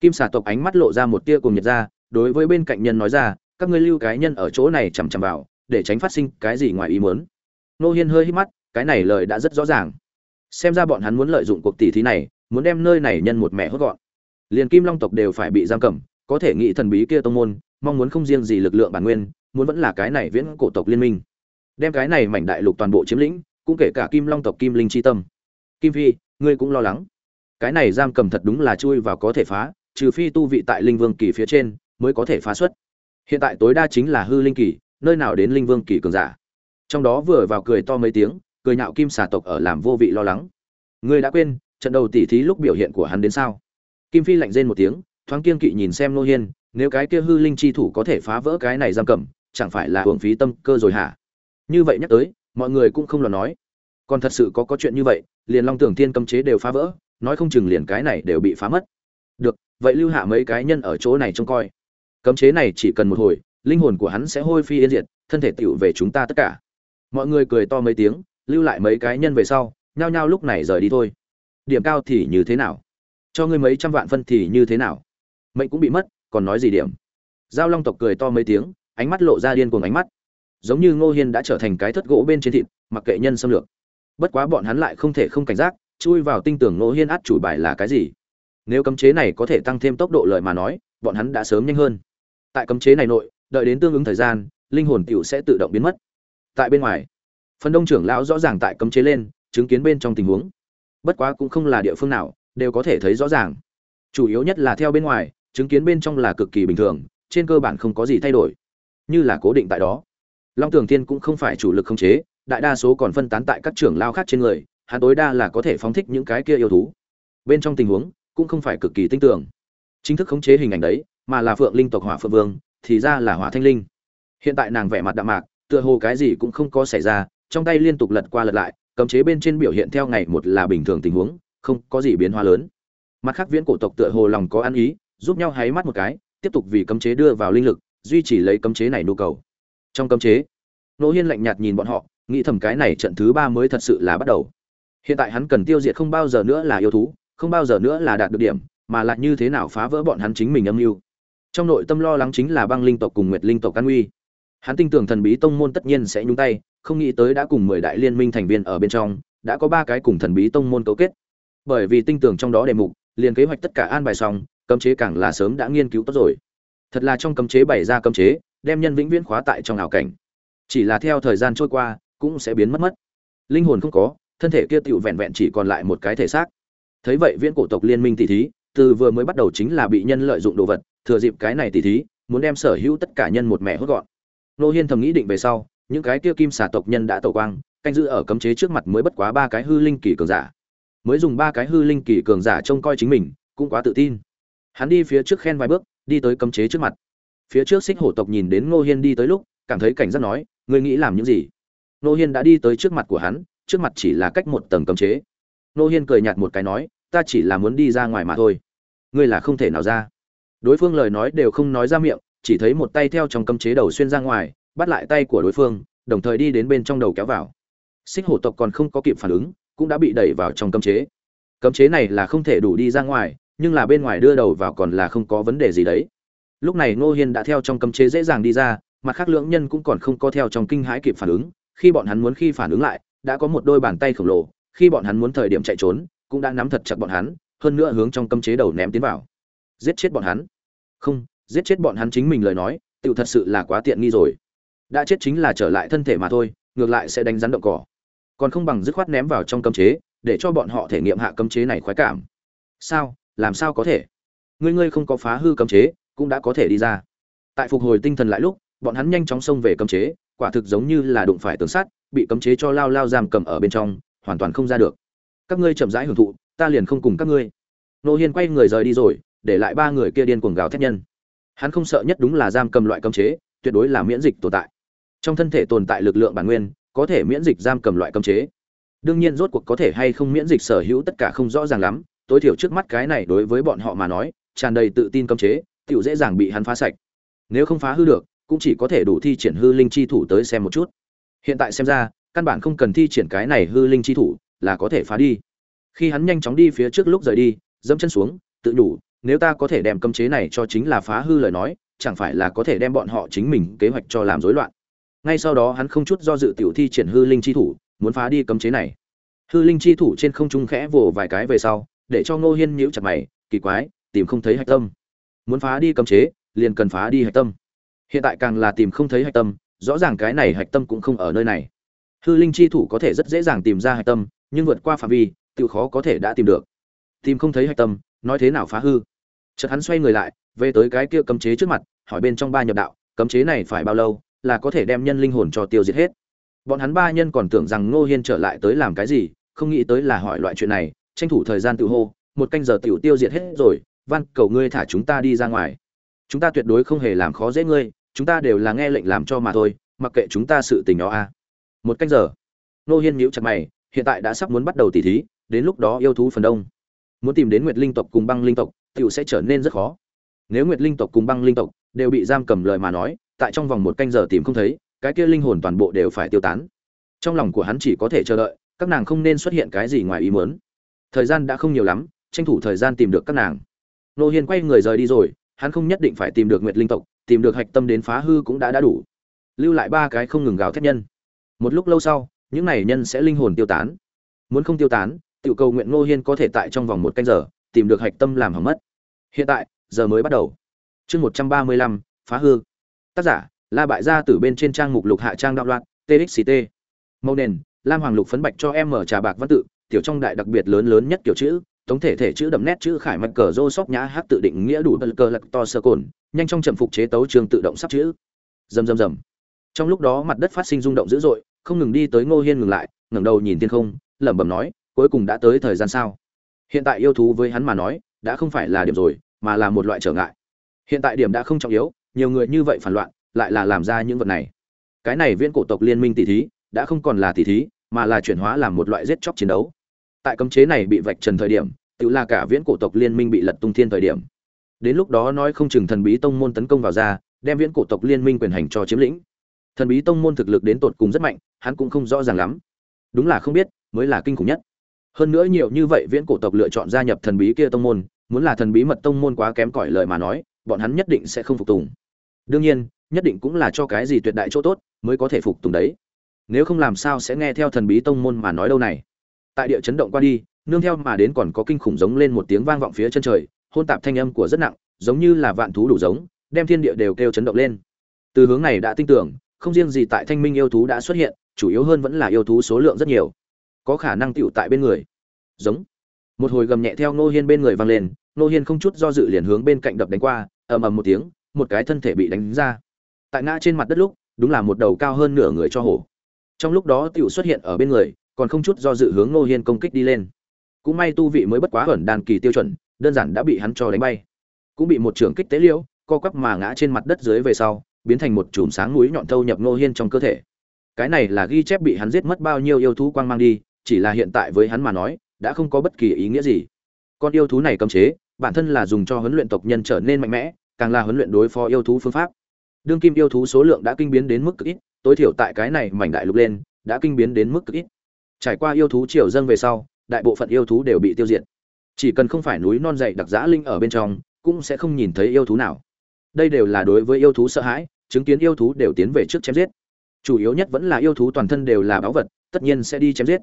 Kim xà tộc ánh mắt lộ ra một tia cùng nhiệt ra, đối với bên cạnh nhân nói ra, các ngươi lưu cái nhân ở chỗ này chằm chằm vào, để tránh phát sinh cái gì ngoài ý muốn. Nô hiên hơi hít mắt, cái này lời đã rất rõ ràng. Xem ra bọn hắn muốn lợi dụng cuộc tỷ thí này muốn đem nơi này nhân một mẹ hốt gọn. Liền kim long tộc đều phải bị giam cầm, có thể nghĩ thần bí kia tông môn, mong muốn không riêng gì lực lượng bản nguyên, muốn vẫn là cái này viễn cổ tộc liên minh. Đem cái này mảnh đại lục toàn bộ chiếm lĩnh, cũng kể cả kim long tộc kim linh chi tâm. Kim phi, ngươi cũng lo lắng. Cái này giam cầm thật đúng là chui vào có thể phá, trừ phi tu vị tại linh vương kỳ phía trên, mới có thể phá xuất. Hiện tại tối đa chính là hư linh kỳ, nơi nào đến linh vương kỳ cường giả. Trong đó vừa vào cười to mấy tiếng, cười nhạo kim xà tộc ở làm vô vị lo lắng. Ngươi đã quên trận đầu tỉ thí lúc biểu hiện của hắn đến sao? Kim phi lạnh rên một tiếng, thoáng kiên kỵ nhìn xem nô hiên, nếu cái kia hư linh chi thủ có thể phá vỡ cái này giam cầm, chẳng phải là hưởng phí tâm cơ rồi hả? Như vậy nhắc tới, mọi người cũng không lo nói. Còn thật sự có có chuyện như vậy, liền long tưởng thiên cấm chế đều phá vỡ, nói không chừng liền cái này đều bị phá mất. Được, vậy lưu hạ mấy cái nhân ở chỗ này trông coi. Cấm chế này chỉ cần một hồi, linh hồn của hắn sẽ hôi phi yên diệt, thân thể tựu về chúng ta tất cả. Mọi người cười to mấy tiếng, lưu lại mấy cái nhân về sau, nhao nhao lúc này rời đi thôi điểm cao thì như thế nào? Cho ngươi mấy trăm vạn phân thì như thế nào? Mệnh cũng bị mất, còn nói gì điểm? Giao long tộc cười to mấy tiếng, ánh mắt lộ ra điên cuồng ánh mắt. Giống như ngô hiên đã trở thành cái thất gỗ bên trên thịt, mặc kệ nhân xâm lược. Bất quá bọn hắn lại không thể không cảnh giác, chui vào tinh tưởng Ngô hiên át chủ bài là cái gì? Nếu cấm chế này có thể tăng thêm tốc độ lợi mà nói, bọn hắn đã sớm nhanh hơn. Tại cấm chế này nội, đợi đến tương ứng thời gian, linh hồn tiểu sẽ tự động biến mất. Tại bên ngoài phần đông trưởng lão rõ ràng tại cấm chế lên, chứng kiến bên trong tình huống bất quá cũng không là địa phương nào, đều có thể thấy rõ ràng. Chủ yếu nhất là theo bên ngoài, chứng kiến bên trong là cực kỳ bình thường, trên cơ bản không có gì thay đổi. Như là cố định tại đó. Long tường thiên cũng không phải chủ lực khống chế, đại đa số còn phân tán tại các trưởng lao khác trên người, hắn tối đa là có thể phóng thích những cái kia yêu thú. Bên trong tình huống, cũng không phải cực kỳ tinh tưởng chính thức khống chế hình ảnh đấy, mà là phượng linh tộc hỏa phượng vương, thì ra là hỏa thanh linh. Hiện tại nàng vẻ mặt đạm mạc, tựa hồ cái gì cũng không có xảy ra, trong tay liên tục lật qua lật lại cấm chế bên trên biểu hiện theo ngày một là bình thường tình huống, không có gì biến hóa lớn. Mặt khác viễn cổ tộc tựa hồ lòng có ăn ý, giúp nhau háy mắt một cái, tiếp tục vì cấm chế đưa vào linh lực, duy trì lấy cấm chế này nhu cầu. Trong cấm chế, nỗ hiên lạnh nhạt nhìn bọn họ, nghĩ thầm cái này trận thứ ba mới thật sự là bắt đầu. Hiện tại hắn cần tiêu diệt không bao giờ nữa là yêu thú, không bao giờ nữa là đạt được điểm, mà lại như thế nào phá vỡ bọn hắn chính mình âm mưu. Trong nội tâm lo lắng chính là băng linh tộc cùng nguyệt linh tộc can uy hắn tin tưởng thần bí tông môn tất nhiên sẽ nhúng tay không nghĩ tới đã cùng mười đại liên minh thành viên ở bên trong, đã có ba cái cùng thần bí tông môn cấu kết. Bởi vì tinh tưởng trong đó đề mục, liền kế hoạch tất cả an bài xong, cấm chế càng là sớm đã nghiên cứu tốt rồi. Thật là trong cấm chế bày ra cấm chế, đem nhân vĩnh viễn khóa tại trong ảo cảnh. Chỉ là theo thời gian trôi qua, cũng sẽ biến mất mất. Linh hồn không có, thân thể kia tựu vẹn vẹn chỉ còn lại một cái thể xác. Thấy vậy viễn cổ tộc liên minh tỷ thí, từ vừa mới bắt đầu chính là bị nhân lợi dụng đồ vật, thừa dịp cái này tỷ thí, muốn đem sở hữu tất cả nhân một mẹ hốt gọn. Nô hiên thầm nghĩ định về sau những cái kia kim xà tộc nhân đã tẩu quang, canh giữ ở cấm chế trước mặt mới bất quá ba cái hư linh kỳ cường giả. Mới dùng ba cái hư linh kỳ cường giả trông coi chính mình, cũng quá tự tin. Hắn đi phía trước khen vài bước, đi tới cấm chế trước mặt. Phía trước xích hổ tộc nhìn đến ngô hiên đi tới lúc, cảm thấy cảnh giác nói, ngươi nghĩ làm những gì? Ngô hiên đã đi tới trước mặt của hắn, trước mặt chỉ là cách một tầng cấm chế. Ngô hiên cười nhạt một cái nói, ta chỉ là muốn đi ra ngoài mà thôi. Ngươi là không thể nào ra. Đối phương lời nói đều không nói ra miệng, chỉ thấy một tay theo trong cấm chế đầu xuyên ra ngoài bắt lại tay của đối phương, đồng thời đi đến bên trong đầu kéo vào. Xích hổ tộc còn không có kịp phản ứng, cũng đã bị đẩy vào trong cấm chế. Cấm chế này là không thể đủ đi ra ngoài, nhưng là bên ngoài đưa đầu vào còn là không có vấn đề gì đấy. Lúc này ngô hiên đã theo trong cấm chế dễ dàng đi ra, mặt khác lưỡng nhân cũng còn không có theo trong kinh hãi kịp phản ứng. Khi bọn hắn muốn khi phản ứng lại, đã có một đôi bàn tay khổng lồ. Khi bọn hắn muốn thời điểm chạy trốn, cũng đã nắm thật chặt bọn hắn, hơn nữa hướng trong cấm chế đầu ném tiến vào. Giết chết bọn hắn. Không, giết chết bọn hắn chính mình lời nói tự thật sự là quá tiện nghi rồi đã chết chính là trở lại thân thể mà thôi, ngược lại sẽ đánh rắn động cỏ. Còn không bằng dứt khoát ném vào trong cấm chế, để cho bọn họ thể nghiệm hạ cấm chế này khoái cảm. Sao? Làm sao có thể? Ngươi ngươi không có phá hư cấm chế, cũng đã có thể đi ra. Tại phục hồi tinh thần lại lúc, bọn hắn nhanh chóng xông về cấm chế, quả thực giống như là đụng phải tường sắt, bị cấm chế cho lao lao giam cầm ở bên trong, hoàn toàn không ra được. Các ngươi chậm rãi hưởng thụ, ta liền không cùng các ngươi. Nô hiên quay người rời đi rồi, để lại ba người kia điên cuồng gào thét nhân. Hắn không sợ nhất đúng là giam cầm loại cấm chế, tuyệt đối là miễn dịch tồn tại trong thân thể tồn tại lực lượng bản nguyên, có thể miễn dịch giam cầm loại cấm chế. Đương nhiên rốt cuộc có thể hay không miễn dịch sở hữu tất cả không rõ ràng lắm, tối thiểu trước mắt cái này đối với bọn họ mà nói, tràn đầy tự tin cấm chế tựu dễ dàng bị hắn phá sạch. Nếu không phá hư được, cũng chỉ có thể đủ thi triển hư linh chi thủ tới xem một chút. Hiện tại xem ra, căn bản không cần thi triển cái này hư linh chi thủ, là có thể phá đi. Khi hắn nhanh chóng đi phía trước lúc rời đi, dẫm chân xuống, tự đủ nếu ta có thể đem cấm chế này cho chính là phá hư lời nói, chẳng phải là có thể đem bọn họ chính mình kế hoạch cho làm rối loạn ngay sau đó hắn không chút do dự tiểu thi triển hư linh chi thủ, muốn phá đi cấm chế này. Hư linh chi thủ trên không trung khẽ vồ vài cái về sau, để cho ngô hiên nhíu chặt mày, kỳ quái, tìm không thấy hạch tâm. Muốn phá đi cấm chế, liền cần phá đi hạch tâm. Hiện tại càng là tìm không thấy hạch tâm, rõ ràng cái này hạch tâm cũng không ở nơi này. Hư linh chi thủ có thể rất dễ dàng tìm ra hạch tâm, nhưng vượt qua phạm vi tự khó có thể đã tìm được. Tìm không thấy hạch tâm, nói thế nào phá hư? Chợt hắn xoay người lại, về tới cái kia cấm chế trước mặt, hỏi bên trong ba nhập đạo, cấm chế này phải bao lâu là có thể đem nhân linh hồn cho tiêu diệt hết. Bọn hắn ba nhân còn tưởng rằng ngô hiên trở lại tới làm cái gì, không nghĩ tới là hỏi loại chuyện này, tranh thủ thời gian tự hô, một canh giờ tiểu tiêu diệt hết rồi, van, cầu ngươi thả chúng ta đi ra ngoài. Chúng ta tuyệt đối không hề làm khó dễ ngươi, chúng ta đều là nghe lệnh làm cho mà thôi, mặc kệ chúng ta sự tình đó a. Một canh giờ, Ngô hiên nhíu chặt mày, hiện tại đã sắp muốn bắt đầu tỉ thí, đến lúc đó yêu thú phần đông. Muốn tìm đến nguyệt linh tộc cùng băng linh tộc, tiểu sẽ trở nên rất khó. Nếu nguyệt linh tộc cùng băng linh tộc đều bị giam cầm lời mà nói tại trong vòng một canh giờ tìm không thấy, cái kia linh hồn toàn bộ đều phải tiêu tán. Trong lòng của hắn chỉ có thể chờ đợi, các nàng không nên xuất hiện cái gì ngoài ý muốn. Thời gian đã không nhiều lắm, tranh thủ thời gian tìm được các nàng. Nô hiên quay người rời đi rồi, hắn không nhất định phải tìm được nguyệt linh tộc, tìm được hạch tâm đến phá hư cũng đã đã đủ. Lưu lại ba cái không ngừng gào thét nhân. Một lúc lâu sau, những này nhân sẽ linh hồn tiêu tán. Muốn không tiêu tán tự cầu nguyện ngô hiên có thể tại trong vòng một canh giờ, tìm được hạch tâm làm hỏng mất. Hiện tại, giờ mới bắt đầu. Chương một trăm ba mươi lăm, phá hư tác giả, la bại gia từ bên trên trang mục lục hạ trang đạo loạn txct màu nền, lam hoàng lục phấn bạch cho em mở trà bạc văn tự, tiểu trong đại đặc biệt lớn lớn nhất kiểu chữ, tổng thể thể chữ đậm nét chữ khải mạch cờ rô sóc nhã hát tự định nghĩa đủ bờ cờ lật to sơ cồn, nhanh trong trầm phục chế tấu trường tự động sắp chữ. Rầm rầm rầm. Trong lúc đó mặt đất phát sinh rung động dữ dội, không ngừng đi tới ngô hiên ngừng lại, ngẩng đầu nhìn thiên không, lẩm bẩm nói, cuối cùng đã tới thời gian sao? Hiện tại yêu thú với hắn mà nói, đã không phải là điểm rồi, mà là một loại trở ngại. Hiện tại điểm đã không trọng yếu nhiều người như vậy phản loạn, lại là làm ra những vật này. Cái này viễn cổ tộc liên minh tỷ thí, đã không còn là tỷ thí, mà là chuyển hóa làm một loại giết chóc chiến đấu. Tại cấm chế này bị vạch trần thời điểm, tự là cả viễn cổ tộc liên minh bị lật tung thiên thời điểm. Đến lúc đó nói không chừng thần bí tông môn tấn công vào ra, đem viễn cổ tộc liên minh quyền hành cho chiếm lĩnh. Thần bí tông môn thực lực đến tột cùng rất mạnh, hắn cũng không rõ ràng lắm. Đúng là không biết, mới là kinh khủng nhất. Hơn nữa nhiều như vậy viễn cổ tộc lựa chọn gia nhập thần bí kia tông môn, muốn là thần bí mật tông môn quá kém cỏi lời mà nói, bọn hắn nhất định sẽ không phục tùng đương nhiên, nhất định cũng là cho cái gì tuyệt đại chỗ tốt mới có thể phục tùng đấy. Nếu không làm sao sẽ nghe theo thần bí tông môn mà nói đâu này. Tại địa chấn động qua đi, nương theo mà đến còn có kinh khủng giống lên một tiếng vang vọng phía chân trời, hôn tạp thanh âm của rất nặng, giống như là vạn thú đủ giống, đem thiên địa đều kêu chấn động lên. Từ hướng này đã tin tưởng, không riêng gì tại thanh minh yêu thú đã xuất hiện, chủ yếu hơn vẫn là yêu thú số lượng rất nhiều. Có khả năng tựu tại bên người. Giống. Một hồi gầm nhẹ theo nô hiên bên người vang lên nô hiên không chút do dự liền hướng bên cạnh đập đánh qua, ầm ầm một tiếng một cái thân thể bị đánh ra. Tại ngã trên mặt đất lúc, đúng là một đầu cao hơn nửa người cho hổ. Trong lúc đó tựu xuất hiện ở bên người, còn không chút do dự hướng nô hiên công kích đi lên. Cũng may tu vị mới bất quá ẩn đàn kỳ tiêu chuẩn, đơn giản đã bị hắn cho đánh bay. Cũng bị một trưởng kích tế liễu, co quắp mà ngã trên mặt đất dưới về sau, biến thành một chùm sáng núi nhọn thâu nhập nô hiên trong cơ thể. Cái này là ghi chép bị hắn giết mất bao nhiêu yêu thú quang mang đi, chỉ là hiện tại với hắn mà nói, đã không có bất kỳ ý nghĩa gì. Con yêu thú này cấm chế, bản thân là dùng cho huấn luyện tộc nhân trở nên mạnh mẽ càng là huấn luyện đối phó yêu thú phương pháp đương kim yêu thú số lượng đã kinh biến đến mức cực ít tối thiểu tại cái này mảnh đại lục lên đã kinh biến đến mức cực ít trải qua yêu thú triều dâng về sau đại bộ phận yêu thú đều bị tiêu diệt chỉ cần không phải núi non dày đặc giã linh ở bên trong cũng sẽ không nhìn thấy yêu thú nào đây đều là đối với yêu thú sợ hãi chứng kiến yêu thú đều tiến về trước chém giết chủ yếu nhất vẫn là yêu thú toàn thân đều là báu vật tất nhiên sẽ đi chém giết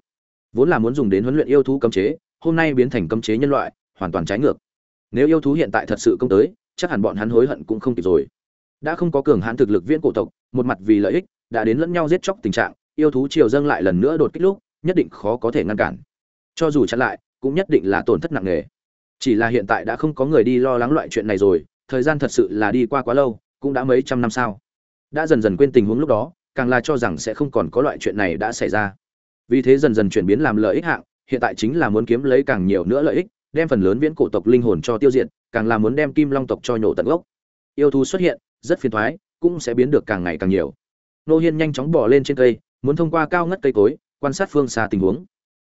vốn là muốn dùng đến huấn luyện yêu thú cấm chế hôm nay biến thành cấm chế nhân loại hoàn toàn trái ngược nếu yêu thú hiện tại thật sự công tới chắc hẳn bọn hắn hối hận cũng không kịp rồi. Đã không có cường hãn thực lực viễn cổ tộc, một mặt vì lợi ích, đã đến lẫn nhau giết chóc tình trạng, yêu thú triều dâng lại lần nữa đột kích lúc, nhất định khó có thể ngăn cản. Cho dù chặn lại, cũng nhất định là tổn thất nặng nề. Chỉ là hiện tại đã không có người đi lo lắng loại chuyện này rồi, thời gian thật sự là đi qua quá lâu, cũng đã mấy trăm năm sao. Đã dần dần quên tình huống lúc đó, càng là cho rằng sẽ không còn có loại chuyện này đã xảy ra. Vì thế dần dần chuyển biến làm lợi ích hạng, hiện tại chính là muốn kiếm lấy càng nhiều nữa lợi ích đem phần lớn viễn cổ tộc linh hồn cho tiêu diệt càng là muốn đem kim long tộc cho nhổ tận gốc. Yêu thú xuất hiện rất phiền toái, cũng sẽ biến được càng ngày càng nhiều. Nô hiên nhanh chóng bỏ lên trên cây muốn thông qua cao ngất cây cối quan sát phương xa tình huống.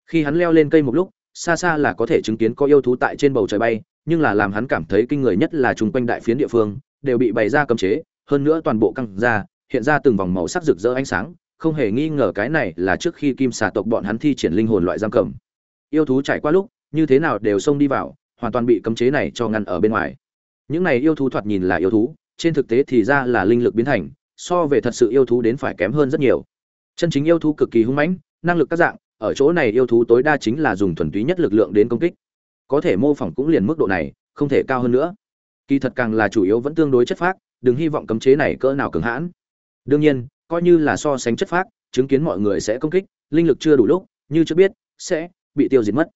Khi hắn leo lên cây một lúc xa xa là có thể chứng kiến có yêu thú tại trên bầu trời bay nhưng là làm hắn cảm thấy kinh người nhất là chung quanh đại phiến địa phương đều bị bày ra cấm chế hơn nữa toàn bộ căng ra hiện ra từng vòng màu sắc rực rỡ ánh sáng không hề nghi ngờ cái này là trước khi kim xà tộc bọn hắn thi triển linh hồn loại giam cầm. Yêu thú trải qua lúc như thế nào đều xông đi vào, hoàn toàn bị cấm chế này cho ngăn ở bên ngoài. Những này yêu thú thoạt nhìn là yêu thú, trên thực tế thì ra là linh lực biến thành, so về thật sự yêu thú đến phải kém hơn rất nhiều. Chân chính yêu thú cực kỳ hung mãnh, năng lực các dạng, ở chỗ này yêu thú tối đa chính là dùng thuần túy nhất lực lượng đến công kích. Có thể mô phỏng cũng liền mức độ này, không thể cao hơn nữa. Kỳ thật càng là chủ yếu vẫn tương đối chất phác, đừng hy vọng cấm chế này cỡ nào cường hãn. Đương nhiên, coi như là so sánh chất phác, chứng kiến mọi người sẽ công kích, linh lực chưa đủ lúc, như chưa biết, sẽ bị tiêu diệt mất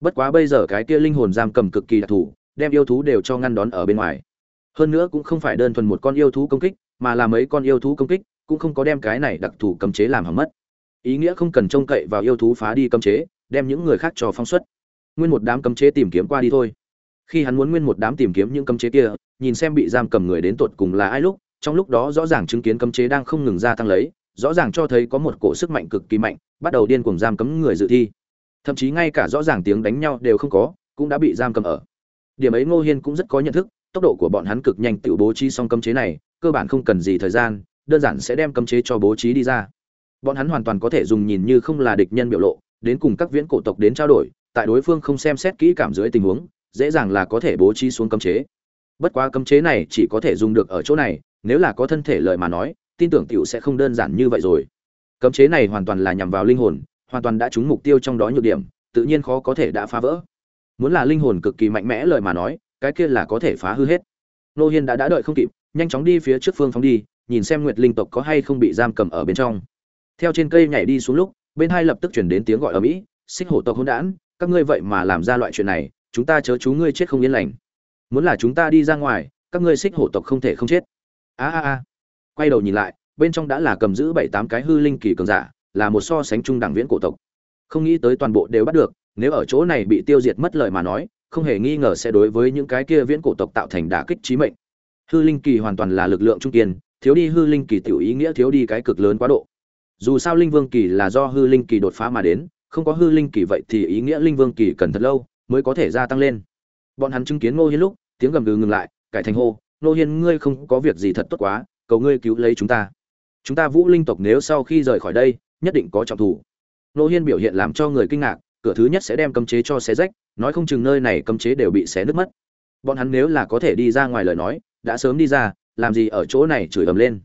bất quá bây giờ cái kia linh hồn giam cầm cực kỳ đặc thù, đem yêu thú đều cho ngăn đón ở bên ngoài. Hơn nữa cũng không phải đơn thuần một con yêu thú công kích, mà là mấy con yêu thú công kích, cũng không có đem cái này đặc thù cấm chế làm hỏng mất. Ý nghĩa không cần trông cậy vào yêu thú phá đi cấm chế, đem những người khác cho phóng xuất. Nguyên một đám cấm chế tìm kiếm qua đi thôi. Khi hắn muốn nguyên một đám tìm kiếm những cấm chế kia, nhìn xem bị giam cầm người đến tột cùng là ai lúc, trong lúc đó rõ ràng chứng kiến cấm chế đang không ngừng gia tăng lấy, rõ ràng cho thấy có một cổ sức mạnh cực kỳ mạnh, bắt đầu điên cuồng giam cấm người dự thi thậm chí ngay cả rõ ràng tiếng đánh nhau đều không có, cũng đã bị giam cầm ở. Điểm ấy ngô hiên cũng rất có nhận thức, tốc độ của bọn hắn cực nhanh tự bố trí xong cấm chế này, cơ bản không cần gì thời gian, đơn giản sẽ đem cấm chế cho bố trí đi ra. Bọn hắn hoàn toàn có thể dùng nhìn như không là địch nhân biểu lộ, đến cùng các viễn cổ tộc đến trao đổi, tại đối phương không xem xét kỹ cảm dưới tình huống, dễ dàng là có thể bố trí xuống cấm chế. Bất quá cấm chế này chỉ có thể dùng được ở chỗ này, nếu là có thân thể lời mà nói, tin tưởng tiểu sẽ không đơn giản như vậy rồi. Cấm chế này hoàn toàn là nhằm vào linh hồn hoàn toàn đã trúng mục tiêu trong đó nhược điểm, tự nhiên khó có thể đã phá vỡ. Muốn là linh hồn cực kỳ mạnh mẽ lời mà nói, cái kia là có thể phá hư hết. Nô hiên đã đã đợi không kịp, nhanh chóng đi phía trước phương phóng đi, nhìn xem nguyệt linh tộc có hay không bị giam cầm ở bên trong. Theo trên cây nhảy đi xuống lúc, bên hai lập tức chuyển đến tiếng gọi ở mỹ, xích hổ tộc hỗn đản, các ngươi vậy mà làm ra loại chuyện này, chúng ta chớ chú ngươi chết không yên lành. Muốn là chúng ta đi ra ngoài, các ngươi xích hổ tộc không thể không chết. A a a. Quay đầu nhìn lại, bên trong đã là cầm giữ bảy tám cái hư linh kỳ cường giả là một so sánh trung đẳng viễn cổ tộc. Không nghĩ tới toàn bộ đều bắt được, nếu ở chỗ này bị tiêu diệt mất lời mà nói, không hề nghi ngờ sẽ đối với những cái kia viễn cổ tộc tạo thành đả kích trí mệnh. Hư linh kỳ hoàn toàn là lực lượng trung kiên, thiếu đi hư linh kỳ tiểu ý nghĩa thiếu đi cái cực lớn quá độ. Dù sao linh vương kỳ là do hư linh kỳ đột phá mà đến, không có hư linh kỳ vậy thì ý nghĩa linh vương kỳ cần thật lâu mới có thể gia tăng lên. Bọn hắn chứng kiến ngô hiên lúc, tiếng gầm gừ ngừng lại, cải thành hô, ngô hiên, ngươi không có việc gì thật tốt quá, cầu ngươi cứu lấy chúng ta. Chúng ta vũ linh tộc nếu sau khi rời khỏi đây nhất định có trọng thủ. Nô hiên biểu hiện làm cho người kinh ngạc, cửa thứ nhất sẽ đem cấm chế cho xé rách, nói không chừng nơi này cấm chế đều bị xé nứt mất. Bọn hắn nếu là có thể đi ra ngoài lời nói, đã sớm đi ra, làm gì ở chỗ này chửi ầm lên.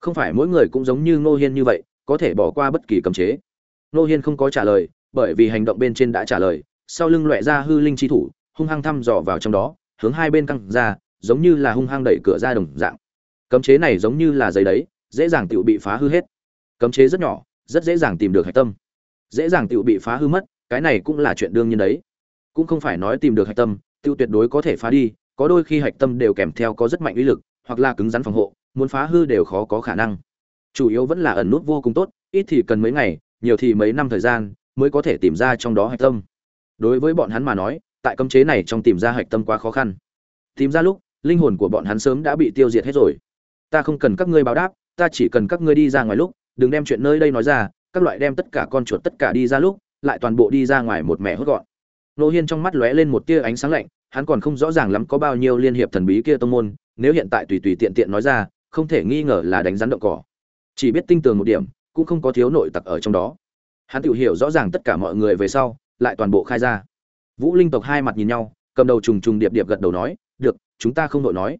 Không phải mỗi người cũng giống như Nô hiên như vậy, có thể bỏ qua bất kỳ cấm chế. Nô hiên không có trả lời, bởi vì hành động bên trên đã trả lời, sau lưng loẹ ra hư linh chi thủ, hung hăng thăm dò vào trong đó, hướng hai bên căng ra, giống như là hung hăng đẩy cửa ra đồng dạng. Cấm chế này giống như là giấy đấy, dễ dàng tự bị phá hư hết. Cấm chế rất nhỏ rất dễ dàng tìm được hạch tâm. Dễ dàng tự bị phá hư mất, cái này cũng là chuyện đương nhiên đấy. Cũng không phải nói tìm được hạch tâm tự tuyệt đối có thể phá đi, có đôi khi hạch tâm đều kèm theo có rất mạnh uy lực, hoặc là cứng rắn phòng hộ, muốn phá hư đều khó có khả năng. Chủ yếu vẫn là ẩn nút vô cùng tốt, ít thì cần mấy ngày, nhiều thì mấy năm thời gian mới có thể tìm ra trong đó hạch tâm. Đối với bọn hắn mà nói, tại cấm chế này trong tìm ra hạch tâm quá khó khăn. Tìm ra lúc, linh hồn của bọn hắn sớm đã bị tiêu diệt hết rồi. Ta không cần các ngươi báo đáp, ta chỉ cần các ngươi đi ra ngoài lúc đừng đem chuyện nơi đây nói ra, các loại đem tất cả con chuột tất cả đi ra lúc, lại toàn bộ đi ra ngoài một mẹ hốt gọn. Nô hiên trong mắt lóe lên một tia ánh sáng lạnh, hắn còn không rõ ràng lắm có bao nhiêu liên hiệp thần bí kia tông môn, nếu hiện tại tùy tùy tiện tiện nói ra, không thể nghi ngờ là đánh rắn động cỏ. Chỉ biết tinh tường một điểm, cũng không có thiếu nội tặc ở trong đó. Hắn tự hiểu rõ ràng tất cả mọi người về sau, lại toàn bộ khai ra. Vũ linh tộc hai mặt nhìn nhau, cầm đầu trùng trùng điệp điệp gật đầu nói, được, chúng ta không nội nói.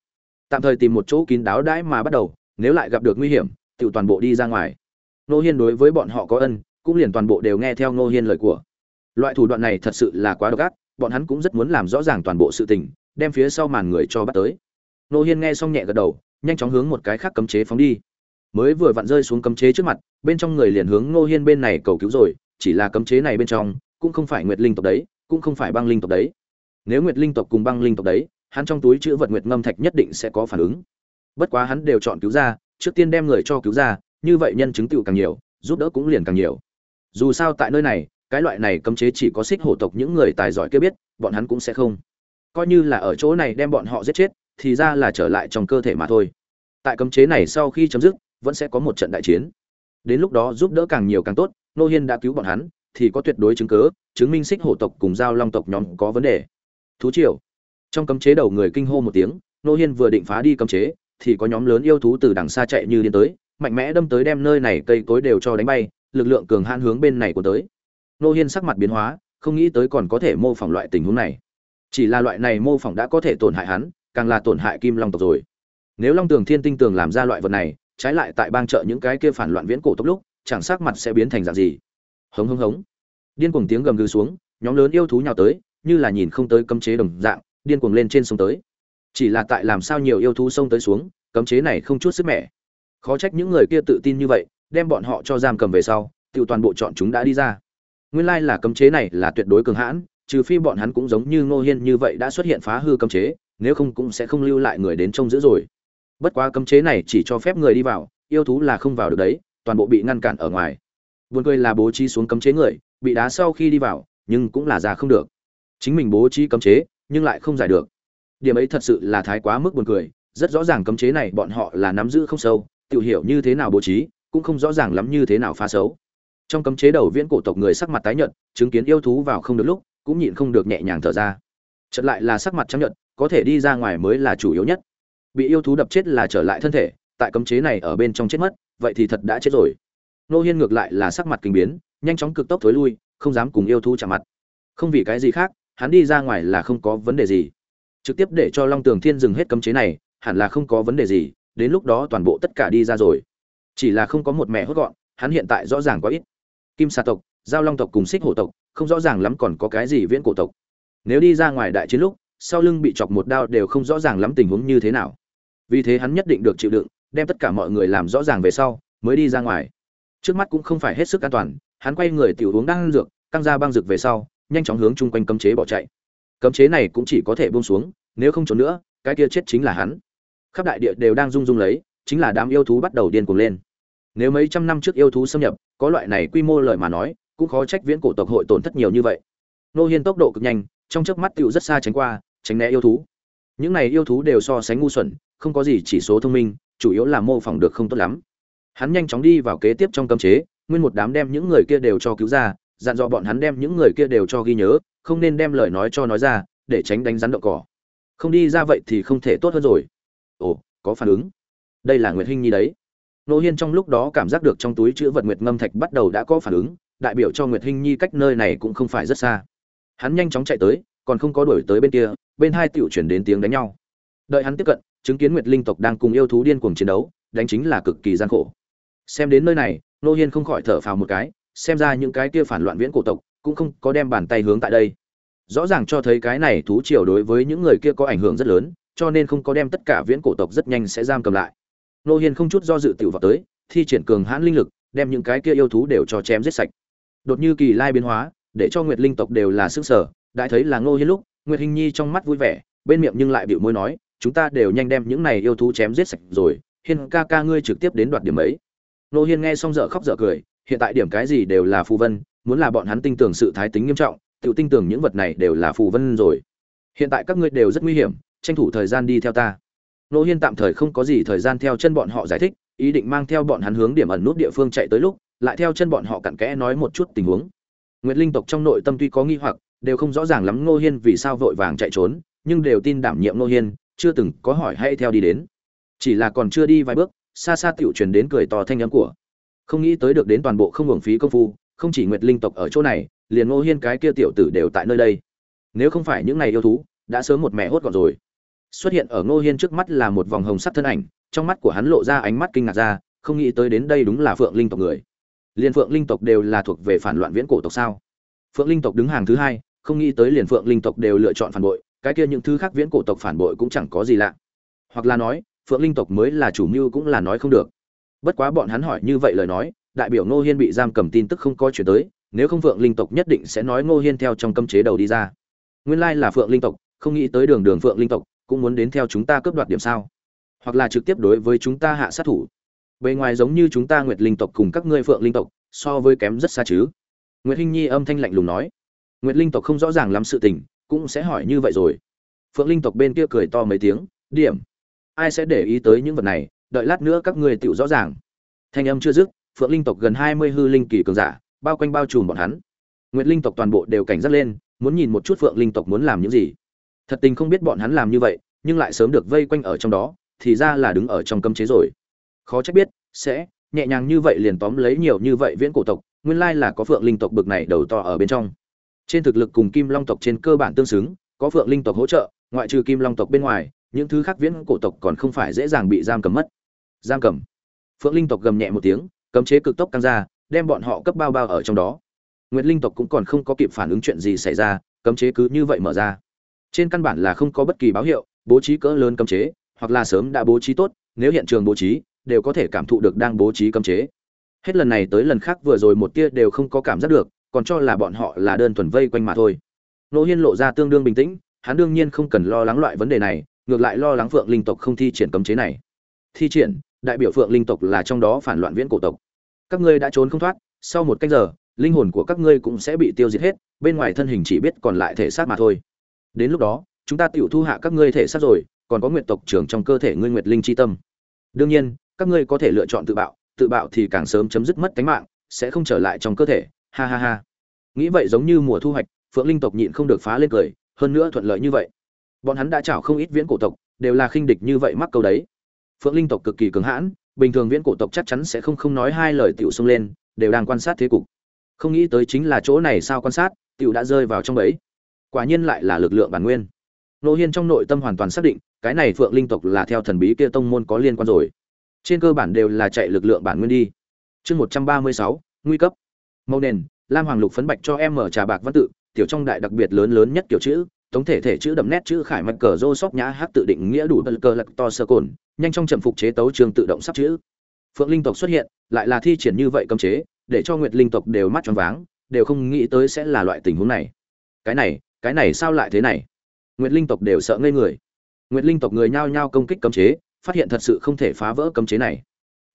Tạm thời tìm một chỗ kín đáo đãi mà bắt đầu, nếu lại gặp được nguy hiểm, tự toàn bộ đi ra ngoài nô hiên đối với bọn họ có ân, cũng liền toàn bộ đều nghe theo nô hiên lời của. Loại thủ đoạn này thật sự là quá độc ác, bọn hắn cũng rất muốn làm rõ ràng toàn bộ sự tình, đem phía sau màn người cho bắt tới. Nô hiên nghe xong nhẹ gật đầu, nhanh chóng hướng một cái khác cấm chế phóng đi. Mới vừa vặn rơi xuống cấm chế trước mặt, bên trong người liền hướng nô hiên bên này cầu cứu rồi, chỉ là cấm chế này bên trong, cũng không phải nguyệt linh tộc đấy, cũng không phải băng linh tộc đấy. Nếu nguyệt linh tộc cùng băng linh tộc đấy, hắn trong túi chữ vật nguyệt ngâm thạch nhất định sẽ có phản ứng. Bất quá hắn đều chọn cứu ra, trước tiên đem người cho cứu ra như vậy nhân chứng tựu càng nhiều, giúp đỡ cũng liền càng nhiều. Dù sao tại nơi này, cái loại này cấm chế chỉ có xích hổ tộc những người tài giỏi kia biết, bọn hắn cũng sẽ không. Coi như là ở chỗ này đem bọn họ giết chết, thì ra là trở lại trong cơ thể mà thôi. Tại cấm chế này sau khi chấm dứt, vẫn sẽ có một trận đại chiến. Đến lúc đó giúp đỡ càng nhiều càng tốt, nô hiên đã cứu bọn hắn, thì có tuyệt đối chứng cớ chứng minh xích hổ tộc cùng giao long tộc nhóm có vấn đề. Thú triều. Trong cấm chế đầu người kinh hô một tiếng, nô hiên vừa định phá đi cấm chế, thì có nhóm lớn yêu thú từ đằng xa chạy như điên tới mạnh mẽ đâm tới đem nơi này cây cối đều cho đánh bay, lực lượng cường hãn hướng bên này của tới. Nô hiên sắc mặt biến hóa, không nghĩ tới còn có thể mô phỏng loại tình huống này. Chỉ là loại này mô phỏng đã có thể tổn hại hắn, càng là tổn hại kim long tộc rồi. Nếu long tường thiên tinh tường làm ra loại vật này, trái lại tại bang chợ những cái kia phản loạn viễn cổ tốc lúc, chẳng sắc mặt sẽ biến thành dạng gì. Hống hống hống. Điên cuồng tiếng gầm gừ xuống, nhóm lớn yêu thú nhào tới, như là nhìn không tới cấm chế đồng dạng, điên cuồng lên trên sông tới. Chỉ là tại làm sao nhiều yêu thú sông tới xuống, cấm chế này không chút sức mẻ khó trách những người kia tự tin như vậy, đem bọn họ cho giam cầm về sau tự toàn bộ chọn chúng đã đi ra. Nguyên lai là cấm chế này là tuyệt đối cường hãn, trừ phi bọn hắn cũng giống như ngô hiên như vậy đã xuất hiện phá hư cấm chế, nếu không cũng sẽ không lưu lại người đến trông giữ rồi. Bất quá cấm chế này chỉ cho phép người đi vào, yêu thú là không vào được đấy, toàn bộ bị ngăn cản ở ngoài. Buồn cười là bố trí xuống cấm chế người, bị đá sau khi đi vào, nhưng cũng là ra không được. Chính mình bố trí cấm chế, nhưng lại không giải được. Điểm ấy thật sự là thái quá mức buồn cười, rất rõ ràng cấm chế này bọn họ là nắm giữ không sâu tự hiểu như thế nào bố trí, cũng không rõ ràng lắm như thế nào phá xấu. Trong cấm chế đầu viễn cổ tộc người sắc mặt tái nhợt, chứng kiến yêu thú vào không được lúc, cũng nhịn không được nhẹ nhàng thở ra. Trận lại là sắc mặt trắng nhợt, có thể đi ra ngoài mới là chủ yếu nhất. Bị yêu thú đập chết là trở lại thân thể, tại cấm chế này ở bên trong chết mất, vậy thì thật đã chết rồi. Nô hiên ngược lại là sắc mặt kinh biến, nhanh chóng cực tốc thối lui, không dám cùng yêu thú chạm mặt. Không vì cái gì khác, hắn đi ra ngoài là không có vấn đề gì. Trực tiếp để cho long tường thiên dừng hết cấm chế này, hẳn là không có vấn đề gì đến lúc đó toàn bộ tất cả đi ra rồi. Chỉ là không có một mẹ hốt gọn, hắn hiện tại rõ ràng quá ít. Kim xà tộc, giao long tộc cùng xích hổ tộc, không rõ ràng lắm còn có cái gì viễn cổ tộc. Nếu đi ra ngoài đại chiến lúc, sau lưng bị chọc một đao đều không rõ ràng lắm tình huống như thế nào. Vì thế hắn nhất định được chịu đựng, đem tất cả mọi người làm rõ ràng về sau, mới đi ra ngoài. Trước mắt cũng không phải hết sức an toàn, hắn quay người tiểu uống đang dược, căng ra băng dược về sau, nhanh chóng hướng chung quanh cấm chế bỏ chạy. Cấm chế này cũng chỉ có thể buông xuống, nếu không trốn nữa, cái kia chết chính là hắn khắp đại địa đều đang rung rung lấy, chính là đám yêu thú bắt đầu điên cuồng lên. Nếu mấy trăm năm trước yêu thú xâm nhập, có loại này quy mô lời mà nói, cũng khó trách viễn cổ tộc hội tổn thất nhiều như vậy. Nô hiên tốc độ cực nhanh, trong chớp mắt tựu rất xa tránh qua, tránh né yêu thú. Những này yêu thú đều so sánh ngu xuẩn, không có gì chỉ số thông minh, chủ yếu là mô phỏng được không tốt lắm. Hắn nhanh chóng đi vào kế tiếp trong cấm chế, nguyên một đám đem những người kia đều cho cứu ra, dặn dò bọn hắn đem những người kia đều cho ghi nhớ, không nên đem lời nói cho nói ra, để tránh đánh rắn đậu cỏ. Không đi ra vậy thì không thể tốt hơn rồi ồ, có phản ứng. Đây là nguyệt hinh nhi đấy. Nô hiên trong lúc đó cảm giác được trong túi chữ vật nguyệt ngâm thạch bắt đầu đã có phản ứng, đại biểu cho nguyệt hinh nhi cách nơi này cũng không phải rất xa. Hắn nhanh chóng chạy tới, còn không có đuổi tới bên kia, bên hai tiểu chuyển đến tiếng đánh nhau. Đợi hắn tiếp cận, chứng kiến nguyệt linh tộc đang cùng yêu thú điên cuồng chiến đấu, đánh chính là cực kỳ gian khổ. Xem đến nơi này, nô hiên không khỏi thở phào một cái, xem ra những cái kia phản loạn viễn cổ tộc cũng không có đem bàn tay hướng tại đây. Rõ ràng cho thấy cái này thú triều đối với những người kia có ảnh hưởng rất lớn cho nên không có đem tất cả viễn cổ tộc rất nhanh sẽ giam cầm lại. Nô hiên không chút do dự tiểu vào tới, thi triển cường hãn linh lực, đem những cái kia yêu thú đều cho chém giết sạch. Đột như kỳ lai biến hóa, để cho nguyệt linh tộc đều là sức sở Đại thấy là ngô hiên lúc, nguyệt hình nhi trong mắt vui vẻ, bên miệng nhưng lại bịu môi nói, chúng ta đều nhanh đem những này yêu thú chém giết sạch rồi, hiên ca ca ngươi trực tiếp đến đoạt điểm ấy. Nô hiên nghe xong dở khóc dở cười, hiện tại điểm cái gì đều là phù vân, muốn là bọn hắn tin tưởng sự thái tính nghiêm trọng tự tin tưởng những vật này đều là phù vân rồi. Hiện tại các ngươi đều rất nguy hiểm tranh thủ thời gian đi theo ta. Nô hiên tạm thời không có gì thời gian theo chân bọn họ giải thích, ý định mang theo bọn hắn hướng điểm ẩn nút địa phương chạy tới lúc, lại theo chân bọn họ cặn kẽ nói một chút tình huống. Nguyệt linh tộc trong nội tâm tuy có nghi hoặc, đều không rõ ràng lắm ngô hiên vì sao vội vàng chạy trốn, nhưng đều tin đảm nhiệm ngô hiên, chưa từng có hỏi hay theo đi đến. Chỉ là còn chưa đi vài bước, xa xa tiểu truyền đến cười to thanh âm của. Không nghĩ tới được đến toàn bộ không hưởng phí công phu, không chỉ nguyệt linh tộc ở chỗ này, liền ngô hiên cái kia tiểu tử đều tại nơi đây. Nếu không phải những này yêu thú, đã sớm một mẹ hốt gọn rồi xuất hiện ở ngô hiên trước mắt là một vòng hồng sắc thân ảnh, trong mắt của hắn lộ ra ánh mắt kinh ngạc ra, không nghĩ tới đến đây đúng là phượng linh tộc người. Liền phượng linh tộc đều là thuộc về phản loạn viễn cổ tộc sao? Phượng linh tộc đứng hàng thứ hai, không nghĩ tới liền phượng linh tộc đều lựa chọn phản bội, cái kia những thứ khác viễn cổ tộc phản bội cũng chẳng có gì lạ. Hoặc là nói, phượng linh tộc mới là chủ mưu cũng là nói không được. Bất quá bọn hắn hỏi như vậy lời nói, đại biểu ngô hiên bị giam cầm tin tức không có chuyển tới, nếu không phượng linh tộc nhất định sẽ nói ngô hiên theo trong cấm chế đầu đi ra. Nguyên lai là phượng linh tộc, không nghĩ tới đường đường phượng linh tộc cũng muốn đến theo chúng ta cướp đoạt điểm sao? Hoặc là trực tiếp đối với chúng ta hạ sát thủ. Bề ngoài giống như chúng ta nguyệt linh tộc cùng các ngươi phượng linh tộc, so với kém rất xa chứ? Nguyệt hinh nhi âm thanh lạnh lùng nói. Nguyệt linh tộc không rõ ràng lắm sự tình, cũng sẽ hỏi như vậy rồi. Phượng linh tộc bên kia cười to mấy tiếng, điểm, ai sẽ để ý tới những vật này? Đợi lát nữa các ngươi tựu rõ ràng. Thanh âm chưa dứt, phượng linh tộc gần hai mươi hư linh kỳ cường giả, bao quanh bao trùm bọn hắn. Nguyệt linh tộc toàn bộ đều cảnh giác lên, muốn nhìn một chút phượng linh tộc muốn làm những gì thật tình không biết bọn hắn làm như vậy, nhưng lại sớm được vây quanh ở trong đó, thì ra là đứng ở trong cấm chế rồi. Khó trách biết, sẽ, nhẹ nhàng như vậy liền tóm lấy nhiều như vậy viễn cổ tộc, nguyên lai là có phượng linh tộc bực này đầu to ở bên trong. Trên thực lực cùng kim long tộc trên cơ bản tương xứng, có phượng linh tộc hỗ trợ, ngoại trừ kim long tộc bên ngoài, những thứ khác viễn cổ tộc còn không phải dễ dàng bị giam cầm mất. Giam cầm. Phượng linh tộc gầm nhẹ một tiếng, cấm chế cực tốc căng ra, đem bọn họ cấp bao bao ở trong đó. Nguyệt linh tộc cũng còn không có kịp phản ứng chuyện gì xảy ra, cấm chế cứ như vậy mở ra trên căn bản là không có bất kỳ báo hiệu, bố trí cỡ lớn cấm chế, hoặc là sớm đã bố trí tốt, nếu hiện trường bố trí, đều có thể cảm thụ được đang bố trí cấm chế. Hết lần này tới lần khác vừa rồi một tia đều không có cảm giác được, còn cho là bọn họ là đơn thuần vây quanh mà thôi. Nô hiên lộ ra tương đương bình tĩnh, hắn đương nhiên không cần lo lắng loại vấn đề này, ngược lại lo lắng phượng linh tộc không thi triển cấm chế này. Thi triển, đại biểu phượng linh tộc là trong đó phản loạn viễn cổ tộc. Các ngươi đã trốn không thoát, sau một canh giờ, linh hồn của các ngươi cũng sẽ bị tiêu diệt hết, bên ngoài thân hình chỉ biết còn lại thể xác mà thôi đến lúc đó, chúng ta tiểu thu hạ các ngươi thể xác rồi, còn có nguyệt tộc trưởng trong cơ thể ngươi nguyệt linh chi tâm. Đương nhiên, các ngươi có thể lựa chọn tự bạo tự bạo thì càng sớm chấm dứt mất tính mạng, sẽ không trở lại trong cơ thể. Ha ha ha. Nghĩ vậy giống như mùa thu hoạch, phượng linh tộc nhịn không được phá lên cười, hơn nữa thuận lợi như vậy. Bọn hắn đã chảo không ít viễn cổ tộc, đều là khinh địch như vậy mắc câu đấy. Phượng linh tộc cực kỳ cứng hãn, bình thường viễn cổ tộc chắc chắn sẽ không không nói hai lời tiểu xông lên, đều đang quan sát thế cục. Không nghĩ tới chính là chỗ này sao quan sát, tiểu đã rơi vào trong bẫy quả nhiên lại là lực lượng bản nguyên. Nô hiên trong nội tâm hoàn toàn xác định, cái này phượng linh tộc là theo thần bí kia tông môn có liên quan rồi. Trên cơ bản đều là chạy lực lượng bản nguyên đi. Chương một trăm ba mươi sáu, nguy cấp. Mâu nền, lam hoàng lục phấn bạch cho em mở trà bạc văn tự, tiểu trong đại đặc biệt lớn lớn nhất kiểu chữ tổng thể thể chữ đậm nét chữ khải mạch cờ rô sóc nhã hát tự định nghĩa đủ bật cờ lật to sơ cồn, nhanh trong trầm phục chế tấu trường tự động sắp chữ. Phượng linh tộc xuất hiện, lại là thi triển như vậy cấm chế, để cho nguyệt linh tộc đều mắt tròn váng, đều không nghĩ tới sẽ là loại tình huống này. Cái này cái này sao lại thế này? Nguyệt linh tộc đều sợ ngây người. Nguyệt linh tộc người nhao nhao công kích cấm chế, phát hiện thật sự không thể phá vỡ cấm chế này.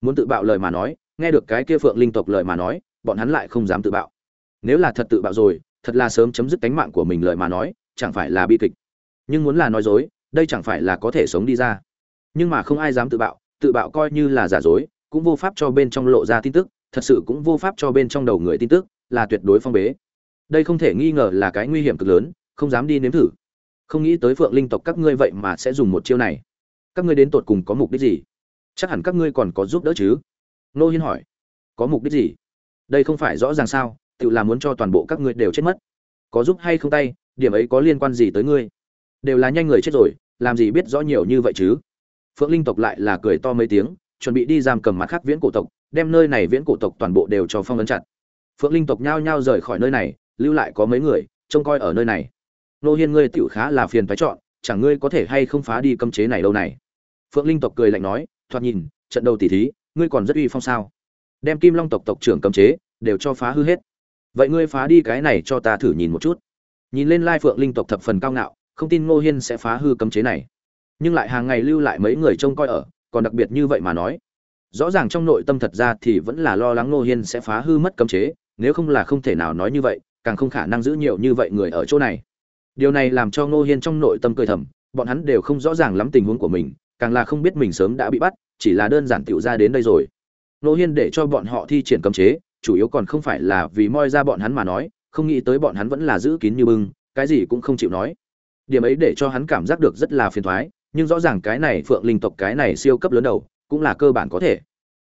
Muốn tự bạo lời mà nói, nghe được cái kia phượng linh tộc lời mà nói, bọn hắn lại không dám tự bạo. Nếu là thật tự bạo rồi, thật là sớm chấm dứt cánh mạng của mình lời mà nói, chẳng phải là bi kịch. Nhưng muốn là nói dối, đây chẳng phải là có thể sống đi ra. Nhưng mà không ai dám tự bạo tự bạo coi như là giả dối, cũng vô pháp cho bên trong lộ ra tin tức, thật sự cũng vô pháp cho bên trong đầu người tin tức, là tuyệt đối phong bế. Đây không thể nghi ngờ là cái nguy hiểm cực lớn không dám đi nếm thử. Không nghĩ tới phượng linh tộc các ngươi vậy mà sẽ dùng một chiêu này. Các ngươi đến tột cùng có mục đích gì? Chắc hẳn các ngươi còn có giúp đỡ chứ? Nô hiên hỏi. Có mục đích gì? Đây không phải rõ ràng sao? Tự là muốn cho toàn bộ các ngươi đều chết mất. Có giúp hay không tay, điểm ấy có liên quan gì tới ngươi? Đều là nhanh người chết rồi, làm gì biết rõ nhiều như vậy chứ? Phượng linh tộc lại là cười to mấy tiếng, chuẩn bị đi giam cầm mặt khác viễn cổ tộc, đem nơi này viễn cổ tộc toàn bộ đều cho phong ấn chặt. Phượng linh tộc nhao nhao rời khỏi nơi này, lưu lại có mấy người, trông coi ở nơi này nô hiên ngươi tựu khá là phiền phải chọn, chẳng ngươi có thể hay không phá đi cấm chế này đâu này? Phượng linh tộc cười lạnh nói, thoạt nhìn, trận đầu tỉ thí, ngươi còn rất uy phong sao? Đem kim long tộc tộc trưởng cấm chế, đều cho phá hư hết. Vậy ngươi phá đi cái này cho ta thử nhìn một chút. Nhìn lên lai phượng linh tộc thập phần cao ngạo, không tin ngô hiên sẽ phá hư cấm chế này. Nhưng lại hàng ngày lưu lại mấy người trông coi ở, còn đặc biệt như vậy mà nói. Rõ ràng trong nội tâm thật ra thì vẫn là lo lắng ngô hiên sẽ phá hư mất cấm chế, nếu không là không thể nào nói như vậy, càng không khả năng giữ nhiều như vậy người ở chỗ này điều này làm cho ngô hiên trong nội tâm cười thầm, bọn hắn đều không rõ ràng lắm tình huống của mình, càng là không biết mình sớm đã bị bắt, chỉ là đơn giản tựu ra đến đây rồi. Ngô hiên để cho bọn họ thi triển cấm chế, chủ yếu còn không phải là vì moi ra bọn hắn mà nói, không nghĩ tới bọn hắn vẫn là giữ kín như bưng, cái gì cũng không chịu nói. Điểm ấy để cho hắn cảm giác được rất là phiền thoái nhưng rõ ràng cái này phượng linh tộc cái này siêu cấp lớn đầu, cũng là cơ bản có thể.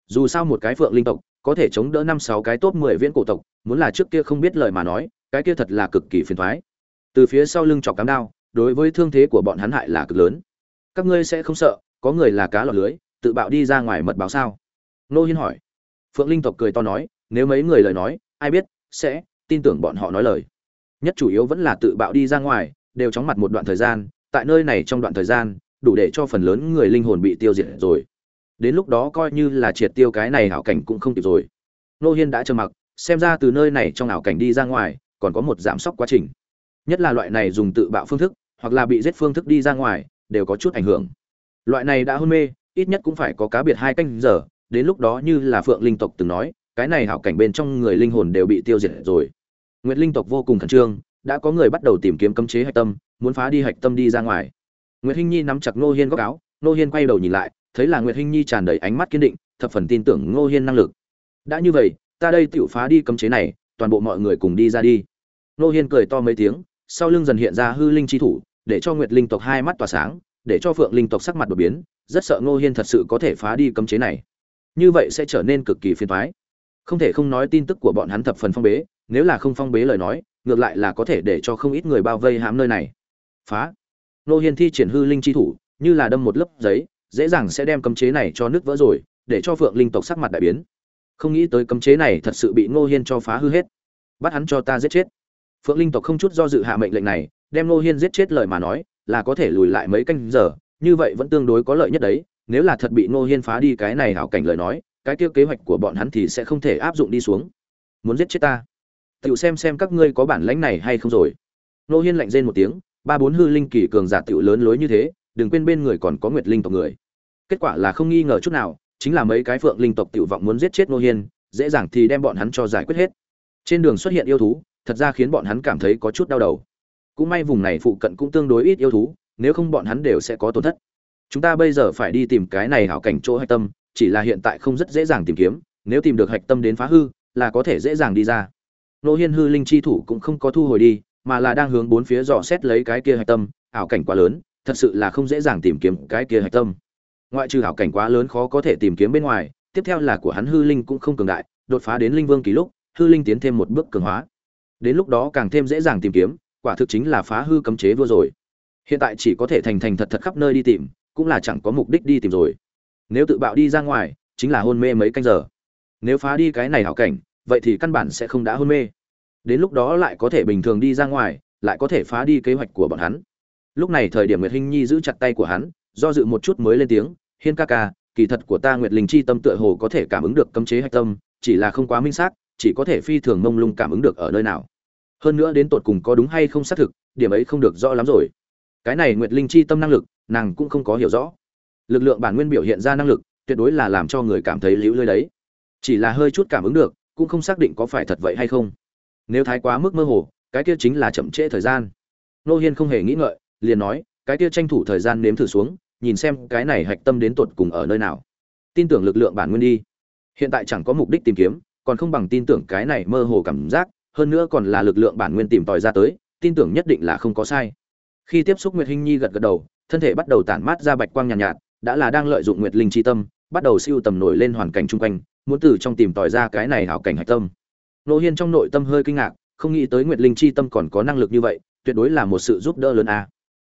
Dù sao một cái phượng linh tộc, có thể chống đỡ năm sáu cái top mười viễn cổ tộc, muốn là trước kia không biết lời mà nói, cái kia thật là cực kỳ phiền thoái từ phía sau lưng chọc cám đao, đối với thương thế của bọn hắn hại là cực lớn. Các ngươi sẽ không sợ, có người là cá lọt lưới, tự bạo đi ra ngoài mật báo sao? Nô hiên hỏi. Phượng linh tộc cười to nói, nếu mấy người lời nói, ai biết, sẽ tin tưởng bọn họ nói lời. Nhất chủ yếu vẫn là tự bạo đi ra ngoài, đều chóng mặt một đoạn thời gian, tại nơi này trong đoạn thời gian, đủ để cho phần lớn người linh hồn bị tiêu diệt rồi. Đến lúc đó coi như là triệt tiêu cái này hảo cảnh cũng không kịp rồi. Nô hiên đã trầm mặc, xem ra từ nơi này trong ảo cảnh đi ra ngoài, còn có một giảm sốc quá trình nhất là loại này dùng tự bạo phương thức, hoặc là bị giết phương thức đi ra ngoài, đều có chút ảnh hưởng. Loại này đã hôn mê, ít nhất cũng phải có cá biệt hai canh giờ, đến lúc đó như là phượng linh tộc từng nói, cái này hảo cảnh bên trong người linh hồn đều bị tiêu diệt rồi. Nguyệt linh tộc vô cùng khẩn trương, đã có người bắt đầu tìm kiếm cấm chế hạch tâm, muốn phá đi hạch tâm đi ra ngoài. Nguyệt hinh nhi nắm chặt ngô hiên góc áo, ngô hiên quay đầu nhìn lại, thấy là nguyệt hinh nhi tràn đầy ánh mắt kiên định, thập phần tin tưởng ngô hiên năng lực. Đã như vậy, ta đây tự phá đi cấm chế này, toàn bộ mọi người cùng đi ra đi. Ngô hiên cười to mấy tiếng sau lưng dần hiện ra hư linh chi thủ, để cho nguyệt linh tộc hai mắt tỏa sáng, để cho phượng linh tộc sắc mặt đổi biến, rất sợ ngô hiên thật sự có thể phá đi cấm chế này. Như vậy sẽ trở nên cực kỳ phiền toái. Không thể không nói tin tức của bọn hắn thập phần phong bế, nếu là không phong bế lời nói, ngược lại là có thể để cho không ít người bao vây hãm nơi này. Phá. Ngô hiên thi triển hư linh chi thủ, như là đâm một lớp giấy, dễ dàng sẽ đem cấm chế này cho nước vỡ rồi, để cho phượng linh tộc sắc mặt đại biến. Không nghĩ tới cấm chế này thật sự bị ngô hiên cho phá hư hết. Bắt hắn cho ta giết chết phượng linh tộc không chút do dự hạ mệnh lệnh này đem Nô hiên giết chết lời mà nói là có thể lùi lại mấy canh giờ như vậy vẫn tương đối có lợi nhất đấy nếu là thật bị Nô hiên phá đi cái này hảo cảnh lời nói cái kia kế hoạch của bọn hắn thì sẽ không thể áp dụng đi xuống muốn giết chết ta tựu xem xem các ngươi có bản lãnh này hay không rồi. Nô Hiên lạnh rên một tiếng, ba bốn hư linh kỳ cường giả tựu lớn lối như thế, đừng quên bên người còn có Nguyệt linh tộc người. Kết quả là không nghi ngờ chút nào, chính là mấy cái phượng linh tộc tựu vọng muốn giết chết Nô Hiên, dễ dàng thì đem bọn hắn cho giải quyết hết. Trên đường xuất hiện yêu thú, thật ra khiến bọn hắn cảm thấy có chút đau đầu. Cũng may vùng này phụ cận cũng tương đối ít yêu thú, nếu không bọn hắn đều sẽ có tổn thất. Chúng ta bây giờ phải đi tìm cái này hảo cảnh chỗ hạch tâm, chỉ là hiện tại không rất dễ dàng tìm kiếm, nếu tìm được hạch tâm đến phá hư, là có thể dễ dàng đi ra nô hiên hư linh chi thủ cũng không có thu hồi đi mà là đang hướng bốn phía dò xét lấy cái kia hạch tâm ảo cảnh quá lớn thật sự là không dễ dàng tìm kiếm cái kia hạch tâm ngoại trừ ảo cảnh quá lớn khó có thể tìm kiếm bên ngoài tiếp theo là của hắn hư linh cũng không cường đại đột phá đến linh vương kỳ lúc hư linh tiến thêm một bước cường hóa đến lúc đó càng thêm dễ dàng tìm kiếm, quả thực chính là phá hư cấm chế vua rồi. Hiện tại chỉ có thể thành thành thật thật khắp nơi đi tìm, cũng là chẳng có mục đích đi tìm rồi. Nếu tự bạo đi ra ngoài, chính là hôn mê mấy canh giờ. Nếu phá đi cái này hảo cảnh, vậy thì căn bản sẽ không đã hôn mê. Đến lúc đó lại có thể bình thường đi ra ngoài, lại có thể phá đi kế hoạch của bọn hắn. Lúc này thời điểm nguyệt hinh nhi giữ chặt tay của hắn, do dự một chút mới lên tiếng, hiên ca ca, kỳ thật của ta nguyệt linh chi tâm tựa hồ có thể cảm ứng được cấm chế hạch tâm, chỉ là không quá minh xác chỉ có thể phi thường mông lung cảm ứng được ở nơi nào. Hơn nữa đến tột cùng có đúng hay không xác thực, điểm ấy không được rõ lắm rồi. Cái này nguyệt linh chi tâm năng lực, nàng cũng không có hiểu rõ. Lực lượng bản nguyên biểu hiện ra năng lực, tuyệt đối là làm cho người cảm thấy liễu lơi đấy. Chỉ là hơi chút cảm ứng được, cũng không xác định có phải thật vậy hay không. Nếu thái quá mức mơ hồ, cái kia chính là chậm trễ thời gian. Nô hiên không hề nghĩ ngợi, liền nói, cái kia tranh thủ thời gian nếm thử xuống, nhìn xem cái này hạch tâm đến tột cùng ở nơi nào. Tin tưởng lực lượng bản nguyên đi. Hiện tại chẳng có mục đích tìm kiếm còn không bằng tin tưởng cái này mơ hồ cảm giác hơn nữa còn là lực lượng bản nguyên tìm tòi ra tới tin tưởng nhất định là không có sai. Khi tiếp xúc nguyệt hinh nhi gật gật đầu thân thể bắt đầu tản mát ra bạch quang nhàn nhạt, nhạt đã là đang lợi dụng nguyệt linh chi tâm bắt đầu siêu tầm nổi lên hoàn cảnh chung quanh muốn từ trong tìm tòi ra cái này hảo cảnh hạch tâm. Nô hiên trong nội tâm hơi kinh ngạc không nghĩ tới nguyệt linh chi tâm còn có năng lực như vậy tuyệt đối là một sự giúp đỡ lớn a.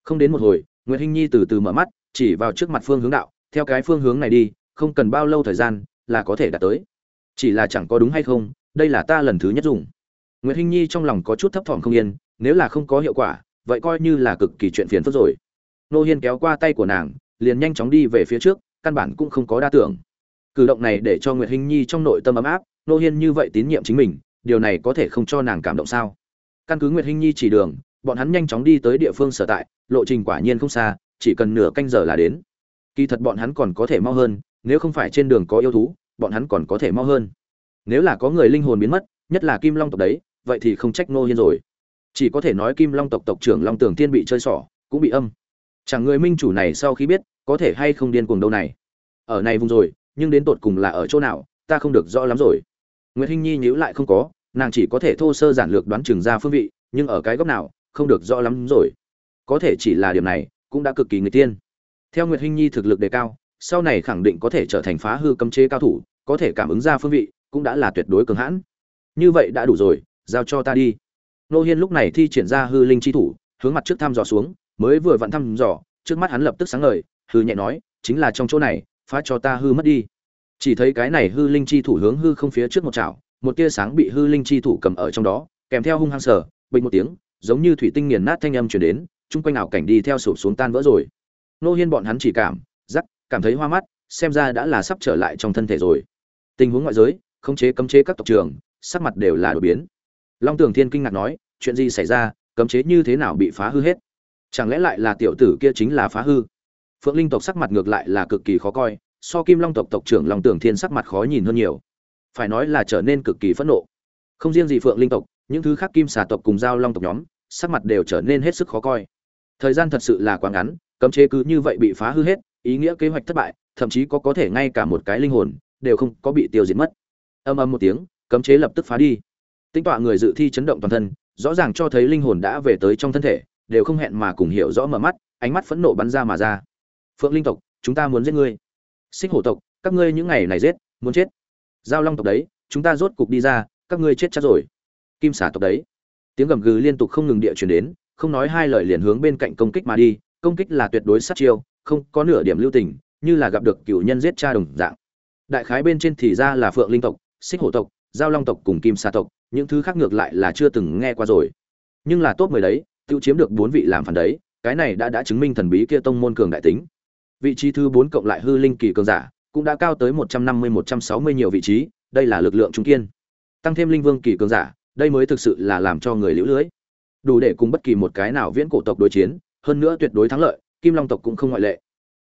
Không đến một hồi nguyệt hinh nhi từ từ mở mắt chỉ vào trước mặt phương hướng đạo theo cái phương hướng này đi không cần bao lâu thời gian là có thể đạt tới chỉ là chẳng có đúng hay không, đây là ta lần thứ nhất dùng. Nguyệt hinh nhi trong lòng có chút thấp thỏm không yên, nếu là không có hiệu quả, vậy coi như là cực kỳ chuyện phiền phức rồi. Nô hiên kéo qua tay của nàng, liền nhanh chóng đi về phía trước, căn bản cũng không có đa tưởng. Cử động này để cho nguyệt hinh nhi trong nội tâm ấm áp, nô hiên như vậy tín nhiệm chính mình, điều này có thể không cho nàng cảm động sao? Căn cứ nguyệt hinh nhi chỉ đường, bọn hắn nhanh chóng đi tới địa phương sở tại, lộ trình quả nhiên không xa, chỉ cần nửa canh giờ là đến. Kỳ thật bọn hắn còn có thể mau hơn, nếu không phải trên đường có yêu thú bọn hắn còn có thể mau hơn. Nếu là có người linh hồn biến mất, nhất là kim long tộc đấy, vậy thì không trách nô hiên rồi. Chỉ có thể nói kim long tộc tộc trưởng long tường thiên bị chơi xỏ, cũng bị âm. Chẳng người minh chủ này sau khi biết, có thể hay không điên cuồng đâu này. Ở này vùng rồi, nhưng đến tột cùng là ở chỗ nào, ta không được rõ lắm rồi. Nguyễn hinh nhi nhíu lại không có, nàng chỉ có thể thô sơ giản lược đoán chừng ra phương vị, nhưng ở cái góc nào, không được rõ lắm rồi. Có thể chỉ là điểm này, cũng đã cực kỳ người tiên. Theo nguyệt hinh nhi thực lực đề cao sau này khẳng định có thể trở thành phá hư cấm chế cao thủ, có thể cảm ứng ra phương vị, cũng đã là tuyệt đối cường hãn. Như vậy đã đủ rồi, giao cho ta đi. Nô hiên lúc này thi triển ra hư linh chi thủ, hướng mặt trước thăm dò xuống, mới vừa vặn thăm dò, trước mắt hắn lập tức sáng ngời, hư nhẹ nói, chính là trong chỗ này, phá cho ta hư mất đi. Chỉ thấy cái này hư linh chi thủ hướng hư không phía trước một chảo, một tia sáng bị hư linh chi thủ cầm ở trong đó, kèm theo hung hăng sở bình một tiếng, giống như thủy tinh nghiền nát thanh âm chuyển đến, chung quanh ảo cảnh đi theo sụp xuống tan vỡ rồi. Nô hiên bọn hắn chỉ cảm, rắc cảm thấy hoa mắt, xem ra đã là sắp trở lại trong thân thể rồi. Tình huống ngoại giới, khống chế, cấm chế các tộc trường sắc mặt đều là đổi biến. Long tường thiên kinh ngạc nói, chuyện gì xảy ra, cấm chế như thế nào bị phá hư hết? Chẳng lẽ lại là tiểu tử kia chính là phá hư? Phượng linh tộc sắc mặt ngược lại là cực kỳ khó coi, so kim long tộc tộc trưởng long tường thiên sắc mặt khó nhìn hơn nhiều. Phải nói là trở nên cực kỳ phẫn nộ. Không riêng gì phượng linh tộc, những thứ khác kim xà tộc cùng giao long tộc nhóm, sắc mặt đều trở nên hết sức khó coi. Thời gian thật sự là quá ngắn, cấm chế cứ như vậy bị phá hư hết ý nghĩa kế hoạch thất bại, thậm chí có có thể ngay cả một cái linh hồn, đều không có bị tiêu diệt mất. Âm âm một tiếng, cấm chế lập tức phá đi. Tinh tọa người dự thi chấn động toàn thân, rõ ràng cho thấy linh hồn đã về tới trong thân thể, đều không hẹn mà cùng hiểu rõ mở mắt, ánh mắt phẫn nộ bắn ra mà ra. Phượng linh tộc, chúng ta muốn giết ngươi. Xích hổ tộc, các ngươi những ngày này giết, muốn chết. Giao long tộc đấy, chúng ta rốt cục đi ra, các ngươi chết chắc rồi. Kim xả tộc đấy. Tiếng gầm gừ liên tục không ngừng địa chuyển đến, không nói hai lời liền hướng bên cạnh công kích mà đi, công kích là tuyệt đối sát chiêu không có nửa điểm lưu tình, như là gặp được cựu nhân giết cha đồng dạng. Đại khái bên trên thì ra là phượng linh tộc, xích hổ tộc, giao long tộc cùng kim sa tộc, những thứ khác ngược lại là chưa từng nghe qua rồi. Nhưng là top mười đấy tự chiếm được bốn vị làm phản đấy, cái này đã đã chứng minh thần bí kia tông môn cường đại tính. Vị trí thứ bốn cộng lại hư linh kỳ cường giả, cũng đã cao tới một trăm năm mươi, một trăm sáu mươi nhiều vị trí, đây là lực lượng trung kiên. Tăng thêm linh vương kỳ cường giả, đây mới thực sự là làm cho người liễu lưới. Đủ để cùng bất kỳ một cái nào viễn cổ tộc đối chiến, hơn nữa tuyệt đối thắng lợi kim long tộc cũng không ngoại lệ.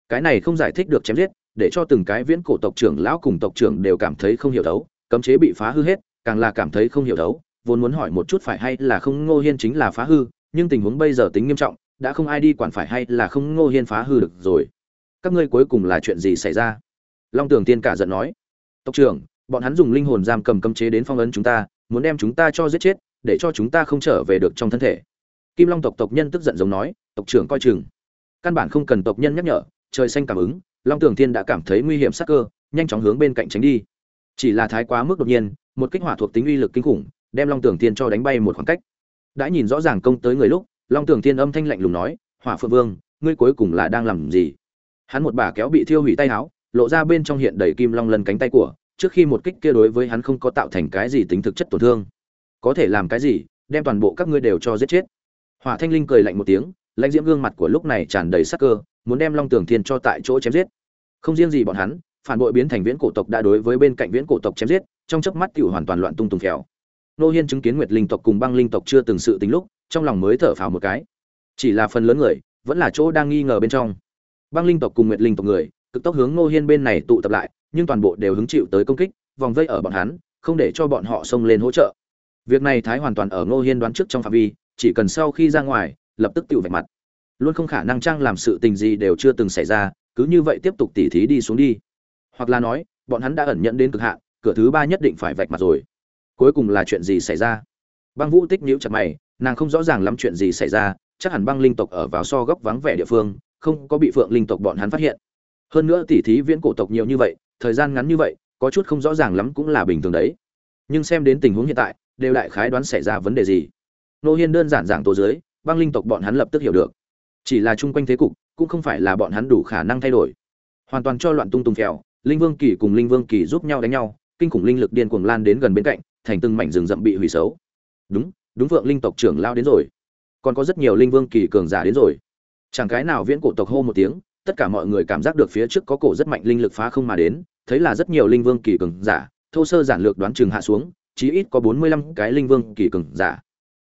Cái này không giải thích được chém giết, để cho từng cái viễn cổ tộc trưởng lão cùng tộc trưởng đều cảm thấy không hiểu thấu, cấm chế bị phá hư hết, càng là cảm thấy không hiểu thấu, vốn muốn hỏi một chút phải hay là không ngô hiên chính là phá hư, nhưng tình huống bây giờ tính nghiêm trọng, đã không ai đi quản phải hay là không ngô hiên phá hư được rồi. Các ngươi cuối cùng là chuyện gì xảy ra? Long tường tiên cả giận nói. Tộc trưởng, bọn hắn dùng linh hồn giam cầm cấm chế đến phong ấn chúng ta, muốn đem chúng ta cho giết chết, để cho chúng ta không trở về được trong thân thể. Kim long tộc tộc nhân tức giận giống nói, tộc trưởng coi chừng căn bản không cần tộc nhân nhắc nhở, trời xanh cảm ứng, long tường thiên đã cảm thấy nguy hiểm sắc cơ, nhanh chóng hướng bên cạnh tránh đi. Chỉ là thái quá mức đột nhiên, một kích hỏa thuộc tính uy lực kinh khủng, đem long tường thiên cho đánh bay một khoảng cách. Đã nhìn rõ ràng công tới người lúc, long tường thiên âm thanh lạnh lùng nói, hỏa phượng vương, ngươi cuối cùng là đang làm gì? Hắn một bà kéo bị thiêu hủy tay áo, lộ ra bên trong hiện đầy kim long lân cánh tay của, trước khi một kích kia đối với hắn không có tạo thành cái gì tính thực chất tổn thương. Có thể làm cái gì, đem toàn bộ các ngươi đều cho giết chết. Hỏa thanh linh cười lạnh một tiếng lãnh diễm gương mặt của lúc này tràn đầy sắc cơ, muốn đem long tường thiên cho tại chỗ chém giết. Không riêng gì bọn hắn, phản bội biến thành viễn cổ tộc đã đối với bên cạnh viễn cổ tộc chém giết, trong chớp mắt tiểu hoàn toàn loạn tung tung phèo. Nô hiên chứng kiến nguyệt linh tộc cùng băng linh tộc chưa từng sự tính lúc, trong lòng mới thở phào một cái. Chỉ là phần lớn người, vẫn là chỗ đang nghi ngờ bên trong. Băng linh tộc cùng nguyệt linh tộc người, cực tốc hướng nô hiên bên này tụ tập lại, nhưng toàn bộ đều hứng chịu tới công kích, vòng vây ở bọn hắn, không để cho bọn họ xông lên hỗ trợ. Việc này thái hoàn toàn ở nô hiên đoán trước trong phạm vi, chỉ cần sau khi ra ngoài lập tức tự vạch mặt. Luôn không khả năng trang làm sự tình gì đều chưa từng xảy ra, cứ như vậy tiếp tục tỉ thí đi xuống đi. Hoặc là nói, bọn hắn đã ẩn nhận đến cực hạn, cửa thứ ba nhất định phải vạch mặt rồi. Cuối cùng là chuyện gì xảy ra? Băng vũ tích nhíu chặt mày, nàng không rõ ràng lắm chuyện gì xảy ra, chắc hẳn băng linh tộc ở vào so góc vắng vẻ địa phương, không có bị phượng linh tộc bọn hắn phát hiện. Hơn nữa tỉ thí viễn cổ tộc nhiều như vậy, thời gian ngắn như vậy, có chút không rõ ràng lắm cũng là bình thường đấy. Nhưng xem đến tình huống hiện tại, đều đại khái đoán xảy ra vấn đề gì. Nô hiên đơn giản giảng tố dưới băng linh tộc bọn hắn lập tức hiểu được. Chỉ là chung quanh thế cục, cũng không phải là bọn hắn đủ khả năng thay đổi. Hoàn toàn cho loạn tung tung kẹo linh vương kỳ cùng linh vương kỳ giúp nhau đánh nhau, kinh khủng linh lực điên cuồng lan đến gần bên cạnh, thành từng mảnh rừng rậm bị hủy xấu. Đúng đúng vượng linh tộc trưởng lao đến rồi. Còn có rất nhiều linh vương kỳ cường giả đến rồi. Chẳng cái nào viễn cổ tộc hô một tiếng, tất cả mọi người cảm giác được phía trước có cổ rất mạnh linh lực phá không mà đến, thấy là rất nhiều linh vương kỳ cường giả, thô sơ giản lược đoán chừng hạ xuống, chí ít có bốn mươi lăm cái linh vương kỳ cường giả.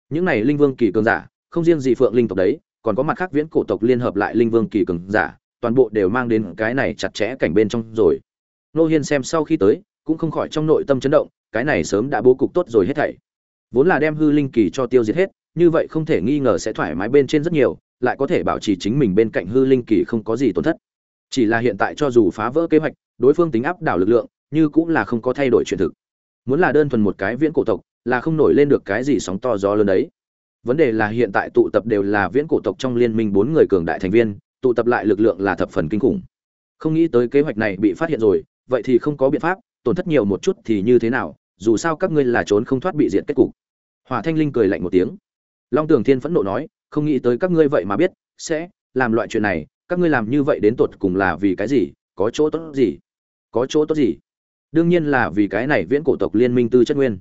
Những này linh vương kỳ cường giả không riêng gì phượng linh tộc đấy, còn có mặt khác viễn cổ tộc liên hợp lại linh vương kỳ cường giả, toàn bộ đều mang đến cái này chặt chẽ cảnh bên trong rồi. Nô hiên xem sau khi tới, cũng không khỏi trong nội tâm chấn động, cái này sớm đã bố cục tốt rồi hết thảy. Vốn là đem hư linh kỳ cho tiêu diệt hết, như vậy không thể nghi ngờ sẽ thoải mái bên trên rất nhiều, lại có thể bảo trì chính mình bên cạnh hư linh kỳ không có gì tổn thất. Chỉ là hiện tại cho dù phá vỡ kế hoạch, đối phương tính áp đảo lực lượng, như cũng là không có thay đổi chuyện thực. Muốn là đơn thuần một cái viễn cổ tộc, là không nổi lên được cái gì sóng to gió lớn đấy vấn đề là hiện tại tụ tập đều là viễn cổ tộc trong liên minh bốn người cường đại thành viên, tụ tập lại lực lượng là thập phần kinh khủng. Không nghĩ tới kế hoạch này bị phát hiện rồi, vậy thì không có biện pháp, tổn thất nhiều một chút thì như thế nào, dù sao các ngươi là trốn không thoát bị diện kết cục. Hỏa thanh linh cười lạnh một tiếng. Long tường thiên phẫn nộ nói, không nghĩ tới các ngươi vậy mà biết, sẽ làm loại chuyện này, các ngươi làm như vậy đến tột cùng là vì cái gì, có chỗ tốt gì? Có chỗ tốt gì? Đương nhiên là vì cái này viễn cổ tộc liên minh tư chất nguyên.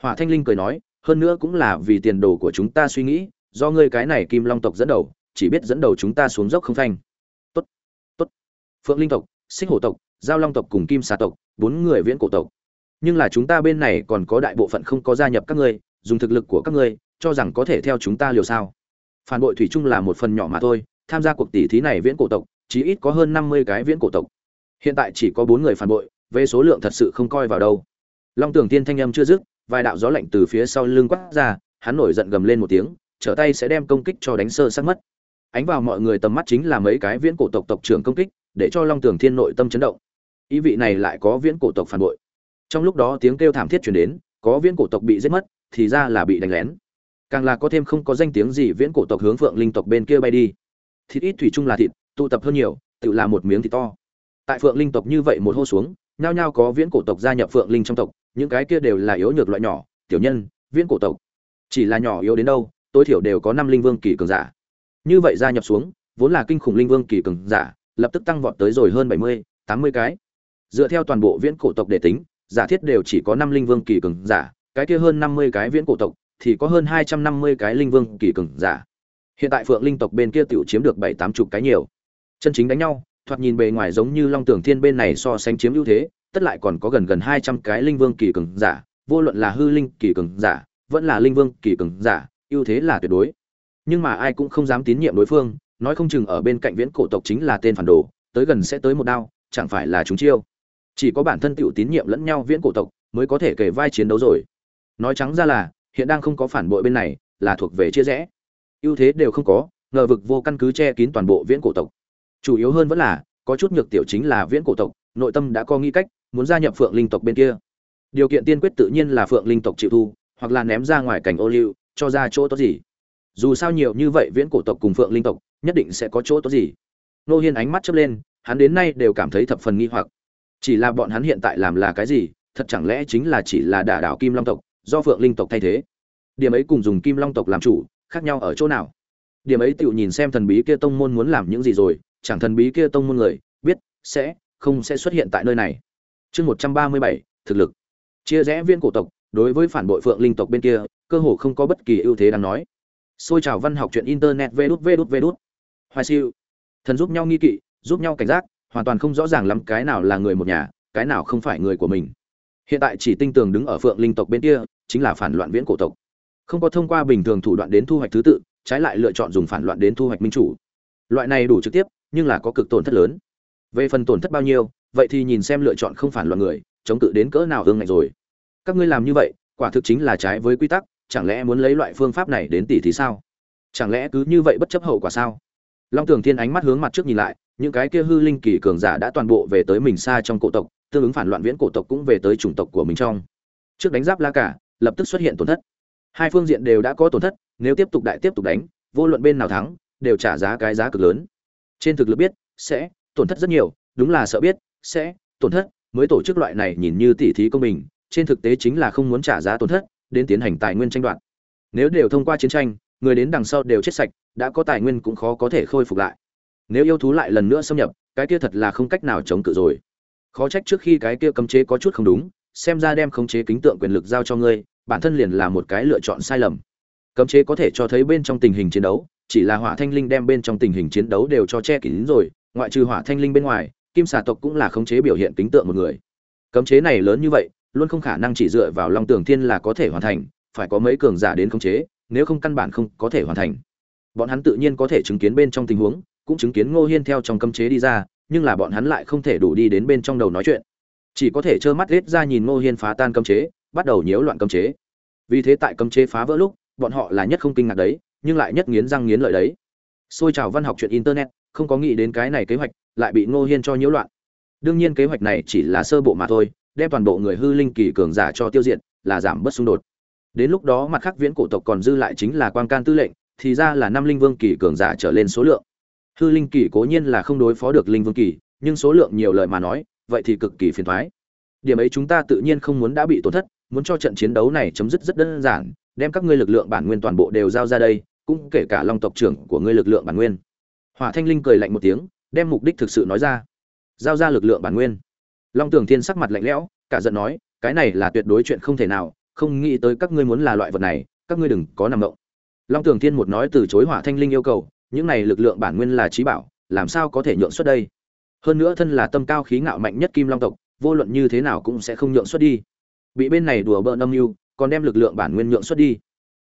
Hỏa thanh linh cười nói hơn nữa cũng là vì tiền đồ của chúng ta suy nghĩ, do ngươi cái này kim long tộc dẫn đầu, chỉ biết dẫn đầu chúng ta xuống dốc không phanh. Tốt tốt. Phượng linh tộc, xích hổ tộc, giao long tộc cùng kim xà tộc, bốn người viễn cổ tộc. Nhưng là chúng ta bên này còn có đại bộ phận không có gia nhập các ngươi, dùng thực lực của các ngươi, cho rằng có thể theo chúng ta liều sao? Phản bội thủy chung là một phần nhỏ mà thôi, tham gia cuộc tỷ thí này viễn cổ tộc, chí ít có hơn năm mươi cái viễn cổ tộc. Hiện tại chỉ có bốn người phản bội, về số lượng thật sự không coi vào đâu. Long tưởng tiên thanh âm chưa dứt vài đạo gió lạnh từ phía sau lưng quát ra, hắn nổi giận gầm lên một tiếng, trở tay sẽ đem công kích cho đánh sơ sát mất. Ánh vào mọi người tầm mắt chính là mấy cái viễn cổ tộc tộc trưởng công kích, để cho long tưởng thiên nội tâm chấn động. Ý vị này lại có viễn cổ tộc phản bội. Trong lúc đó tiếng kêu thảm thiết truyền đến, có viễn cổ tộc bị giết mất, thì ra là bị đánh lén. Càng là có thêm không có danh tiếng gì viễn cổ tộc hướng phượng linh tộc bên kia bay đi. Thịt ít thủy chung là thịt, tụ tập hơn nhiều, tự là một miếng thịt to. Tại phượng linh tộc như vậy một hô xuống, nhao nhao có viễn cổ tộc gia nhập phượng linh trong tộc những cái kia đều là yếu nhược loại nhỏ, tiểu nhân, viễn cổ tộc. Chỉ là nhỏ yếu đến đâu, tối thiểu đều có năm linh vương kỳ cường giả. Như vậy gia nhập xuống, vốn là kinh khủng linh vương kỳ cường giả, lập tức tăng vọt tới rồi hơn bảy mươi, tám mươi cái. Dựa theo toàn bộ viễn cổ tộc để tính, giả thiết đều chỉ có năm linh vương kỳ cường giả, cái kia hơn năm mươi cái viễn cổ tộc thì có hơn hai trăm năm mươi cái linh vương kỳ cường giả. Hiện tại phượng linh tộc bên kia tiểu chiếm được bảy tám chục cái nhiều. Chân chính đánh nhau, thoạt nhìn bề ngoài giống như long tưởng thiên bên này so sánh chiếm ưu thế tất lại còn có gần gần hai trăm cái linh vương kỳ cường giả, vô luận là hư linh kỳ cường giả, vẫn là linh vương kỳ cường giả, ưu thế là tuyệt đối. Nhưng mà ai cũng không dám tín nhiệm đối phương, nói không chừng ở bên cạnh viễn cổ tộc chính là tên phản đồ, tới gần sẽ tới một đao, chẳng phải là chúng chiêu. Chỉ có bản thân tiểu tín nhiệm lẫn nhau viễn cổ tộc mới có thể kể vai chiến đấu rồi. Nói trắng ra là, hiện đang không có phản bội bên này, là thuộc về chia rẽ. Ưu thế đều không có, ngờ vực vô căn cứ che kín toàn bộ viễn cổ tộc. Chủ yếu hơn vẫn là, có chút nhược tiểu chính là viễn cổ tộc, nội tâm đã có nghi cách muốn gia nhập phượng linh tộc bên kia. Điều kiện tiên quyết tự nhiên là phượng linh tộc chịu thu, hoặc là ném ra ngoài cảnh ô liu, cho ra chỗ tốt gì. Dù sao nhiều như vậy viễn cổ tộc cùng phượng linh tộc, nhất định sẽ có chỗ tốt gì. Nô hiên ánh mắt chớp lên, hắn đến nay đều cảm thấy thập phần nghi hoặc. Chỉ là bọn hắn hiện tại làm là cái gì, thật chẳng lẽ chính là chỉ là đả đảo kim long tộc, do phượng linh tộc thay thế? Điểm ấy cùng dùng kim long tộc làm chủ, khác nhau ở chỗ nào? Điểm ấy tựu nhìn xem thần bí kia tông môn muốn làm những gì rồi, chẳng thần bí kia tông môn người, biết, sẽ, không sẽ xuất hiện tại nơi này chương một trăm ba mươi bảy, thực lực. Chia rẽ viên cổ tộc, đối với phản bội phượng linh tộc bên kia, cơ hồ không có bất kỳ ưu thế đáng nói. Xôi trào văn học chuyện internet vê đút vê đút vê đút. Hoài siêu. Thần giúp nhau nghi kỵ, giúp nhau cảnh giác, hoàn toàn không rõ ràng lắm cái nào là người một nhà, cái nào không phải người của mình. Hiện tại chỉ tinh tường đứng ở phượng linh tộc bên kia, chính là phản loạn viễn cổ tộc. Không có thông qua bình thường thủ đoạn đến thu hoạch thứ tự, trái lại lựa chọn dùng phản loạn đến thu hoạch minh chủ. Loại này đủ trực tiếp, nhưng là có cực tổn thất lớn. Về phần tổn thất bao nhiêu vậy thì nhìn xem lựa chọn không phản loạn người, chống cự đến cỡ nào hương ngạnh rồi. Các ngươi làm như vậy, quả thực chính là trái với quy tắc, chẳng lẽ muốn lấy loại phương pháp này đến tỷ thì sao? Chẳng lẽ cứ như vậy bất chấp hậu quả sao? Long tường thiên ánh mắt hướng mặt trước nhìn lại, những cái kia hư linh kỳ cường giả đã toàn bộ về tới mình xa trong cổ tộc, tương ứng phản loạn viễn cổ tộc cũng về tới chủng tộc của mình trong. Trước đánh giáp la cả, lập tức xuất hiện tổn thất. Hai phương diện đều đã có tổn thất, nếu tiếp tục đại tiếp tục đánh, vô luận bên nào thắng, đều trả giá cái giá cực lớn. Trên thực lực biết, sẽ tổn thất rất nhiều, đúng là sợ biết sẽ, tổn thất, mới tổ chức loại này nhìn như tỉ thí công bình, trên thực tế chính là không muốn trả giá tổn thất, đến tiến hành tài nguyên tranh đoạt. Nếu đều thông qua chiến tranh, người đến đằng sau đều chết sạch, đã có tài nguyên cũng khó có thể khôi phục lại. Nếu yêu thú lại lần nữa xâm nhập, cái kia thật là không cách nào chống cự rồi. Khó trách trước khi cái kia cấm chế có chút không đúng, xem ra đem khống chế kính tượng quyền lực giao cho ngươi, bản thân liền là một cái lựa chọn sai lầm. Cấm chế có thể cho thấy bên trong tình hình chiến đấu, chỉ là hỏa thanh linh đem bên trong tình hình chiến đấu đều cho che kín rồi, ngoại trừ hỏa thanh linh bên ngoài kim xà tộc cũng là khống chế biểu hiện tính tượng một người. Cấm chế này lớn như vậy, luôn không khả năng chỉ dựa vào long tường thiên là có thể hoàn thành, phải có mấy cường giả đến khống chế, nếu không căn bản không có thể hoàn thành. Bọn hắn tự nhiên có thể chứng kiến bên trong tình huống, cũng chứng kiến ngô hiên theo trong cấm chế đi ra, nhưng là bọn hắn lại không thể đủ đi đến bên trong đầu nói chuyện. Chỉ có thể trơ mắt lết ra nhìn ngô hiên phá tan cấm chế, bắt đầu nhiễu loạn cấm chế. Vì thế tại cấm chế phá vỡ lúc, bọn họ là nhất không kinh ngạc đấy, nhưng lại nhất nghiến răng nghiến lợi đấy. Xôi trào văn học chuyện internet, không có nghĩ đến cái này kế hoạch lại bị ngô hiên cho nhiễu loạn. Đương nhiên kế hoạch này chỉ là sơ bộ mà thôi, đem toàn bộ người hư linh kỳ cường giả cho tiêu diệt, là giảm bớt xung đột. Đến lúc đó mặt khác viễn cổ tộc còn dư lại chính là quan can tư lệnh, thì ra là năm linh vương kỳ cường giả trở lên số lượng. Hư linh kỳ cố nhiên là không đối phó được linh vương kỳ, nhưng số lượng nhiều lời mà nói, vậy thì cực kỳ phiền toái. điểm ấy chúng ta tự nhiên không muốn đã bị tổn thất, muốn cho trận chiến đấu này chấm dứt rất đơn giản, đem các ngươi lực lượng bản nguyên toàn bộ đều giao ra đây, cũng kể cả long tộc trưởng của ngươi lực lượng bản nguyên. Hỏa thanh linh cười lạnh một tiếng đem mục đích thực sự nói ra. Giao ra lực lượng bản nguyên. Long tường thiên sắc mặt lạnh lẽo, cả giận nói, cái này là tuyệt đối chuyện không thể nào, không nghĩ tới các ngươi muốn là loại vật này, các ngươi đừng có nằm động. Long tường thiên một nói từ chối hỏa thanh linh yêu cầu, những này lực lượng bản nguyên là trí bảo, làm sao có thể nhượng xuất đây? Hơn nữa thân là tâm cao khí ngạo mạnh nhất kim long tộc, vô luận như thế nào cũng sẽ không nhượng xuất đi. Bị bên này đùa bỡn âm mưu, còn đem lực lượng bản nguyên nhượng xuất đi.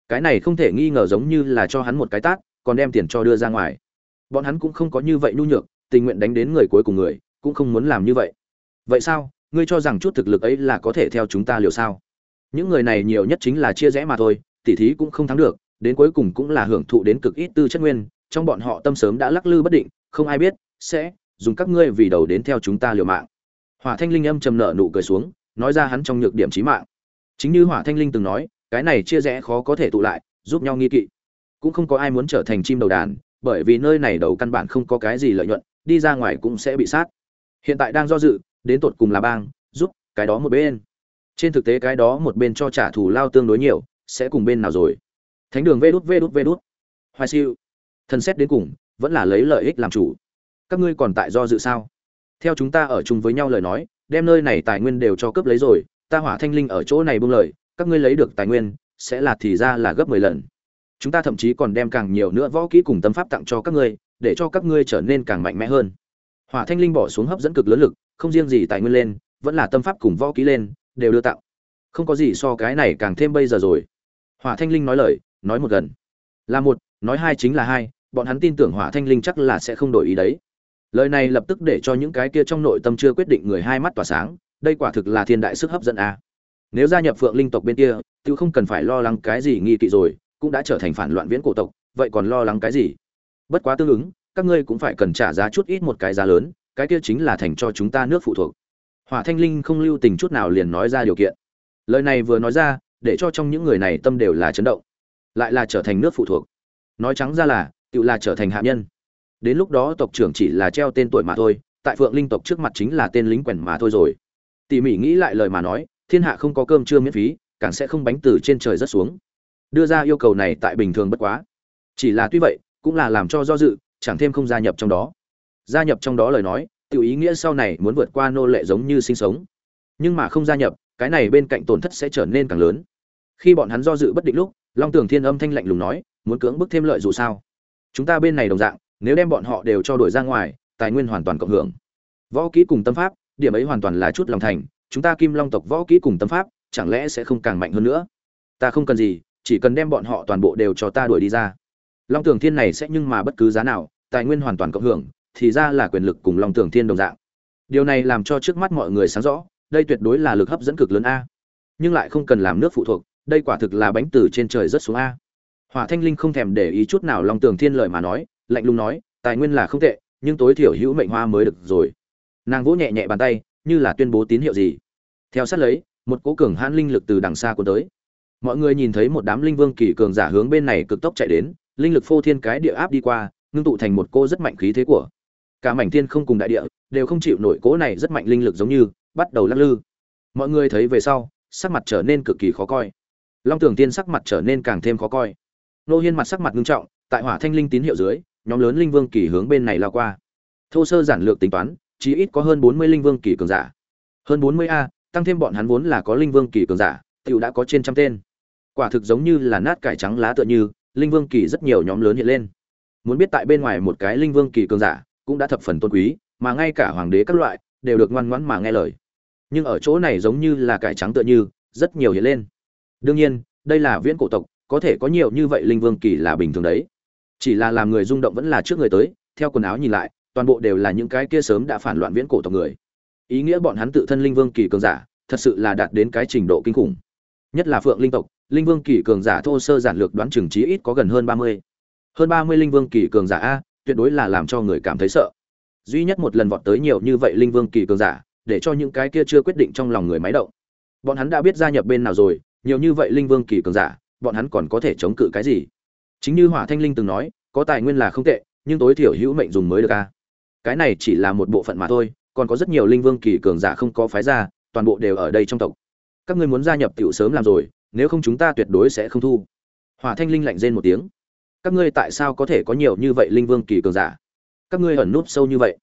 Cái này không thể nghi ngờ giống như là cho hắn một cái tát, còn đem tiền cho đưa ra ngoài. Bọn hắn cũng không có như vậy nhu nhược tình nguyện đánh đến người cuối cùng người, cũng không muốn làm như vậy. Vậy sao? Ngươi cho rằng chút thực lực ấy là có thể theo chúng ta liều sao? Những người này nhiều nhất chính là chia rẽ mà thôi, tỉ thí cũng không thắng được, đến cuối cùng cũng là hưởng thụ đến cực ít tư chất nguyên, trong bọn họ tâm sớm đã lắc lư bất định, không ai biết, sẽ dùng các ngươi vì đầu đến theo chúng ta liều mạng. Hỏa thanh linh âm trầm nở nụ cười xuống, nói ra hắn trong nhược điểm trí mạng. Chính như hỏa thanh linh từng nói, cái này chia rẽ khó có thể tụ lại, giúp nhau nghi kỵ. Cũng không có ai muốn trở thành chim đầu đàn, bởi vì nơi này đầu căn bản không có cái gì lợi nhuận đi ra ngoài cũng sẽ bị sát. Hiện tại đang do dự, đến tột cùng là bang, giúp cái đó một bên. Trên thực tế cái đó một bên cho trả thù lao tương đối nhiều, sẽ cùng bên nào rồi? Thánh đường vê đút vê đút vê đút. Hoài siêu. Thân xét đến cùng, vẫn là lấy lợi ích làm chủ. Các ngươi còn tại do dự sao? Theo chúng ta ở chung với nhau lời nói, đem nơi này tài nguyên đều cho cướp lấy rồi, ta hỏa thanh linh ở chỗ này buông lời, các ngươi lấy được tài nguyên, sẽ là thì ra là gấp mười lần. Chúng ta thậm chí còn đem càng nhiều nữa võ kỹ cùng tâm pháp tặng cho các ngươi để cho các ngươi trở nên càng mạnh mẽ hơn. Hỏa thanh linh bỏ xuống hấp dẫn cực lớn lực, không riêng gì tài nguyên lên, vẫn là tâm pháp cùng võ kỹ lên, đều đưa tặng. Không có gì so cái này càng thêm bây giờ rồi. Hỏa thanh linh nói lời, nói một gần. Là một, nói hai chính là hai, bọn hắn tin tưởng hỏa thanh linh chắc là sẽ không đổi ý đấy. Lời này lập tức để cho những cái kia trong nội tâm chưa quyết định người hai mắt tỏa sáng, đây quả thực là thiên đại sức hấp dẫn a. À. nếu gia nhập phượng linh tộc bên kia tự không cần phải lo lắng cái gì nghi kỵ rồi, cũng đã trở thành phản loạn viễn cổ tộc, vậy còn lo lắng cái gì? Bất quá tương ứng, các ngươi cũng phải cần trả giá chút ít một cái giá lớn, cái kia chính là thành cho chúng ta nước phụ thuộc. Hỏa thanh linh không lưu tình chút nào liền nói ra điều kiện. Lời này vừa nói ra, để cho trong những người này tâm đều là chấn động. Lại là trở thành nước phụ thuộc. Nói trắng ra là, tự là trở thành hạ nhân. Đến lúc đó tộc trưởng chỉ là treo tên tuổi mà thôi, tại phượng linh tộc trước mặt chính là tên lính quèn mà thôi rồi. Tỉ mỉ nghĩ lại lời mà nói, thiên hạ không có cơm trưa miễn phí, càng sẽ không bánh từ trên trời rất xuống. Đưa ra yêu cầu này tại bình thường bất quá. Chỉ là tuy vậy cũng là làm cho do dự, chẳng thêm không gia nhập trong đó. Gia nhập trong đó lời nói tự ý nghĩa sau này muốn vượt qua nô lệ giống như sinh sống. Nhưng mà không gia nhập, cái này bên cạnh tổn thất sẽ trở nên càng lớn. Khi bọn hắn do dự bất định lúc, long tường thiên âm thanh lạnh lùng nói, muốn cưỡng bức thêm lợi dù sao? Chúng ta bên này đồng dạng, nếu đem bọn họ đều cho đổi ra ngoài, tài nguyên hoàn toàn cộng hưởng. Võ kỹ cùng tâm pháp, điểm ấy hoàn toàn là chút lòng thành, chúng ta kim long tộc võ kỹ cùng tâm pháp, chẳng lẽ sẽ không càng mạnh hơn nữa? Ta không cần gì, chỉ cần đem bọn họ toàn bộ đều cho ta đuổi đi ra long tường thiên này sẽ nhưng mà bất cứ giá nào, tài nguyên hoàn toàn cộng hưởng, thì ra là quyền lực cùng long tường thiên đồng dạng. Điều này làm cho trước mắt mọi người sáng rõ, đây tuyệt đối là lực hấp dẫn cực lớn a. Nhưng lại không cần làm nước phụ thuộc, đây quả thực là bánh từ trên trời rất xuống a. Hỏa thanh linh không thèm để ý chút nào long tường thiên lời mà nói, lạnh lùng nói, tài nguyên là không tệ, nhưng tối thiểu hữu mệnh hoa mới được rồi. Nàng vỗ nhẹ nhẹ bàn tay, như là tuyên bố tín hiệu gì. Theo sát lấy, một cố cường hãn linh lực từ đằng xa cuốn tới. Mọi người nhìn thấy một đám linh vương kỳ cường giả hướng bên này cực tốc chạy đến linh lực phô thiên cái địa áp đi qua, ngưng tụ thành một cô rất mạnh khí thế của cả mảnh thiên không cùng đại địa, đều không chịu nổi cố này rất mạnh linh lực giống như, bắt đầu lắc lư. Mọi người thấy về sau, sắc mặt trở nên cực kỳ khó coi. Long tưởng tiên sắc mặt trở nên càng thêm khó coi. Nô hiên mặt sắc mặt nghiêm trọng, tại hỏa thanh linh tín hiệu dưới, nhóm lớn linh vương kỳ hướng bên này lao qua. Thô sơ giản lược tính toán chỉ ít có hơn bốn mươi linh vương kỳ cường giả. Hơn bốn mươi a, tăng thêm bọn hắn vốn là có linh vương kỳ cường giả, tiểu đã có trên trăm tên. Quả thực giống như là nát cải trắng lá tựa như linh vương kỳ rất nhiều nhóm lớn hiện lên. Muốn biết tại bên ngoài một cái linh vương kỳ cường giả, cũng đã thập phần tôn quý, mà ngay cả hoàng đế các loại, đều được ngoan ngoãn mà nghe lời. Nhưng ở chỗ này giống như là cải trắng tựa như, rất nhiều hiện lên. Đương nhiên, đây là viễn cổ tộc, có thể có nhiều như vậy linh vương kỳ là bình thường đấy. Chỉ là làm người rung động vẫn là trước người tới, theo quần áo nhìn lại, toàn bộ đều là những cái kia sớm đã phản loạn viễn cổ tộc người. Ý nghĩa bọn hắn tự thân linh vương kỳ cường giả, thật sự là đạt đến cái trình độ kinh khủng. Nhất là phượng linh tộc linh vương kỳ cường giả thô sơ giản lược đoán chừng trí ít có gần hơn ba mươi. Hơn ba mươi linh vương kỳ cường giả a, tuyệt đối là làm cho người cảm thấy sợ. Duy nhất một lần vọt tới nhiều như vậy linh vương kỳ cường giả, để cho những cái kia chưa quyết định trong lòng người máy động. Bọn hắn đã biết gia nhập bên nào rồi, nhiều như vậy linh vương kỳ cường giả, bọn hắn còn có thể chống cự cái gì? Chính như hỏa thanh linh từng nói, có tài nguyên là không tệ, nhưng tối thiểu hữu mệnh dùng mới được a. Cái này chỉ là một bộ phận mà thôi, còn có rất nhiều linh vương kỳ cường giả không có phái ra, toàn bộ đều ở đây trong tộc. Các ngươi muốn gia nhập tiểu sớm làm rồi nếu không chúng ta tuyệt đối sẽ không thu. Hỏa thanh linh lạnh rên một tiếng. Các ngươi tại sao có thể có nhiều như vậy linh vương kỳ cường giả? Các ngươi ẩn núp sâu như vậy.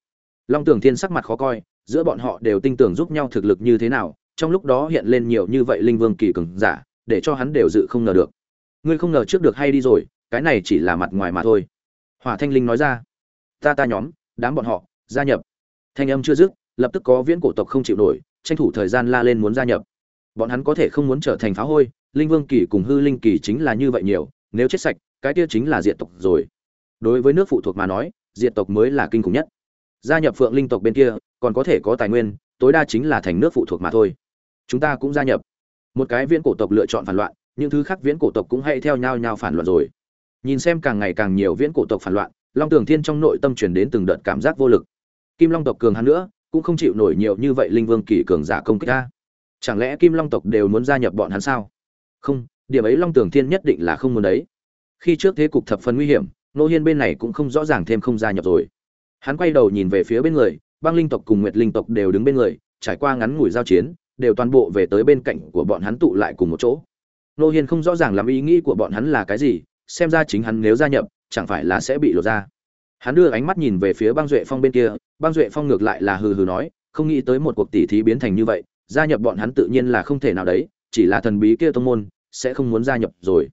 Long tưởng thiên sắc mặt khó coi, giữa bọn họ đều tin tưởng giúp nhau thực lực như thế nào, trong lúc đó hiện lên nhiều như vậy linh vương kỳ cường giả, để cho hắn đều dự không ngờ được. Ngươi không ngờ trước được hay đi rồi, cái này chỉ là mặt ngoài mà thôi. Hỏa thanh linh nói ra. Ta ta nhóm, đám bọn họ, gia nhập. Thanh âm chưa dứt, lập tức có viễn cổ tộc không chịu nổi, tranh thủ thời gian la lên muốn gia nhập bọn hắn có thể không muốn trở thành phá hôi, linh vương kỳ cùng hư linh kỳ chính là như vậy nhiều, nếu chết sạch, cái kia chính là diệt tộc rồi. Đối với nước phụ thuộc mà nói, diệt tộc mới là kinh khủng nhất. Gia nhập phượng linh tộc bên kia, còn có thể có tài nguyên, tối đa chính là thành nước phụ thuộc mà thôi. Chúng ta cũng gia nhập. Một cái viễn cổ tộc lựa chọn phản loạn, những thứ khác viễn cổ tộc cũng hay theo nhau nhau phản loạn rồi. Nhìn xem càng ngày càng nhiều viễn cổ tộc phản loạn, long tường thiên trong nội tâm truyền đến từng đợt cảm giác vô lực. Kim long tộc cường hắn nữa, cũng không chịu nổi nhiều như vậy linh vương kỳ cường giả công kích ta chẳng lẽ kim long tộc đều muốn gia nhập bọn hắn sao? Không, điểm ấy long tường thiên nhất định là không muốn đấy. Khi trước thế cục thập phần nguy hiểm, nô hiên bên này cũng không rõ ràng thêm không gia nhập rồi. Hắn quay đầu nhìn về phía bên người, băng linh tộc cùng nguyệt linh tộc đều đứng bên người, trải qua ngắn ngủi giao chiến, đều toàn bộ về tới bên cạnh của bọn hắn tụ lại cùng một chỗ. Nô hiên không rõ ràng làm ý nghĩ của bọn hắn là cái gì, xem ra chính hắn nếu gia nhập, chẳng phải là sẽ bị lột ra hắn đưa ánh mắt nhìn về phía băng duệ phong bên kia, băng duệ phong ngược lại là hừ hừ nói, không nghĩ tới một cuộc tỉ thí biến thành như vậy gia nhập bọn hắn tự nhiên là không thể nào đấy, chỉ là thần bí kia tông môn, sẽ không muốn gia nhập rồi.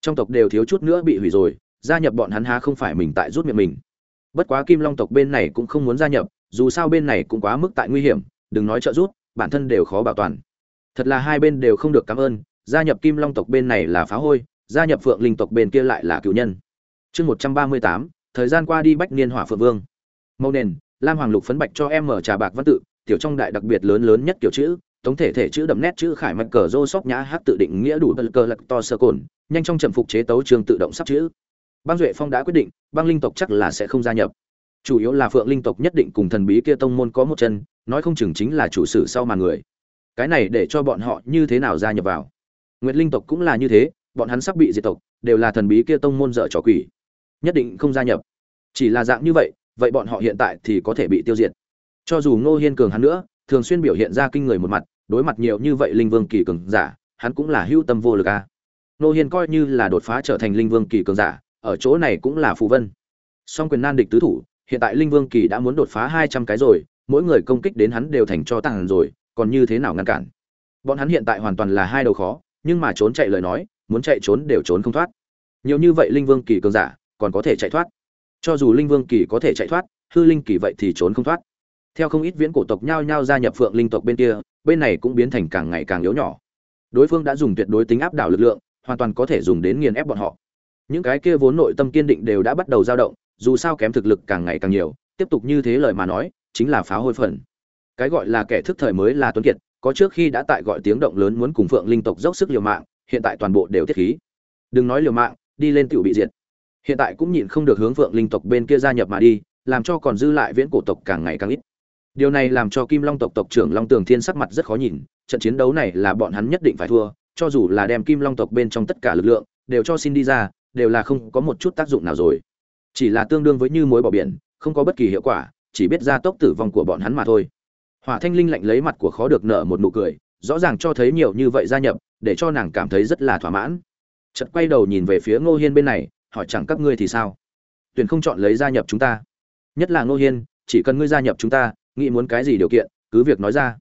Trong tộc đều thiếu chút nữa bị hủy rồi, gia nhập bọn hắn há không phải mình tại rút miệng mình. Bất quá kim long tộc bên này cũng không muốn gia nhập, dù sao bên này cũng quá mức tại nguy hiểm, đừng nói trợ rút bản thân đều khó bảo toàn. Thật là hai bên đều không được cảm ơn, gia nhập kim long tộc bên này là phá hôi, gia nhập phượng linh tộc bên kia lại là cựu nhân. Chương một trăm ba mươi tám, thời gian qua đi bách niên hỏa phượng vương. Mâu nền, lam hoàng lục phấn bạch cho em mở trà bạc văn tự tiểu trong đại đặc biệt lớn lớn nhất kiểu chữ, tổng thể thể chữ đậm nét chữ khải mạch cờ rô sóc nhã hát tự định nghĩa đủ bờ cờ lạc to sơ cồn, nhanh trong trầm phục chế tấu trường tự động sắp chữ. Băng duệ phong đã quyết định băng linh tộc chắc là sẽ không gia nhập. Chủ yếu là phượng linh tộc nhất định cùng thần bí kia tông môn có một chân, nói không chừng chính là chủ sử sau màn người. Cái này để cho bọn họ như thế nào gia nhập vào? Nguyệt linh tộc cũng là như thế, bọn hắn sắp bị diệt tộc, đều là thần bí kia tông môn dở trò quỷ. Nhất định không gia nhập. Chỉ là dạng như vậy vậy bọn họ hiện tại thì có thể bị tiêu diệt cho dù ngô hiên cường hắn nữa, thường xuyên biểu hiện ra kinh người một mặt, đối mặt nhiều như vậy linh vương kỳ cường giả, hắn cũng là hưu tâm vô lực a. Ngô hiên coi như là đột phá trở thành linh vương kỳ cường giả, ở chỗ này cũng là phù vân. Song quyền nan địch tứ thủ, hiện tại linh vương kỳ đã muốn đột phá hai trăm cái rồi, mỗi người công kích đến hắn đều thành cho tàng rồi, còn như thế nào ngăn cản? Bọn hắn hiện tại hoàn toàn là hai đầu khó, nhưng mà trốn chạy lời nói, muốn chạy trốn đều trốn không thoát. Nhiều như vậy linh vương kỳ cường giả, còn có thể chạy thoát. Cho dù linh vương kỳ có thể chạy thoát, hư linh kỳ vậy thì trốn không thoát theo không ít viễn cổ tộc nhao nhao gia nhập phượng linh tộc bên kia, bên này cũng biến thành càng ngày càng yếu nhỏ. Đối phương đã dùng tuyệt đối tính áp đảo lực lượng, hoàn toàn có thể dùng đến nghiền ép bọn họ. Những cái kia vốn nội tâm kiên định đều đã bắt đầu dao động, dù sao kém thực lực càng ngày càng nhiều, tiếp tục như thế lời mà nói, chính là phá hôi phần. Cái gọi là kẻ thức thời mới là tuấn kiệt, có trước khi đã tại gọi tiếng động lớn muốn cùng phượng linh tộc dốc sức liều mạng, hiện tại toàn bộ đều tiết khí. Đừng nói liều mạng, đi lên tựu bị diệt. Hiện tại cũng nhịn không được hướng phượng linh tộc bên kia gia nhập mà đi, làm cho còn dư lại viễn cổ tộc càng ngày càng ít điều này làm cho kim long tộc tộc trưởng long tường thiên sắc mặt rất khó nhìn, trận chiến đấu này là bọn hắn nhất định phải thua, cho dù là đem kim long tộc bên trong tất cả lực lượng đều cho xin đi ra, đều là không có một chút tác dụng nào rồi. Chỉ là tương đương với như muối bỏ biển, không có bất kỳ hiệu quả, chỉ biết gia tốc tử vong của bọn hắn mà thôi. Hỏa thanh linh lạnh lấy mặt của khó được nở một nụ cười, rõ ràng cho thấy nhiều như vậy gia nhập, để cho nàng cảm thấy rất là thỏa mãn. Chợt quay đầu nhìn về phía ngô hiên bên này, hỏi chẳng các ngươi thì sao? Tuyển không chọn lấy gia nhập chúng ta. Nhất là ngô hiên, chỉ cần ngươi gia nhập chúng ta nghĩ muốn cái gì điều kiện, cứ việc nói ra.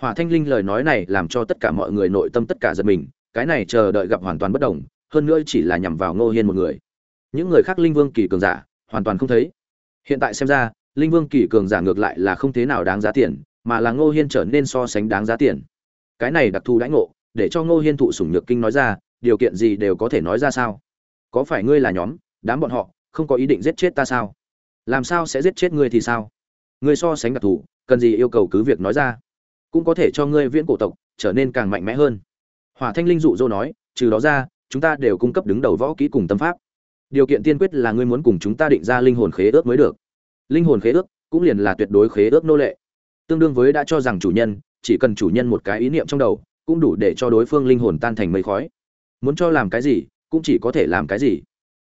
Hỏa thanh linh lời nói này làm cho tất cả mọi người nội tâm tất cả giật mình, cái này chờ đợi gặp hoàn toàn bất đồng, hơn nữa chỉ là nhằm vào ngô hiên một người. Những người khác linh vương kỳ cường giả, hoàn toàn không thấy. Hiện tại xem ra, linh vương kỳ cường giả ngược lại là không thế nào đáng giá tiền, mà là ngô hiên trở nên so sánh đáng giá tiền. Cái này đặc thù đãi ngộ, để cho ngô hiên thụ sủng nhược kinh nói ra, điều kiện gì đều có thể nói ra sao? Có phải ngươi là nhóm, đám bọn họ, không có ý định giết chết ta sao? Làm sao sẽ giết chết ngươi thì sao? Ngươi so sánh đặc thù, cần gì yêu cầu cứ việc nói ra. Cũng có thể cho ngươi viễn cổ tộc trở nên càng mạnh mẽ hơn. Hỏa thanh linh dụ dỗ nói, trừ đó ra, chúng ta đều cung cấp đứng đầu võ kỹ cùng tâm pháp. Điều kiện tiên quyết là ngươi muốn cùng chúng ta định ra linh hồn khế ước mới được. Linh hồn khế ước cũng liền là tuyệt đối khế ước nô lệ. Tương đương với đã cho rằng chủ nhân, chỉ cần chủ nhân một cái ý niệm trong đầu, cũng đủ để cho đối phương linh hồn tan thành mây khói. Muốn cho làm cái gì, cũng chỉ có thể làm cái gì.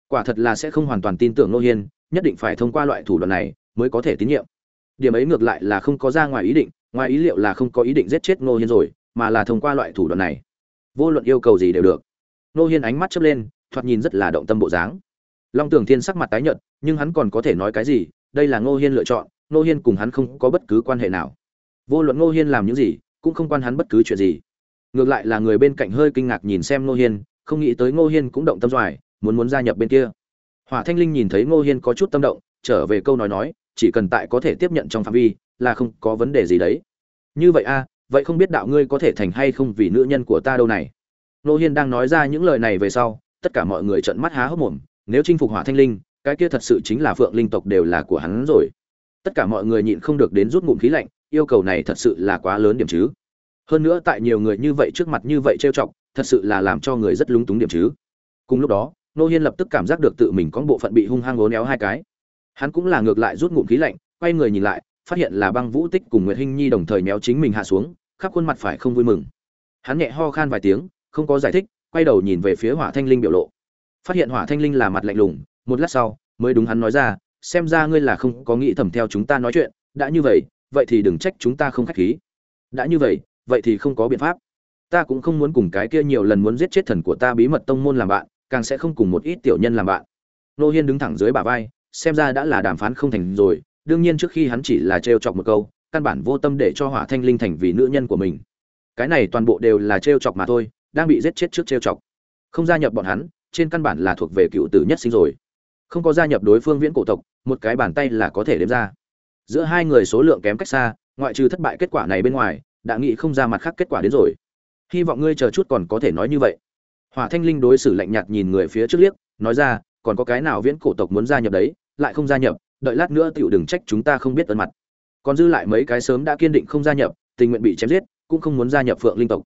Quả thật là sẽ không hoàn toàn tin tưởng nô hiên, nhất định phải thông qua loại thủ đoạn này mới có thể tín nhiệm điểm ấy ngược lại là không có ra ngoài ý định, ngoài ý liệu là không có ý định giết chết Ngô hiên rồi, mà là thông qua loại thủ đoạn này. Vô luận yêu cầu gì đều được. Ngô hiên ánh mắt chớp lên, thoạt nhìn rất là động tâm bộ dáng. Long tường thiên sắc mặt tái nhợt, nhưng hắn còn có thể nói cái gì, đây là ngô hiên lựa chọn, ngô hiên cùng hắn không có bất cứ quan hệ nào. Vô luận ngô hiên làm những gì, cũng không quan hắn bất cứ chuyện gì. Ngược lại là người bên cạnh hơi kinh ngạc nhìn xem ngô hiên, không nghĩ tới ngô hiên cũng động tâm doài, muốn muốn gia nhập bên kia. Hỏa thanh linh nhìn thấy ngô hiên có chút tâm động, trở về câu nói nói chỉ cần tại có thể tiếp nhận trong phạm vi, là không có vấn đề gì đấy. Như vậy a vậy không biết đạo ngươi có thể thành hay không vì nữ nhân của ta đâu này. Nô hiên đang nói ra những lời này về sau, tất cả mọi người trợn mắt há hốc mồm, nếu chinh phục hỏa thanh linh, cái kia thật sự chính là phượng linh tộc đều là của hắn rồi. Tất cả mọi người nhịn không được đến rút ngụm khí lạnh, yêu cầu này thật sự là quá lớn điểm chứ. Hơn nữa tại nhiều người như vậy trước mặt như vậy trêu chọc, thật sự là làm cho người rất lúng túng điểm chứ. Cùng lúc đó, nô hiên lập tức cảm giác được tự mình có bộ phận bị hung hăng ố néo hai cái hắn cũng là ngược lại rút ngụm khí lạnh, quay người nhìn lại, phát hiện là băng vũ tích cùng nguyệt hinh nhi đồng thời méo chính mình hạ xuống, khắp khuôn mặt phải không vui mừng. Hắn nhẹ ho khan vài tiếng, không có giải thích, quay đầu nhìn về phía hỏa thanh linh biểu lộ. Phát hiện hỏa thanh linh là mặt lạnh lùng, một lát sau, mới đúng hắn nói ra, xem ra ngươi là không có nghĩ thầm theo chúng ta nói chuyện, đã như vậy vậy thì đừng trách chúng ta không khách khí. Đã như vậy vậy thì không có biện pháp. Ta cũng không muốn cùng cái kia nhiều lần muốn giết chết thần của ta bí mật tông môn làm bạn, càng sẽ không cùng một ít tiểu nhân làm bạn. Nô hiên đứng thẳng dưới bả vai xem ra đã là đàm phán không thành rồi, đương nhiên trước khi hắn chỉ là trêu chọc một câu, căn bản vô tâm để cho hỏa thanh linh thành vì nữ nhân của mình. Cái này toàn bộ đều là trêu chọc mà thôi, đang bị giết chết trước trêu chọc. Không gia nhập bọn hắn, trên căn bản là thuộc về cựu tử nhất sinh rồi. Không có gia nhập đối phương viễn cổ tộc, một cái bàn tay là có thể đếm ra. Giữa hai người số lượng kém cách xa, ngoại trừ thất bại kết quả này bên ngoài, đã nghĩ không ra mặt khác kết quả đến rồi. Hy vọng ngươi chờ chút còn có thể nói như vậy. Hỏa thanh linh đối xử lạnh nhạt nhìn người phía trước liếc, nói ra còn có cái nào viễn cổ tộc muốn gia nhập đấy, lại không gia nhập, đợi lát nữa tựu đừng trách chúng ta không biết ơn mặt. Còn dư lại mấy cái sớm đã kiên định không gia nhập, tình nguyện bị chém giết, cũng không muốn gia nhập phượng linh tộc.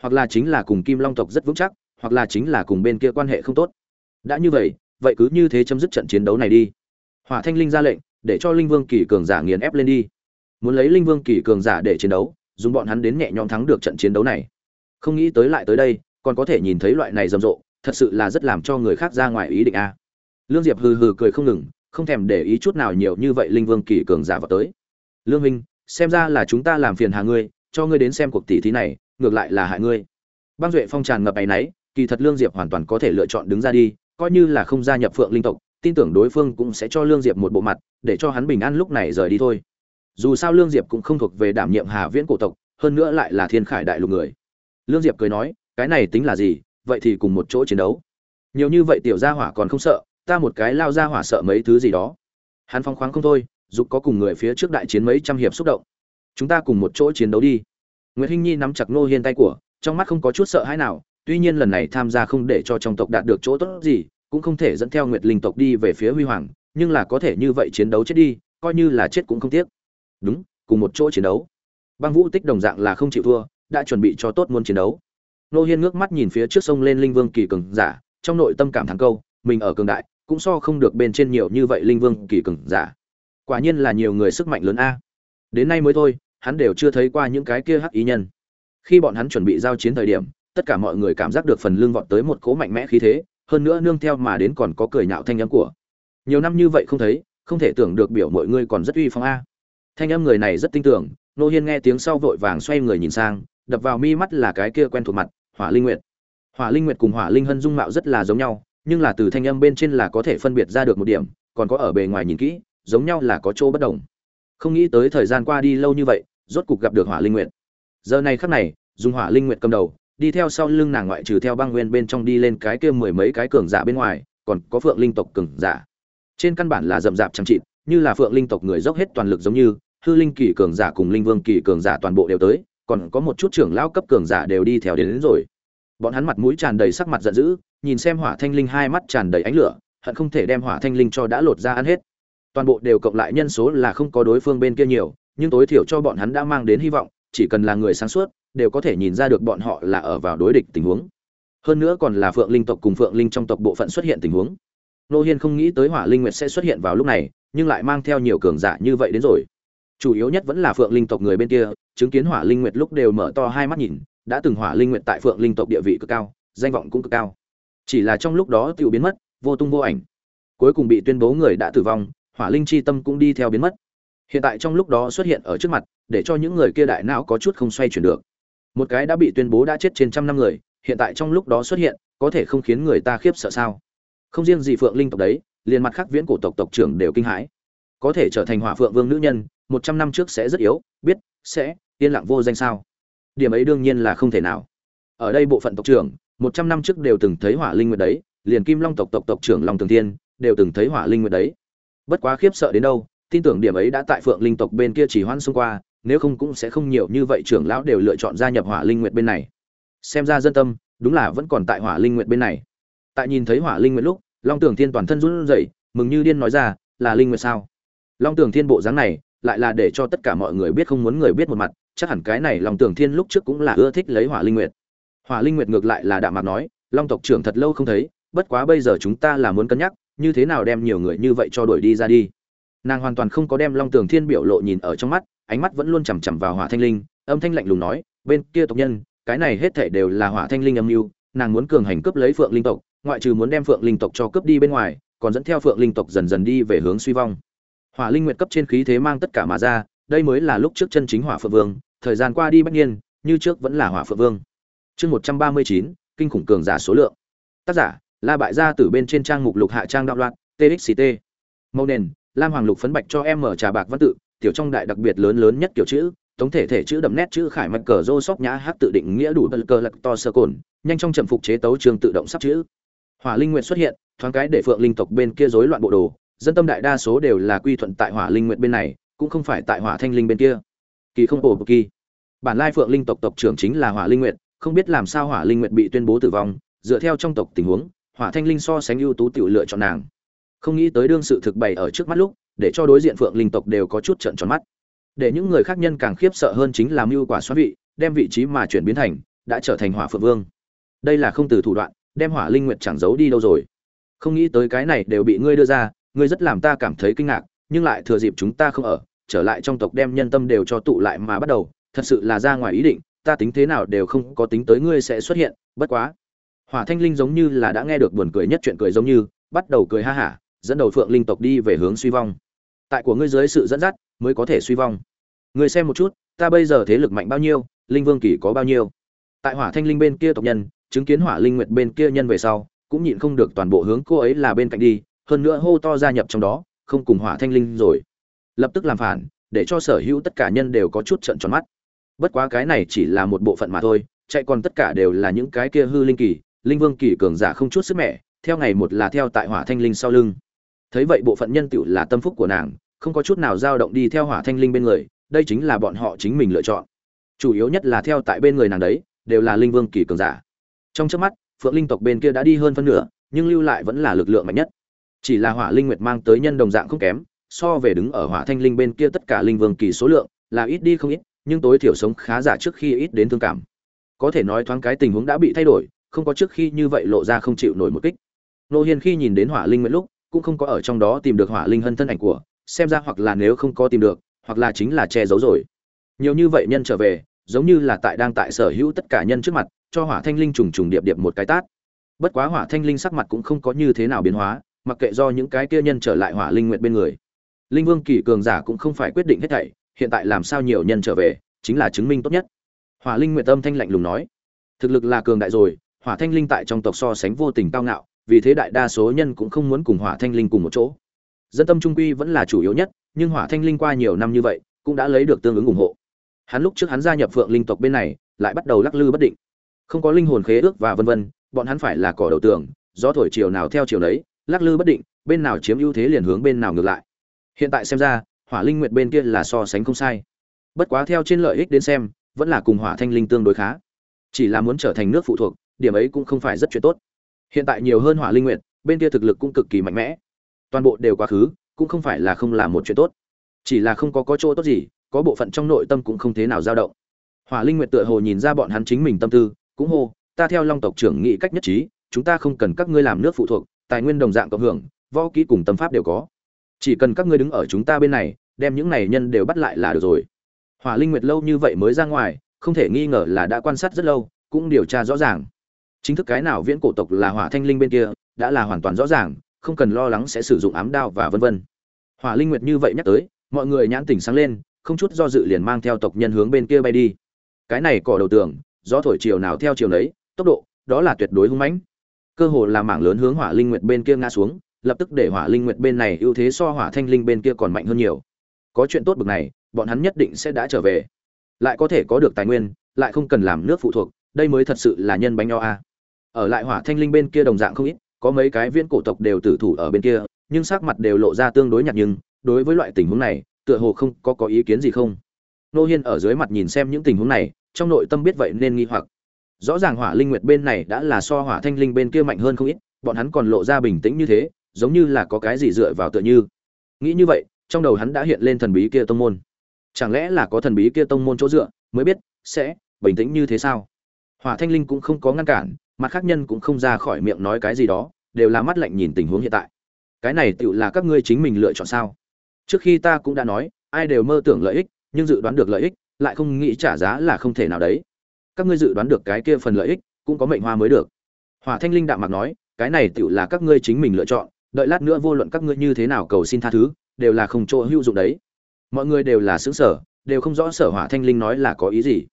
Hoặc là chính là cùng kim long tộc rất vững chắc, hoặc là chính là cùng bên kia quan hệ không tốt. Đã như vậy vậy cứ như thế chấm dứt trận chiến đấu này đi. Hỏa thanh linh ra lệnh, để cho linh vương kỳ cường giả nghiền ép lên đi. Muốn lấy linh vương kỳ cường giả để chiến đấu, dùng bọn hắn đến nhẹ nhõm thắng được trận chiến đấu này. Không nghĩ tới lại tới đây, còn có thể nhìn thấy loại này rầm rộ thật sự là rất làm cho người khác ra ngoài ý định a. Lương diệp hừ hừ cười không ngừng, không thèm để ý chút nào nhiều như vậy linh vương kỳ cường giả vào tới. Lương minh, xem ra là chúng ta làm phiền hà ngươi, cho ngươi đến xem cuộc tỷ thí này, ngược lại là hại ngươi. Băng duệ phong tràn ngập áy náy, kỳ thật lương diệp hoàn toàn có thể lựa chọn đứng ra đi, coi như là không gia nhập phượng linh tộc, tin tưởng đối phương cũng sẽ cho lương diệp một bộ mặt, để cho hắn bình an lúc này rời đi thôi. Dù sao lương diệp cũng không thuộc về đảm nhiệm hà viễn cổ tộc, hơn nữa lại là thiên khải đại lục người. Lương diệp cười nói, cái này tính là gì? Vậy thì cùng một chỗ chiến đấu. Nhiều như vậy tiểu gia hỏa còn không sợ, ta một cái lao gia hỏa sợ mấy thứ gì đó. Hắn phong khoáng không thôi, dục có cùng người phía trước đại chiến mấy trăm hiệp xúc động. Chúng ta cùng một chỗ chiến đấu đi. Nguyễn hinh nhi nắm chặt nô hiên tay của, trong mắt không có chút sợ hãi nào, tuy nhiên lần này tham gia không để cho trong tộc đạt được chỗ tốt gì, cũng không thể dẫn theo nguyệt linh tộc đi về phía huy hoàng, nhưng là có thể như vậy chiến đấu chết đi, coi như là chết cũng không tiếc. Đúng, cùng một chỗ chiến đấu. Băng vũ tích đồng dạng là không chịu thua, đã chuẩn bị cho tốt muốn chiến đấu nô hiên ngước mắt nhìn phía trước sông lên linh vương kỳ cường giả, trong nội tâm cảm thắng câu, mình ở cường đại, cũng so không được bên trên nhiều như vậy linh vương kỳ cường giả. Quả nhiên là nhiều người sức mạnh lớn a. Đến nay mới thôi, hắn đều chưa thấy qua những cái kia hắc ý nhân. Khi bọn hắn chuẩn bị giao chiến thời điểm, tất cả mọi người cảm giác được phần lưng vọt tới một cỗ mạnh mẽ khí thế, hơn nữa nương theo mà đến còn có cười nhạo thanh âm của. Nhiều năm như vậy không thấy, không thể tưởng được biểu mọi người còn rất uy phong a. Thanh âm người này rất tin tưởng nô hiên nghe tiếng sau vội vàng xoay người nhìn sang, đập vào mi mắt là cái kia quen thuộc mặt hỏa linh nguyệt. Hỏa linh nguyệt cùng hỏa linh hân dung mạo rất là giống nhau, nhưng là từ thanh âm bên trên là có thể phân biệt ra được một điểm, còn có ở bề ngoài nhìn kỹ, giống nhau là có chỗ bất đồng. Không nghĩ tới thời gian qua đi lâu như vậy, rốt cục gặp được hỏa linh nguyệt. Giờ này khắc này, dùng hỏa linh nguyệt cầm đầu, đi theo sau lưng nàng ngoại trừ theo băng nguyên bên trong đi lên cái kia mười mấy cái cường giả bên ngoài, còn có phượng linh tộc cường giả. Trên căn bản là rậm rạp chẳng chịt, như là phượng linh tộc người dốc hết toàn lực giống như, hư linh kỳ cường giả cùng linh vương kỳ cường giả toàn bộ đều tới còn có một chút trưởng lão cấp cường giả đều đi theo đến, đến rồi. Bọn hắn mặt mũi tràn đầy sắc mặt giận dữ nhìn xem hỏa thanh linh hai mắt tràn đầy ánh lửa hận không thể đem hỏa thanh linh cho đã lột ra ăn hết. Toàn bộ đều cộng lại nhân số là không có đối phương bên kia nhiều nhưng tối thiểu cho bọn hắn đã mang đến hy vọng chỉ cần là người sáng suốt đều có thể nhìn ra được bọn họ là ở vào đối địch tình huống. Hơn nữa còn là phượng linh tộc cùng phượng linh trong tộc bộ phận xuất hiện tình huống. Nô hiên không nghĩ tới hỏa linh nguyệt sẽ xuất hiện vào lúc này nhưng lại mang theo nhiều cường giả như vậy đến rồi chủ yếu nhất vẫn là phượng linh tộc người bên kia, chứng kiến hỏa linh nguyệt lúc đều mở to hai mắt nhìn, đã từng hỏa linh nguyệt tại phượng linh tộc địa vị cực cao, danh vọng cũng cực cao. Chỉ là trong lúc đó tiêu biến mất, vô tung vô ảnh. Cuối cùng bị tuyên bố người đã tử vong, hỏa linh chi tâm cũng đi theo biến mất. Hiện tại trong lúc đó xuất hiện ở trước mặt, để cho những người kia đại não có chút không xoay chuyển được. Một cái đã bị tuyên bố đã chết trên trăm năm người, hiện tại trong lúc đó xuất hiện, có thể không khiến người ta khiếp sợ sao? Không riêng gì phượng linh tộc đấy, liền mặt khác viễn cổ tộc tộc trưởng đều kinh hãi. Có thể trở thành hỏa phượng vương nữ nhân một trăm năm trước sẽ rất yếu, biết, sẽ, yên lặng vô danh sao? Điểm ấy đương nhiên là không thể nào. Ở đây bộ phận tộc trưởng, một trăm năm trước đều từng thấy hỏa linh nguyệt đấy, liền kim long tộc tộc tộc trưởng long tường thiên, đều từng thấy hỏa linh nguyệt đấy. Bất quá khiếp sợ đến đâu, tin tưởng điểm ấy đã tại phượng linh tộc bên kia chỉ hoan xung qua, nếu không cũng sẽ không nhiều như vậy trưởng lão đều lựa chọn gia nhập hỏa linh nguyệt bên này. Xem ra dân tâm, đúng là vẫn còn tại hỏa linh nguyệt bên này. Tại nhìn thấy hỏa linh nguyệt lúc, long tường thiên toàn thân run rẩy, mừng như điên nói ra, là linh nguyệt sao? Long tường thiên bộ dáng này lại là để cho tất cả mọi người biết không muốn người biết một mặt, chắc hẳn cái này long Tưởng thiên lúc trước cũng là ưa thích lấy hỏa linh nguyệt. Hỏa linh nguyệt ngược lại là đạm mạc nói, long tộc trưởng thật lâu không thấy, bất quá bây giờ chúng ta là muốn cân nhắc, như thế nào đem nhiều người như vậy cho đuổi đi ra đi. Nàng hoàn toàn không có đem long tường thiên biểu lộ nhìn ở trong mắt, ánh mắt vẫn luôn chằm chằm vào hỏa thanh linh, âm thanh lạnh lùng nói, bên kia tộc nhân, cái này hết thảy đều là hỏa thanh linh âm mưu, nàng muốn cường hành cướp lấy phượng linh tộc, ngoại trừ muốn đem phượng linh tộc cho cướp đi bên ngoài, còn dẫn theo phượng linh tộc dần dần đi về hướng suy vong hỏa linh nguyệt cấp trên khí thế mang tất cả mà ra, đây mới là lúc trước chân chính hỏa phượng vương, thời gian qua đi bất nhiên như trước vẫn là hỏa phượng vương. Chương một trăm ba mươi chín, kinh khủng cường giả số lượng. Tác giả, la bại gia từ bên trên trang mục lục hạ trang đạo loạn txct màu nền, lam hoàng lục phấn bạch cho em mở trà bạc văn tự, tiểu trong đại đặc biệt lớn lớn nhất kiểu chữ tổng thể thể chữ đậm nét chữ khải mạch cờ rô sóc nhã hát tự định nghĩa đủ bật cờ lật to sơ cồn, nhanh trong trầm phục chế tấu trường tự động sắp chữ. Hỏa linh nguyện xuất hiện, thoáng cái để phượng linh tộc bên kia rối loạn bộ đồ dân tâm đại đa số đều là quy thuận tại hỏa linh nguyện bên này, cũng không phải tại hỏa thanh linh bên kia. Kỳ không ổ kỳ. Bản lai phượng linh tộc tộc trưởng chính là hỏa linh nguyện không biết làm sao hỏa linh nguyện bị tuyên bố tử vong, dựa theo trong tộc tình huống, hỏa thanh linh so sánh ưu tú tiểu lựa chọn nàng. Không nghĩ tới đương sự thực bày ở trước mắt lúc, để cho đối diện phượng linh tộc đều có chút trận tròn mắt. Để những người khác nhân càng khiếp sợ hơn chính là mưu quả xoá vị, đem vị trí mà chuyển biến thành, đã trở thành hỏa phượng vương. Đây là không từ thủ đoạn, đem hỏa linh nguyệt chẳng giấu đi đâu rồi. Không nghĩ tới cái này đều bị ngươi đưa ra ngươi rất làm ta cảm thấy kinh ngạc, nhưng lại thừa dịp chúng ta không ở, trở lại trong tộc đem nhân tâm đều cho tụ lại mà bắt đầu, thật sự là ra ngoài ý định, ta tính thế nào đều không có tính tới ngươi sẽ xuất hiện, bất quá. Hỏa thanh linh giống như là đã nghe được buồn cười nhất chuyện cười giống như, bắt đầu cười ha hả, dẫn đầu phượng linh tộc đi về hướng suy vong. Tại của ngươi dưới sự dẫn dắt, mới có thể suy vong. Ngươi xem một chút, ta bây giờ thế lực mạnh bao nhiêu, linh vương kỳ có bao nhiêu? Tại hỏa thanh linh bên kia tộc nhân, chứng kiến hỏa linh nguyệt bên kia nhân về sau, cũng nhịn không được toàn bộ hướng cô ấy là bên cạnh đi hơn nữa hô to gia nhập trong đó, không cùng hỏa thanh linh rồi. Lập tức làm phản, để cho sở hữu tất cả nhân đều có chút trận tròn mắt. Bất quá cái này chỉ là một bộ phận mà thôi, chạy còn tất cả đều là những cái kia hư linh kỳ, linh vương kỳ cường giả không chút sức mẻ, theo ngày một là theo tại hỏa thanh linh sau lưng. Thấy vậy bộ phận nhân tựu là tâm phúc của nàng, không có chút nào dao động đi theo hỏa thanh linh bên người, đây chính là bọn họ chính mình lựa chọn. Chủ yếu nhất là theo tại bên người nàng đấy, đều là linh vương kỳ cường giả. Trong trước mắt, phượng linh tộc bên kia đã đi hơn phân nửa, nhưng lưu lại vẫn là lực lượng mạnh nhất chỉ là hỏa linh nguyệt mang tới nhân đồng dạng không kém, so về đứng ở hỏa thanh linh bên kia tất cả linh vương kỳ số lượng, là ít đi không ít, nhưng tối thiểu sống khá giả trước khi ít đến thương cảm. Có thể nói thoáng cái tình huống đã bị thay đổi, không có trước khi như vậy lộ ra không chịu nổi một kích. Nô hiên khi nhìn đến hỏa linh nguyệt lúc, cũng không có ở trong đó tìm được hỏa linh hân thân ảnh của, xem ra hoặc là nếu không có tìm được, hoặc là chính là che giấu rồi. Nhiều như vậy nhân trở về, giống như là tại đang tại sở hữu tất cả nhân trước mặt, cho hỏa thanh linh trùng trùng điệp điệp một cái tát. Bất quá hỏa thanh linh sắc mặt cũng không có như thế nào biến hóa mặc kệ do những cái kia nhân trở lại hỏa linh nguyện bên người. Linh vương kỳ cường giả cũng không phải quyết định hết thảy, hiện tại làm sao nhiều nhân trở về, chính là chứng minh tốt nhất. Hỏa linh nguyện tâm thanh lạnh lùng nói, thực lực là cường đại rồi, hỏa thanh linh tại trong tộc so sánh vô tình cao ngạo, vì thế đại đa số nhân cũng không muốn cùng hỏa thanh linh cùng một chỗ. Dân tâm trung quy vẫn là chủ yếu nhất, nhưng hỏa thanh linh qua nhiều năm như vậy, cũng đã lấy được tương ứng ủng hộ. Hắn lúc trước hắn gia nhập phượng linh tộc bên này, lại bắt đầu lắc lư bất định. Không có linh hồn khế ước và vân vân, bọn hắn phải là cỏ đầu tường, gió thổi chiều nào theo chiều đấy lắc lư bất định, bên nào chiếm ưu thế liền hướng bên nào ngược lại. Hiện tại xem ra, hỏa linh nguyệt bên kia là so sánh không sai. Bất quá theo trên lợi ích đến xem, vẫn là cùng hỏa thanh linh tương đối khá. Chỉ là muốn trở thành nước phụ thuộc, điểm ấy cũng không phải rất chuyện tốt. Hiện tại nhiều hơn hỏa linh nguyệt, bên kia thực lực cũng cực kỳ mạnh mẽ. Toàn bộ đều quá khứ, cũng không phải là không là một chuyện tốt. Chỉ là không có có chỗ tốt gì, có bộ phận trong nội tâm cũng không thế nào dao động. Hỏa linh nguyệt tựa hồ nhìn ra bọn hắn chính mình tâm tư, cũng hô, ta theo long tộc trưởng nghị cách nhất trí, chúng ta không cần các ngươi làm nước phụ thuộc tài nguyên đồng dạng cộng hưởng, võ kỹ cùng tâm pháp đều có. Chỉ cần các ngươi đứng ở chúng ta bên này, đem những này nhân đều bắt lại là được rồi. Hỏa linh nguyệt lâu như vậy mới ra ngoài, không thể nghi ngờ là đã quan sát rất lâu, cũng điều tra rõ ràng. Chính thức cái nào viễn cổ tộc là hỏa thanh linh bên kia, đã là hoàn toàn rõ ràng, không cần lo lắng sẽ sử dụng ám đao và vân vân. Hỏa linh nguyệt như vậy nhắc tới, mọi người nhãn tỉnh sáng lên, không chút do dự liền mang theo tộc nhân hướng bên kia bay đi. Cái này cỏ đầu tường, gió thổi chiều nào theo chiều nấy, tốc độ, đó là tuyệt đối hung mãnh cơ hồ là mảng lớn hướng hỏa linh nguyệt bên kia ngã xuống, lập tức để hỏa linh nguyệt bên này ưu thế so hỏa thanh linh bên kia còn mạnh hơn nhiều. Có chuyện tốt bực này, bọn hắn nhất định sẽ đã trở về. Lại có thể có được tài nguyên, lại không cần làm nước phụ thuộc, đây mới thật sự là nhân bánh nho a. Ở lại hỏa thanh linh bên kia đồng dạng không ít, có mấy cái viễn cổ tộc đều tử thủ ở bên kia, nhưng sắc mặt đều lộ ra tương đối nhạt nhưng đối với loại tình huống này, tựa hồ không có có ý kiến gì không. Nô hiên ở dưới mặt nhìn xem những tình huống này, trong nội tâm biết vậy nên nghi hoặc rõ ràng hỏa linh nguyệt bên này đã là so hỏa thanh linh bên kia mạnh hơn không ít, bọn hắn còn lộ ra bình tĩnh như thế, giống như là có cái gì dựa vào tựa như. Nghĩ như vậy, trong đầu hắn đã hiện lên thần bí kia tông môn. Chẳng lẽ là có thần bí kia tông môn chỗ dựa, mới biết sẽ bình tĩnh như thế sao? Hỏa thanh linh cũng không có ngăn cản, mặt khác nhân cũng không ra khỏi miệng nói cái gì đó, đều là mắt lạnh nhìn tình huống hiện tại. Cái này tựu là các ngươi chính mình lựa chọn sao? Trước khi ta cũng đã nói, ai đều mơ tưởng lợi ích, nhưng dự đoán được lợi ích, lại không nghĩ trả giá là không thể nào đấy các ngươi dự đoán được cái kia phần lợi ích, cũng có mệnh hoa mới được. Hỏa thanh linh đạm mạc nói, cái này tựu là các ngươi chính mình lựa chọn, đợi lát nữa vô luận các ngươi như thế nào cầu xin tha thứ, đều là không chỗ hữu dụng đấy. Mọi người đều là xứng sở đều không rõ sở hỏa thanh linh nói là có ý gì.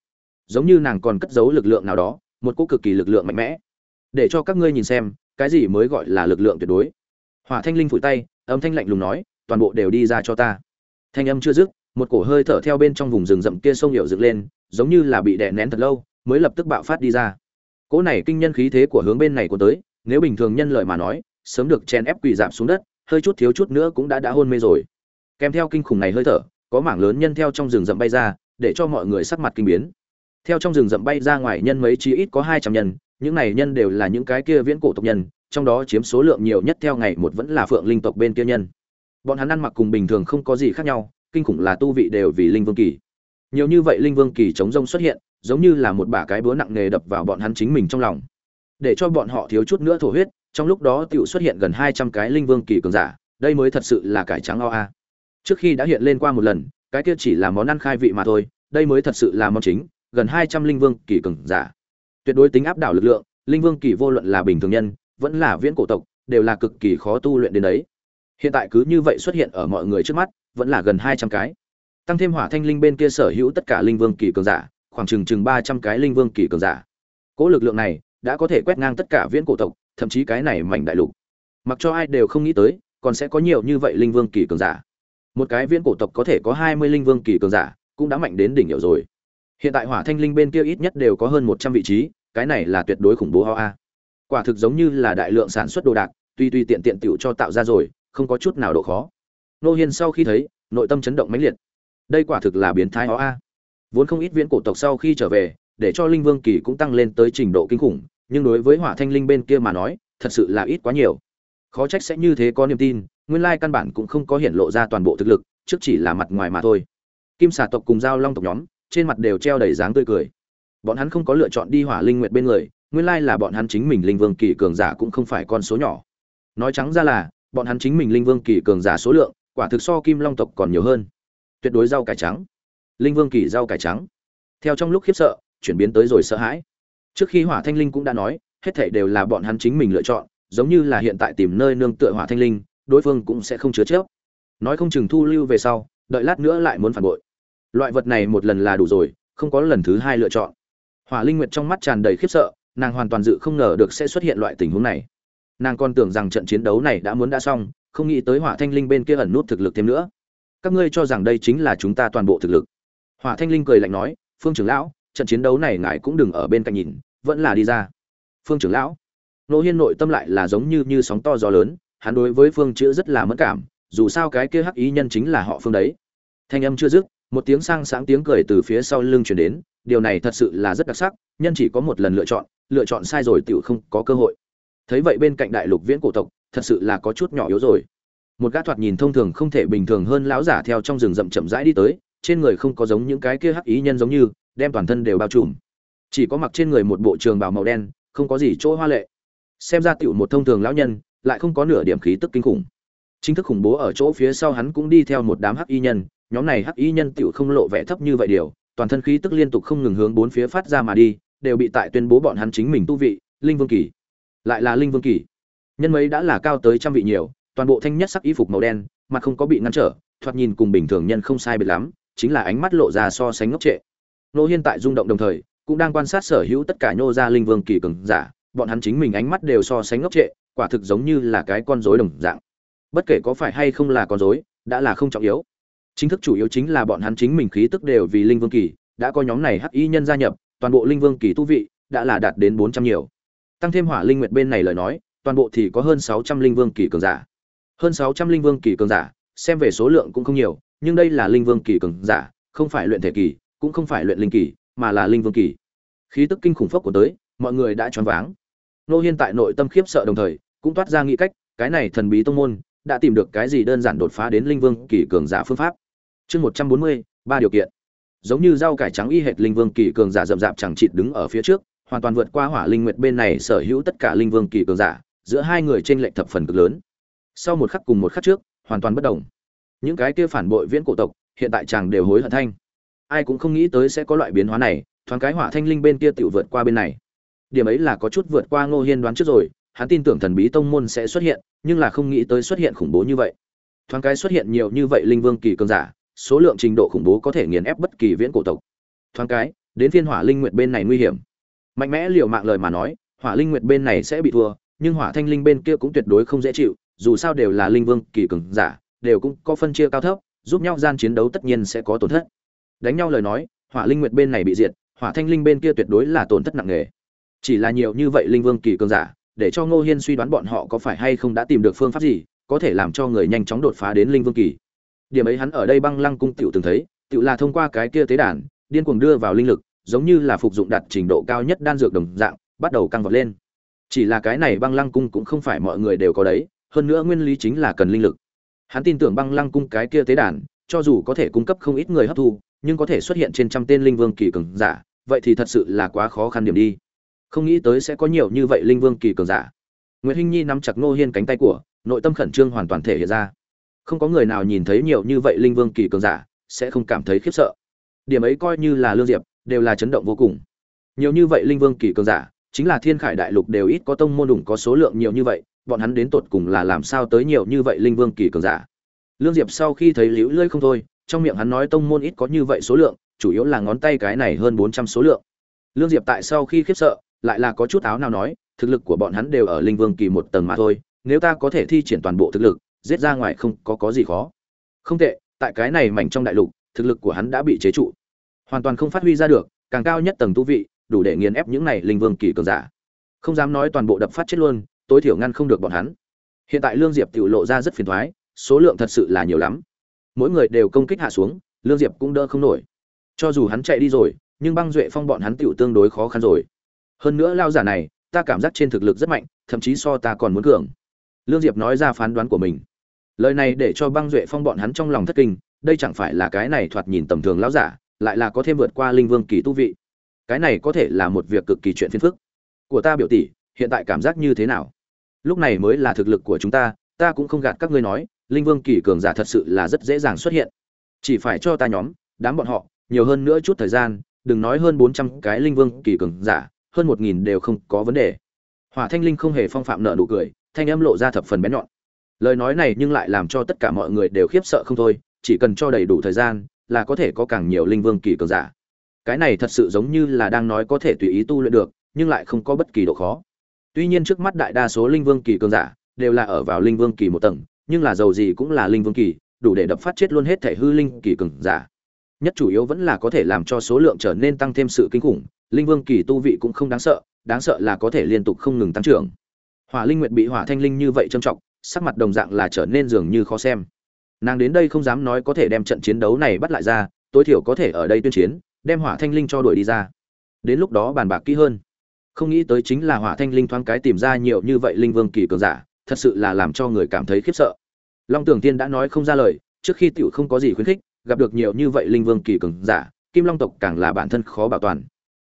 Giống như nàng còn cất giấu lực lượng nào đó, một cỗ cực kỳ lực lượng mạnh mẽ. Để cho các ngươi nhìn xem, cái gì mới gọi là lực lượng tuyệt đối. Hỏa thanh linh phủi tay, âm thanh lạnh lùng nói, toàn bộ đều đi ra cho ta. Thanh âm chưa dứt, một cổ hơi thở theo bên trong vùng rừng rậm kia sông hiệu dựng lên giống như là bị đè nén thật lâu, mới lập tức bạo phát đi ra. Cỗ này kinh nhân khí thế của hướng bên này của tới, nếu bình thường nhân lợi mà nói, sớm được chèn ép quỳ giảm xuống đất, hơi chút thiếu chút nữa cũng đã đã hôn mê rồi. Kèm theo kinh khủng này hơi thở, có mảng lớn nhân theo trong rừng rậm bay ra, để cho mọi người sắc mặt kinh biến. Theo trong rừng rậm bay ra ngoài nhân mấy chí ít có hai trăm nhân, những này nhân đều là những cái kia viễn cổ tộc nhân, trong đó chiếm số lượng nhiều nhất theo ngày một vẫn là phượng linh tộc bên kia nhân. Bọn hắn ăn mặc cùng bình thường không có gì khác nhau, kinh khủng là tu vị đều vì linh vương kỳ nhiều như vậy linh vương kỳ chống rông xuất hiện, giống như là một bả cái búa nặng nề đập vào bọn hắn chính mình trong lòng. Để cho bọn họ thiếu chút nữa thổ huyết, trong lúc đó tựu xuất hiện gần hai trăm cái linh vương kỳ cường giả, đây mới thật sự là cải trắng o a. Trước khi đã hiện lên qua một lần, cái kia chỉ là món ăn khai vị mà thôi, đây mới thật sự là món chính, gần hai trăm linh vương kỳ cường giả. Tuyệt đối tính áp đảo lực lượng, linh vương kỳ vô luận là bình thường nhân, vẫn là viễn cổ tộc, đều là cực kỳ khó tu luyện đến đấy. Hiện tại cứ như vậy xuất hiện ở mọi người trước mắt, vẫn là gần hai trăm cái tăng thêm hỏa thanh linh bên kia sở hữu tất cả linh vương kỳ cường giả, khoảng chừng chừng ba trăm cái linh vương kỳ cường giả. Cỗ lực lượng này đã có thể quét ngang tất cả viễn cổ tộc, thậm chí cái này mảnh đại lục. Mặc cho ai đều không nghĩ tới, còn sẽ có nhiều như vậy linh vương kỳ cường giả. Một cái viễn cổ tộc có thể có hai mươi linh vương kỳ cường giả, cũng đã mạnh đến đỉnh hiệu rồi. Hiện tại hỏa thanh linh bên kia ít nhất đều có hơn một trăm vị trí, cái này là tuyệt đối khủng bố ho a. Quả thực giống như là đại lượng sản xuất đồ đạc, tuy tuy tiện tiện tựu cho tạo ra rồi, không có chút nào độ khó. Nô hiên sau khi thấy, nội tâm chấn động mãnh liệt đây quả thực là biến thái ho a. Vốn không ít viễn cổ tộc sau khi trở về, để cho linh vương kỳ cũng tăng lên tới trình độ kinh khủng, nhưng đối với hỏa thanh linh bên kia mà nói, thật sự là ít quá nhiều. Khó trách sẽ như thế có niềm tin, nguyên lai căn bản cũng không có hiện lộ ra toàn bộ thực lực, trước chỉ là mặt ngoài mà thôi. Kim xà tộc cùng giao long tộc nhóm, trên mặt đều treo đầy dáng tươi cười. Bọn hắn không có lựa chọn đi hỏa linh nguyệt bên người, nguyên lai là bọn hắn chính mình linh vương kỳ cường giả cũng không phải con số nhỏ. Nói trắng ra là, bọn hắn chính mình linh vương kỳ cường giả số lượng, quả thực so kim long tộc còn nhiều hơn tuyệt đối rau cải trắng. Linh vương kỳ rau cải trắng. Theo trong lúc khiếp sợ, chuyển biến tới rồi sợ hãi. Trước khi hỏa thanh linh cũng đã nói, hết thảy đều là bọn hắn chính mình lựa chọn, giống như là hiện tại tìm nơi nương tựa hỏa thanh linh, đối phương cũng sẽ không chứa chấp. Nói không chừng thu lưu về sau, đợi lát nữa lại muốn phản bội. Loại vật này một lần là đủ rồi, không có lần thứ hai lựa chọn. Hỏa linh nguyệt trong mắt tràn đầy khiếp sợ, nàng hoàn toàn dự không ngờ được sẽ xuất hiện loại tình huống này. Nàng còn tưởng rằng trận chiến đấu này đã muốn đã xong, không nghĩ tới hỏa thanh linh bên kia ẩn nút thực lực thêm nữa các ngươi cho rằng đây chính là chúng ta toàn bộ thực lực. Hỏa thanh linh cười lạnh nói, phương trưởng lão, trận chiến đấu này ngài cũng đừng ở bên cạnh nhìn, vẫn là đi ra. Phương trưởng lão? Nô hiên nội tâm lại là giống như như sóng to gió lớn, hắn đối với phương chữ rất là mất cảm, dù sao cái kia hắc ý nhân chính là họ phương đấy. Thanh âm chưa dứt, một tiếng sang sáng tiếng cười từ phía sau lưng truyền đến, điều này thật sự là rất đặc sắc, nhân chỉ có một lần lựa chọn lựa chọn sai rồi tựu không có cơ hội. Thấy vậy bên cạnh đại lục viễn cổ tộc, thật sự là có chút nhỏ yếu rồi một gã thoạt nhìn thông thường không thể bình thường hơn lão giả theo trong rừng rậm chậm rãi đi tới, trên người không có giống những cái kia hắc ý nhân giống như, đem toàn thân đều bao trùm. Chỉ có mặc trên người một bộ trường bào màu đen, không có gì chỗ hoa lệ. Xem ra tiểu một thông thường lão nhân, lại không có nửa điểm khí tức kinh khủng. Chính thức khủng bố ở chỗ phía sau hắn cũng đi theo một đám hắc y nhân, nhóm này hắc y nhân tiểu không lộ vẻ thấp như vậy điều, toàn thân khí tức liên tục không ngừng hướng bốn phía phát ra mà đi, đều bị tại tuyên bố bọn hắn chính mình tu vị, linh vương kỳ. Lại là linh vương kỳ. Nhân mấy đã là cao tới trăm vị nhiều toàn bộ thanh nhất sắc y phục màu đen, mặt không có bị ngăn trở, thoạt nhìn cùng bình thường nhân không sai biệt lắm, chính là ánh mắt lộ ra so sánh ngốc trệ. Nô hiên tại rung động đồng thời, cũng đang quan sát sở hữu tất cả nhô ra linh vương kỳ cường giả, bọn hắn chính mình ánh mắt đều so sánh ngốc trệ, quả thực giống như là cái con rối đồng dạng. Bất kể có phải hay không là con rối, đã là không trọng yếu. Chính thức chủ yếu chính là bọn hắn chính mình khí tức đều vì linh vương kỳ, đã có nhóm này hắc y nhân gia nhập, toàn bộ linh vương kỳ tu vị đã là đạt đến bốn trăm nhiều. Tăng thêm hỏa linh nguyệt bên này lời nói, toàn bộ thì có hơn sáu trăm linh vương kỳ cường giả hơn sáu trăm linh vương kỳ cường giả, xem về số lượng cũng không nhiều, nhưng đây là linh vương kỳ cường giả, không phải luyện thể kỳ, cũng không phải luyện linh kỳ, mà là linh vương kỳ. Khí tức kinh khủng phốc của tới, mọi người đã choáng váng. Nô hiên tại nội tâm khiếp sợ đồng thời, cũng toát ra nghĩ cách, cái này thần bí tông môn, đã tìm được cái gì đơn giản đột phá đến linh vương kỳ cường giả phương pháp. Chương một trăm bốn mươi, ba điều kiện. Giống như rau cải trắng y hệt linh vương kỳ cường giả rậm rạp chẳng chịt đứng ở phía trước, hoàn toàn vượt qua hỏa linh nguyệt bên này sở hữu tất cả linh vương kỳ cường giả, giữa hai người trên lệnh thập phần cực lớn sau một khắc cùng một khắc trước, hoàn toàn bất đồng. Những cái kia phản bội viễn cổ tộc, hiện tại chàng đều hối hận thanh. Ai cũng không nghĩ tới sẽ có loại biến hóa này, thoáng cái hỏa thanh linh bên kia tiểu vượt qua bên này. Điểm ấy là có chút vượt qua ngô hiên đoán trước rồi, hắn tin tưởng thần bí tông môn sẽ xuất hiện, nhưng là không nghĩ tới xuất hiện khủng bố như vậy. Thoáng cái xuất hiện nhiều như vậy linh vương kỳ cường giả, số lượng trình độ khủng bố có thể nghiền ép bất kỳ viễn cổ tộc. Thoáng cái, đến phiên hỏa linh nguyệt bên này nguy hiểm. Mạnh mẽ liều mạng lời mà nói, hỏa linh nguyệt bên này sẽ bị thua, nhưng hỏa thanh linh bên kia cũng tuyệt đối không dễ chịu dù sao đều là linh vương kỳ cường giả, đều cũng có phân chia cao thấp, giúp nhau gian chiến đấu tất nhiên sẽ có tổn thất. Đánh nhau lời nói, hỏa linh nguyệt bên này bị diệt, hỏa thanh linh bên kia tuyệt đối là tổn thất nặng nề. Chỉ là nhiều như vậy linh vương kỳ cường giả, để cho ngô hiên suy đoán bọn họ có phải hay không đã tìm được phương pháp gì, có thể làm cho người nhanh chóng đột phá đến linh vương kỳ. Điểm ấy hắn ở đây băng lăng cung tiểu từng thấy, tiểu là thông qua cái kia tế đàn, điên cuồng đưa vào linh lực, giống như là phục dụng đạt trình độ cao nhất đan dược đồng dạng, bắt đầu căng vọt lên. Chỉ là cái này băng lăng cung cũng không phải mọi người đều có đấy hơn nữa nguyên lý chính là cần linh lực. Hắn tin tưởng băng lăng cung cái kia tế đàn, cho dù có thể cung cấp không ít người hấp thu, nhưng có thể xuất hiện trên trăm tên linh vương kỳ cường giả, vậy thì thật sự là quá khó khăn điểm đi. Không nghĩ tới sẽ có nhiều như vậy linh vương kỳ cường giả. Nguyễn hinh nhi nắm chặt ngô hiên cánh tay của, nội tâm khẩn trương hoàn toàn thể hiện ra. Không có người nào nhìn thấy nhiều như vậy linh vương kỳ cường giả, sẽ không cảm thấy khiếp sợ. Điểm ấy coi như là lương diệp, đều là chấn động vô cùng. Nhiều như vậy linh vương kỳ cường giả, chính là thiên khải đại lục đều ít có tông môn đủng có số lượng nhiều như vậy bọn hắn đến tột cùng là làm sao tới nhiều như vậy linh vương kỳ cường giả. Lương diệp sau khi thấy liễu lơi không thôi, trong miệng hắn nói tông môn ít có như vậy số lượng, chủ yếu là ngón tay cái này hơn bốn trăm số lượng. Lương diệp tại sau khi khiếp sợ, lại là có chút áo nào nói, thực lực của bọn hắn đều ở linh vương kỳ một tầng mà thôi, nếu ta có thể thi triển toàn bộ thực lực, giết ra ngoài không có có gì khó. Không tệ, tại cái này mảnh trong đại lục, thực lực của hắn đã bị chế trụ. Hoàn toàn không phát huy ra được, càng cao nhất tầng tu vị, đủ để nghiền ép những này linh vương kỳ cường giả. Không dám nói toàn bộ đập phát chết luôn tối thiểu ngăn không được bọn hắn. Hiện tại lương diệp tự lộ ra rất phiền thoái số lượng thật sự là nhiều lắm. Mỗi người đều công kích hạ xuống, lương diệp cũng đỡ không nổi. Cho dù hắn chạy đi rồi, nhưng băng duệ phong bọn hắn tựu tương đối khó khăn rồi. Hơn nữa lao giả này, ta cảm giác trên thực lực rất mạnh, thậm chí so ta còn muốn cường. Lương diệp nói ra phán đoán của mình. Lời này để cho băng duệ phong bọn hắn trong lòng thất kinh, đây chẳng phải là cái này thoạt nhìn tầm thường lão giả, lại là có thêm vượt qua linh vương kỳ tu vị. Cái này có thể là một việc cực kỳ chuyện phiền phức. Của ta biểu tỷ, hiện tại cảm giác như thế nào? Lúc này mới là thực lực của chúng ta ta cũng không gạt các ngươi nói, linh vương kỳ cường giả thật sự là rất dễ dàng xuất hiện. Chỉ phải cho ta nhóm, đám bọn họ, nhiều hơn nữa chút thời gian, đừng nói hơn bốn trăm cái linh vương kỳ cường giả, hơn một nghìn đều không có vấn đề. Hỏa thanh linh không hề phong phạm nợ nụ cười, thanh âm lộ ra thập phần bén nhọn. Lời nói này nhưng lại làm cho tất cả mọi người đều khiếp sợ không thôi, chỉ cần cho đầy đủ thời gian, là có thể có càng nhiều linh vương kỳ cường giả. Cái này thật sự giống như là đang nói có thể tùy ý tu luyện được, nhưng lại không có bất kỳ độ khó tuy nhiên trước mắt đại đa số linh vương kỳ cường giả đều là ở vào linh vương kỳ một tầng, nhưng là dầu gì cũng là linh vương kỳ, đủ để đập phát chết luôn hết thể hư linh kỳ cường giả. Nhất chủ yếu vẫn là có thể làm cho số lượng trở nên tăng thêm sự kinh khủng, linh vương kỳ tu vị cũng không đáng sợ đáng sợ là có thể liên tục không ngừng tăng trưởng. Hỏa linh nguyệt bị hỏa thanh linh như vậy trầm trọng, sắc mặt đồng dạng là trở nên dường như khó xem. Nàng đến đây không dám nói có thể đem trận chiến đấu này bắt lại ra, tối thiểu có thể ở đây tuyên chiến, đem hỏa thanh linh cho đuổi đi ra. Đến lúc đó bàn bạc kỹ hơn không nghĩ tới chính là hỏa thanh linh thoáng cái tìm ra nhiều như vậy linh vương kỳ cường giả, thật sự là làm cho người cảm thấy khiếp sợ. Long tường tiên đã nói không ra lời, trước khi tiểu không có gì khuyến khích, gặp được nhiều như vậy linh vương kỳ cường giả, kim long tộc càng là bản thân khó bảo toàn.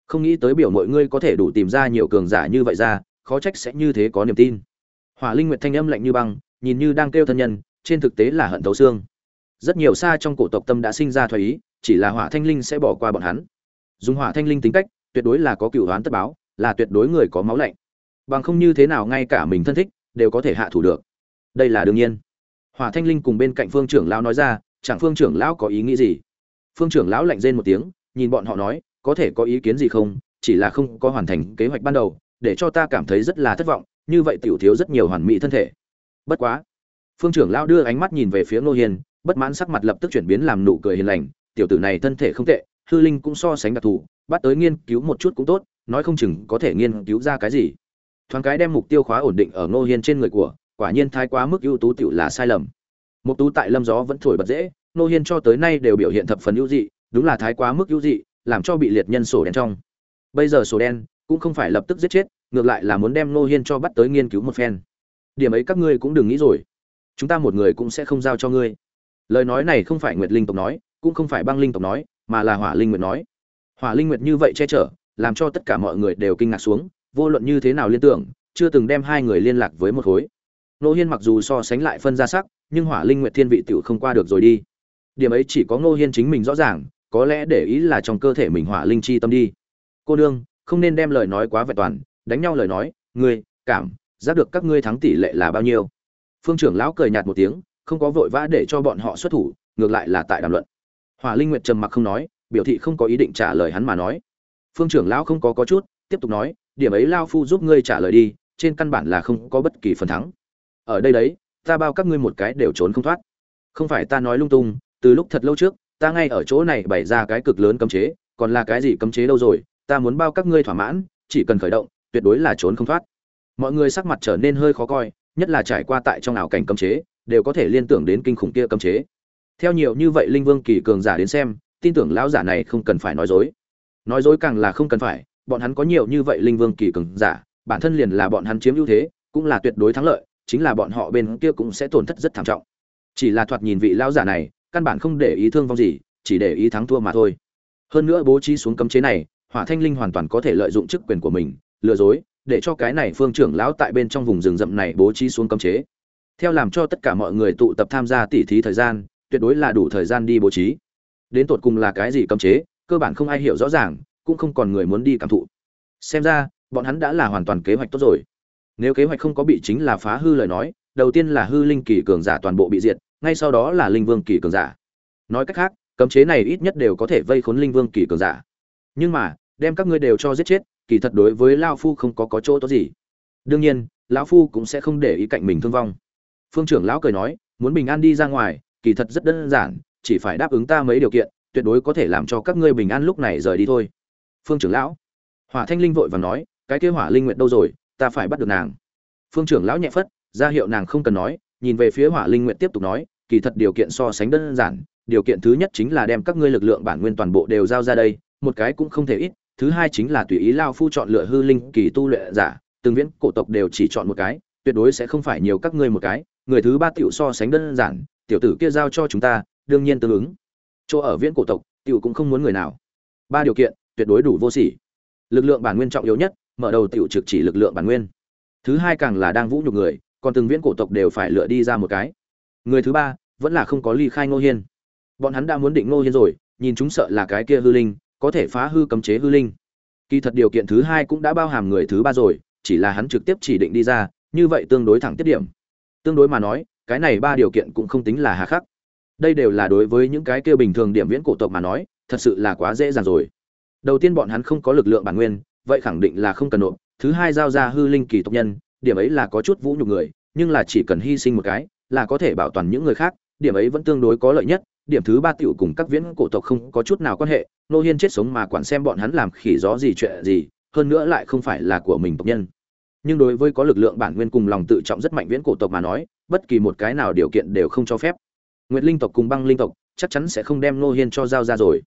Không nghĩ tới biểu mọi ngươi có thể đủ tìm ra nhiều cường giả như vậy ra, khó trách sẽ như thế có niềm tin. Hỏa linh nguyệt thanh âm lạnh như băng, nhìn như đang kêu thân nhân, trên thực tế là hận thấu xương. Rất nhiều xa trong cổ tộc tâm đã sinh ra thoái ý, chỉ là hỏa thanh linh sẽ bỏ qua bọn hắn. Dùng hỏa thanh linh tính cách, tuyệt đối là có cựu đoán tất báo là tuyệt đối người có máu lạnh. Bằng không như thế nào ngay cả mình thân thích đều có thể hạ thủ được. Đây là đương nhiên. Hỏa thanh linh cùng bên cạnh phương trưởng lão nói ra, chẳng phương trưởng lão có ý nghĩ gì? Phương trưởng lão lạnh rên một tiếng, nhìn bọn họ nói, có thể có ý kiến gì không? Chỉ là không có hoàn thành kế hoạch ban đầu, để cho ta cảm thấy rất là thất vọng, như vậy tiểu thiếu rất nhiều hoàn mỹ thân thể. Bất quá, phương trưởng lão đưa ánh mắt nhìn về phía ngô hiền, bất mãn sắc mặt lập tức chuyển biến làm nụ cười hiền lành, tiểu tử này thân thể không tệ, hư linh cũng so sánh đặc thù, bắt tới nghiên cứu một chút cũng tốt nói không chừng có thể nghiên cứu ra cái gì. Thoáng cái đem mục tiêu khóa ổn định ở ngô Hiên trên người của, quả nhiên thái quá mức ưu tú tiểu là sai lầm. Mục tú tại lâm gió vẫn thổi bật dễ, ngô Hiên cho tới nay đều biểu hiện thập phần ưu dị, đúng là thái quá mức ưu dị, làm cho bị liệt nhân sổ đen trong. Bây giờ sổ đen cũng không phải lập tức giết chết, ngược lại là muốn đem ngô hiên cho bắt tới nghiên cứu một phen. Điểm ấy các ngươi cũng đừng nghĩ rồi. Chúng ta một người cũng sẽ không giao cho ngươi. Lời nói này không phải nguyệt linh tộc nói, cũng không phải băng linh tộc nói, mà là hỏa linh nguyệt nói. Hỏa linh nguyệt như vậy che chở làm cho tất cả mọi người đều kinh ngạc xuống, vô luận như thế nào liên tưởng, chưa từng đem hai người liên lạc với một khối. Nô hiên mặc dù so sánh lại phân ra sắc, nhưng hỏa linh nguyệt thiên vị tiểu không qua được rồi đi. Điểm ấy chỉ có Nô hiên chính mình rõ ràng, có lẽ để ý là trong cơ thể mình hỏa linh chi tâm đi. Cô nương, không nên đem lời nói quá vẹn toàn, đánh nhau lời nói, ngươi, cảm, giác được các ngươi thắng tỷ lệ là bao nhiêu. Phương trưởng lão cười nhạt một tiếng, không có vội vã để cho bọn họ xuất thủ, ngược lại là tại đàm luận. Hỏa linh nguyệt trầm mặc không nói, biểu thị không có ý định trả lời hắn mà nói phương trưởng lão không có có chút, tiếp tục nói, điểm ấy lao phu giúp ngươi trả lời đi, trên căn bản là không có bất kỳ phần thắng. Ở đây đấy, ta bao các ngươi một cái đều trốn không thoát. Không phải ta nói lung tung, từ lúc thật lâu trước, ta ngay ở chỗ này bày ra cái cực lớn cấm chế, còn là cái gì cấm chế đâu rồi, ta muốn bao các ngươi thỏa mãn, chỉ cần khởi động, tuyệt đối là trốn không thoát. Mọi người sắc mặt trở nên hơi khó coi, nhất là trải qua tại trong ảo cảnh cấm chế, đều có thể liên tưởng đến kinh khủng kia cấm chế. Theo nhiều như vậy linh vương kỳ cường giả đến xem, tin tưởng lão giả này không cần phải nói dối nói dối càng là không cần phải, bọn hắn có nhiều như vậy linh vương kỳ cường giả, bản thân liền là bọn hắn chiếm ưu thế, cũng là tuyệt đối thắng lợi, chính là bọn họ bên kia cũng sẽ tổn thất rất thảm trọng. Chỉ là thoạt nhìn vị lão giả này, căn bản không để ý thương vong gì, chỉ để ý thắng thua mà thôi. Hơn nữa bố trí xuống cấm chế này, hỏa thanh linh hoàn toàn có thể lợi dụng chức quyền của mình, lừa dối, để cho cái này phương trưởng lão tại bên trong vùng rừng rậm này bố trí xuống cấm chế. Theo làm cho tất cả mọi người tụ tập tham gia tỉ thí thời gian, tuyệt đối là đủ thời gian đi bố trí. Đến tột cùng là cái gì cấm chế cơ bản không ai hiểu rõ ràng, cũng không còn người muốn đi cảm thụ. Xem ra, bọn hắn đã là hoàn toàn kế hoạch tốt rồi. Nếu kế hoạch không có bị chính là phá hư lời nói, đầu tiên là hư linh kỳ cường giả toàn bộ bị diệt, ngay sau đó là linh vương kỳ cường giả. Nói cách khác, cấm chế này ít nhất đều có thể vây khốn linh vương kỳ cường giả. Nhưng mà, đem các ngươi đều cho giết chết, kỳ thật đối với lao phu không có có chỗ tốt gì. Đương nhiên, lão phu cũng sẽ không để ý cạnh mình thương vong. Phương trưởng lão cười nói, muốn bình an đi ra ngoài, kỳ thật rất đơn giản, chỉ phải đáp ứng ta mấy điều kiện tuyệt đối có thể làm cho các ngươi bình an lúc này rời đi thôi. Phương trưởng lão. Hỏa thanh linh vội vàng nói, cái kia hỏa linh nguyệt đâu rồi, ta phải bắt được nàng. Phương trưởng lão nhẹ phất, ra hiệu nàng không cần nói, nhìn về phía hỏa linh nguyệt tiếp tục nói, kỳ thật điều kiện so sánh đơn giản, điều kiện thứ nhất chính là đem các ngươi lực lượng bản nguyên toàn bộ đều giao ra đây, một cái cũng không thể ít, thứ hai chính là tùy ý lao phu chọn lựa hư linh kỳ tu luyện giả, từng viễn cổ tộc đều chỉ chọn một cái, tuyệt đối sẽ không phải nhiều các ngươi một cái, người thứ ba tiểu so sánh đơn giản, tiểu tử kia giao cho chúng ta, đương nhiên tương ứng chỗ ở viễn cổ tộc, tiểu cũng không muốn người nào. Ba điều kiện, tuyệt đối đủ vô sỉ. Lực lượng bản nguyên trọng yếu nhất, mở đầu tiểu trực chỉ lực lượng bản nguyên. Thứ hai càng là đang vũ nhục người, còn từng viễn cổ tộc đều phải lựa đi ra một cái. Người thứ ba, vẫn là không có ly khai ngô hiên. Bọn hắn đã muốn định ngô hiên rồi, nhìn chúng sợ là cái kia hư linh, có thể phá hư cấm chế hư linh. Kỳ thật điều kiện thứ hai cũng đã bao hàm người thứ ba rồi, chỉ là hắn trực tiếp chỉ định đi ra, như vậy tương đối thẳng tiết điểm. Tương đối mà nói, cái này ba điều kiện cũng không tính là hà khắc đây đều là đối với những cái kia bình thường điểm viễn cổ tộc mà nói, thật sự là quá dễ dàng rồi. Đầu tiên bọn hắn không có lực lượng bản nguyên, vậy khẳng định là không cần nộp. Thứ hai giao ra hư linh kỳ tộc nhân, điểm ấy là có chút vũ nhục người, nhưng là chỉ cần hy sinh một cái, là có thể bảo toàn những người khác, điểm ấy vẫn tương đối có lợi nhất. Điểm thứ ba tiểu cùng các viễn cổ tộc không có chút nào quan hệ, nô hiên chết sống mà quản xem bọn hắn làm khỉ gió gì chuyện gì, hơn nữa lại không phải là của mình tộc nhân. Nhưng đối với có lực lượng bản nguyên cùng lòng tự trọng rất mạnh viễn cổ tộc mà nói, bất kỳ một cái nào điều kiện đều không cho phép nguyệt linh tộc cùng băng linh tộc chắc chắn sẽ không đem nô hiên cho giao ra rồi.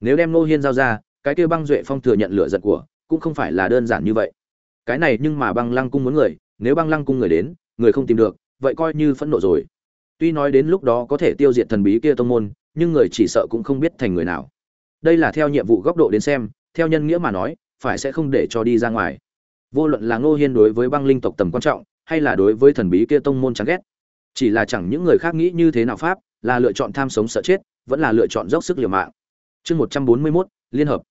Nếu đem nô hiên giao ra, cái kia băng duệ phong thừa nhận lửa giận của cũng không phải là đơn giản như vậy. Cái này nhưng mà băng lăng cung muốn người, nếu băng lăng cung người đến, người không tìm được, vậy coi như phẫn nộ rồi. Tuy nói đến lúc đó có thể tiêu diệt thần bí kia tông môn, nhưng người chỉ sợ cũng không biết thành người nào. Đây là theo nhiệm vụ góc độ đến xem, theo nhân nghĩa mà nói, phải sẽ không để cho đi ra ngoài. Vô luận là ngô hiên đối với băng linh tộc tầm quan trọng, hay là đối với thần bí kia tông môn chán ghét chỉ là chẳng những người khác nghĩ như thế nào pháp, là lựa chọn tham sống sợ chết, vẫn là lựa chọn dốc sức liều mạng. Chương một trăm bốn mươi mốt, liên hợp.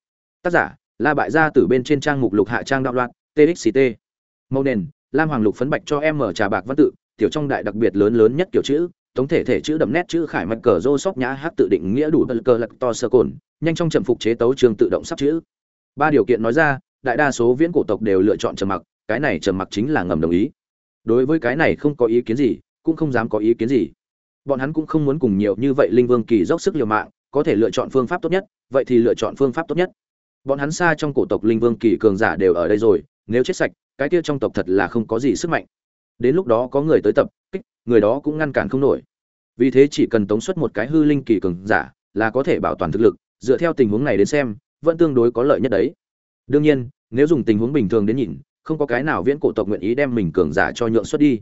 Tác giả, la bại gia từ bên trên trang mục lục hạ trang đạo loạn txct màu nền, lam hoàng lục phấn bạch cho em mở trà bạc văn tự, tiểu trong đại đặc biệt lớn lớn nhất kiểu chữ tổng thể thể chữ đậm nét chữ khải mạch cờ rô sóc nhã hát tự định nghĩa đủ bật cờ lật to sơ cồn, nhanh trong trầm phục chế tấu trường tự động sắp chữ. Ba điều kiện nói ra, đại đa số viễn cổ tộc đều lựa chọn trầm mặc, cái này trầm mặc chính là ngầm đồng ý. Đối với cái này không có ý kiến gì cũng không dám có ý kiến gì. Bọn hắn cũng không muốn cùng nhiều như vậy linh vương kỳ dốc sức liều mạng, có thể lựa chọn phương pháp tốt nhất, vậy thì lựa chọn phương pháp tốt nhất. Bọn hắn xa trong cổ tộc linh vương kỳ cường giả đều ở đây rồi, nếu chết sạch, cái kia trong tộc thật là không có gì sức mạnh. Đến lúc đó có người tới tập kích, người đó cũng ngăn cản không nổi. Vì thế chỉ cần tống xuất một cái hư linh kỳ cường giả là có thể bảo toàn thực lực, dựa theo tình huống này đến xem, vẫn tương đối có lợi nhất đấy. Đương nhiên, nếu dùng tình huống bình thường đến nhìn, không có cái nào viễn cổ tộc nguyện ý đem mình cường giả cho nhượng xuất đi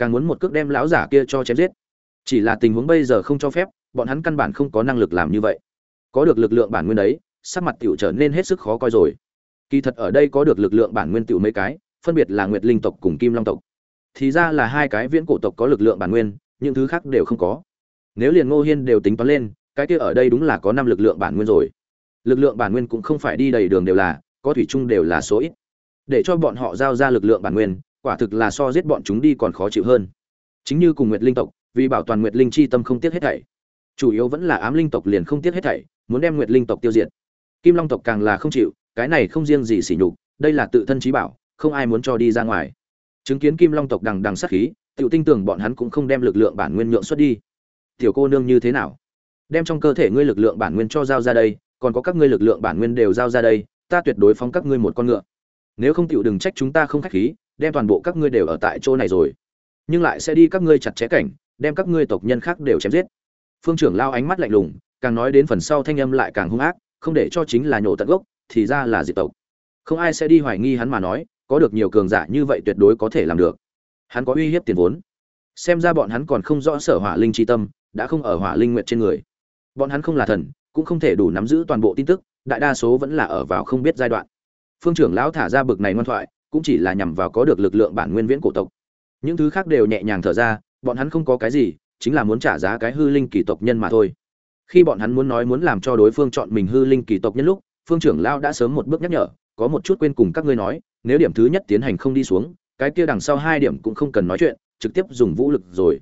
càng muốn một cước đem lão giả kia cho chém giết. Chỉ là tình huống bây giờ không cho phép, bọn hắn căn bản không có năng lực làm như vậy. Có được lực lượng bản nguyên đấy, sắc mặt tiểu trở nên hết sức khó coi rồi. Kỳ thật ở đây có được lực lượng bản nguyên tiểu mấy cái, phân biệt là nguyệt linh tộc cùng kim long tộc. Thì ra là hai cái viễn cổ tộc có lực lượng bản nguyên, những thứ khác đều không có. Nếu liền ngô hiên đều tính toán lên, cái kia ở đây đúng là có năm lực lượng bản nguyên rồi. Lực lượng bản nguyên cũng không phải đi đầy đường đều là, có thủy chung đều là số ít. Để cho bọn họ giao ra lực lượng bản nguyên quả thực là so giết bọn chúng đi còn khó chịu hơn. Chính như cùng nguyệt linh tộc, vì bảo toàn nguyệt linh chi tâm không tiếc hết thảy. Chủ yếu vẫn là ám linh tộc liền không tiếc hết thảy, muốn đem nguyệt linh tộc tiêu diệt. Kim long tộc càng là không chịu, cái này không riêng gì sỉ nhục, đây là tự thân trí bảo, không ai muốn cho đi ra ngoài. Chứng kiến kim long tộc đằng đằng sát khí tự tin tưởng bọn hắn cũng không đem lực lượng bản nguyên nhượng xuất đi. Tiểu cô nương như thế nào? Đem trong cơ thể ngươi lực lượng bản nguyên cho giao ra đây, còn có các ngươi lực lượng bản nguyên đều giao ra đây, ta tuyệt đối phóng các ngươi một con ngựa. Nếu không tiểu đừng trách chúng ta không khách khí đem toàn bộ các ngươi đều ở tại chỗ này rồi. Nhưng lại sẽ đi các ngươi chặt chẽ cảnh, đem các ngươi tộc nhân khác đều chém giết. Phương trưởng lao ánh mắt lạnh lùng, càng nói đến phần sau thanh âm lại càng hung ác, không để cho chính là nhổ tận gốc, thì ra là diệt tộc. Không ai sẽ đi hoài nghi hắn mà nói, có được nhiều cường giả như vậy tuyệt đối có thể làm được. Hắn có uy hiếp tiền vốn. Xem ra bọn hắn còn không rõ sở hỏa linh chi tâm, đã không ở hỏa linh nguyện trên người. Bọn hắn không là thần, cũng không thể đủ nắm giữ toàn bộ tin tức, đại đa số vẫn là ở vào không biết giai đoạn. Phương trưởng lão thả ra bực này ngoan thoại cũng chỉ là nhằm vào có được lực lượng bản nguyên viễn cổ tộc. Những thứ khác đều nhẹ nhàng thở ra, bọn hắn không có cái gì, chính là muốn trả giá cái hư linh kỳ tộc nhân mà thôi. Khi bọn hắn muốn nói muốn làm cho đối phương chọn mình hư linh kỳ tộc nhân lúc, phương trưởng lão đã sớm một bước nhắc nhở, có một chút quên cùng các ngươi nói, nếu điểm thứ nhất tiến hành không đi xuống, cái kia đằng sau hai điểm cũng không cần nói chuyện, trực tiếp dùng vũ lực rồi.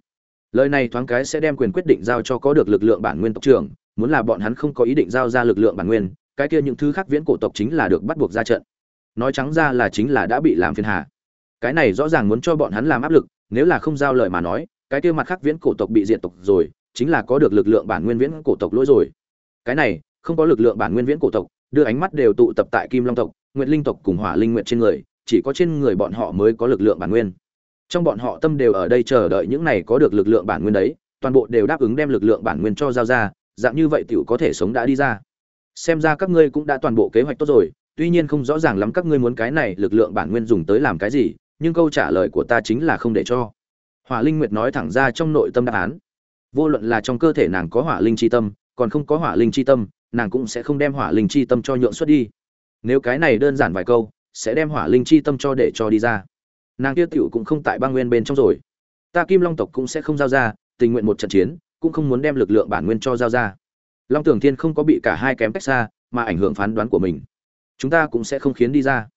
Lời này thoáng cái sẽ đem quyền quyết định giao cho có được lực lượng bản nguyên tộc trưởng, muốn là bọn hắn không có ý định giao ra lực lượng bản nguyên, cái kia những thứ khác viễn cổ tộc chính là được bắt buộc ra trận nói trắng ra là chính là đã bị làm phiền hà. Cái này rõ ràng muốn cho bọn hắn làm áp lực, nếu là không giao lời mà nói, cái kia mặt khác viễn cổ tộc bị diệt tộc rồi, chính là có được lực lượng bản nguyên viễn cổ tộc lỗi rồi. Cái này, không có lực lượng bản nguyên viễn cổ tộc, đưa ánh mắt đều tụ tập tại kim long tộc, nguyệt linh tộc cùng hỏa linh nguyệt trên người, chỉ có trên người bọn họ mới có lực lượng bản nguyên. Trong bọn họ tâm đều ở đây chờ đợi những này có được lực lượng bản nguyên đấy, toàn bộ đều đáp ứng đem lực lượng bản nguyên cho giao ra, dạng như vậy tiểu có thể sống đã đi ra. Xem ra các ngươi cũng đã toàn bộ kế hoạch tốt rồi tuy nhiên không rõ ràng lắm các ngươi muốn cái này lực lượng bản nguyên dùng tới làm cái gì, nhưng câu trả lời của ta chính là không để cho. Hỏa linh nguyệt nói thẳng ra trong nội tâm đáp án. Vô luận là trong cơ thể nàng có hỏa linh chi tâm, còn không có hỏa linh chi tâm, nàng cũng sẽ không đem hỏa linh chi tâm cho nhượng xuất đi. Nếu cái này đơn giản vài câu, sẽ đem hỏa linh chi tâm cho để cho đi ra. Nàng kia tiểu cũng không tại băng nguyên bên trong rồi. Ta kim long tộc cũng sẽ không giao ra, tình nguyện một trận chiến, cũng không muốn đem lực lượng bản nguyên cho giao ra. Long tưởng thiên không có bị cả hai kém cách xa, mà ảnh hưởng phán đoán của mình chúng ta cũng sẽ không khiến đi ra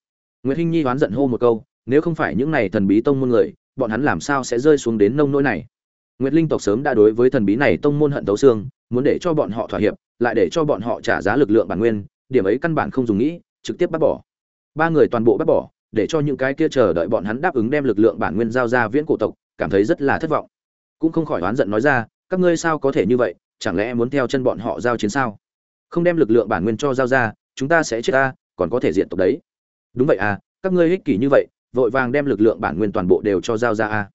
nguyễn hinh nhi đoán giận hô một câu nếu không phải những này thần bí tông môn người bọn hắn làm sao sẽ rơi xuống đến nông nỗi này Nguyệt Linh tộc sớm đã đối với thần bí này tông môn hận tấu xương, muốn để cho bọn họ thỏa hiệp, lại để cho bọn họ trả giá lực lượng bản nguyên, điểm ấy căn bản không dùng nghĩ, trực tiếp bắt bỏ. Ba người toàn bộ bắt bỏ, để cho những cái kia chờ đợi bọn hắn đáp ứng đem lực lượng bản nguyên giao ra viễn cổ tộc, cảm thấy rất là thất vọng. Cũng không khỏi oán giận nói ra, các ngươi sao có thể như vậy, chẳng lẽ muốn theo chân bọn họ giao chiến sao? Không đem lực lượng bản nguyên cho giao ra, chúng ta sẽ chết ta, còn có thể diện tộc đấy. Đúng vậy à, các ngươi ích kỷ như vậy, vội vàng đem lực lượng bản nguyên toàn bộ đều cho giao ra à?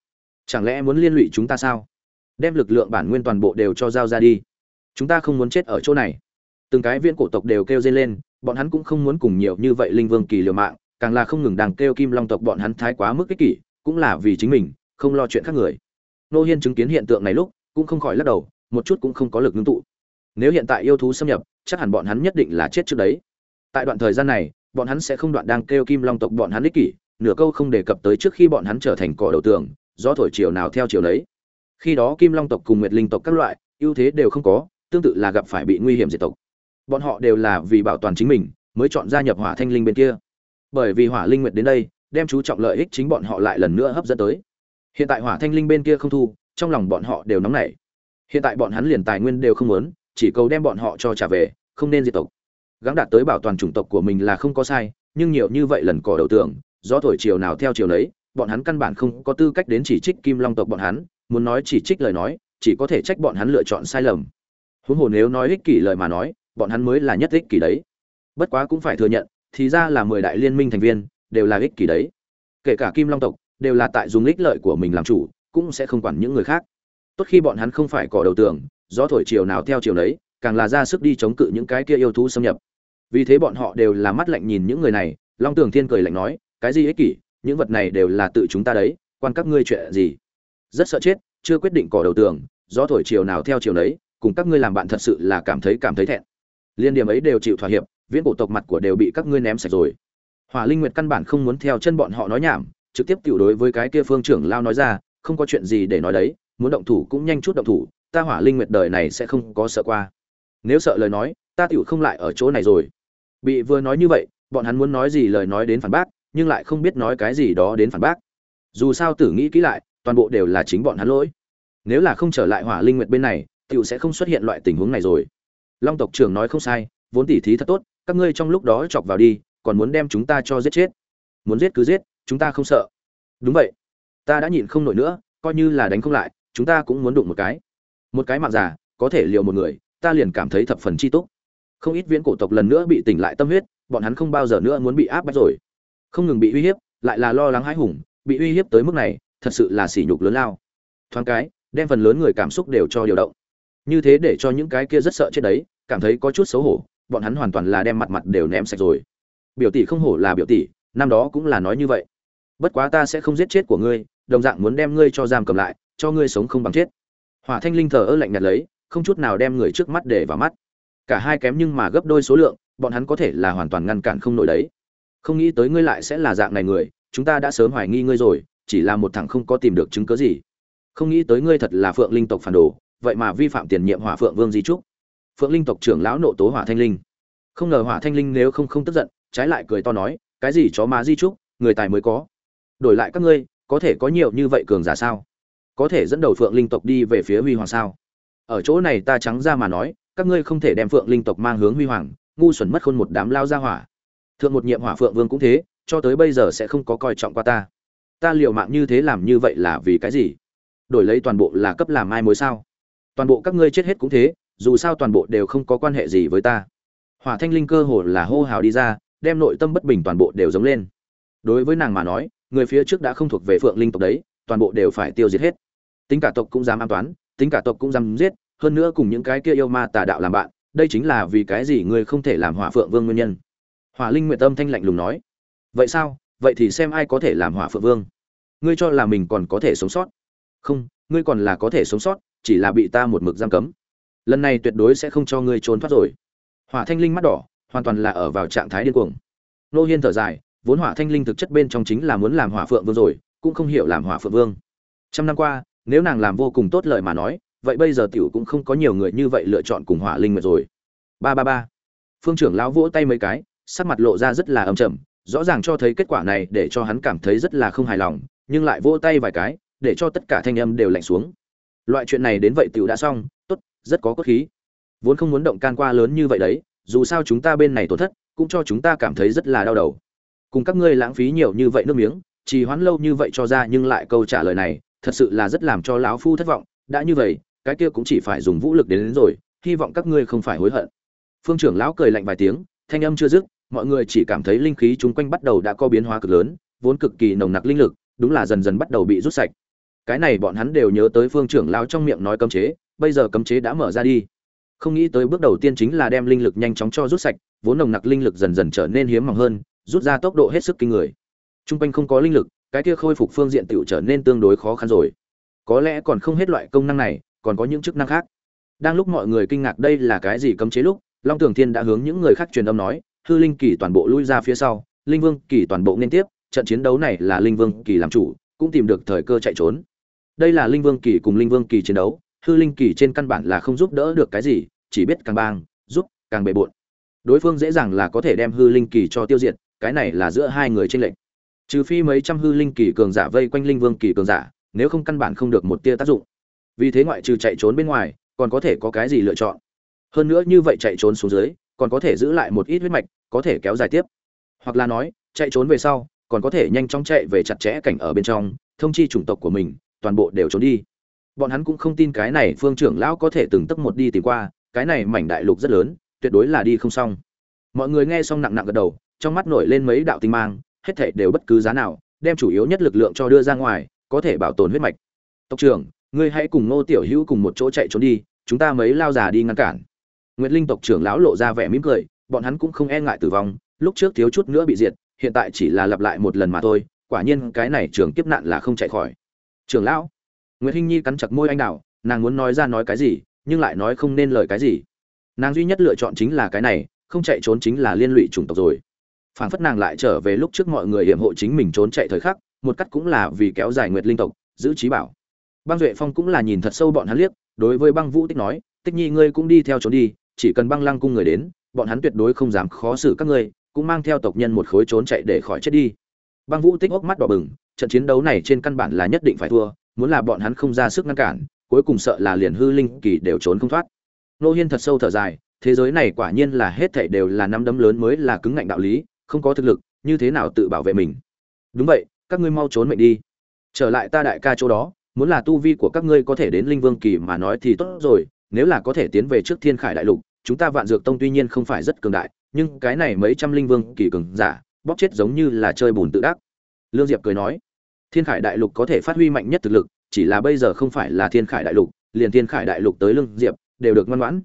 Chẳng lẽ muốn liên lụy chúng ta sao? Đem lực lượng bản nguyên toàn bộ đều cho giao ra đi. Chúng ta không muốn chết ở chỗ này. Từng cái viên cổ tộc đều kêu dây lên, bọn hắn cũng không muốn cùng nhiều như vậy linh vương kỳ liều mạng, càng là không ngừng đàng kêu kim long tộc bọn hắn thái quá mức ích kỷ, cũng là vì chính mình, không lo chuyện khác người. Nô Hiên chứng kiến hiện tượng này lúc, cũng không khỏi lắc đầu, một chút cũng không có lực ngưng tụ. Nếu hiện tại yêu thú xâm nhập, chắc hẳn bọn hắn nhất định là chết trước đấy. Tại đoạn thời gian này, bọn hắn sẽ không đoạn đang kêu kim long tộc bọn hắn ích kỷ, nửa câu không đề cập tới trước khi bọn hắn trở thành cỏ đầu tường, do thổi chiều nào theo chiều đấy. Khi đó kim long tộc cùng nguyệt linh tộc các loại, ưu thế đều không có, tương tự là gặp phải bị nguy hiểm diệt tộc. Bọn họ đều là vì bảo toàn chính mình, mới chọn gia nhập Hỏa Thanh Linh bên kia. Bởi vì Hỏa Linh Nguyệt đến đây, đem chú trọng lợi ích chính bọn họ lại lần nữa hấp dẫn tới. Hiện tại Hỏa Thanh Linh bên kia không thu, trong lòng bọn họ đều nóng nảy. Hiện tại bọn hắn liền tài nguyên đều không muốn, chỉ cầu đem bọn họ cho trả về, không nên diệt tộc. Gắng đạt tới bảo toàn chủng tộc của mình là không có sai, nhưng nhiều như vậy lần cỏ đầu tượng, do thổi chiều nào theo chiều đấy, bọn hắn căn bản không có tư cách đến chỉ trích Kim Long tộc bọn hắn, muốn nói chỉ trích lời nói, chỉ có thể trách bọn hắn lựa chọn sai lầm. Huống hồ nếu nói ích kỷ lời mà nói, bọn hắn mới là nhất ích kỷ đấy. Bất quá cũng phải thừa nhận, thì ra là mười đại liên minh thành viên, đều là ích kỷ đấy. Kể cả Kim Long tộc, đều là tại dùng ích lợi của mình làm chủ, cũng sẽ không quản những người khác. Tốt khi bọn hắn không phải cỏ đầu tường, gió thổi chiều nào theo chiều đấy, càng là ra sức đi chống cự những cái kia yêu thú xâm nhập. Vì thế bọn họ đều là mắt lạnh nhìn những người này, Long Tường Thiên cười lạnh nói, cái gì ích kỷ, những vật này đều là tự chúng ta đấy, quan các ngươi chuyện gì? Rất sợ chết, chưa quyết định cỏ đầu tường, gió thổi chiều nào theo chiều đấy, cùng các ngươi làm bạn thật sự là cảm thấy cảm thấy thẹn. Liên điểm ấy đều chịu thỏa hiệp, viễn cổ tộc mặt của đều bị các ngươi ném sạch rồi. Hỏa Linh Nguyệt căn bản không muốn theo chân bọn họ nói nhảm, trực tiếp tiểu đối với cái kia phương trưởng lao nói ra, không có chuyện gì để nói đấy, muốn động thủ cũng nhanh chút động thủ, ta Hỏa Linh Nguyệt đời này sẽ không có sợ qua. Nếu sợ lời nói, ta tiểu không lại ở chỗ này rồi. Bị vừa nói như vậy, bọn hắn muốn nói gì lời nói đến phản bác, nhưng lại không biết nói cái gì đó đến phản bác. Dù sao tử nghĩ kỹ lại, toàn bộ đều là chính bọn hắn lỗi. Nếu là không trở lại Hỏa Linh Nguyệt bên này, tiểu sẽ không xuất hiện loại tình huống này rồi. Long tộc trưởng nói không sai, vốn tỉ thí thật tốt, các ngươi trong lúc đó chọc vào đi, còn muốn đem chúng ta cho giết chết. Muốn giết cứ giết, chúng ta không sợ. Đúng vậy, ta đã nhịn không nổi nữa, coi như là đánh không lại, chúng ta cũng muốn đụng một cái. Một cái mạng giả, có thể liều một người, ta liền cảm thấy thập phần chi túc. Không ít viễn cổ tộc lần nữa bị tỉnh lại tâm huyết, bọn hắn không bao giờ nữa muốn bị áp bách rồi. Không ngừng bị uy hiếp, lại là lo lắng hãi hùng, bị uy hiếp tới mức này, thật sự là sỉ nhục lớn lao. Thoáng cái, đem phần lớn người cảm xúc đều cho điều động. Như thế để cho những cái kia rất sợ chết đấy, cảm thấy có chút xấu hổ, bọn hắn hoàn toàn là đem mặt mặt đều ném sạch rồi. Biểu tỷ không hổ là biểu tỷ, năm đó cũng là nói như vậy. Bất quá ta sẽ không giết chết của ngươi, đồng dạng muốn đem ngươi cho giam cầm lại, cho ngươi sống không bằng chết. Hỏa Thanh Linh thờ ơ lạnh nhạt lấy, không chút nào đem người trước mắt để vào mắt. Cả hai kém nhưng mà gấp đôi số lượng, bọn hắn có thể là hoàn toàn ngăn cản không nổi đấy. Không nghĩ tới ngươi lại sẽ là dạng này người, chúng ta đã sớm hoài nghi ngươi rồi, chỉ là một thằng không có tìm được chứng cứ gì. Không nghĩ tới ngươi thật là Phượng Linh tộc phản đồ, vậy mà vi phạm tiền nhiệm Hỏa Phượng Vương di trúc. Phượng Linh tộc trưởng lão nộ tố Hỏa Thanh Linh. Không ngờ Hỏa Thanh Linh nếu không không tức giận, trái lại cười to nói, cái gì chó má di trúc, người tài mới có. Đổi lại các ngươi, có thể có nhiều như vậy cường giả sao? Có thể dẫn đầu Phượng Linh tộc đi về phía Huy Hoàng sao? Ở chỗ này ta trắng ra mà nói, các ngươi không thể đem Phượng Linh tộc mang hướng Huy Hoàng, ngu xuẩn mất khôn một đám lao ra hỏa. Thượng một nhiệm Hỏa Phượng Vương cũng thế, cho tới bây giờ sẽ không có coi trọng qua ta. Ta liều mạng như thế làm như vậy là vì cái gì? Đổi lấy toàn bộ là cấp làm ai mối sao? Toàn bộ các ngươi chết hết cũng thế, dù sao toàn bộ đều không có quan hệ gì với ta hỏa thanh linh cơ hồ là hô hào đi ra đem nội tâm bất bình toàn bộ đều giống lên đối với nàng mà nói người phía trước đã không thuộc về phượng linh tộc đấy toàn bộ đều phải tiêu diệt hết tính cả tộc cũng dám an toán tính cả tộc cũng dám giết hơn nữa cùng những cái kia yêu ma tà đạo làm bạn, đây chính là vì cái gì ngươi không thể làm hỏa phượng vương nguyên nhân? Hỏa linh nguyện tâm thanh lạnh lùng nói. Vậy sao? Vậy thì xem ai có thể làm hỏa phượng vương? Ngươi cho là mình còn có thể sống sót? Không, ngươi còn là có thể sống sót, chỉ là bị ta một mực giam cấm. Lần này tuyệt đối sẽ không cho ngươi trốn thoát rồi. Hỏa thanh linh mắt đỏ, hoàn toàn là ở vào trạng thái điên cuồng. Nô hiên thở dài, vốn hỏa thanh linh thực chất bên trong chính là muốn làm hỏa phượng vương rồi, cũng không hiểu làm hỏa phượng vương. Trăm năm qua, nếu nàng làm vô cùng tốt lợi mà nói vậy bây giờ tiểu cũng không có nhiều người như vậy lựa chọn cùng hỏa linh nguyệt rồi. Ba ba ba. Phương trưởng lão vỗ tay mấy cái, sắc mặt lộ ra rất là âm trầm, rõ ràng cho thấy kết quả này để cho hắn cảm thấy rất là không hài lòng, nhưng lại vỗ tay vài cái, để cho tất cả thanh âm đều lạnh xuống. Loại chuyện này đến vậy tiểu đã xong, tốt, rất có cốt khí. Vốn không muốn động can qua lớn như vậy đấy, dù sao chúng ta bên này tổn thất, cũng cho chúng ta cảm thấy rất là đau đầu. Cùng các ngươi lãng phí nhiều như vậy nước miếng, trì hoãn lâu như vậy cho ra nhưng lại câu trả lời này, thật sự là rất làm cho lão phu thất vọng, đã như vậy cái kia cũng chỉ phải dùng vũ lực đến, đến rồi hy vọng các ngươi không phải hối hận. Phương trưởng lão cười lạnh vài tiếng thanh âm chưa dứt mọi người chỉ cảm thấy linh khí chung quanh bắt đầu đã có biến hóa cực lớn vốn cực kỳ nồng nặc linh lực đúng là dần dần bắt đầu bị rút sạch. Cái này bọn hắn đều nhớ tới phương trưởng lão trong miệng nói cấm chế bây giờ cấm chế đã mở ra đi. Không nghĩ tới bước đầu tiên chính là đem linh lực nhanh chóng cho rút sạch vốn nồng nặc linh lực dần dần trở nên hiếm mỏng hơn rút ra tốc độ hết sức kinh người. Trung quanh không có linh lực, cái kia khôi phục phương diện tiểu trở nên tương đối khó khăn rồi. Có lẽ còn không hết loại công năng này, còn có những chức năng khác. Đang lúc mọi người kinh ngạc đây là cái gì cấm chế lúc, Long Tưởng Thiên đã hướng những người khác truyền âm nói, hư linh kỳ toàn bộ lui ra phía sau, linh vương kỳ toàn bộ nên tiếp, trận chiến đấu này là linh vương kỳ làm chủ, cũng tìm được thời cơ chạy trốn. Đây là linh vương kỳ cùng linh vương kỳ chiến đấu, hư linh kỳ trên căn bản là không giúp đỡ được cái gì, chỉ biết càng bang, giúp, càng bề bộn Đối phương dễ dàng là có thể đem hư linh kỳ cho tiêu diệt, cái này là giữa hai người trên lệnh trừ phi mấy trăm hư linh kỳ cường giả vây quanh linh vương kỳ cường giả nếu không căn bản không được một tia tác dụng vì thế ngoại trừ chạy trốn bên ngoài còn có thể có cái gì lựa chọn? Hơn nữa như vậy chạy trốn xuống dưới còn có thể giữ lại một ít huyết mạch có thể kéo dài tiếp. Hoặc là nói chạy trốn về sau còn có thể nhanh chóng chạy về chặt chẽ cảnh ở bên trong thông chi chủng tộc của mình toàn bộ đều trốn đi. Bọn hắn cũng không tin cái này phương trưởng lão có thể từng tấc một đi tìm qua cái này mảnh đại lục rất lớn tuyệt đối là đi không xong. Mọi người nghe xong nặng nặng gật đầu trong mắt nổi lên mấy đạo tinh mang hết thảy đều bất cứ giá nào, đem chủ yếu nhất lực lượng cho đưa ra ngoài, có thể bảo tồn huyết mạch. Tộc trưởng, ngươi hãy cùng Ngô Tiểu Hữu cùng một chỗ chạy trốn đi, chúng ta mấy lao già đi ngăn cản. Nguyệt Linh tộc trưởng lão lộ ra vẻ mỉm cười, bọn hắn cũng không e ngại tử vong, lúc trước thiếu chút nữa bị diệt, hiện tại chỉ là lặp lại một lần mà thôi, quả nhiên cái này trường kiếp nạn là không chạy khỏi. Trưởng lão, Nguyệt Hinh Nhi cắn chặt môi anh đào, nàng muốn nói ra nói cái gì, nhưng lại nói không nên lời cái gì. Nàng duy nhất lựa chọn chính là cái này, không chạy trốn chính là liên lụy chủng tộc rồi phảng phất nàng lại trở về lúc trước mọi người hiểm hộ chính mình trốn chạy thời khắc một cách cũng là vì kéo dài nguyệt linh tộc giữ trí bảo băng duệ phong cũng là nhìn thật sâu bọn hắn liếc, đối với băng vũ tích nói, tích nhi ngươi cũng đi theo trốn đi, chỉ cần băng lăng cung người đến, bọn hắn tuyệt đối không dám khó xử các ngươi, cũng mang theo tộc nhân một khối trốn chạy để khỏi chết đi. Băng vũ tích ốc mắt đỏ bừng, trận chiến đấu này trên căn bản là nhất định phải thua, muốn là bọn hắn không ra sức ngăn cản, cuối cùng sợ là liền hư linh kỳ đều trốn không thoát. Nô hiên thật sâu thở dài, thế giới này quả nhiên là hết thảy đều là năm đấm lớn mới là cứng ngạnh đạo lý, không có thực lực, như thế nào tự bảo vệ mình? Đúng vậy, các ngươi mau trốn mệnh đi. Trở lại ta đại ca chỗ đó muốn là tu vi của các ngươi có thể đến linh vương kỳ mà nói thì tốt rồi, nếu là có thể tiến về trước thiên khải đại lục, chúng ta vạn dược tông tuy nhiên không phải rất cường đại, nhưng cái này mấy trăm linh vương kỳ cường giả, bóp chết giống như là chơi bùn tự đắc. Lương diệp cười nói, thiên khải đại lục có thể phát huy mạnh nhất thực lực, chỉ là bây giờ không phải là thiên khải đại lục, liền thiên khải đại lục tới lương diệp đều được ngoan ngoãn.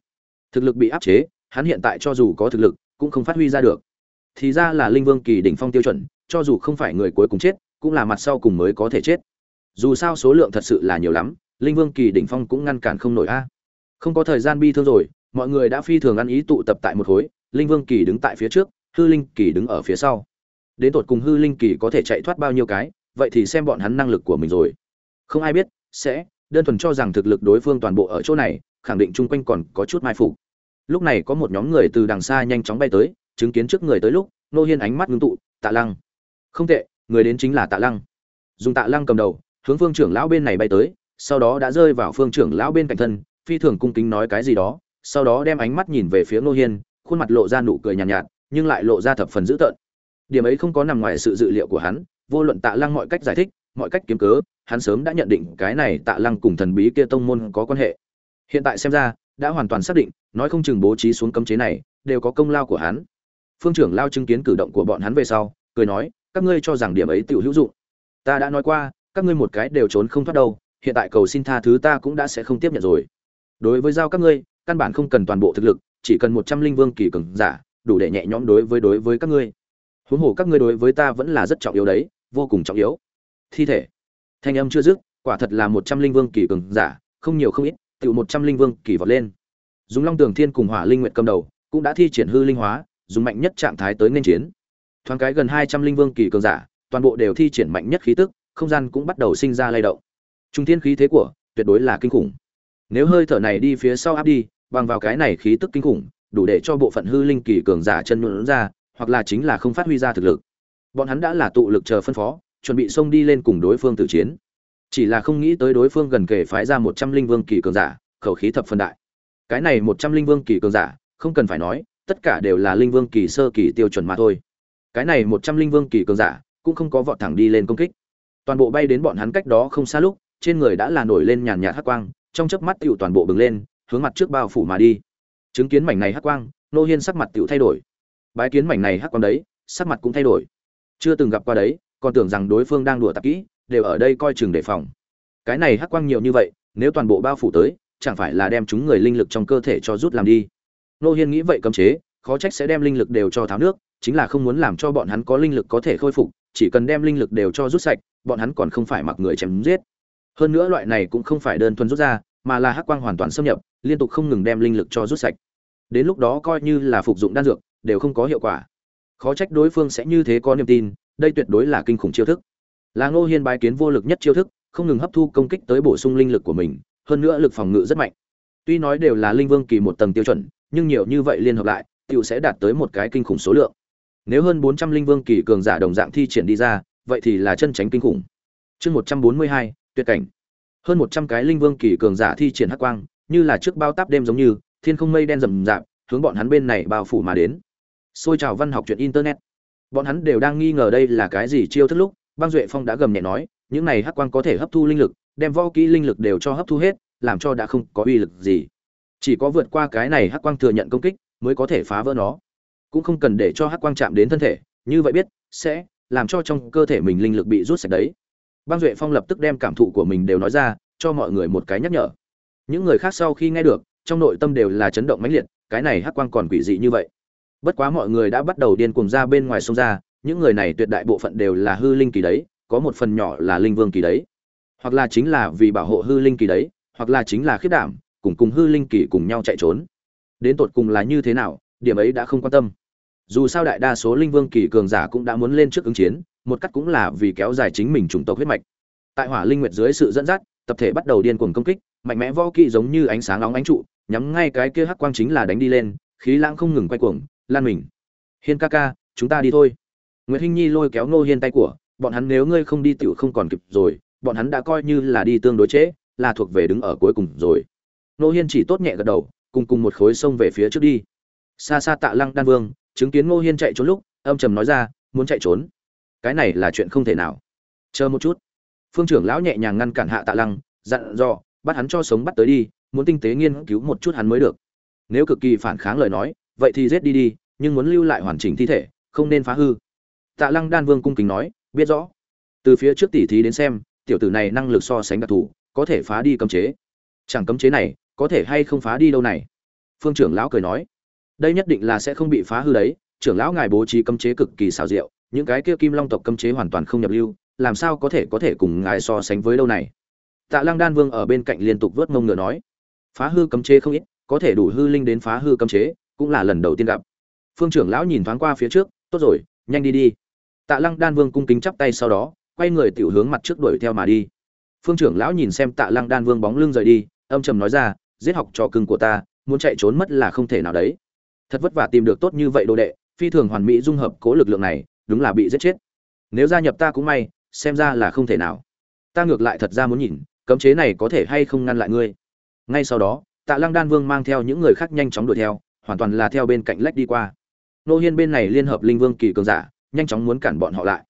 Thực lực bị áp chế, hắn hiện tại cho dù có thực lực, cũng không phát huy ra được. Thì ra là linh vương kỳ đỉnh phong tiêu chuẩn, cho dù không phải người cuối cùng chết, cũng là mặt sau cùng mới có thể chết dù sao số lượng thật sự là nhiều lắm, linh vương kỳ đỉnh phong cũng ngăn cản không nổi a. Không có thời gian bi thương rồi, mọi người đã phi thường ăn ý tụ tập tại một khối, linh vương kỳ đứng tại phía trước, hư linh kỳ đứng ở phía sau. Đến tột cùng hư linh kỳ có thể chạy thoát bao nhiêu cái, vậy thì xem bọn hắn năng lực của mình rồi. Không ai biết, sẽ, đơn thuần cho rằng thực lực đối phương toàn bộ ở chỗ này, khẳng định chung quanh còn có chút mai phục. Lúc này có một nhóm người từ đằng xa nhanh chóng bay tới, chứng kiến trước người tới lúc, nô hiên ánh mắt ngưng tụ, tạ lăng. Không tệ, người đến chính là tạ lăng. Dùng tạ lăng cầm đầu hướng phương trưởng lão bên này bay tới sau đó đã rơi vào phương trưởng lão bên cạnh thân phi thường cung kính nói cái gì đó sau đó đem ánh mắt nhìn về phía ngô hiên khuôn mặt lộ ra nụ cười nhàn nhạt, nhạt nhưng lại lộ ra thập phần dữ tợn. Điểm ấy không có nằm ngoài sự dự liệu của hắn vô luận tạ lăng mọi cách giải thích mọi cách kiếm cớ hắn sớm đã nhận định cái này tạ lăng cùng thần bí kia tông môn có quan hệ. Hiện tại xem ra đã hoàn toàn xác định nói không chừng bố trí xuống cấm chế này đều có công lao của hắn. Phương trưởng lao chứng kiến cử động của bọn hắn về sau cười nói các ngươi cho rằng điểm ấy tiểu hữu dụng. Ta đã nói qua các ngươi một cái đều trốn không thoát đâu, hiện tại cầu xin tha thứ ta cũng đã sẽ không tiếp nhận rồi. Đối với giao các ngươi, căn bản không cần toàn bộ thực lực, chỉ cần một trăm linh vương kỳ cường giả, đủ để nhẹ nhõm đối với đối với các ngươi. Huống hồ các ngươi đối với ta vẫn là rất trọng yếu đấy, vô cùng trọng yếu. Thi thể. Thanh âm chưa dứt, quả thật là một trăm linh vương kỳ cường giả, không nhiều không ít tự một trăm linh vương kỳ vọt lên. Dùng long tường thiên cùng hỏa linh nguyện cầm đầu, cũng đã thi triển hư linh hóa, dùng mạnh nhất trạng thái tới nên chiến. Thoáng cái gần hai trăm linh vương kỳ cường giả, toàn bộ đều thi triển mạnh nhất khí tức không gian cũng bắt đầu sinh ra lay động. Trung thiên khí thế của, tuyệt đối là kinh khủng. Nếu hơi thở này đi phía sau áp đi, bằng vào cái này khí tức kinh khủng, đủ để cho bộ phận hư linh kỳ cường giả chân nhuận ra, hoặc là chính là không phát huy ra thực lực. Bọn hắn đã là tụ lực chờ phân phó, chuẩn bị xông đi lên cùng đối phương tử chiến. Chỉ là không nghĩ tới đối phương gần kể phái ra một trăm linh vương kỳ cường giả, khẩu khí thập phân đại. Cái này một trăm linh vương kỳ cường giả, không cần phải nói, tất cả đều là linh vương kỳ sơ kỳ tiêu chuẩn mà thôi. Cái này một trăm linh vương kỳ cường giả, cũng không có vọt thẳng đi lên công kích toàn bộ bay đến bọn hắn cách đó không xa lúc, trên người đã là nổi lên nhàn nhạt hắc quang, trong chớp mắt tựu toàn bộ bừng lên, hướng mặt trước bao phủ mà đi. Chứng kiến mảnh này hắc quang, nô hiên sắc mặt tựu thay đổi. Bái kiến mảnh này hắc quang đấy, sắc mặt cũng thay đổi. Chưa từng gặp qua đấy, còn tưởng rằng đối phương đang đùa tạp kỹ, đều ở đây coi chừng đề phòng. Cái này hắc quang nhiều như vậy, nếu toàn bộ bao phủ tới, chẳng phải là đem chúng người linh lực trong cơ thể cho rút làm đi. Nô hiên nghĩ vậy cấm chế, khó trách sẽ đem linh lực đều cho tháo nước, chính là không muốn làm cho bọn hắn có linh lực có thể khôi phục, chỉ cần đem linh lực đều cho rút sạch bọn hắn còn không phải mặc người chém giết. Hơn nữa loại này cũng không phải đơn thuần rút ra, mà là hắc quang hoàn toàn xâm nhập, liên tục không ngừng đem linh lực cho rút sạch. Đến lúc đó coi như là phục dụng đan dược, đều không có hiệu quả. Khó trách đối phương sẽ như thế có niềm tin, đây tuyệt đối là kinh khủng chiêu thức. Là ngô hiên bái kiến vô lực nhất chiêu thức, không ngừng hấp thu công kích tới bổ sung linh lực của mình, hơn nữa lực phòng ngự rất mạnh. Tuy nói đều là linh vương kỳ một tầng tiêu chuẩn, nhưng nhiều như vậy liên hợp lại tựu sẽ đạt tới một cái kinh khủng số lượng. Nếu hơn bốn trăm linh vương kỳ cường giả đồng dạng thi triển đi ra vậy thì là chân tránh kinh khủng. Chương một trăm bốn mươi hai, tuyệt cảnh. Hơn một trăm cái linh vương kỳ cường giả thi triển hắc quang, như là trước bao táp đêm giống như, thiên không mây đen rầm rạp, hướng bọn hắn bên này bao phủ mà đến. Xôi trào văn học chuyện internet. Bọn hắn đều đang nghi ngờ đây là cái gì chiêu thức lúc, băng duệ phong đã gầm nhẹ nói, những này hắc quang có thể hấp thu linh lực, đem võ kỹ linh lực đều cho hấp thu hết, làm cho đã không có uy lực gì. Chỉ có vượt qua cái này hắc quang thừa nhận công kích, mới có thể phá vỡ nó. Cũng không cần để cho hắc quang chạm đến thân thể, như vậy biết, sẽ làm cho trong cơ thể mình linh lực bị rút sạch đấy. Băng duệ phong lập tức đem cảm thụ của mình đều nói ra, cho mọi người một cái nhắc nhở. Những người khác sau khi nghe được, trong nội tâm đều là chấn động mãnh liệt, cái này hắc quang còn quỷ dị như vậy. Bất quá mọi người đã bắt đầu điên cuồng ra bên ngoài sông ra, những người này tuyệt đại bộ phận đều là hư linh kỳ đấy, có một phần nhỏ là linh vương kỳ đấy. Hoặc là chính là vì bảo hộ hư linh kỳ đấy, hoặc là chính là khiết đảm, cùng cùng hư linh kỳ cùng nhau chạy trốn. Đến tột cùng là như thế nào, điểm ấy đã không quan tâm dù sao đại đa số linh vương kỳ cường giả cũng đã muốn lên trước ứng chiến, một cách cũng là vì kéo dài chính mình chủng tộc huyết mạch. Tại hỏa linh nguyệt dưới sự dẫn dắt, tập thể bắt đầu điên cuồng công kích, mạnh mẽ võ kỹ giống như ánh sáng nóng ánh trụ, nhắm ngay cái kia hắc quang chính là đánh đi lên, khí lãng không ngừng quay cuồng, lan mình. Hiên ca ca, chúng ta đi thôi. Nguyệt hinh nhi lôi kéo nô hiên tay của, bọn hắn nếu ngươi không đi tiểu không còn kịp rồi, bọn hắn đã coi như là đi tương đối trễ, là thuộc về đứng ở cuối cùng rồi. Nô hiên chỉ tốt nhẹ gật đầu, cùng cùng một khối sông về phía trước đi. Xa xa tạ lăng đan vương chứng kiến ngô hiên chạy trốn lúc âm trầm nói ra muốn chạy trốn? Cái này là chuyện không thể nào. Chờ một chút. Phương trưởng lão nhẹ nhàng ngăn cản hạ tạ lăng dặn dò bắt hắn cho sống bắt tới đi muốn tinh tế nghiên cứu một chút hắn mới được. Nếu cực kỳ phản kháng lời nói vậy thì giết đi đi nhưng muốn lưu lại hoàn chỉnh thi thể không nên phá hư. Tạ lăng đan vương cung kính nói biết rõ. Từ phía trước tỉ thí đến xem tiểu tử này năng lực so sánh đặc thủ, có thể phá đi cấm chế. Chẳng cấm chế này có thể hay không phá đi đâu này? Phương trưởng lão cười nói đây nhất định là sẽ không bị phá hư đấy, trưởng lão ngài bố trí cấm chế cực kỳ xảo diệu, những cái kia kim long tộc cấm chế hoàn toàn không nhập lưu, làm sao có thể có thể cùng ngài so sánh với đâu này? Tạ lăng đan vương ở bên cạnh liên tục vớt mông ngựa nói, phá hư cấm chế không ít, có thể đủ hư linh đến phá hư cấm chế, cũng là lần đầu tiên gặp. Phương trưởng lão nhìn thoáng qua phía trước, tốt rồi, nhanh đi đi. Tạ lăng đan vương cung kính chắp tay sau đó, quay người tiểu hướng mặt trước đuổi theo mà đi. Phương trưởng lão nhìn xem tạ lăng đan vương bóng lưng rời đi, âm trầm nói ra, giết học trò cưng của ta, muốn chạy trốn mất là không thể nào đấy thật vất vả tìm được tốt như vậy đồ đệ, phi thường hoàn mỹ dung hợp cố lực lượng này, đúng là bị giết chết. Nếu gia nhập ta cũng may, xem ra là không thể nào. Ta ngược lại thật ra muốn nhìn, cấm chế này có thể hay không ngăn lại ngươi. Ngay sau đó, tạ lăng đan vương mang theo những người khác nhanh chóng đuổi theo, hoàn toàn là theo bên cạnh lách đi qua. Nô hiên bên này liên hợp linh vương kỳ cường giả, nhanh chóng muốn cản bọn họ lại.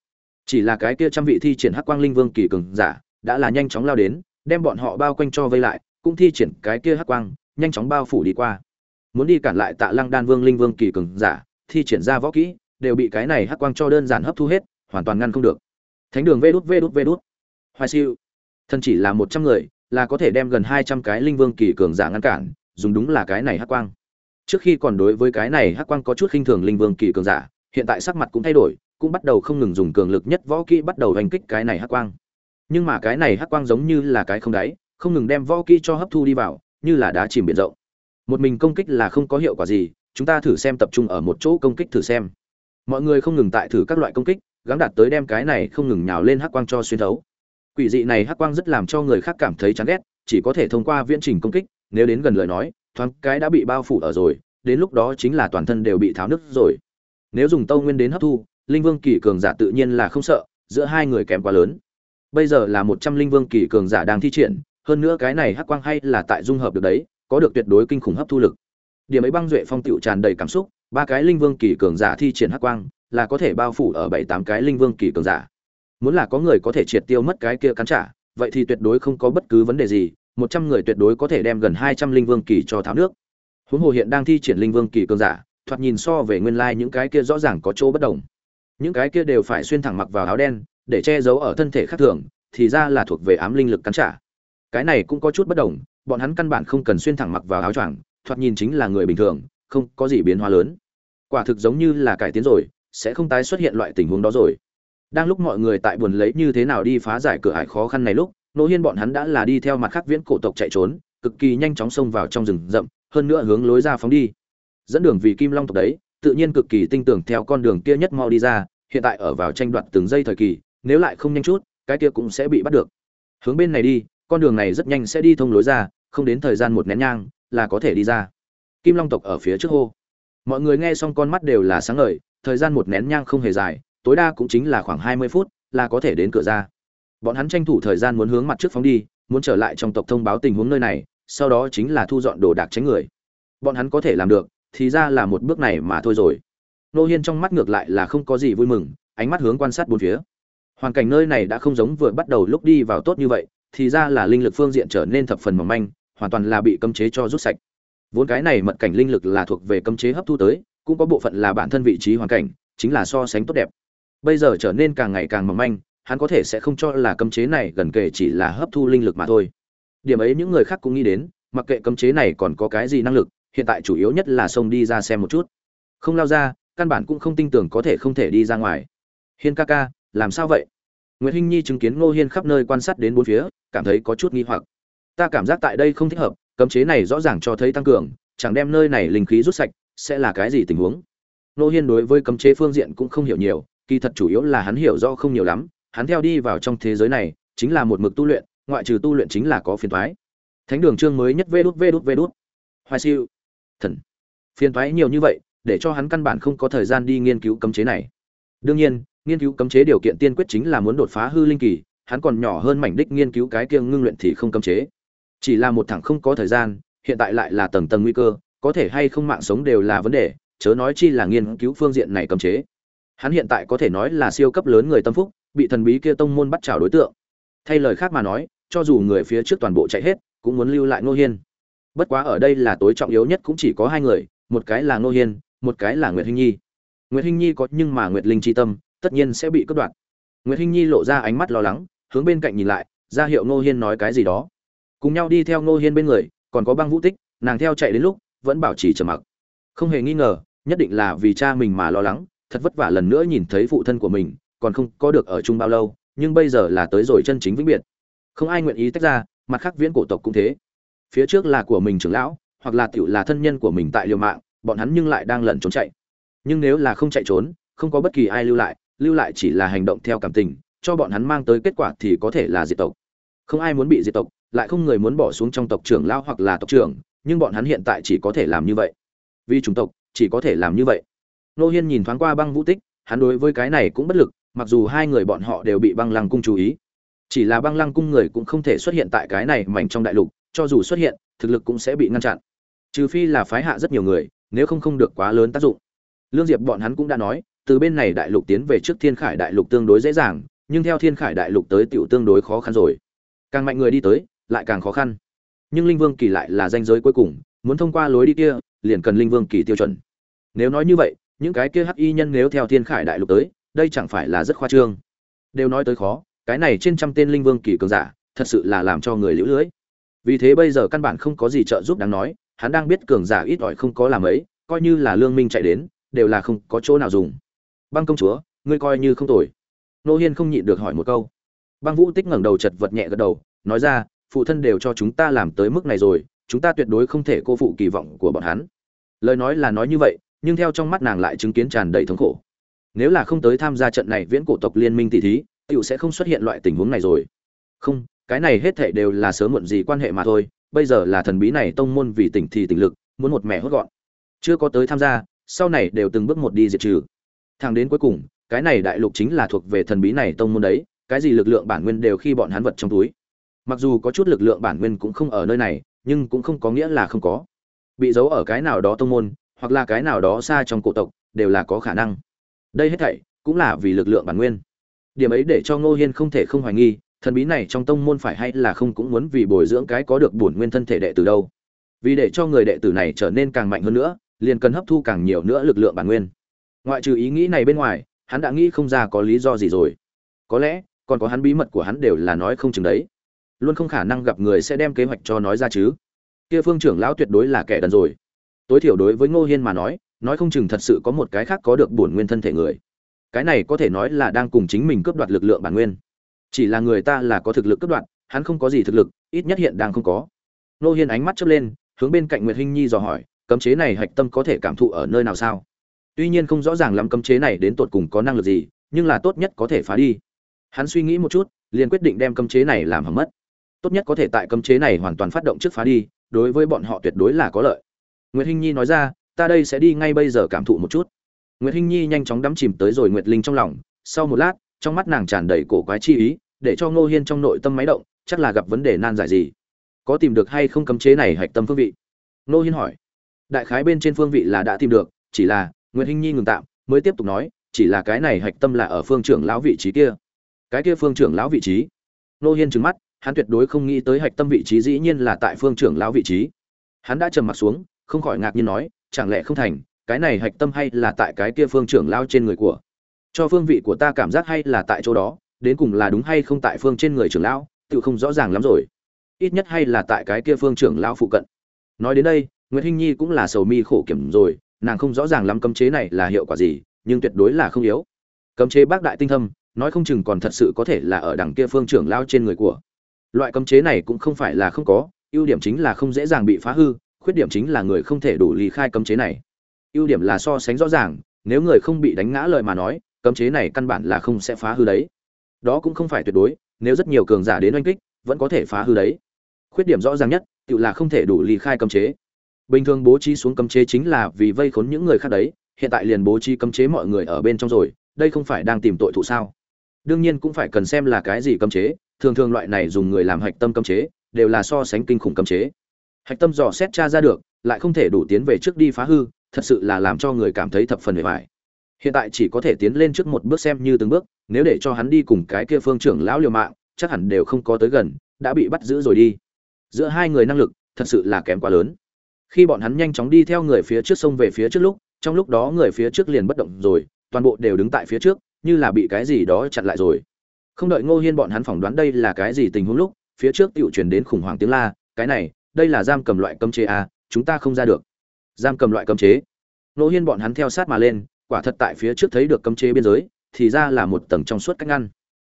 Chỉ là cái kia trăm vị thi triển hắc quang linh vương kỳ cường giả, đã là nhanh chóng lao đến, đem bọn họ bao quanh cho vây lại, cũng thi triển cái kia hắc quang, nhanh chóng bao phủ đi qua muốn đi cản lại tạ lăng đan vương linh vương kỳ cường giả, thi triển ra võ kỹ, đều bị cái này hắc quang cho đơn giản hấp thu hết, hoàn toàn ngăn không được. Thánh đường vê đút vê đút vê đút. Hoài siêu. Thân chỉ là một trăm người, là có thể đem gần hai trăm cái linh vương kỳ cường giả ngăn cản, dùng đúng là cái này hắc quang. Trước khi còn đối với cái này hắc quang có chút khinh thường linh vương kỳ cường giả, hiện tại sắc mặt cũng thay đổi, cũng bắt đầu không ngừng dùng cường lực nhất võ kỹ bắt đầu hành kích cái này hắc quang. Nhưng mà cái này hắc quang giống như là cái không đáy, không ngừng đem võ kỹ cho hấp thu đi vào, như là đá chìm biển rộng một mình công kích là không có hiệu quả gì, chúng ta thử xem tập trung ở một chỗ công kích thử xem. Mọi người không ngừng tại thử các loại công kích, gắng đạt tới đem cái này không ngừng nhào lên hắc quang cho xuyên thấu. Quỷ dị này hắc quang rất làm cho người khác cảm thấy chán ghét, chỉ có thể thông qua viễn trình công kích, nếu đến gần lời nói, thoáng cái đã bị bao phủ ở rồi, đến lúc đó chính là toàn thân đều bị tháo nứt rồi. Nếu dùng tâu nguyên đến hấp thu, linh vương kỳ cường giả tự nhiên là không sợ, giữa hai người kém quá lớn. Bây giờ là một trăm linh vương kỳ cường giả đang thi triển, hơn nữa cái này hắc quang hay là tại dung hợp được đấy có được tuyệt đối kinh khủng hấp thu lực. Điểm ấy băng duệ phong tựu tràn đầy cảm xúc, ba cái linh vương kỳ cường giả thi triển hắc quang, là có thể bao phủ ở bảy tám cái linh vương kỳ cường giả. Muốn là có người có thể triệt tiêu mất cái kia cắn trả, vậy thì tuyệt đối không có bất cứ vấn đề gì, một trăm người tuyệt đối có thể đem gần hai trăm linh vương kỳ cho tháo nước. Huống hồ hiện đang thi triển linh vương kỳ cường giả, thoạt nhìn so về nguyên lai những cái kia rõ ràng có chỗ bất đồng. Những cái kia đều phải xuyên thẳng mặc vào áo đen, để che giấu ở thân thể khác thường, thì ra là thuộc về ám linh lực cắn trả. Cái này cũng có chút bất đồng bọn hắn căn bản không cần xuyên thẳng mặc vào áo choàng, thoạt nhìn chính là người bình thường, không có gì biến hóa lớn. Quả thực giống như là cải tiến rồi, sẽ không tái xuất hiện loại tình huống đó rồi. Đang lúc mọi người tại buồn lấy như thế nào đi phá giải cửa ải khó khăn này lúc, nỗ hiên bọn hắn đã là đi theo mặt khác viễn cổ tộc chạy trốn, cực kỳ nhanh chóng xông vào trong rừng rậm, hơn nữa hướng lối ra phóng đi. Dẫn đường vì kim long tộc đấy, tự nhiên cực kỳ tinh tưởng theo con đường kia nhất mau đi ra, hiện tại ở vào tranh đoạt từng giây thời kỳ, nếu lại không nhanh chút, cái kia cũng sẽ bị bắt được. Hướng bên này đi con đường này rất nhanh sẽ đi thông lối ra, không đến thời gian một nén nhang là có thể đi ra. Kim long tộc ở phía trước hô. Mọi người nghe xong con mắt đều là sáng ngời, thời gian một nén nhang không hề dài, tối đa cũng chính là khoảng hai mươi phút là có thể đến cửa ra. Bọn hắn tranh thủ thời gian muốn hướng mặt trước phóng đi, muốn trở lại trong tộc thông báo tình huống nơi này, sau đó chính là thu dọn đồ đạc tránh người. Bọn hắn có thể làm được, thì ra là một bước này mà thôi rồi. Nô hiên trong mắt ngược lại là không có gì vui mừng, ánh mắt hướng quan sát bốn phía. Hoàn cảnh nơi này đã không giống vừa bắt đầu lúc đi vào tốt như vậy thì ra là linh lực phương diện trở nên thập phần mỏng manh, hoàn toàn là bị cấm chế cho rút sạch. Vốn cái này mật cảnh linh lực là thuộc về cấm chế hấp thu tới, cũng có bộ phận là bản thân vị trí hoàn cảnh, chính là so sánh tốt đẹp. Bây giờ trở nên càng ngày càng mỏng manh, hắn có thể sẽ không cho là cấm chế này gần kể chỉ là hấp thu linh lực mà thôi. Điểm ấy những người khác cũng nghĩ đến, mặc kệ cấm chế này còn có cái gì năng lực, hiện tại chủ yếu nhất là xông đi ra xem một chút. Không lao ra, căn bản cũng không tin tưởng có thể không thể đi ra ngoài. Hiên ca ca, làm sao vậy? Nguyễn hinh nhi chứng kiến ngô hiên khắp nơi quan sát đến bốn phía, cảm thấy có chút nghi hoặc. Ta cảm giác tại đây không thích hợp, cấm chế này rõ ràng cho thấy tăng cường, chẳng đem nơi này linh khí rút sạch, sẽ là cái gì tình huống? Ngô hiên đối với cấm chế phương diện cũng không hiểu nhiều, kỳ thật chủ yếu là hắn hiểu rõ không nhiều lắm, hắn theo đi vào trong thế giới này, chính là một mực tu luyện, ngoại trừ tu luyện chính là có phiền toái. thánh đường chương mới nhất vê đút vê đút vê đút. Hoài siêu. Thần. Phiền toái nhiều như vậy, để cho hắn căn bản không có thời gian đi nghiên cứu cấm chế này. Đương nhiên nghiên cứu cấm chế điều kiện tiên quyết chính là muốn đột phá hư linh kỳ, hắn còn nhỏ hơn mảnh đích nghiên cứu cái kiêng ngưng luyện thì không cấm chế. Chỉ là một thằng không có thời gian, hiện tại lại là tầng tầng nguy cơ, có thể hay không mạng sống đều là vấn đề, chớ nói chi là nghiên cứu phương diện này cấm chế. Hắn hiện tại có thể nói là siêu cấp lớn người tâm phúc, bị thần bí kia tông môn bắt chào đối tượng. Thay lời khác mà nói, cho dù người phía trước toàn bộ chạy hết, cũng muốn lưu lại ngô hiên. Bất quá ở đây là tối trọng yếu nhất cũng chỉ có hai người, một cái là ngô hiên, một cái là nguyệt hinh nhi. Nguyệt hinh nhi có nhưng mà nguyệt linh chi tâm tất nhiên sẽ bị cướp đoạt. Nguyệt hinh nhi lộ ra ánh mắt lo lắng, hướng bên cạnh nhìn lại, ra hiệu ngô hiên nói cái gì đó. Cùng nhau đi theo ngô hiên bên người, còn có băng vũ tích, nàng theo chạy đến lúc, vẫn bảo trì trầm mặc. Không hề nghi ngờ, nhất định là vì cha mình mà lo lắng, thật vất vả lần nữa nhìn thấy phụ thân của mình, còn không có được ở chung bao lâu, nhưng bây giờ là tới rồi chân chính vĩnh biệt. Không ai nguyện ý tách ra, mặt khác viễn cổ tộc cũng thế. Phía trước là của mình trưởng lão, hoặc là tiểu là thân nhân của mình tại liều mạng, bọn hắn nhưng lại đang lẩn trốn chạy. Nhưng nếu là không chạy trốn, không có bất kỳ ai lưu lại lưu lại chỉ là hành động theo cảm tình, cho bọn hắn mang tới kết quả thì có thể là diệt tộc. Không ai muốn bị diệt tộc, lại không người muốn bỏ xuống trong tộc trưởng lão hoặc là tộc trưởng, nhưng bọn hắn hiện tại chỉ có thể làm như vậy. Vì chủng tộc, chỉ có thể làm như vậy. Nô hiên nhìn thoáng qua băng vũ tích, hắn đối với cái này cũng bất lực, mặc dù hai người bọn họ đều bị băng lăng cung chú ý. Chỉ là băng lăng cung người cũng không thể xuất hiện tại cái này mảnh trong đại lục, cho dù xuất hiện, thực lực cũng sẽ bị ngăn chặn. Trừ phi là phái hạ rất nhiều người, nếu không không được quá lớn tác dụng. Lương diệp bọn hắn cũng đã nói từ bên này đại lục tiến về trước thiên khải đại lục tương đối dễ dàng, nhưng theo thiên khải đại lục tới tiểu tương đối khó khăn rồi. Càng mạnh người đi tới, lại càng khó khăn. Nhưng linh vương kỳ lại là danh giới cuối cùng, muốn thông qua lối đi kia, liền cần linh vương kỳ tiêu chuẩn. Nếu nói như vậy, những cái kia hắc y nhân nếu theo thiên khải đại lục tới, đây chẳng phải là rất khoa trương. Đều nói tới khó, cái này trên trăm tên linh vương kỳ cường giả, thật sự là làm cho người liễu lưới. Vì thế bây giờ căn bản không có gì trợ giúp đáng nói, hắn đang biết cường giả ít ỏi không có làm ấy, coi như là lương minh chạy đến, đều là không có chỗ nào dùng băng công chúa, ngươi coi như không tồi. Nô hiên không nhịn được hỏi một câu. Băng vũ tích ngẩng đầu chật vật nhẹ gật đầu, nói ra, phụ thân đều cho chúng ta làm tới mức này rồi, chúng ta tuyệt đối không thể cô phụ kỳ vọng của bọn hắn. Lời nói là nói như vậy, nhưng theo trong mắt nàng lại chứng kiến tràn đầy thống khổ. Nếu là không tới tham gia trận này viễn cổ tộc liên minh tỷ thí tựu sẽ không xuất hiện loại tình huống này rồi. Không, cái này hết thảy đều là sớm muộn gì quan hệ mà thôi, bây giờ là thần bí này tông môn vì tỉnh thì tỉnh lực, muốn một mẹ hốt gọn. Chưa có tới tham gia, sau này đều từng bước một đi diệt trừ thang đến cuối cùng, cái này đại lục chính là thuộc về thần bí này tông môn đấy, cái gì lực lượng bản nguyên đều khi bọn hắn vật trong túi. Mặc dù có chút lực lượng bản nguyên cũng không ở nơi này, nhưng cũng không có nghĩa là không có. Bị giấu ở cái nào đó tông môn, hoặc là cái nào đó xa trong cổ tộc, đều là có khả năng. Đây hết thảy cũng là vì lực lượng bản nguyên. Điểm ấy để cho ngô hiên không thể không hoài nghi, thần bí này trong tông môn phải hay là không cũng muốn vì bồi dưỡng cái có được bổn nguyên thân thể đệ tử đâu. Vì để cho người đệ tử này trở nên càng mạnh hơn nữa, liền cần hấp thu càng nhiều nữa lực lượng bản nguyên ngoại trừ ý nghĩ này bên ngoài, hắn đã nghĩ không ra có lý do gì rồi. Có lẽ, còn có hắn bí mật của hắn đều là nói không chừng đấy. Luôn không khả năng gặp người sẽ đem kế hoạch cho nói ra chứ. Kia phương trưởng lão tuyệt đối là kẻ đần rồi. Tối thiểu đối với ngô hiên mà nói nói không chừng thật sự có một cái khác có được bổn nguyên thân thể người. Cái này có thể nói là đang cùng chính mình cướp đoạt lực lượng bản nguyên. Chỉ là người ta là có thực lực cướp đoạt, hắn không có gì thực lực, ít nhất hiện đang không có. Ngô hiên ánh mắt chớp lên, hướng bên cạnh nguyệt hinh nhi dò hỏi, cấm chế này hạch tâm có thể cảm thụ ở nơi nào sao? Tuy nhiên không rõ ràng lắm cấm chế này đến tột cùng có năng lực gì, nhưng là tốt nhất có thể phá đi. Hắn suy nghĩ một chút, liền quyết định đem cấm chế này làm hỏng mất. Tốt nhất có thể tại cấm chế này hoàn toàn phát động trước phá đi, đối với bọn họ tuyệt đối là có lợi. Nguyệt hinh nhi nói ra, ta đây sẽ đi ngay bây giờ cảm thụ một chút. Nguyệt hinh nhi nhanh chóng đắm chìm tới rồi nguyệt linh trong lòng. Sau một lát, trong mắt nàng tràn đầy cổ quái chi ý, để cho ngô hiên trong nội tâm máy động, chắc là gặp vấn đề nan giải gì. Có tìm được hay không cấm chế này hạch tâm phương vị? Ngô hiên hỏi. Đại khái bên trên phương vị là đã tìm được, chỉ là nguyệt hinh nhi ngừng tạm, mới tiếp tục nói, chỉ là cái này hạch tâm là ở phương trưởng lão vị trí kia. Cái kia phương trưởng lão vị trí? Nô hiên trừng mắt, hắn tuyệt đối không nghĩ tới hạch tâm vị trí dĩ nhiên là tại phương trưởng lão vị trí. Hắn đã trầm mặt xuống, không khỏi ngạc nhiên nói, chẳng lẽ không thành, cái này hạch tâm hay là tại cái kia phương trưởng lão trên người của? Cho phương vị của ta cảm giác hay là tại chỗ đó, đến cùng là đúng hay không tại phương trên người trưởng lão, tự không rõ ràng lắm rồi. Ít nhất hay là tại cái kia phương trưởng lão phụ cận. Nói đến đây, Nguyệt hinh nhi cũng là sầu mi khổ kiểm rồi nàng không rõ ràng lắm cấm chế này là hiệu quả gì, nhưng tuyệt đối là không yếu. Cấm chế bác đại tinh thâm, nói không chừng còn thật sự có thể là ở đằng kia phương trưởng lao trên người của. Loại cấm chế này cũng không phải là không có, ưu điểm chính là không dễ dàng bị phá hư, khuyết điểm chính là người không thể đủ lý khai cấm chế này. Ưu điểm là so sánh rõ ràng, nếu người không bị đánh ngã lời mà nói, cấm chế này căn bản là không sẽ phá hư đấy. Đó cũng không phải tuyệt đối, nếu rất nhiều cường giả đến oanh kích, vẫn có thể phá hư đấy. Khuyết điểm rõ ràng nhất, tự là không thể đủ lý khai cấm chế bình thường bố trí xuống cấm chế chính là vì vây khốn những người khác đấy, hiện tại liền bố trí cấm chế mọi người ở bên trong rồi, đây không phải đang tìm tội thủ sao? Đương nhiên cũng phải cần xem là cái gì cấm chế, thường thường loại này dùng người làm hạch tâm cấm chế, đều là so sánh kinh khủng cấm chế. Hạch tâm dò xét tra ra được, lại không thể đủ tiến về trước đi phá hư, thật sự là làm cho người cảm thấy thập phần bề bài hiện tại chỉ có thể tiến lên trước một bước xem như từng bước, nếu để cho hắn đi cùng cái kia phương trưởng lão liều mạng, chắc hẳn đều không có tới gần, đã bị bắt giữ rồi đi. Giữa hai người năng lực, thật sự là kém quá lớn khi bọn hắn nhanh chóng đi theo người phía trước sông về phía trước lúc trong lúc đó người phía trước liền bất động rồi toàn bộ đều đứng tại phía trước như là bị cái gì đó chặn lại rồi. Không đợi ngô hiên bọn hắn phỏng đoán đây là cái gì tình huống lúc phía trước tựu chuyển đến khủng hoảng tiếng la cái này đây là giam cầm loại cấm chế à, chúng ta không ra được. Giam cầm loại cấm chế? Ngô hiên bọn hắn theo sát mà lên quả thật tại phía trước thấy được cấm chế biên giới thì ra là một tầng trong suốt cách ngăn.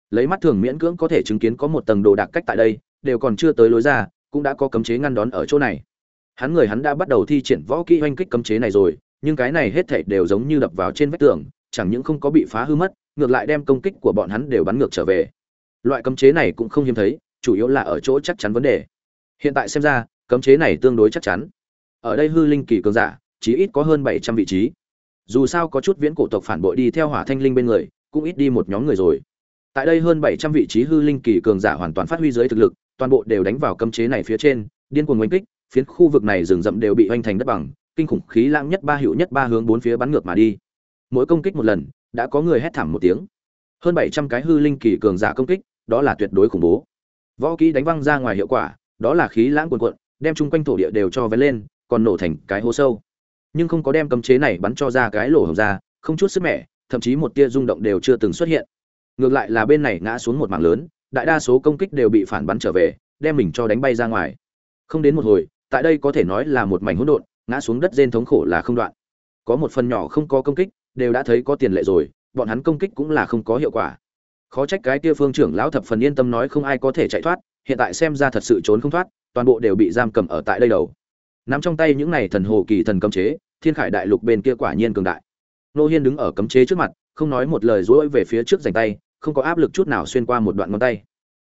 Lấy mắt thường miễn cưỡng có thể chứng kiến có một tầng đồ đạc cách tại đây đều còn chưa tới lối ra cũng đã có cấm chế ngăn đón ở chỗ này hắn người hắn đã bắt đầu thi triển võ kỹ oanh kích cấm chế này rồi, nhưng cái này hết thảy đều giống như đập vào trên vách tường, chẳng những không có bị phá hư mất, ngược lại đem công kích của bọn hắn đều bắn ngược trở về. Loại cấm chế này cũng không hiếm thấy, chủ yếu là ở chỗ chắc chắn vấn đề. Hiện tại xem ra, cấm chế này tương đối chắc chắn. Ở đây hư linh kỳ cường giả chỉ ít có hơn bảy trăm vị trí. Dù sao có chút viễn cổ tộc phản bội đi theo hỏa thanh linh bên người, cũng ít đi một nhóm người rồi. Tại đây hơn bảy trăm vị trí hư linh kỳ cường giả hoàn toàn phát huy dưới thực lực, toàn bộ đều đánh vào cấm chế này phía trên, điên cuồng oanh kích phiến khu vực này rừng rậm đều bị hoành thành đất bằng, kinh khủng khí lãng nhất ba hiệu nhất ba hướng bốn phía bắn ngược mà đi. Mỗi công kích một lần, đã có người hét thảm một tiếng. Hơn bảy trăm cái hư linh kỳ cường giả công kích, đó là tuyệt đối khủng bố. Võ kỹ đánh văng ra ngoài hiệu quả, đó là khí lãng cuồn cuộn, đem chung quanh thổ địa đều cho vén lên, còn nổ thành cái hố sâu. Nhưng không có đem cấm chế này bắn cho ra cái lỗ hổng ra, không chút sức mẻ, thậm chí một tia rung động đều chưa từng xuất hiện. Ngược lại là bên này ngã xuống một mảng lớn, đại đa số công kích đều bị phản bắn trở về, đem mình cho đánh bay ra ngoài. Không đến một hồi tại đây có thể nói là một mảnh hỗn độn, ngã xuống đất rên thống khổ là không đoạn. Có một phần nhỏ không có công kích, đều đã thấy có tiền lệ rồi, bọn hắn công kích cũng là không có hiệu quả. Khó trách cái kia phương trưởng lão thập phần yên tâm nói không ai có thể chạy thoát, hiện tại xem ra thật sự trốn không thoát, toàn bộ đều bị giam cầm ở tại đây đầu. Nắm trong tay những này thần hồ kỳ thần cấm chế, thiên khải đại lục bên kia quả nhiên cường đại. Nô hiên đứng ở cấm chế trước mặt, không nói một lời duỗi về phía trước giành tay, không có áp lực chút nào xuyên qua một đoạn ngón tay.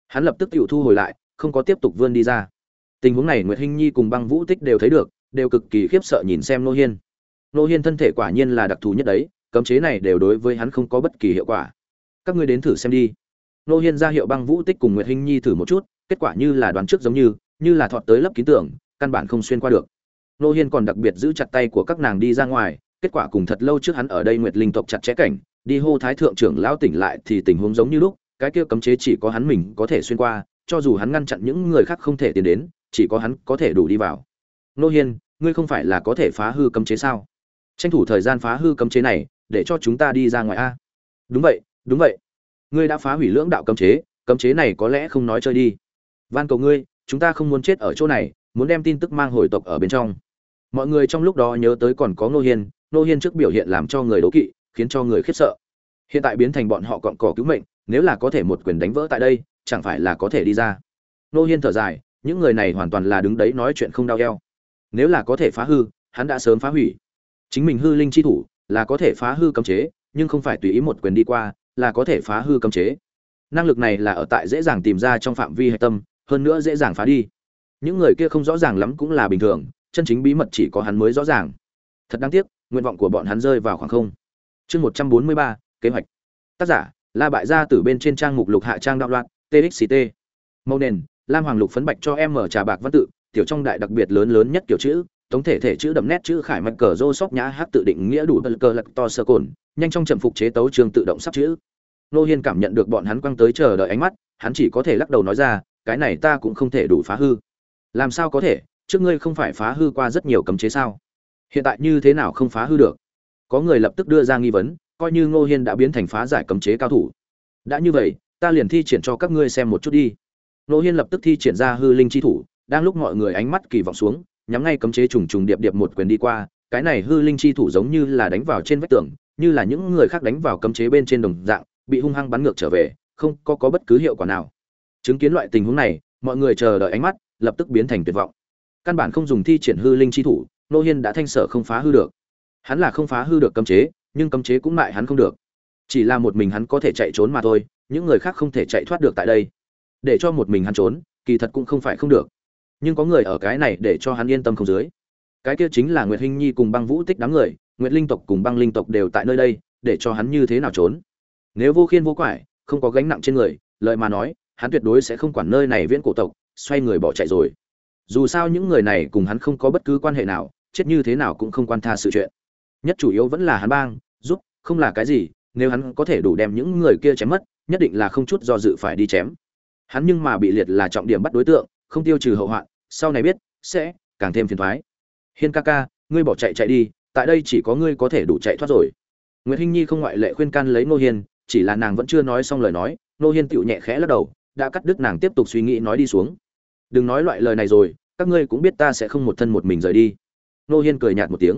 Hắn lập tức tiểu thu hồi lại, không có tiếp tục vươn đi ra tình huống này nguyệt hinh nhi cùng băng vũ tích đều thấy được, đều cực kỳ khiếp sợ nhìn xem nô hiên. Nô hiên thân thể quả nhiên là đặc thù nhất đấy, cấm chế này đều đối với hắn không có bất kỳ hiệu quả. Các ngươi đến thử xem đi. Nô hiên ra hiệu băng vũ tích cùng nguyệt hinh nhi thử một chút, kết quả như là đoán trước giống như như là thọt tới lấp ký tưởng, căn bản không xuyên qua được. Nô hiên còn đặc biệt giữ chặt tay của các nàng đi ra ngoài, kết quả cùng thật lâu trước hắn ở đây nguyệt linh tộc chặt chẽ cảnh, đi hô thái thượng trưởng lão tỉnh lại thì tình huống giống như lúc, cái kia cấm chế chỉ có hắn mình có thể xuyên qua, cho dù hắn ngăn chặn những người khác không thể tiến đến chỉ có hắn có thể đủ đi vào. Nô hiên, ngươi không phải là có thể phá hư cấm chế sao? Tranh thủ thời gian phá hư cấm chế này, để cho chúng ta đi ra ngoài a. Đúng vậy đúng vậy. Ngươi đã phá hủy lưỡng đạo cấm chế cấm chế này có lẽ không nói chơi đi. Van cầu ngươi, chúng ta không muốn chết ở chỗ này, muốn đem tin tức mang hồi tộc ở bên trong. Mọi người trong lúc đó nhớ tới còn có nô hiên nô hiên trước biểu hiện làm cho người đố kỵ, khiến cho người khiếp sợ. Hiện tại biến thành bọn họ cọn cỏ cứu mệnh, nếu là có thể một quyền đánh vỡ tại đây, chẳng phải là có thể đi ra. Nô hiên thở dài những người này hoàn toàn là đứng đấy nói chuyện không đau eo. Nếu là có thể phá hư, hắn đã sớm phá hủy. Chính mình hư linh chi thủ, là có thể phá hư cấm chế, nhưng không phải tùy ý một quyền đi qua, là có thể phá hư cấm chế. Năng lực này là ở tại dễ dàng tìm ra trong phạm vi hạch tâm, hơn nữa dễ dàng phá đi. Những người kia không rõ ràng lắm cũng là bình thường, chân chính bí mật chỉ có hắn mới rõ ràng. Thật đáng tiếc, nguyện vọng của bọn hắn rơi vào khoảng không. Chương một trăm bốn mươi ba, kế hoạch. Tác giả, la bại gia từ bên trên trang mục lục hạ trang đạo loạn txct màu nền lam hoàng lục phấn bạch cho em mở trà bạc văn tự, tiểu trong đại đặc biệt lớn lớn nhất kiểu chữ tổng thể thể chữ đậm nét chữ khải mạch cờ rô sóc nhã hát tự định nghĩa đủ bật cờ lật to sơ cồn, nhanh trong trầm phục chế tấu trường tự động sắp chữ. Nô hiên cảm nhận được bọn hắn quăng tới chờ đợi ánh mắt, hắn chỉ có thể lắc đầu nói ra, cái này ta cũng không thể đủ phá hư. Làm sao có thể? Trước ngươi không phải phá hư qua rất nhiều cấm chế sao? Hiện tại như thế nào không phá hư được? Có người lập tức đưa ra nghi vấn, coi như ngô hiên đã biến thành phá giải cấm chế cao thủ. Đã như vậy, ta liền thi triển cho các ngươi xem một chút đi. Nô hiên lập tức thi triển ra hư linh chi thủ đang lúc mọi người ánh mắt kỳ vọng xuống nhắm ngay cấm chế trùng trùng điệp điệp một quyền đi qua cái này hư linh chi thủ giống như là đánh vào trên vách tường như là những người khác đánh vào cấm chế bên trên đồng dạng bị hung hăng bắn ngược trở về không có, có bất cứ hiệu quả nào. Chứng kiến loại tình huống này mọi người chờ đợi ánh mắt lập tức biến thành tuyệt vọng. Căn bản không dùng thi triển hư linh chi thủ nô hiên đã thanh sở không phá hư được. Hắn là không phá hư được cấm chế nhưng cấm chế cũng mại hắn không được. Chỉ là một mình hắn có thể chạy trốn mà thôi những người khác không thể chạy thoát được tại đây để cho một mình hắn trốn, kỳ thật cũng không phải không được. Nhưng có người ở cái này để cho hắn yên tâm không dưới. Cái kia chính là nguyệt hinh nhi cùng băng vũ tích đám người, nguyệt linh tộc cùng băng linh tộc đều tại nơi đây, để cho hắn như thế nào trốn? Nếu vô khiên vô quải, không có gánh nặng trên người lợi mà nói, hắn tuyệt đối sẽ không quản nơi này viễn cổ tộc, xoay người bỏ chạy rồi. Dù sao những người này cùng hắn không có bất cứ quan hệ nào, chết như thế nào cũng không quan tha sự chuyện. Nhất chủ yếu vẫn là hắn bang, giúp, không là cái gì, nếu hắn có thể đủ đem những người kia chém mất, nhất định là không chút do dự phải đi chém hắn nhưng mà bị liệt là trọng điểm bắt đối tượng, không tiêu trừ hậu hoạn, sau này biết, sẽ càng thêm phiền thoái. Hiên ca ca, ngươi bỏ chạy chạy đi, tại đây chỉ có ngươi có thể đủ chạy thoát rồi. Nguyễn hinh nhi không ngoại lệ khuyên can lấy nô hiên, chỉ là nàng vẫn chưa nói xong lời nói nô hiên tựu nhẹ khẽ lắc đầu, đã cắt đứt nàng tiếp tục suy nghĩ nói đi xuống. Đừng nói loại lời này rồi, các ngươi cũng biết ta sẽ không một thân một mình rời đi. Nô hiên cười nhạt một tiếng.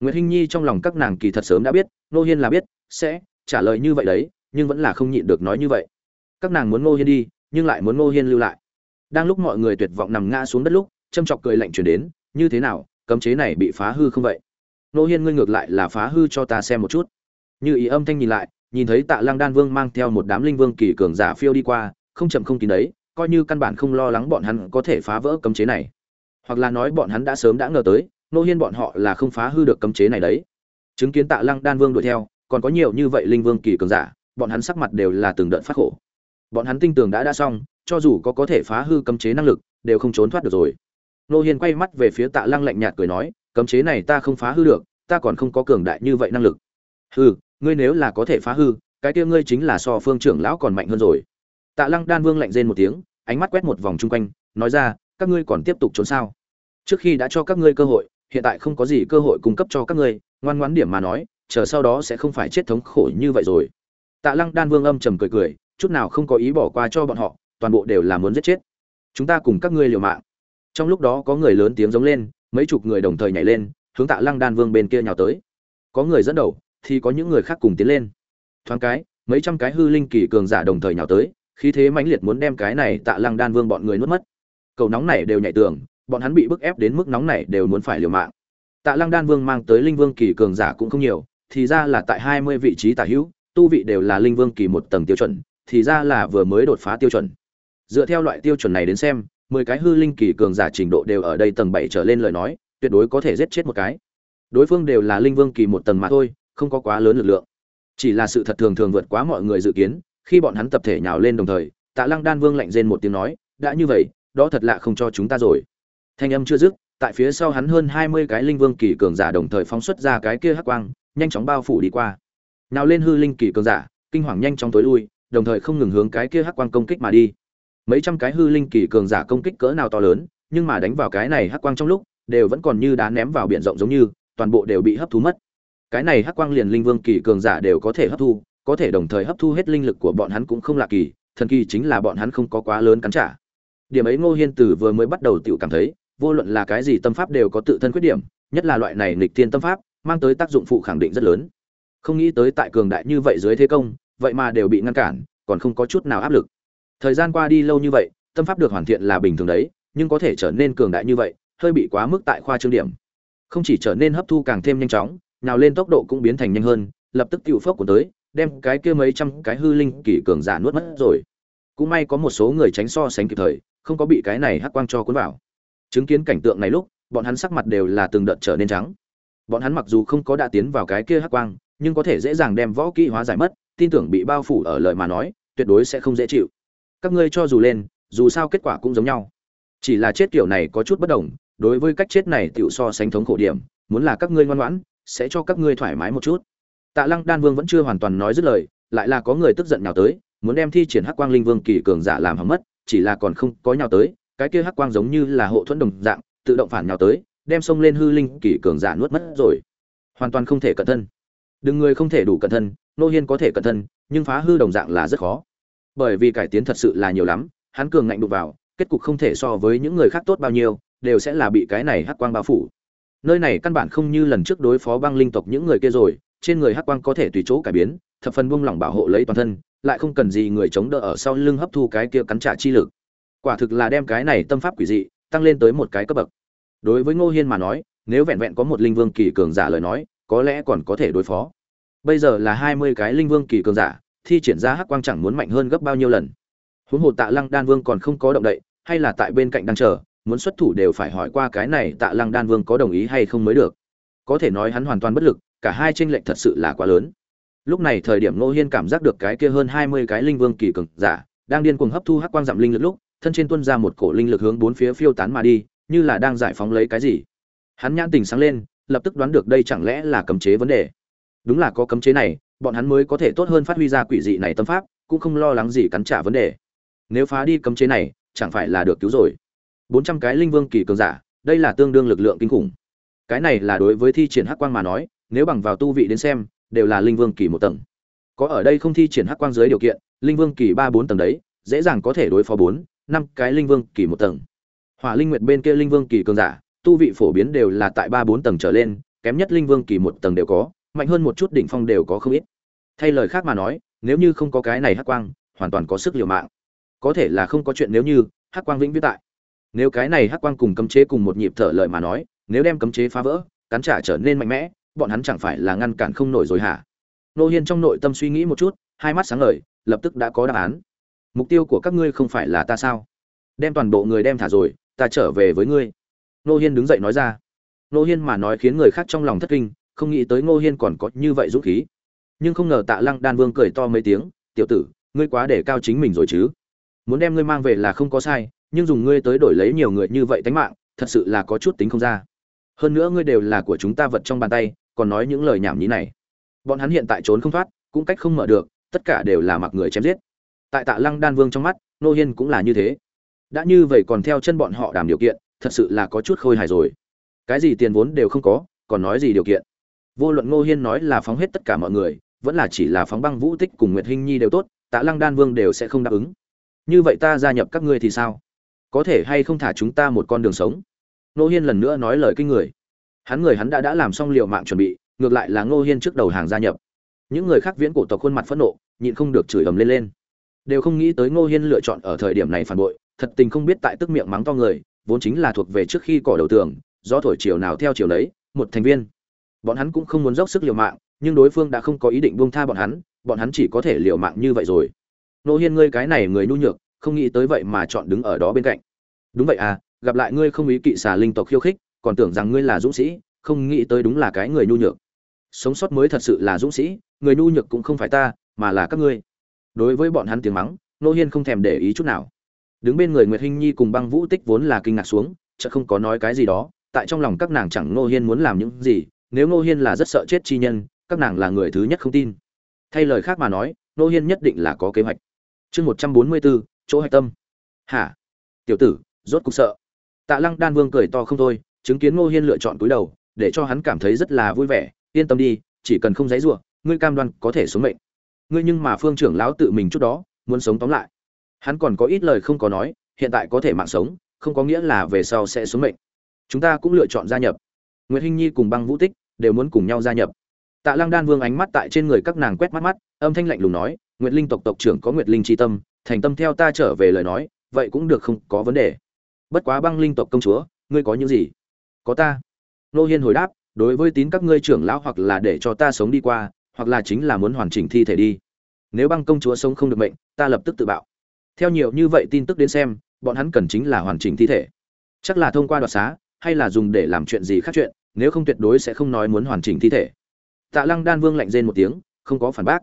Nguyễn hinh nhi trong lòng các nàng kỳ thật sớm đã biết nô hiên là biết, sẽ trả lời như vậy đấy, nhưng vẫn là không nhịn được nói như vậy. Các nàng muốn nô hiên đi nhưng lại muốn Ngô hiên lưu lại. Đang lúc mọi người tuyệt vọng nằm ngã xuống đất lúc, châm chọc cười lạnh chuyển đến, như thế nào, cấm chế này bị phá hư không vậy? Ngô hiên ngươi ngược lại là phá hư cho ta xem một chút. Như ý âm thanh nhìn lại, nhìn thấy tạ lăng đan vương mang theo một đám linh vương kỳ cường giả phiêu đi qua, không chậm không kín đấy, coi như căn bản không lo lắng bọn hắn có thể phá vỡ cấm chế này. Hoặc là nói bọn hắn đã sớm đã ngờ tới, Ngô hiên bọn họ là không phá hư được cấm chế này đấy. Chứng kiến tạ lăng đan vương đuổi theo, còn có nhiều như vậy linh vương kỳ cường giả, bọn hắn sắc mặt đều là từng đợt phát khổ bọn hắn tinh tường đã đã xong, cho dù có có thể phá hư cấm chế năng lực, đều không trốn thoát được rồi. Nô hiên quay mắt về phía tạ lăng lạnh nhạt cười nói, cấm chế này ta không phá hư được, ta còn không có cường đại như vậy năng lực. Hư ngươi nếu là có thể phá hư, cái kia ngươi chính là so phương trưởng lão còn mạnh hơn rồi. Tạ lăng đan vương lạnh rên một tiếng, ánh mắt quét một vòng chung quanh, nói ra, các ngươi còn tiếp tục trốn sao? Trước khi đã cho các ngươi cơ hội, hiện tại không có gì cơ hội cung cấp cho các ngươi, ngoan ngoãn điểm mà nói, chờ sau đó sẽ không phải chết thống khổ như vậy rồi. Tạ lăng đan vương âm trầm cười cười chút nào không có ý bỏ qua cho bọn họ, toàn bộ đều là muốn giết chết. Chúng ta cùng các ngươi liều mạng. Trong lúc đó có người lớn tiếng giống lên, mấy chục người đồng thời nhảy lên, hướng tạ lăng đan vương bên kia nhào tới. Có người dẫn đầu, thì có những người khác cùng tiến lên. Thoáng cái, mấy trăm cái hư linh kỳ cường giả đồng thời nhào tới, khí thế mãnh liệt muốn đem cái này tạ lăng đan vương bọn người nuốt mất. Cầu nóng này đều nhảy tường, bọn hắn bị bức ép đến mức nóng này đều muốn phải liều mạng. Tạ lăng đan vương mang tới linh vương kỳ cường giả cũng không nhiều, thì ra là tại hai mươi vị trí tả hữu, tu vị đều là linh vương kỳ một tầng tiêu chuẩn thì ra là vừa mới đột phá tiêu chuẩn. Dựa theo loại tiêu chuẩn này đến xem, mười cái hư linh kỳ cường giả trình độ đều ở đây tầng bảy trở lên lời nói, tuyệt đối có thể giết chết một cái. Đối phương đều là linh vương kỳ một tầng mà thôi, không có quá lớn lực lượng. Chỉ là sự thật thường thường vượt quá mọi người dự kiến, khi bọn hắn tập thể nhào lên đồng thời, tạ lăng đan vương lạnh rên một tiếng nói, đã như vậy, đó thật lạ không cho chúng ta rồi. Thanh âm chưa dứt, tại phía sau hắn hơn hai mươi cái linh vương kỳ cường giả đồng thời phóng xuất ra cái kia hắc quang, nhanh chóng bao phủ đi qua. Nào lên hư linh kỳ cường giả, kinh hoàng nhanh chóng tối lui đồng thời không ngừng hướng cái kia hắc quang công kích mà đi. Mấy trăm cái hư linh kỳ cường giả công kích cỡ nào to lớn, nhưng mà đánh vào cái này hắc quang trong lúc, đều vẫn còn như đá ném vào biển rộng giống như, toàn bộ đều bị hấp thu mất. Cái này hắc quang liền linh vương kỳ cường giả đều có thể hấp thu, có thể đồng thời hấp thu hết linh lực của bọn hắn cũng không lạ kỳ, thần kỳ chính là bọn hắn không có quá lớn cắn trả. Điểm ấy ngô hiên tử vừa mới bắt đầu tiểu cảm thấy, vô luận là cái gì tâm pháp đều có tự thân khuyết điểm, nhất là loại này nghịch thiên tâm pháp, mang tới tác dụng phụ khẳng định rất lớn. Không nghĩ tới tại cường đại như vậy dưới thế công vậy mà đều bị ngăn cản, còn không có chút nào áp lực. Thời gian qua đi lâu như vậy, tâm pháp được hoàn thiện là bình thường đấy, nhưng có thể trở nên cường đại như vậy, hơi bị quá mức tại khoa trương điểm. Không chỉ trở nên hấp thu càng thêm nhanh chóng, nào lên tốc độ cũng biến thành nhanh hơn, lập tức tiểu phốc của tới, đem cái kia mấy trăm cái hư linh kỳ cường giả nuốt mất rồi. Cũng may có một số người tránh so sánh kịp thời, không có bị cái này hắc quang cho cuốn vào. Chứng kiến cảnh tượng này lúc, bọn hắn sắc mặt đều là từng đợt trở nên trắng. Bọn hắn mặc dù không có đã tiến vào cái kia hắc quang, nhưng có thể dễ dàng đem võ kỹ hóa giải mất tin tưởng bị bao phủ ở lời mà nói, tuyệt đối sẽ không dễ chịu. Các ngươi cho dù lên, dù sao kết quả cũng giống nhau. Chỉ là chết kiểu này có chút bất đồng, đối với cách chết này tựu so sánh thống khổ điểm, muốn là các ngươi ngoan ngoãn, sẽ cho các ngươi thoải mái một chút. Tạ lăng đan vương vẫn chưa hoàn toàn nói dứt lời, lại là có người tức giận nhào tới, muốn đem thi triển hắc quang linh vương kỳ cường giả làm hỏng mất, chỉ là còn không có nhào tới, cái kia hắc quang giống như là hộ thuẫn đồng dạng, tự động phản nhào tới, đem xông lên hư linh kỳ cường giả nuốt mất rồi. Hoàn toàn không thể cẩn thân. Đừng người không thể đủ cẩn thân nô hiên có thể cẩn thân nhưng phá hư đồng dạng là rất khó. Bởi vì cải tiến thật sự là nhiều lắm, hắn cường ngạnh đụng vào, kết cục không thể so với những người khác tốt bao nhiêu, đều sẽ là bị cái này hắc quang bao phủ. Nơi này căn bản không như lần trước đối phó băng linh tộc những người kia rồi, trên người hắc quang có thể tùy chỗ cải biến, thập phần buông lỏng bảo hộ lấy toàn thân, lại không cần gì người chống đỡ ở sau lưng hấp thu cái kia cắn trả chi lực. Quả thực là đem cái này tâm pháp quỷ dị, tăng lên tới một cái cấp bậc. Đối với ngô hiên mà nói, nếu vẹn vẹn có một linh vương kỳ cường giả lời nói, có lẽ còn có thể đối phó bây giờ là hai mươi cái linh vương kỳ cường giả, thi triển ra hắc quang chẳng muốn mạnh hơn gấp bao nhiêu lần. Huống hồ tạ lăng đan vương còn không có động đậy, hay là tại bên cạnh đang chờ, muốn xuất thủ đều phải hỏi qua cái này tạ lăng đan vương có đồng ý hay không mới được. Có thể nói hắn hoàn toàn bất lực, cả hai tranh lệch thật sự là quá lớn. Lúc này thời điểm ngô hiên cảm giác được cái kia hơn hai mươi cái linh vương kỳ cường giả, đang điên cuồng hấp thu hắc quang giảm linh lực lúc, thân trên tuân ra một cổ linh lực hướng bốn phía phiêu tán mà đi, như là đang giải phóng lấy cái gì. Hắn nhãn tình sáng lên, lập tức đoán được đây chẳng lẽ là cấm chế vấn đề đúng là có cấm chế này, bọn hắn mới có thể tốt hơn phát huy ra quỷ dị này tâm pháp, cũng không lo lắng gì cắn trả vấn đề. Nếu phá đi cấm chế này, chẳng phải là được cứu rồi. Bốn trăm cái linh vương kỳ cường giả, đây là tương đương lực lượng kinh khủng. Cái này là đối với thi triển hắc quang mà nói, nếu bằng vào tu vị đến xem, đều là linh vương kỳ một tầng. Có ở đây không thi triển hắc quang dưới điều kiện, linh vương kỳ ba bốn tầng đấy, dễ dàng có thể đối phó bốn, năm cái linh vương kỳ một tầng. Hỏa linh nguyệt bên kia linh vương kỳ cường giả, tu vị phổ biến đều là tại ba bốn tầng trở lên, kém nhất linh vương kỳ một tầng đều có mạnh hơn một chút đỉnh phong đều có không ít. Thay lời khác mà nói, nếu như không có cái này hắc quang, hoàn toàn có sức liều mạng. Có thể là không có chuyện nếu như hắc quang vĩnh viễn tại. Nếu cái này hắc quang cùng cấm chế cùng một nhịp thở lời mà nói, nếu đem cấm chế phá vỡ, cắn trả trở nên mạnh mẽ, bọn hắn chẳng phải là ngăn cản không nổi rồi hả? Nô hiên trong nội tâm suy nghĩ một chút, hai mắt sáng ngời, lập tức đã có đáp án. Mục tiêu của các ngươi không phải là ta sao? Đem toàn bộ người đem thả rồi, ta trở về với ngươi. Nô hiên đứng dậy nói ra. Nô hiên mà nói khiến người khác trong lòng thất kinh không nghĩ tới ngô hiên còn có như vậy dũng khí. Nhưng không ngờ tạ lăng đan vương cười to mấy tiếng, tiểu tử, ngươi quá để cao chính mình rồi chứ. Muốn đem ngươi mang về là không có sai, nhưng dùng ngươi tới đổi lấy nhiều người như vậy tánh mạng, thật sự là có chút tính không ra. Hơn nữa ngươi đều là của chúng ta vật trong bàn tay, còn nói những lời nhảm nhí này. Bọn hắn hiện tại trốn không thoát, cũng cách không mở được, tất cả đều là mặc người chém giết. Tại tạ lăng đan vương trong mắt, Ngô hiên cũng là như thế. Đã như vậy còn theo chân bọn họ đàm điều kiện, thật sự là có chút khôi hài rồi. Cái gì tiền vốn đều không có, còn nói gì điều kiện vô luận ngô hiên nói là phóng hết tất cả mọi người, vẫn là chỉ là phóng băng vũ tích cùng nguyệt hinh nhi đều tốt, tạ lăng đan vương đều sẽ không đáp ứng. Như vậy ta gia nhập các ngươi thì sao? Có thể hay không thả chúng ta một con đường sống? Ngô hiên lần nữa nói lời kinh người. Hắn người hắn đã đã làm xong liệu mạng chuẩn bị, ngược lại là ngô hiên trước đầu hàng gia nhập. Những người khác viễn cổ tộc khuôn mặt phẫn nộ, nhịn không được chửi ầm lên lên. Đều không nghĩ tới ngô hiên lựa chọn ở thời điểm này phản bội, thật tình không biết tại tức miệng mắng to người, vốn chính là thuộc về trước khi cỏ đầu tường do thổi chiều nào theo chiều lấy, một thành viên bọn hắn cũng không muốn dốc sức liều mạng, nhưng đối phương đã không có ý định buông tha bọn hắn bọn hắn chỉ có thể liều mạng như vậy rồi. Nô hiên ngươi cái này người nhu nhược, không nghĩ tới vậy mà chọn đứng ở đó bên cạnh. Đúng vậy à gặp lại ngươi không ý kỵ xà linh tộc khiêu khích, còn tưởng rằng ngươi là dũng sĩ, không nghĩ tới đúng là cái người nhu nhược. Sống sót mới thật sự là dũng sĩ, người nhu nhược cũng không phải ta, mà là các ngươi. Đối với bọn hắn tiếng mắng, nô hiên không thèm để ý chút nào. Đứng bên người nguyệt hinh nhi cùng băng vũ tích vốn là kinh ngạc xuống chợ không có nói cái gì đó, tại trong lòng các nàng chẳng nô hiên muốn làm những gì nếu Ngô hiên là rất sợ chết chi nhân các nàng là người thứ nhất không tin. Thay lời khác mà nói Ngô hiên nhất định là có kế hoạch. Chương một trăm bốn mươi bốn chỗ hạch tâm. Hả? Tiểu tử rốt cục sợ. Tạ lăng đan vương cười to không thôi chứng kiến Ngô hiên lựa chọn túi đầu để cho hắn cảm thấy rất là vui vẻ yên tâm đi chỉ cần không giãy giụa, ngươi cam đoan có thể sống mệnh. Ngươi nhưng mà phương trưởng lão tự mình chút đó muốn sống tóm lại. Hắn còn có ít lời không có nói hiện tại có thể mạng sống không có nghĩa là về sau sẽ xuống mệnh. Chúng ta cũng lựa chọn gia nhập. Nguyệt hinh nhi cùng băng vũ tích đều muốn cùng nhau gia nhập. Tạ lăng đan vương ánh mắt tại trên người các nàng quét mắt mắt, âm thanh lạnh lùng nói, nguyệt linh tộc tộc trưởng có nguyệt linh tri tâm, thành tâm theo ta trở về lời nói, vậy cũng được không có vấn đề. Bất quá băng linh tộc công chúa, ngươi có những gì? Có ta. Nô hiên hồi đáp, đối với tín các ngươi trưởng lão hoặc là để cho ta sống đi qua, hoặc là chính là muốn hoàn chỉnh thi thể đi. Nếu băng công chúa sống không được mệnh, ta lập tức tự bạo. Theo nhiều như vậy tin tức đến xem, bọn hắn cần chính là hoàn chỉnh thi thể. Chắc là thông qua đoạt xá, hay là dùng để làm chuyện gì khác chuyện nếu không tuyệt đối sẽ không nói muốn hoàn chỉnh thi thể. Tạ lăng đan vương lạnh rên một tiếng, không có phản bác.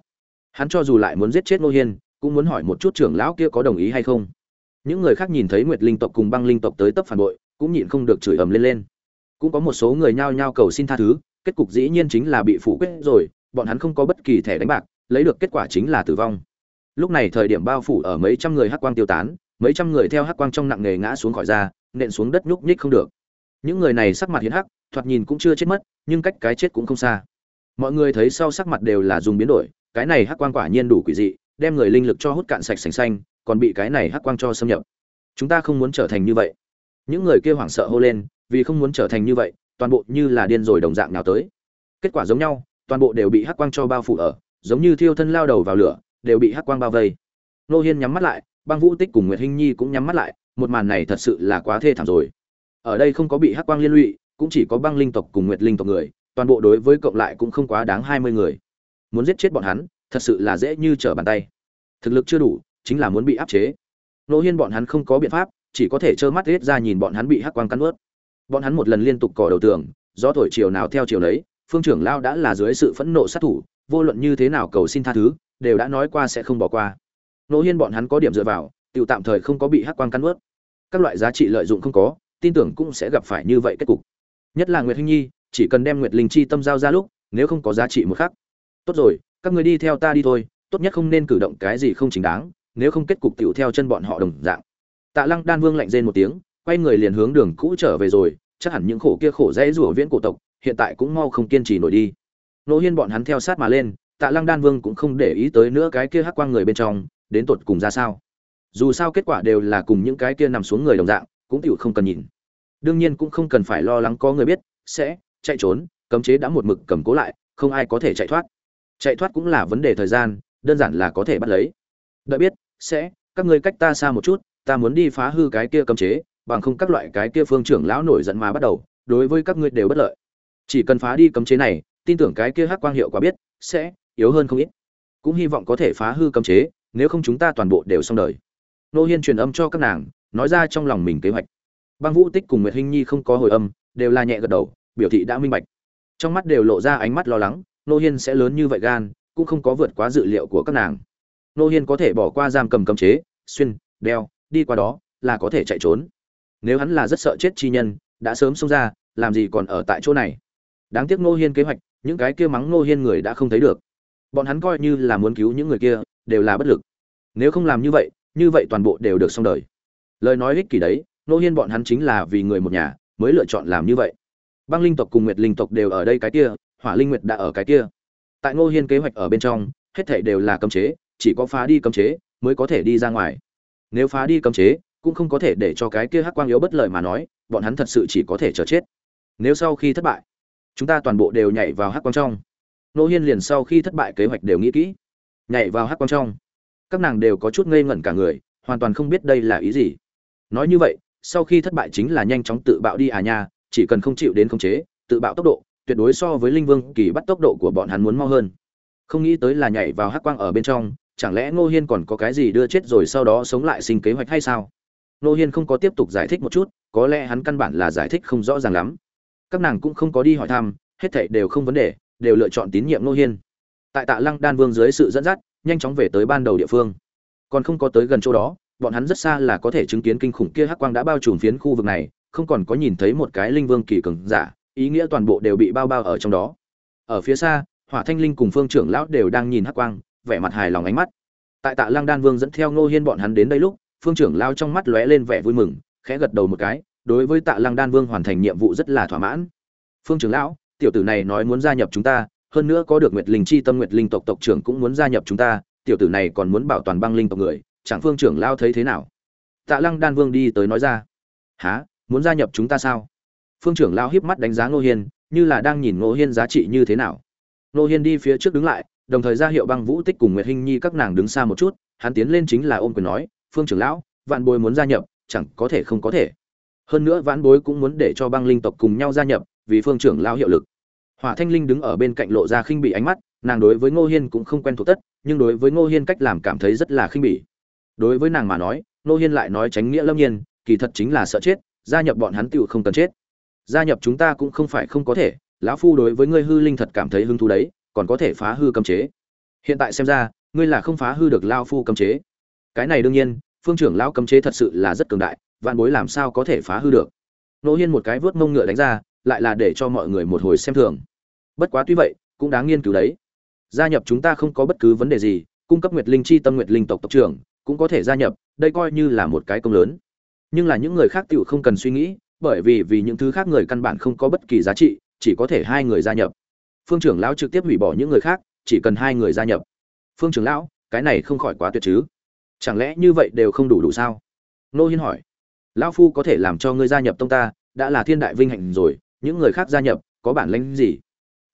Hắn cho dù lại muốn giết chết ngô hiên, cũng muốn hỏi một chút trưởng lão kia có đồng ý hay không. Những người khác nhìn thấy nguyệt linh tộc cùng băng linh tộc tới tấp phản bội, cũng nhịn không được chửi ầm lên lên. Cũng có một số người nhao nhao cầu xin tha thứ, kết cục dĩ nhiên chính là bị phủ quyết rồi, bọn hắn không có bất kỳ thẻ đánh bạc, lấy được kết quả chính là tử vong. Lúc này thời điểm bao phủ ở mấy trăm người hắc quang tiêu tán, mấy trăm người theo hắc quang trong nặng nề ngã xuống khỏi ra, nện xuống đất nhúc nhích không được. Những người này sắc mặt hiến hắc thoạt nhìn cũng chưa chết mất, nhưng cách cái chết cũng không xa. Mọi người thấy sau sắc mặt đều là dùng biến đổi, cái này hắc quang quả nhiên đủ quỷ dị, đem người linh lực cho hút cạn sạch sành xanh, còn bị cái này hắc quang cho xâm nhập. Chúng ta không muốn trở thành như vậy. Những người kia hoảng sợ hô lên, vì không muốn trở thành như vậy, toàn bộ như là điên rồi đồng dạng nào tới. Kết quả giống nhau, toàn bộ đều bị hắc quang cho bao phủ ở, giống như thiêu thân lao đầu vào lửa, đều bị hắc quang bao vây. Nô hiên nhắm mắt lại, băng vũ tích cùng nguyệt hinh nhi cũng nhắm mắt lại, một màn này thật sự là quá thê thảm rồi. Ở đây không có bị hắc quang liên lụy cũng chỉ có băng linh tộc cùng nguyệt linh tộc người, toàn bộ đối với cộng lại cũng không quá đáng hai mươi người. Muốn giết chết bọn hắn, thật sự là dễ như trở bàn tay. Thực lực chưa đủ, chính là muốn bị áp chế. Nô hiên bọn hắn không có biện pháp, chỉ có thể trơ mắt riết ra nhìn bọn hắn bị hắc quang cắn ướt bọn hắn một lần liên tục cỏ đầu tường do thổi chiều nào theo chiều đấy phương trưởng lao đã là dưới sự phẫn nộ sát thủ, vô luận như thế nào cầu xin tha thứ, đều đã nói qua sẽ không bỏ qua. Nô hiên bọn hắn có điểm dựa vào tự tạm thời không có bị hắc quang cắn ướt các loại giá trị lợi dụng không có, tin tưởng cũng sẽ gặp phải như vậy kết cục nhất là nguyệt hinh nhi, chỉ cần đem nguyệt linh chi tâm giao ra lúc, nếu không có giá trị một khắc. Tốt rồi, các người đi theo ta đi thôi, tốt nhất không nên cử động cái gì không chính đáng, nếu không kết cục tiểu theo chân bọn họ đồng dạng. Tạ lăng đan vương lạnh rên một tiếng, quay người liền hướng đường cũ trở về rồi, chắc hẳn những khổ kia khổ dễ rủa viễn cổ tộc, hiện tại cũng mau không kiên trì nổi đi. Nô hiên bọn hắn theo sát mà lên, tạ lăng đan vương cũng không để ý tới nữa cái kia hắc quang người bên trong, đến tột cùng ra sao. Dù sao kết quả đều là cùng những cái kia nằm xuống người đồng dạng, cũng tiểu không cần nhìn đương nhiên cũng không cần phải lo lắng có người biết, sẽ chạy trốn, cấm chế đã một mực cầm cố lại, không ai có thể chạy thoát. Chạy thoát cũng là vấn đề thời gian, đơn giản là có thể bắt lấy. Đợi biết, sẽ, các ngươi cách ta xa một chút, ta muốn đi phá hư cái kia cấm chế, bằng không các loại cái kia phương trưởng lão nổi giận mà bắt đầu, đối với các ngươi đều bất lợi. Chỉ cần phá đi cấm chế này, tin tưởng cái kia hắc quang hiệu quả biết, sẽ yếu hơn không ít. Cũng hy vọng có thể phá hư cấm chế, nếu không chúng ta toàn bộ đều xong đời. Nô hiên truyền âm cho các nàng, nói ra trong lòng mình kế hoạch băng vũ tích cùng nguyệt hinh nhi không có hồi âm, đều là nhẹ gật đầu, biểu thị đã minh bạch. Trong mắt đều lộ ra ánh mắt lo lắng, nô hiên sẽ lớn như vậy gan, cũng không có vượt quá dự liệu của các nàng. Nô hiên có thể bỏ qua giam cầm cấm chế, xuyên, đeo, đi qua đó, là có thể chạy trốn. Nếu hắn là rất sợ chết chi nhân, đã sớm xông ra, làm gì còn ở tại chỗ này? Đáng tiếc nô hiên kế hoạch, những cái kia mắng nô hiên người đã không thấy được. Bọn hắn coi như là muốn cứu những người kia, đều là bất lực. Nếu không làm như vậy như vậy toàn bộ đều được xong đời. Lời nói ích kỷ đấy nô hiên bọn hắn chính là vì người một nhà, mới lựa chọn làm như vậy. Băng linh tộc cùng nguyệt linh tộc đều ở đây cái kia, hỏa linh nguyệt đã ở cái kia. Tại ngô hiên kế hoạch ở bên trong, hết thảy đều là cấm chế, chỉ có phá đi cấm chế mới có thể đi ra ngoài. Nếu phá đi cấm chế, cũng không có thể để cho cái kia hắc quang yếu bất lợi mà nói, bọn hắn thật sự chỉ có thể chờ chết. Nếu sau khi thất bại, chúng ta toàn bộ đều nhảy vào hắc quang trong. Nô hiên liền sau khi thất bại kế hoạch đều nghĩ kỹ. Nhảy vào hắc quang trong. Các nàng đều có chút ngây ngẩn cả người, hoàn toàn không biết đây là ý gì. Nói như vậy sau khi thất bại chính là nhanh chóng tự bạo đi à nha, chỉ cần không chịu đến khống chế, tự bạo tốc độ, tuyệt đối so với linh vương kỳ bắt tốc độ của bọn hắn muốn mau hơn. Không nghĩ tới là nhảy vào hắc quang ở bên trong, chẳng lẽ ngô hiên còn có cái gì đưa chết rồi sau đó sống lại sinh kế hoạch hay sao? Ngô hiên không có tiếp tục giải thích một chút, có lẽ hắn căn bản là giải thích không rõ ràng lắm. Các nàng cũng không có đi hỏi thăm, hết thảy đều không vấn đề, đều lựa chọn tín nhiệm ngô hiên. Tại tạ lăng đan vương dưới sự dẫn dắt, nhanh chóng về tới ban đầu địa phương. Còn không có tới gần chỗ đó bọn hắn rất xa là có thể chứng kiến kinh khủng kia hắc quang đã bao trùm phiến khu vực này, không còn có nhìn thấy một cái linh vương kỳ cường giả, ý nghĩa toàn bộ đều bị bao bao ở trong đó. Ở phía xa, hỏa thanh linh cùng phương trưởng lão đều đang nhìn hắc quang, vẻ mặt hài lòng ánh mắt. Tại tạ lăng đan vương dẫn theo ngô hiên bọn hắn đến đây lúc, phương trưởng lão trong mắt lóe lên vẻ vui mừng, khẽ gật đầu một cái, đối với tạ lăng đan vương hoàn thành nhiệm vụ rất là thỏa mãn. Phương trưởng lão, tiểu tử này nói muốn gia nhập chúng ta, hơn nữa có được nguyệt linh chi tâm nguyệt linh tộc tộc trưởng cũng muốn gia nhập chúng ta, tiểu tử này còn muốn bảo toàn băng linh tộc người chẳng phương trưởng lao thấy thế nào? Tạ lăng đan vương đi tới nói ra. Há muốn gia nhập chúng ta sao? Phương trưởng lao híp mắt đánh giá ngô hiên, như là đang nhìn ngô hiên giá trị như thế nào. Ngô hiên đi phía trước đứng lại, đồng thời ra hiệu băng vũ tích cùng nguyệt hinh nhi các nàng đứng xa một chút, hắn tiến lên chính là ôm quyền nói, phương trưởng lão, vạn bối muốn gia nhập, chẳng có thể không có thể. Hơn nữa vãn bối cũng muốn để cho băng linh tộc cùng nhau gia nhập, vì phương trưởng lao hiệu lực. Hỏa thanh linh đứng ở bên cạnh lộ ra khinh bị ánh mắt, nàng đối với ngô hiên cũng không quen thuộc tất, nhưng đối với ngô hiên cách làm cảm thấy rất là khinh bỉ đối với nàng mà nói nô hiên lại nói tránh nghĩa lâm nhiên, kỳ thật chính là sợ chết, gia nhập bọn hắn tựu không cần chết. Gia nhập chúng ta cũng không phải không có thể, lão phu đối với ngươi hư linh thật cảm thấy hứng thú đấy, còn có thể phá hư cấm chế. Hiện tại xem ra, ngươi là không phá hư được lao phu cấm chế. Cái này đương nhiên, phương trưởng lão cấm chế thật sự là rất cường đại, vạn bối làm sao có thể phá hư được? Nỗ hiên một cái vớt mông ngựa đánh ra, lại là để cho mọi người một hồi xem thường. Bất quá tuy vậy, cũng đáng nghiên cứu đấy. Gia nhập chúng ta không có bất cứ vấn đề gì, cung cấp nguyệt linh chi, tâm nguyệt linh tộc tộc trưởng cũng có thể gia nhập, đây coi như là một cái công lớn. Nhưng là những người khác tựu không cần suy nghĩ, bởi vì vì những thứ khác người căn bản không có bất kỳ giá trị, chỉ có thể hai người gia nhập. Phương trưởng lão trực tiếp hủy bỏ những người khác, chỉ cần hai người gia nhập. Phương trưởng lão, cái này không khỏi quá tuyệt chứ. Chẳng lẽ như vậy đều không đủ đủ sao? Nô hiên hỏi. Lão phu có thể làm cho ngươi gia nhập tông ta, đã là thiên đại vinh hạnh rồi, những người khác gia nhập, có bản lĩnh gì?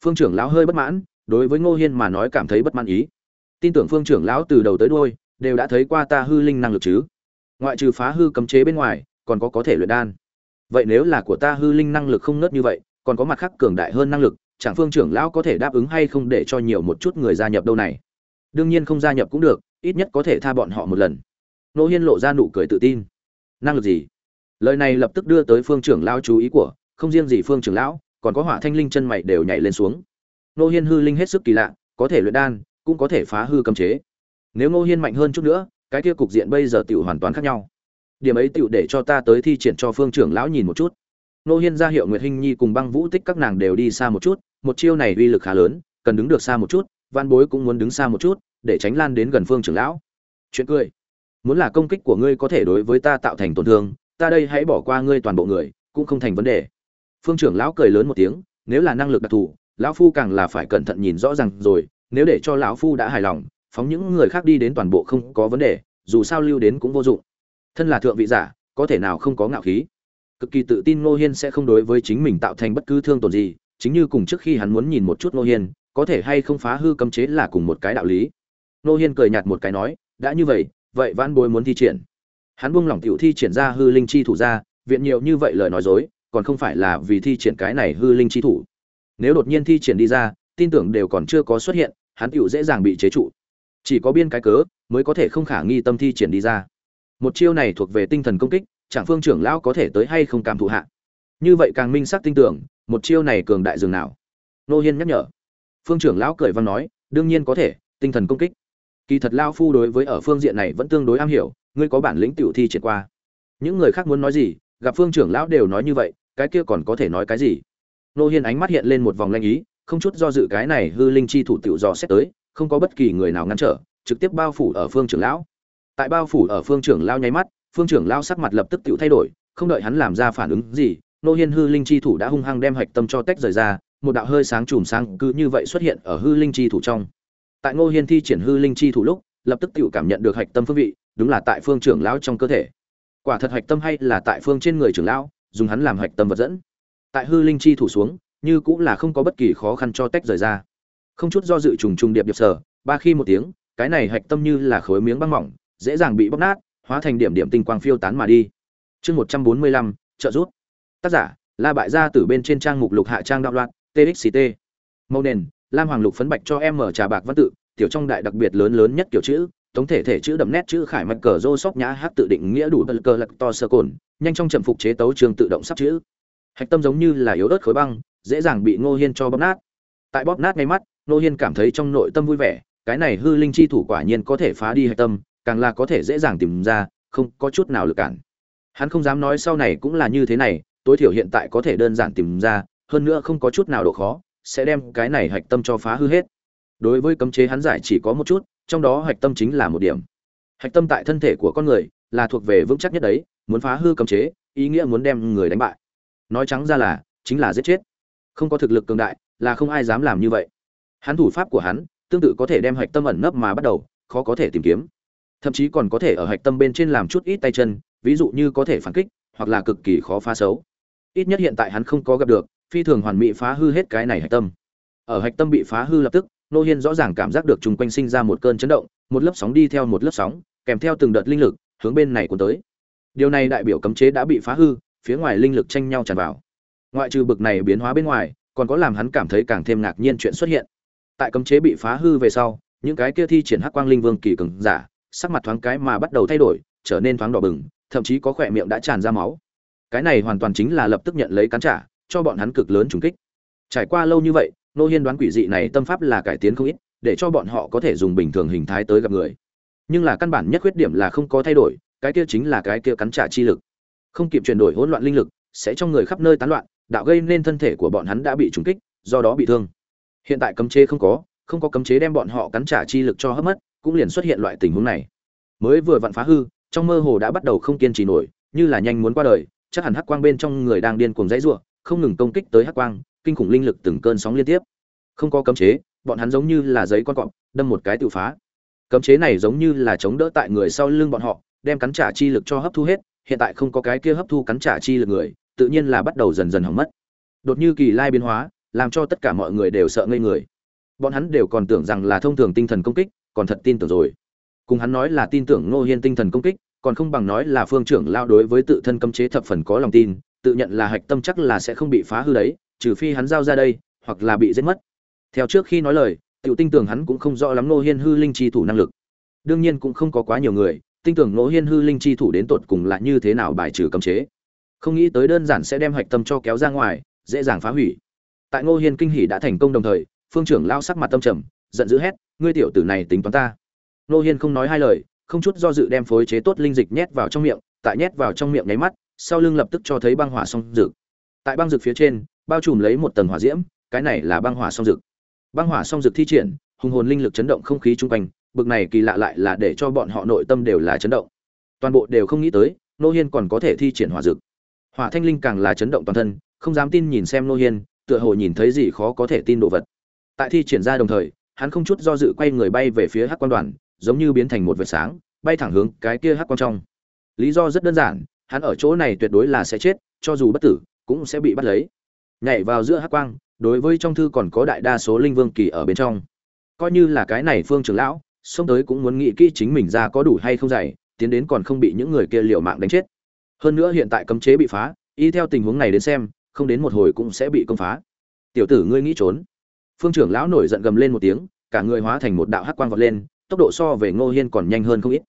Phương trưởng lão hơi bất mãn, đối với ngô hiên mà nói cảm thấy bất mãn ý. Tin tưởng phương trưởng lão từ đầu tới đôi đều đã thấy qua ta hư linh năng lực chứ. Ngoại trừ phá hư cấm chế bên ngoài, còn có có thể luyện đan. Vậy nếu là của ta hư linh năng lực không nớt như vậy, còn có mặt khác cường đại hơn năng lực, chẳng phương trưởng lão có thể đáp ứng hay không để cho nhiều một chút người gia nhập đâu này? Đương nhiên không gia nhập cũng được, ít nhất có thể tha bọn họ một lần. Nô hiên lộ ra nụ cười tự tin. Năng lực gì? Lời này lập tức đưa tới phương trưởng lão chú ý của, không riêng gì phương trưởng lão, còn có hỏa thanh linh chân mày đều nhảy lên xuống. Nô hiên hư linh hết sức kỳ lạ, có thể luyện đan, cũng có thể phá hư cấm chế nếu Ngô hiên mạnh hơn chút nữa, cái kia cục diện bây giờ tiểu hoàn toàn khác nhau. Điểm ấy tiểu để cho ta tới thi triển cho phương trưởng lão nhìn một chút. Ngô hiên ra hiệu nguyệt hinh nhi cùng băng vũ tích các nàng đều đi xa một chút, một chiêu này uy lực khá lớn, cần đứng được xa một chút văn bối cũng muốn đứng xa một chút, để tránh lan đến gần phương trưởng lão. Chuyện cười. Muốn là công kích của ngươi có thể đối với ta tạo thành tổn thương, ta đây hãy bỏ qua ngươi toàn bộ người, cũng không thành vấn đề. Phương trưởng lão cười lớn một tiếng, nếu là năng lực đặc thù, lão phu càng là phải cẩn thận nhìn rõ ràng rồi, nếu để cho lão phu đã hài lòng phóng những người khác đi đến toàn bộ không có vấn đề, dù sao lưu đến cũng vô dụng. Thân là thượng vị giả, có thể nào không có ngạo khí? Cực kỳ tự tin ngô hiên sẽ không đối với chính mình tạo thành bất cứ thương tổn gì, chính như cùng trước khi hắn muốn nhìn một chút ngô hiên, có thể hay không phá hư cấm chế là cùng một cái đạo lý. Ngô hiên cười nhạt một cái nói, đã như vậy vậy vãn bối muốn thi triển. Hắn buông lỏng tiểu thi triển ra hư linh chi thủ ra, viện nhiều như vậy lời nói dối, còn không phải là vì thi triển cái này hư linh chi thủ. Nếu đột nhiên thi triển đi ra, tin tưởng đều còn chưa có xuất hiện, hắn tiểu dễ dàng bị chế trụ chỉ có biên cái cớ, mới có thể không khả nghi tâm thi triển đi ra. Một chiêu này thuộc về tinh thần công kích, chẳng phương trưởng lão có thể tới hay không cảm thụ hạ. Như vậy càng minh xác tin tưởng, một chiêu này cường đại dường nào. Nô hiên nhắc nhở. Phương trưởng lão cười văn nói, đương nhiên có thể, tinh thần công kích. Kỳ thật lao phu đối với ở phương diện này vẫn tương đối am hiểu, ngươi có bản lĩnh tiểu thi triển qua. Những người khác muốn nói gì, gặp phương trưởng lão đều nói như vậy, cái kia còn có thể nói cái gì? Nô hiên ánh mắt hiện lên một vòng lanh ý, không chút do dự cái này hư linh chi thủ tiểu dò xét tới không có bất kỳ người nào ngăn trở, trực tiếp bao phủ ở phương trưởng lão. Tại bao phủ ở phương trưởng lão nháy mắt, phương trưởng lão sắc mặt lập tức tiểu thay đổi, không đợi hắn làm ra phản ứng gì, nô hiên hư linh chi thủ đã hung hăng đem hạch tâm cho tách rời ra, một đạo hơi sáng chùm sáng cứ như vậy xuất hiện ở hư linh chi thủ trong. Tại ngô hiên thi triển hư linh chi thủ lúc, lập tức tự cảm nhận được hạch tâm phương vị, đúng là tại phương trưởng lão trong cơ thể. Quả thật hạch tâm hay là tại phương trên người trưởng lão, dùng hắn làm hạch tâm vật dẫn. Tại hư linh chi thủ xuống, như cũng là không có bất kỳ khó khăn cho tách rời ra không chút do dự trùng trùng điệp điệp sở ba khi một tiếng, cái này hạch tâm như là khối miếng băng mỏng, dễ dàng bị bóc nát, hóa thành điểm điểm tinh quang phiêu tán mà đi. Chương một trăm bốn mươi lăm, trợ rút tác giả, la bại gia từ bên trên trang mục lục hạ trang đạo loạn txct mâu nền, lam hoàng lục phấn bạch cho em mở trà bạc văn tự, tiểu trong đại đặc biệt lớn lớn nhất kiểu chữ tổng thể thể chữ đậm nét chữ khải mạch cờ rô sóc nhã hát tự định nghĩa đủ bật cờ lật to sơ cồn, nhanh trong chậm phục chế tấu trường tự động sắp chữ. Hạch tâm giống như là yếu ớt khối băng, dễ dàng bị ngô hiên cho bóp nát. Tại bóp nát ngay mắt Nô hiên cảm thấy trong nội tâm vui vẻ, cái này hư linh chi thủ quả nhiên có thể phá đi hạch tâm, càng là có thể dễ dàng tìm ra, không có chút nào lực cản. Hắn không dám nói sau này cũng là như thế này, tối thiểu hiện tại có thể đơn giản tìm ra, hơn nữa không có chút nào độ khó, sẽ đem cái này hạch tâm cho phá hư hết. Đối với cấm chế hắn giải chỉ có một chút, trong đó hạch tâm chính là một điểm. Hạch tâm tại thân thể của con người, là thuộc về vững chắc nhất đấy, muốn phá hư cấm chế, ý nghĩa muốn đem người đánh bại. Nói trắng ra là, chính là giết chết. Không có thực lực cường đại, là không ai dám làm như vậy hắn thủ pháp của hắn tương tự có thể đem hạch tâm ẩn nấp mà bắt đầu, khó có thể tìm kiếm. Thậm chí còn có thể ở hạch tâm bên trên làm chút ít tay chân, ví dụ như có thể phản kích, hoặc là cực kỳ khó phá xấu. Ít nhất hiện tại hắn không có gặp được, phi thường hoàn mỹ phá hư hết cái này hạch tâm. Ở hạch tâm bị phá hư lập tức, nô hiên rõ ràng cảm giác được chung quanh sinh ra một cơn chấn động, một lớp sóng đi theo một lớp sóng, kèm theo từng đợt linh lực, hướng bên này cuốn tới. Điều này đại biểu cấm chế đã bị phá hư, phía ngoài linh lực tranh nhau tràn vào. Ngoại trừ bực này biến hóa bên ngoài, còn có làm hắn cảm thấy càng thêm ngạc nhiên chuyện xuất hiện tại cấm chế bị phá hư về sau, những cái kia thi triển hắc quang linh vương kỳ cường giả, sắc mặt thoáng cái mà bắt đầu thay đổi, trở nên thoáng đỏ bừng, thậm chí có khỏe miệng đã tràn ra máu. Cái này hoàn toàn chính là lập tức nhận lấy cắn trả, cho bọn hắn cực lớn trùng kích. Trải qua lâu như vậy nô hiên đoán quỷ dị này tâm pháp là cải tiến không ít, để cho bọn họ có thể dùng bình thường hình thái tới gặp người. Nhưng là căn bản nhất khuyết điểm là không có thay đổi, cái kia chính là cái kia cắn trả chi lực. Không kịp chuyển đổi hỗn loạn linh lực, sẽ trong người khắp nơi tán loạn, đạo gây nên thân thể của bọn hắn đã bị trùng kích, do đó bị thương hiện tại cấm chế không có không có cấm chế đem bọn họ cắn trả chi lực cho hấp mất, cũng liền xuất hiện loại tình huống này. Mới vừa vặn phá hư, trong mơ hồ đã bắt đầu không kiên trì nổi, như là nhanh muốn qua đời, chắc hẳn hắc quang bên trong người đang điên cuồng dãy rủa, không ngừng công kích tới hắc quang, kinh khủng linh lực từng cơn sóng liên tiếp. Không có cấm chế, bọn hắn giống như là giấy con cọp, đâm một cái tự phá. Cấm chế này giống như là chống đỡ tại người sau lưng bọn họ, đem cắn trả chi lực cho hấp thu hết, hiện tại không có cái kia hấp thu cắn trả chi lực người, tự nhiên là bắt đầu dần dần hỏng mất. Đột như kỳ lai biến hóa làm cho tất cả mọi người đều sợ ngây người. Bọn hắn đều còn tưởng rằng là thông thường tinh thần công kích, còn thật tin tưởng rồi. Cùng hắn nói là tin tưởng ngô hiên tinh thần công kích, còn không bằng nói là phương trưởng lao đối với tự thân cấm chế thập phần có lòng tin, tự nhận là hạch tâm chắc là sẽ không bị phá hư đấy, trừ phi hắn giao ra đây, hoặc là bị giết mất. Theo trước khi nói lời, tiểu tinh tưởng hắn cũng không rõ lắm ngô hiên hư linh chi thủ năng lực. Đương nhiên cũng không có quá nhiều người tin tưởng ngô hiên hư linh chi thủ đến tột cùng là như thế nào bài trừ cấm chế. Không nghĩ tới đơn giản sẽ đem hạch tâm cho kéo ra ngoài, dễ dàng phá hủy tại ngô hiên kinh hỉ đã thành công đồng thời, phương trưởng lao sắc mặt tâm trầm, giận dữ hét, ngươi tiểu tử này tính toán ta. Ngô hiên không nói hai lời, không chút do dự đem phối chế tốt linh dịch nhét vào trong miệng, tại nhét vào trong miệng nháy mắt, sau lưng lập tức cho thấy băng hỏa song dược. Tại băng dược phía trên, bao trùm lấy một tầng hỏa diễm, cái này là băng hỏa song dược. Băng hỏa song dược thi triển, hùng hồn linh lực chấn động không khí chung quanh, bực này kỳ lạ lại là để cho bọn họ nội tâm đều là chấn động. Toàn bộ đều không nghĩ tới nô hiên còn có thể thi triển hỏa dược. Hỏa thanh linh càng là chấn động toàn thân, không dám tin nhìn xem nô hiên tựa hồ nhìn thấy gì khó có thể tin đồ vật. Tại thi triển ra đồng thời, hắn không chút do dự quay người bay về phía hắc quan đoàn, giống như biến thành một vệt sáng, bay thẳng hướng cái kia hắc quan trong. Lý do rất đơn giản, hắn ở chỗ này tuyệt đối là sẽ chết, cho dù bất tử, cũng sẽ bị bắt lấy. Nhảy vào giữa hắc quang, đối với trong thư còn có đại đa số linh vương kỳ ở bên trong. Coi như là cái này phương trưởng lão, xông tới cũng muốn nghĩ kỹ chính mình ra có đủ hay không dày tiến đến còn không bị những người kia liều mạng đánh chết. Hơn nữa hiện tại cấm chế bị phá, y theo tình huống này đến xem không đến một hồi cũng sẽ bị công phá. Tiểu tử ngươi nghĩ trốn. Phương trưởng lão nổi giận gầm lên một tiếng, cả người hóa thành một đạo hắc quang vọt lên, tốc độ so về ngô hiên còn nhanh hơn không ít.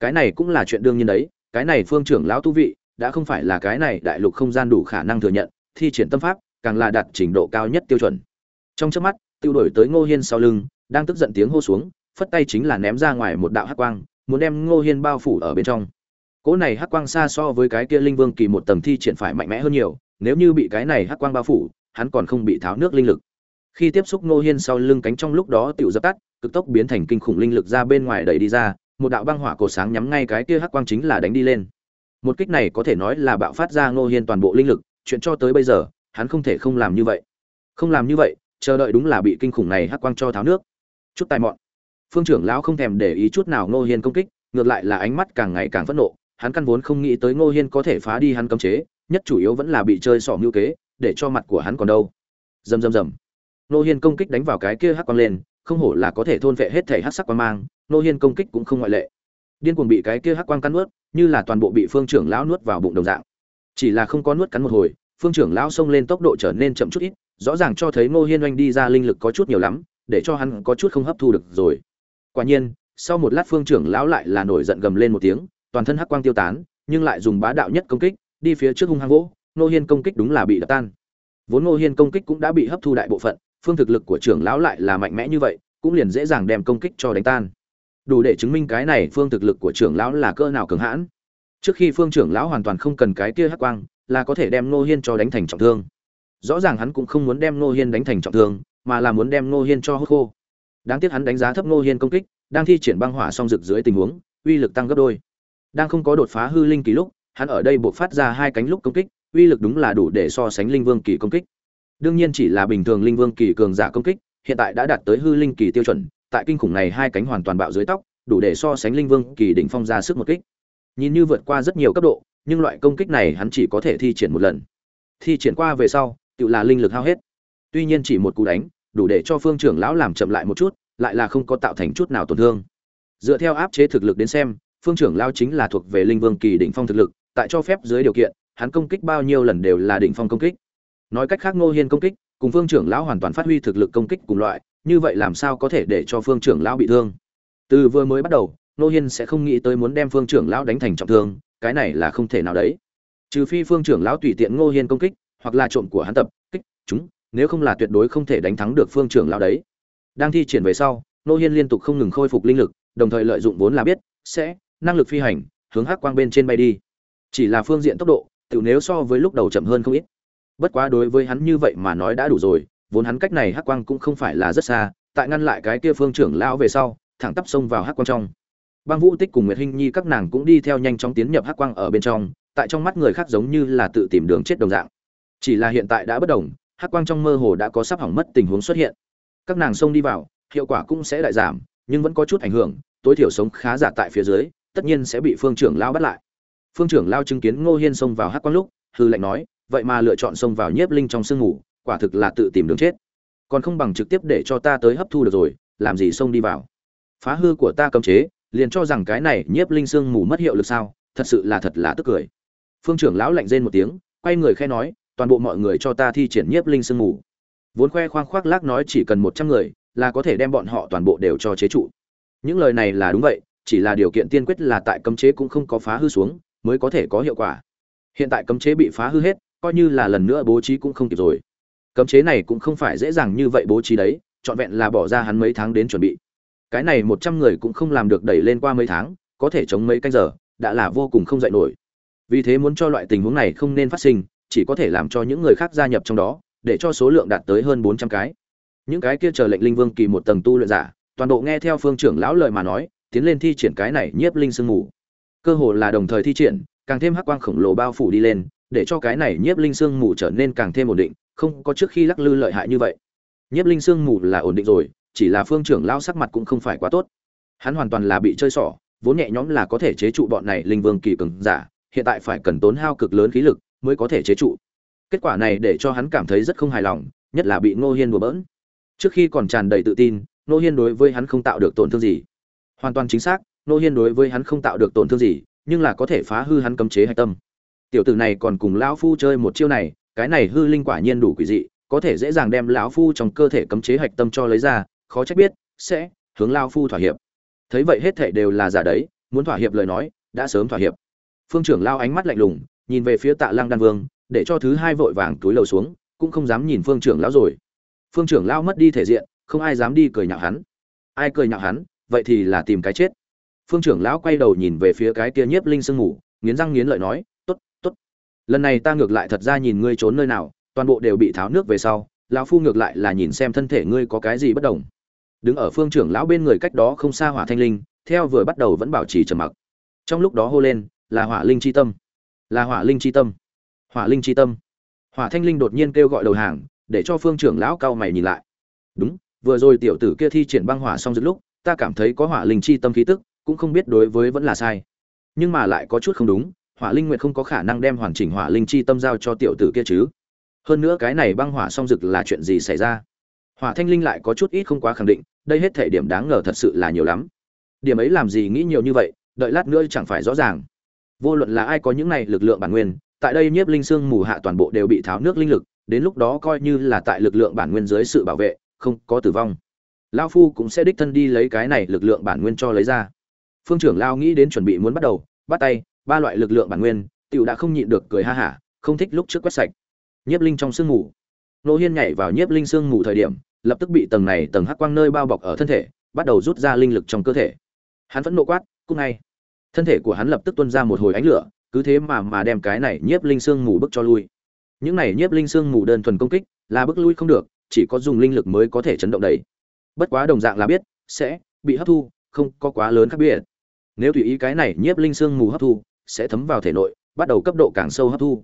Cái này cũng là chuyện đương nhiên đấy, cái này phương trưởng lão tu vị, đã không phải là cái này đại lục không gian đủ khả năng thừa nhận, thi triển tâm pháp, càng là đạt trình độ cao nhất tiêu chuẩn. Trong chớp mắt, tiêu đổi tới ngô hiên sau lưng, đang tức giận tiếng hô xuống, phất tay chính là ném ra ngoài một đạo hắc quang, muốn đem ngô hiên bao phủ ở bên trong. Cỗ này hắc quang xa so với cái kia linh vương kỳ một tầng thi triển phải mạnh mẽ hơn nhiều nếu như bị cái này hắc quang bao phủ, hắn còn không bị tháo nước linh lực. Khi tiếp xúc ngô hiên sau lưng cánh trong lúc đó tiểu dập tắt, cực tốc biến thành kinh khủng linh lực ra bên ngoài đẩy đi ra, một đạo băng hỏa cổ sáng nhắm ngay cái kia hắc quang chính là đánh đi lên. Một kích này có thể nói là bạo phát ra ngô hiên toàn bộ linh lực, chuyện cho tới bây giờ, hắn không thể không làm như vậy. Không làm như vậy, chờ đợi đúng là bị kinh khủng này hắc quang cho tháo nước. Chút tài mọn. Phương trưởng lão không thèm để ý chút nào ngô hiên công kích, ngược lại là ánh mắt càng ngày càng phẫn nộ, hắn căn vốn không nghĩ tới ngô hiên có thể phá đi hắn cấm chế nhất chủ yếu vẫn là bị chơi xỏ mưu kế, để cho mặt của hắn còn đâu. Rầm rầm rầm. Nô hiên công kích đánh vào cái kia hắc quang lên, không hổ là có thể thôn vệ hết thể hắc sắc quang mang, nô hiên công kích cũng không ngoại lệ. Điên cuồng bị cái kia hắc quang cắn nuốt, như là toàn bộ bị phương trưởng lão nuốt vào bụng đồng dạng. Chỉ là không có nuốt cắn một hồi, phương trưởng lão xông lên tốc độ trở nên chậm chút ít, rõ ràng cho thấy nô hiên oanh đi ra linh lực có chút nhiều lắm, để cho hắn có chút không hấp thu được rồi. Quả nhiên, sau một lát phương trưởng lão lại là nổi giận gầm lên một tiếng, toàn thân hắc quang tiêu tán, nhưng lại dùng bá đạo nhất công kích đi phía trước hung hăng vỗ, ngô hiên công kích đúng là bị đập tan. Vốn ngô hiên công kích cũng đã bị hấp thu đại bộ phận, phương thực lực của trưởng lão lại là mạnh mẽ như vậy, cũng liền dễ dàng đem công kích cho đánh tan. Đủ để chứng minh cái này phương thực lực của trưởng lão là cỡ nào cường hãn. Trước khi phương trưởng lão hoàn toàn không cần cái kia hắc quang, là có thể đem ngô hiên cho đánh thành trọng thương. Rõ ràng hắn cũng không muốn đem ngô hiên đánh thành trọng thương, mà là muốn đem ngô hiên cho hốt khô. Đáng tiếc hắn đánh giá thấp ngô hiên công kích, đang thi triển băng hỏa song rực dưới tình huống, uy lực tăng gấp đôi. Đang không có đột phá hư linh kỳ lúc hắn ở đây buộc phát ra hai cánh lúc công kích, uy lực đúng là đủ để so sánh linh vương kỳ công kích. Đương nhiên chỉ là bình thường linh vương kỳ cường giả công kích, hiện tại đã đạt tới hư linh kỳ tiêu chuẩn, tại kinh khủng này hai cánh hoàn toàn bạo dưới tóc, đủ để so sánh linh vương kỳ đỉnh phong ra sức một kích. Nhìn như vượt qua rất nhiều cấp độ, nhưng loại công kích này hắn chỉ có thể thi triển một lần. Thi triển qua về sau, tự là linh lực hao hết. Tuy nhiên chỉ một cú đánh, đủ để cho phương trưởng lão làm chậm lại một chút, lại là không có tạo thành chút nào tổn thương. Dựa theo áp chế thực lực đến xem, phương trưởng lão chính là thuộc về linh vương kỳ đỉnh phong thực lực tại cho phép dưới điều kiện, hắn công kích bao nhiêu lần đều là đỉnh phong công kích. Nói cách khác, ngô hiên công kích, cùng phương trưởng lão hoàn toàn phát huy thực lực công kích cùng loại, như vậy làm sao có thể để cho phương trưởng lão bị thương? Từ vừa mới bắt đầu, ngô hiên sẽ không nghĩ tới muốn đem phương trưởng lão đánh thành trọng thương, cái này là không thể nào đấy. Trừ phi phương trưởng lão tùy tiện ngô hiên công kích, hoặc là trộm của hắn tập, kích chúng, nếu không là tuyệt đối không thể đánh thắng được phương trưởng lão đấy. Đang thi triển về sau, ngô hiên liên tục không ngừng khôi phục linh lực, đồng thời lợi dụng vốn là biết, sẽ, năng lực phi hành, hướng hắc quang bên trên bay đi chỉ là phương diện tốc độ tự nếu so với lúc đầu chậm hơn không ít. Bất quá đối với hắn như vậy mà nói đã đủ rồi, vốn hắn cách này hắc quang cũng không phải là rất xa, tại ngăn lại cái kia phương trưởng lão về sau, thẳng tắp xông vào hắc quang trong. Băng vũ tích cùng nguyệt hinh nhi các nàng cũng đi theo nhanh chóng tiến nhập hắc quang ở bên trong, tại trong mắt người khác giống như là tự tìm đường chết đồng dạng. Chỉ là hiện tại đã bất đồng, hắc quang trong mơ hồ đã có sắp hỏng mất tình huống xuất hiện. Các nàng xông đi vào, hiệu quả cũng sẽ lại giảm, nhưng vẫn có chút ảnh hưởng, tối thiểu sống khá giả tại phía dưới, tất nhiên sẽ bị phương trưởng lao bắt lại phương trưởng lao chứng kiến ngô hiên xông vào hắc quang lúc, hư lệnh nói, vậy mà lựa chọn xông vào nhiếp linh trong sương ngủ, quả thực là tự tìm đường chết. Còn không bằng trực tiếp để cho ta tới hấp thu được rồi, làm gì xông đi vào? Phá hư của ta cấm chế, liền cho rằng cái này nhiếp linh sương mù mất hiệu lực sao, thật sự là thật là tức cười. Phương trưởng lão lạnh rên một tiếng, quay người khe nói, toàn bộ mọi người cho ta thi triển nhiếp linh sương mù vốn khoe khoang khoác lác nói chỉ cần một trăm người, là có thể đem bọn họ toàn bộ đều cho chế trụ. Những lời này là đúng vậy, chỉ là điều kiện tiên quyết là tại cấm chế cũng không có phá hư xuống mới có thể có hiệu quả. Hiện tại cấm chế bị phá hư hết, coi như là lần nữa bố trí cũng không kịp rồi. Cấm chế này cũng không phải dễ dàng như vậy bố trí đấy, trọn vẹn là bỏ ra hắn mấy tháng đến chuẩn bị. Cái này một trăm người cũng không làm được đẩy lên qua mấy tháng, có thể chống mấy canh giờ, đã là vô cùng không dạy nổi. Vì thế muốn cho loại tình huống này không nên phát sinh, chỉ có thể làm cho những người khác gia nhập trong đó, để cho số lượng đạt tới hơn bốn trăm cái. Những cái kia chờ lệnh linh vương kỳ một tầng tu luyện giả, toàn bộ nghe theo phương trưởng lão lời mà nói, tiến lên thi triển cái này nhiếp linh sương mù cơ hồ là đồng thời thi triển, càng thêm hắc quang khổng lồ bao phủ đi lên, để cho cái này nhiếp linh sương mù trở nên càng thêm ổn định, không có trước khi lắc lư lợi hại như vậy. Nhiếp linh sương mù là ổn định rồi, chỉ là phương trưởng lao sắc mặt cũng không phải quá tốt. Hắn hoàn toàn là bị chơi xỏ, vốn nhẹ nhõm là có thể chế trụ bọn này linh vương kỳ cường giả, hiện tại phải cần tốn hao cực lớn khí lực mới có thể chế trụ. Kết quả này để cho hắn cảm thấy rất không hài lòng, nhất là bị ngô hiên đùa bỡn. Trước khi còn tràn đầy tự tin, ngô hiên đối với hắn không tạo được tổn thương gì. Hoàn toàn chính xác nô hiên đối với hắn không tạo được tổn thương gì, nhưng là có thể phá hư hắn cấm chế hạch tâm. Tiểu tử này còn cùng lão phu chơi một chiêu này, cái này hư linh quả nhiên đủ quỷ dị, có thể dễ dàng đem lão phu trong cơ thể cấm chế hạch tâm cho lấy ra, khó trách biết, sẽ hướng lao phu thỏa hiệp. Thấy vậy hết thể đều là giả đấy, muốn thỏa hiệp lời nói, đã sớm thỏa hiệp. Phương trưởng lao ánh mắt lạnh lùng, nhìn về phía tạ lăng đan vương, để cho thứ hai vội vàng túi lầu xuống, cũng không dám nhìn phương trưởng lão rồi. Phương trưởng lao mất đi thể diện, không ai dám đi cười nhạo hắn. Ai cười nhạo hắn, vậy thì là tìm cái chết phương trưởng lão quay đầu nhìn về phía cái kia nhiếp linh sương ngủ, nghiến răng nghiến lợi nói t ố t t ố t lần này ta ngược lại thật ra nhìn ngươi trốn nơi nào, toàn bộ đều bị tháo nước về sau, lão phu ngược lại là nhìn xem thân thể ngươi có cái gì bất đồng. Đứng ở phương trưởng lão bên người cách đó không xa hỏa thanh linh, theo vừa bắt đầu vẫn bảo trì trầm mặc. Trong lúc đó hô lên, là hỏa linh chi tâm, là hỏa linh chi tâm, hỏa linh chi tâm. Hỏa thanh linh đột nhiên kêu gọi đầu hàng, để cho phương trưởng lão cao mày nhìn lại. Đúng, vừa rồi tiểu tử kia thi triển băng hỏa xong giữa lúc, ta cảm thấy có hỏa linh chi tâm khí tức cũng không biết đối với vẫn là sai. Nhưng mà lại có chút không đúng, hỏa linh nguyệt không có khả năng đem hoàn chỉnh hỏa linh chi tâm giao cho tiểu tử kia chứ. Hơn nữa cái này băng hỏa song dực là chuyện gì xảy ra? Hỏa thanh linh lại có chút ít không quá khẳng định, đây hết thể điểm đáng ngờ thật sự là nhiều lắm. Điểm ấy làm gì nghĩ nhiều như vậy, đợi lát nữa chẳng phải rõ ràng. Vô luận là ai có những này lực lượng bản nguyên, tại đây nhiếp linh xương mù hạ toàn bộ đều bị tháo nước linh lực, đến lúc đó coi như là tại lực lượng bản nguyên dưới sự bảo vệ, không có tử vong. Lao phu cũng sẽ đích thân đi lấy cái này lực lượng bản nguyên cho lấy ra phương trưởng lao nghĩ đến chuẩn bị muốn bắt đầu, bắt tay, ba loại lực lượng bản nguyên, tiểu đã không nhịn được cười ha hả, không thích lúc trước quét sạch. Nhiếp linh trong sương mù. Nô hiên nhảy vào nhiếp linh sương mù thời điểm, lập tức bị tầng này tầng hắc quang nơi bao bọc ở thân thể, bắt đầu rút ra linh lực trong cơ thể. Hắn vẫn nộ quát cúc ngay. Thân thể của hắn lập tức tuôn ra một hồi ánh lửa, cứ thế mà mà đem cái này nhiếp linh sương mù bức cho lui. Những này nhiếp linh sương mù đơn thuần công kích, là bức lui không được, chỉ có dùng linh lực mới có thể chấn động đấy. Bất quá đồng dạng là biết, sẽ bị hấp thu, không có quá lớn khác biệt nếu tùy ý cái này nhiếp linh sương mù hấp thu, sẽ thấm vào thể nội, bắt đầu cấp độ càng sâu hấp thu.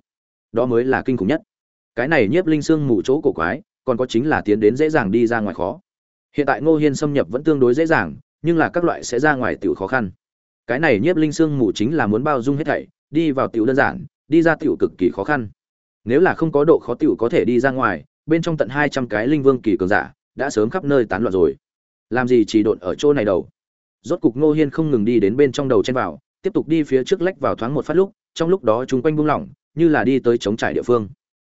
Đó mới là kinh khủng nhất. Cái này nhiếp linh sương mù chỗ cổ quái, còn có chính là tiến đến dễ dàng đi ra ngoài khó. Hiện tại ngô hiên xâm nhập vẫn tương đối dễ dàng, nhưng là các loại sẽ ra ngoài tiểu khó khăn. Cái này nhiếp linh sương mù chính là muốn bao dung hết thảy, đi vào tiểu đơn giản, đi ra tiểu cực kỳ khó khăn. Nếu là không có độ khó tiểu có thể đi ra ngoài, bên trong tận hai trăm cái linh vương kỳ cường giả, đã sớm khắp nơi tán loạn rồi. Làm gì chỉ độn ở chỗ này đầu? Rốt cục ngô hiên không ngừng đi đến bên trong đầu chen vào, tiếp tục đi phía trước lách vào thoáng một phát lúc, trong lúc đó chúng quanh buông lỏng, như là đi tới chống trải địa phương.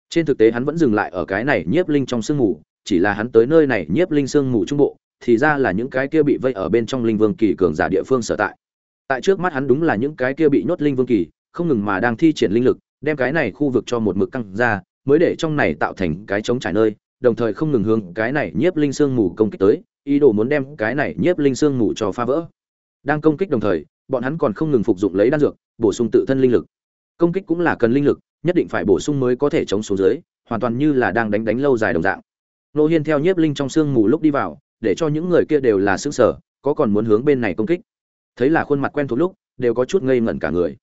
Trên thực tế hắn vẫn dừng lại ở cái này nhiếp linh trong sương mù, chỉ là hắn tới nơi này nhiếp linh sương mù trung bộ, thì ra là những cái kia bị vây ở bên trong linh vương kỳ cường giả địa phương sở tại. Tại trước mắt hắn đúng là những cái kia bị nhốt linh vương kỳ, không ngừng mà đang thi triển linh lực, đem cái này khu vực cho một mực căng ra, mới để trong này tạo thành cái chống trải nơi, đồng thời không ngừng hướng cái này nhiếp linh sương mù công kích tới ý đồ muốn đem cái này nhiếp linh xương ngủ cho phá vỡ. Đang công kích đồng thời, bọn hắn còn không ngừng phục dụng lấy đan dược, bổ sung tự thân linh lực. Công kích cũng là cần linh lực, nhất định phải bổ sung mới có thể chống xuống dưới, hoàn toàn như là đang đánh đánh lâu dài đồng dạng. Nô hiên theo nhiếp linh trong sương mù lúc đi vào, để cho những người kia đều là xứng sở có còn muốn hướng bên này công kích? Thấy là khuôn mặt quen thuộc lúc, đều có chút ngây ngẩn cả người.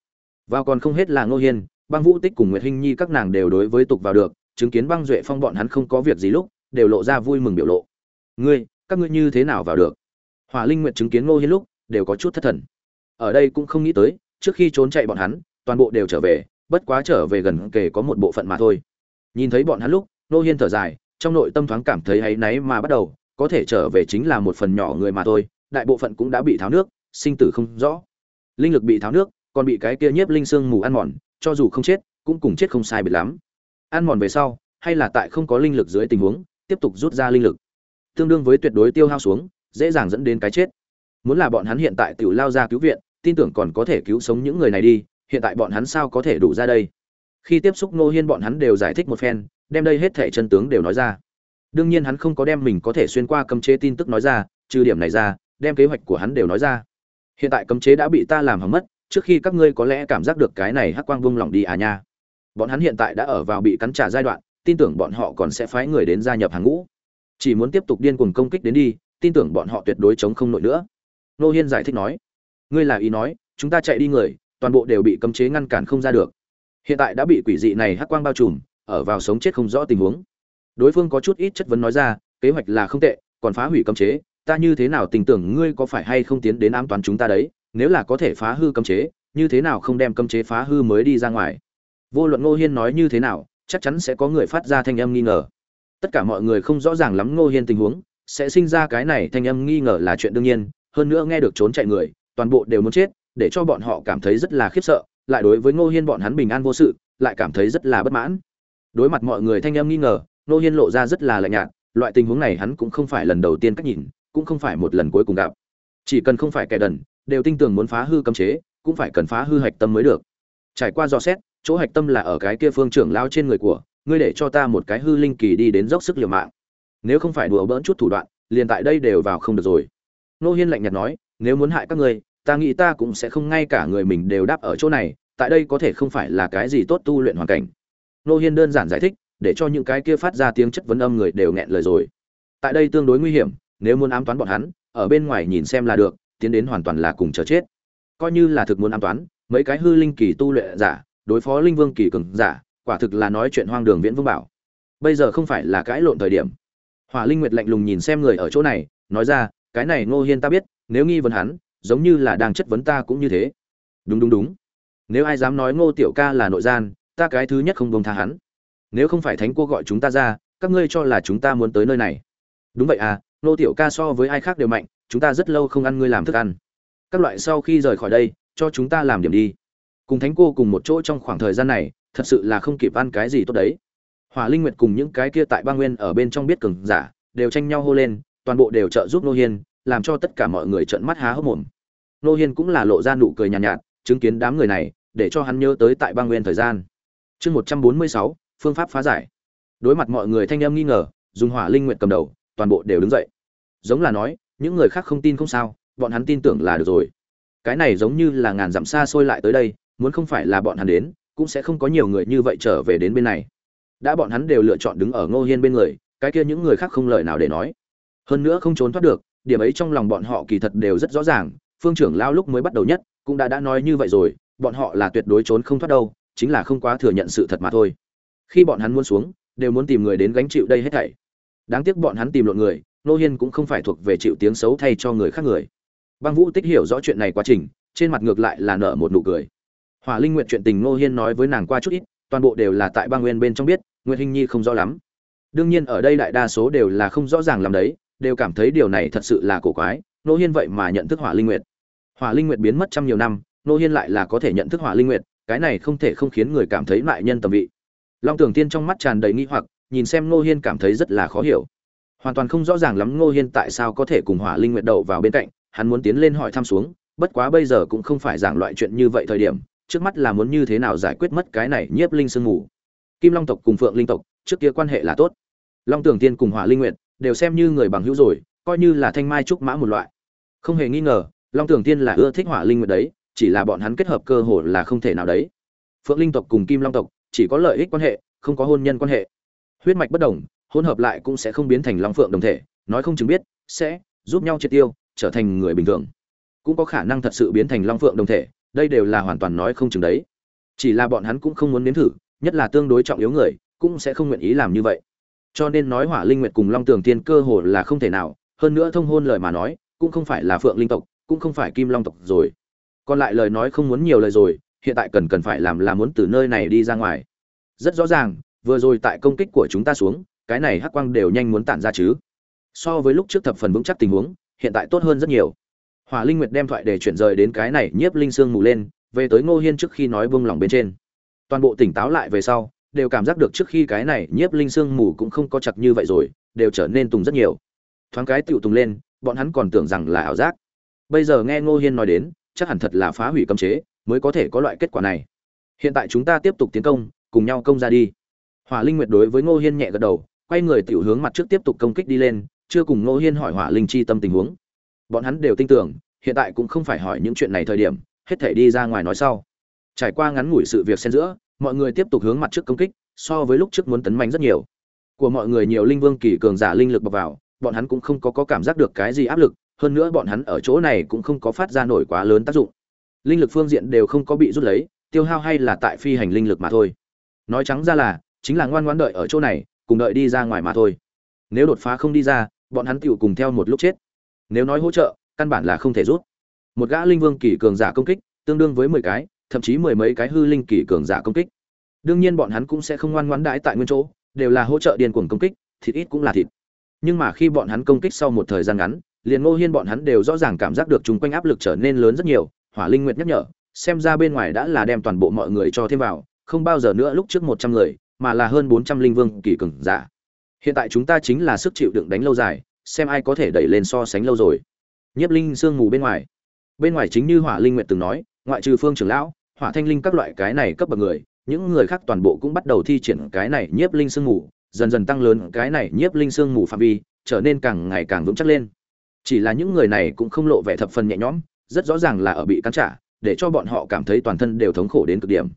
Vào còn không hết là ngô hiên, băng vũ tích cùng nguyệt hinh nhi các nàng đều đối với tục vào được, chứng kiến băng duệ phong bọn hắn không có việc gì lúc, đều lộ ra vui mừng biểu lộ. Ngươi các ngươi như thế nào vào được? Hỏa linh nguyện chứng kiến ngô hiên lúc, đều có chút thất thần. Ở đây cũng không nghĩ tới, trước khi trốn chạy bọn hắn, toàn bộ đều trở về, bất quá trở về gần kề có một bộ phận mà thôi. Nhìn thấy bọn hắn lúc, ngô hiên thở dài, trong nội tâm thoáng cảm thấy áy náy mà bắt đầu, có thể trở về chính là một phần nhỏ người mà thôi, đại bộ phận cũng đã bị tháo nước, sinh tử không rõ. Linh lực bị tháo nước, còn bị cái kia nhiếp linh xương mù ăn mòn, cho dù không chết, cũng cùng chết không sai biệt lắm. Ăn mòn về sau, hay là tại không có linh lực dưới tình huống, tiếp tục rút ra linh lực tương đương với tuyệt đối tiêu hao xuống, dễ dàng dẫn đến cái chết. Muốn là bọn hắn hiện tại tự lao ra cứu viện, tin tưởng còn có thể cứu sống những người này đi, hiện tại bọn hắn sao có thể đủ ra đây? Khi tiếp xúc ngô hiên bọn hắn đều giải thích một phen, đem đây hết thẻ chân tướng đều nói ra. Đương nhiên hắn không có đem mình có thể xuyên qua cấm chế tin tức nói ra, trừ điểm này ra, đem kế hoạch của hắn đều nói ra. Hiện tại cấm chế đã bị ta làm hỏng mất, trước khi các ngươi có lẽ cảm giác được cái này hắc quang vung lỏng đi à nha. Bọn hắn hiện tại đã ở vào bị cắn trả giai đoạn, tin tưởng bọn họ còn sẽ phái người đến gia nhập hàng ngũ chỉ muốn tiếp tục điên cuồng công kích đến đi, tin tưởng bọn họ tuyệt đối chống không nổi nữa. Nô hiên giải thích nói, ngươi là ý nói, chúng ta chạy đi người, toàn bộ đều bị cấm chế ngăn cản không ra được. Hiện tại đã bị quỷ dị này hắc quang bao trùm, ở vào sống chết không rõ tình huống. Đối phương có chút ít chất vấn nói ra, kế hoạch là không tệ, còn phá hủy cấm chế, ta như thế nào tình tưởng ngươi có phải hay không tiến đến ám toán chúng ta đấy? Nếu là có thể phá hư cấm chế, như thế nào không đem cấm chế phá hư mới đi ra ngoài? Vô luận ngô hiên nói như thế nào, chắc chắn sẽ có người phát ra thanh âm nghi ngờ tất cả mọi người không rõ ràng lắm ngô hiên tình huống, sẽ sinh ra cái này thanh âm nghi ngờ là chuyện đương nhiên, hơn nữa nghe được trốn chạy người, toàn bộ đều muốn chết, để cho bọn họ cảm thấy rất là khiếp sợ, lại đối với ngô hiên bọn hắn bình an vô sự, lại cảm thấy rất là bất mãn. Đối mặt mọi người thanh âm nghi ngờ, ngô hiên lộ ra rất là lạnh nhạt, loại tình huống này hắn cũng không phải lần đầu tiên cách nhìn, cũng không phải một lần cuối cùng gặp. Chỉ cần không phải kẻ đần, đều tin tưởng muốn phá hư cấm chế, cũng phải cần phá hư hạch tâm mới được. Trải qua dò xét, chỗ hạch tâm là ở cái kia phương trưởng lao trên người của ngươi để cho ta một cái hư linh kỳ đi đến dốc sức liều mạng. Nếu không phải đùa bỡn chút thủ đoạn, liền tại đây đều vào không được rồi. Nô hiên lạnh nhạt nói, nếu muốn hại các ngươi, ta nghĩ ta cũng sẽ không ngay cả người mình đều đáp ở chỗ này, tại đây có thể không phải là cái gì tốt tu luyện hoàn cảnh. Nô hiên đơn giản giải thích, để cho những cái kia phát ra tiếng chất vấn âm người đều nghẹn lời rồi. Tại đây tương đối nguy hiểm, nếu muốn ám toán bọn hắn, ở bên ngoài nhìn xem là được, tiến đến hoàn toàn là cùng chờ chết. Coi như là thực muốn ám toán, mấy cái hư linh kỳ tu luyện giả, đối phó linh vương kỳ cường giả quả thực là nói chuyện hoang đường viễn vương bảo. Bây giờ không phải là cãi lộn thời điểm. Hỏa linh nguyệt lạnh lùng nhìn xem người ở chỗ này, nói ra, cái này ngô hiên ta biết, nếu nghi vấn hắn, giống như là đang chất vấn ta cũng như thế. Đúng đúng đúng. Nếu ai dám nói ngô tiểu ca là nội gian, ta cái thứ nhất không bông tha hắn. Nếu không phải thánh cô gọi chúng ta ra, các ngươi cho là chúng ta muốn tới nơi này. Đúng vậy à ngô tiểu ca so với ai khác đều mạnh, chúng ta rất lâu không ăn ngươi làm thức ăn. Các loại sau khi rời khỏi đây, cho chúng ta làm điểm đi cùng thánh cô cùng một chỗ trong khoảng thời gian này thật sự là không kịp ăn cái gì tốt đấy. Hỏa linh nguyệt cùng những cái kia tại bang nguyên ở bên trong biết cường giả đều tranh nhau hô lên toàn bộ đều trợ giúp nô hiên làm cho tất cả mọi người trợn mắt há hốc mồm. Nô hiên cũng là lộ ra nụ cười nhàn nhạt, nhạt chứng kiến đám người này để cho hắn nhớ tới tại bang nguyên thời gian. Chương một trăm bốn mươi sáu phương pháp phá giải. Đối mặt mọi người thanh em nghi ngờ dùng hỏa linh nguyệt cầm đầu toàn bộ đều đứng dậy. Giống là nói những người khác không tin không sao bọn hắn tin tưởng là được rồi. Cái này giống như là ngàn dặm xa xôi lại tới đây muốn không phải là bọn hắn đến, cũng sẽ không có nhiều người như vậy trở về đến bên này. Đã bọn hắn đều lựa chọn đứng ở ngô hiên bên người, cái kia những người khác không lời nào để nói. Hơn nữa không trốn thoát được, điểm ấy trong lòng bọn họ kỳ thật đều rất rõ ràng, phương trưởng lao lúc mới bắt đầu nhất, cũng đã đã nói như vậy rồi, bọn họ là tuyệt đối trốn không thoát đâu, chính là không quá thừa nhận sự thật mà thôi. Khi bọn hắn muốn xuống, đều muốn tìm người đến gánh chịu đây hết thảy. Đáng tiếc bọn hắn tìm lộn người nô hiên cũng không phải thuộc về chịu tiếng xấu thay cho người khác người. Băng vũ tích hiểu rõ chuyện này quá trình, trên mặt ngược lại là nở một nụ cười hỏa linh nguyện chuyện tình nô hiên nói với nàng qua chút ít, toàn bộ đều là tại Ba nguyên bên trong biết nguyễn hinh nhi không rõ lắm. Đương nhiên ở đây đại đa số đều là không rõ ràng làm đấy, đều cảm thấy điều này thật sự là cổ quái nô hiên vậy mà nhận thức hỏa linh nguyệt. Hỏa linh nguyệt biến mất trăm nhiều năm nô hiên lại là có thể nhận thức hỏa linh nguyệt, cái này không thể không khiến người cảm thấy lại nhân tầm vị. Long tưởng tiên trong mắt tràn đầy nghi hoặc, nhìn xem nô hiên cảm thấy rất là khó hiểu. Hoàn toàn không rõ ràng lắm nô hiên tại sao có thể cùng hỏa linh nguyệt đậu vào bên cạnh, hắn muốn tiến lên hỏi thăm xuống, bất quá bây giờ cũng không phải giảng loại chuyện như vậy thời điểm trước mắt là muốn như thế nào giải quyết mất cái này nhiếp linh sương ngủ kim long tộc cùng phượng linh tộc, trước kia quan hệ là tốt. Long tưởng tiên cùng hỏa linh nguyệt đều xem như người bằng hữu rồi, coi như là thanh mai trúc mã một loại. Không hề nghi ngờ, long tưởng tiên là ưa thích hỏa linh nguyệt đấy, chỉ là bọn hắn kết hợp cơ hội là không thể nào đấy. Phượng linh tộc cùng kim long tộc chỉ có lợi ích quan hệ, không có hôn nhân quan hệ. Huyết mạch bất đồng, hỗn hợp lại cũng sẽ không biến thành long phượng đồng thể, nói không chừng biết, sẽ giúp nhau triệt tiêu, trở thành người bình thường. Cũng có khả năng thật sự biến thành long phượng đồng thể đây đều là hoàn toàn nói không chừng đấy. Chỉ là bọn hắn cũng không muốn nếm thử, nhất là tương đối trọng yếu người, cũng sẽ không nguyện ý làm như vậy. Cho nên nói hỏa linh nguyệt cùng long tường tiên cơ hồ là không thể nào, hơn nữa thông hôn lời mà nói, cũng không phải là phượng linh tộc, cũng không phải kim long tộc rồi. Còn lại lời nói không muốn nhiều lời rồi, hiện tại cần cần phải làm là muốn từ nơi này đi ra ngoài. Rất rõ ràng, vừa rồi tại công kích của chúng ta xuống, cái này hắc quang đều nhanh muốn tản ra chứ. So với lúc trước thập phần vững chắc tình huống, hiện tại tốt hơn rất nhiều hỏa linh nguyệt đem thoại để chuyển rời đến cái này nhiếp linh xương mù lên, về tới ngô hiên trước khi nói vương lòng bên trên. Toàn bộ tỉnh táo lại về sau, đều cảm giác được trước khi cái này nhiếp linh xương mù cũng không có chặt như vậy rồi, đều trở nên tùng rất nhiều. Thoáng cái tựu tùng lên, bọn hắn còn tưởng rằng là ảo giác. Bây giờ nghe ngô hiên nói đến, chắc hẳn thật là phá hủy cấm chế, mới có thể có loại kết quả này. Hiện tại chúng ta tiếp tục tiến công, cùng nhau công ra đi. Hỏa linh nguyệt đối với ngô hiên nhẹ gật đầu, quay người tiểu hướng mặt trước tiếp tục công kích đi lên, chưa cùng ngô hiên hỏi hỏa linh chi tâm tình huống bọn hắn đều tin tưởng hiện tại cũng không phải hỏi những chuyện này thời điểm hết thể đi ra ngoài nói sau. Trải qua ngắn ngủi sự việc xen giữa mọi người tiếp tục hướng mặt trước công kích so với lúc trước muốn tấn mạnh rất nhiều. Của mọi người nhiều linh vương kỳ cường giả linh lực bọc vào bọn hắn cũng không có, có cảm giác được cái gì áp lực hơn nữa bọn hắn ở chỗ này cũng không có phát ra nổi quá lớn tác dụng. Linh lực phương diện đều không có bị rút lấy tiêu hao hay là tại phi hành linh lực mà thôi. Nói trắng ra là chính là ngoan ngoãn đợi ở chỗ này cùng đợi đi ra ngoài mà thôi. Nếu đột phá không đi ra bọn hắn tựu cùng theo một lúc chết nếu nói hỗ trợ, căn bản là không thể rút. Một gã linh vương kỳ cường giả công kích, tương đương với mười cái, thậm chí mười mấy cái hư linh kỳ cường giả công kích. Đương nhiên bọn hắn cũng sẽ không ngoan ngoãn đãi tại nguyên chỗ, đều là hỗ trợ điên cuồng công kích, thịt ít cũng là thịt. Nhưng mà khi bọn hắn công kích sau một thời gian ngắn, liền ngô hiên bọn hắn đều rõ ràng cảm giác được chung quanh áp lực trở nên lớn rất nhiều, hỏa linh nguyệt nhắc nhở, xem ra bên ngoài đã là đem toàn bộ mọi người cho thêm vào, không bao giờ nữa lúc trước một trăm người, mà là hơn bốn trăm linh vương kỳ cường giả. Hiện tại chúng ta chính là sức chịu đựng đánh lâu dài xem ai có thể đẩy lên so sánh lâu rồi. Nhiếp linh sương mù bên ngoài. Bên ngoài chính như hỏa linh nguyệt từng nói, ngoại trừ phương trưởng lão, hỏa thanh linh các loại cái này cấp bậc người, những người khác toàn bộ cũng bắt đầu thi triển cái này nhiếp linh sương mù, dần dần tăng lớn cái này nhiếp linh sương mù phạm vi, trở nên càng ngày càng vững chắc lên. Chỉ là những người này cũng không lộ vẻ thập phần nhẹ nhõm, rất rõ ràng là ở bị cắn trả, để cho bọn họ cảm thấy toàn thân đều thống khổ đến cực điểm.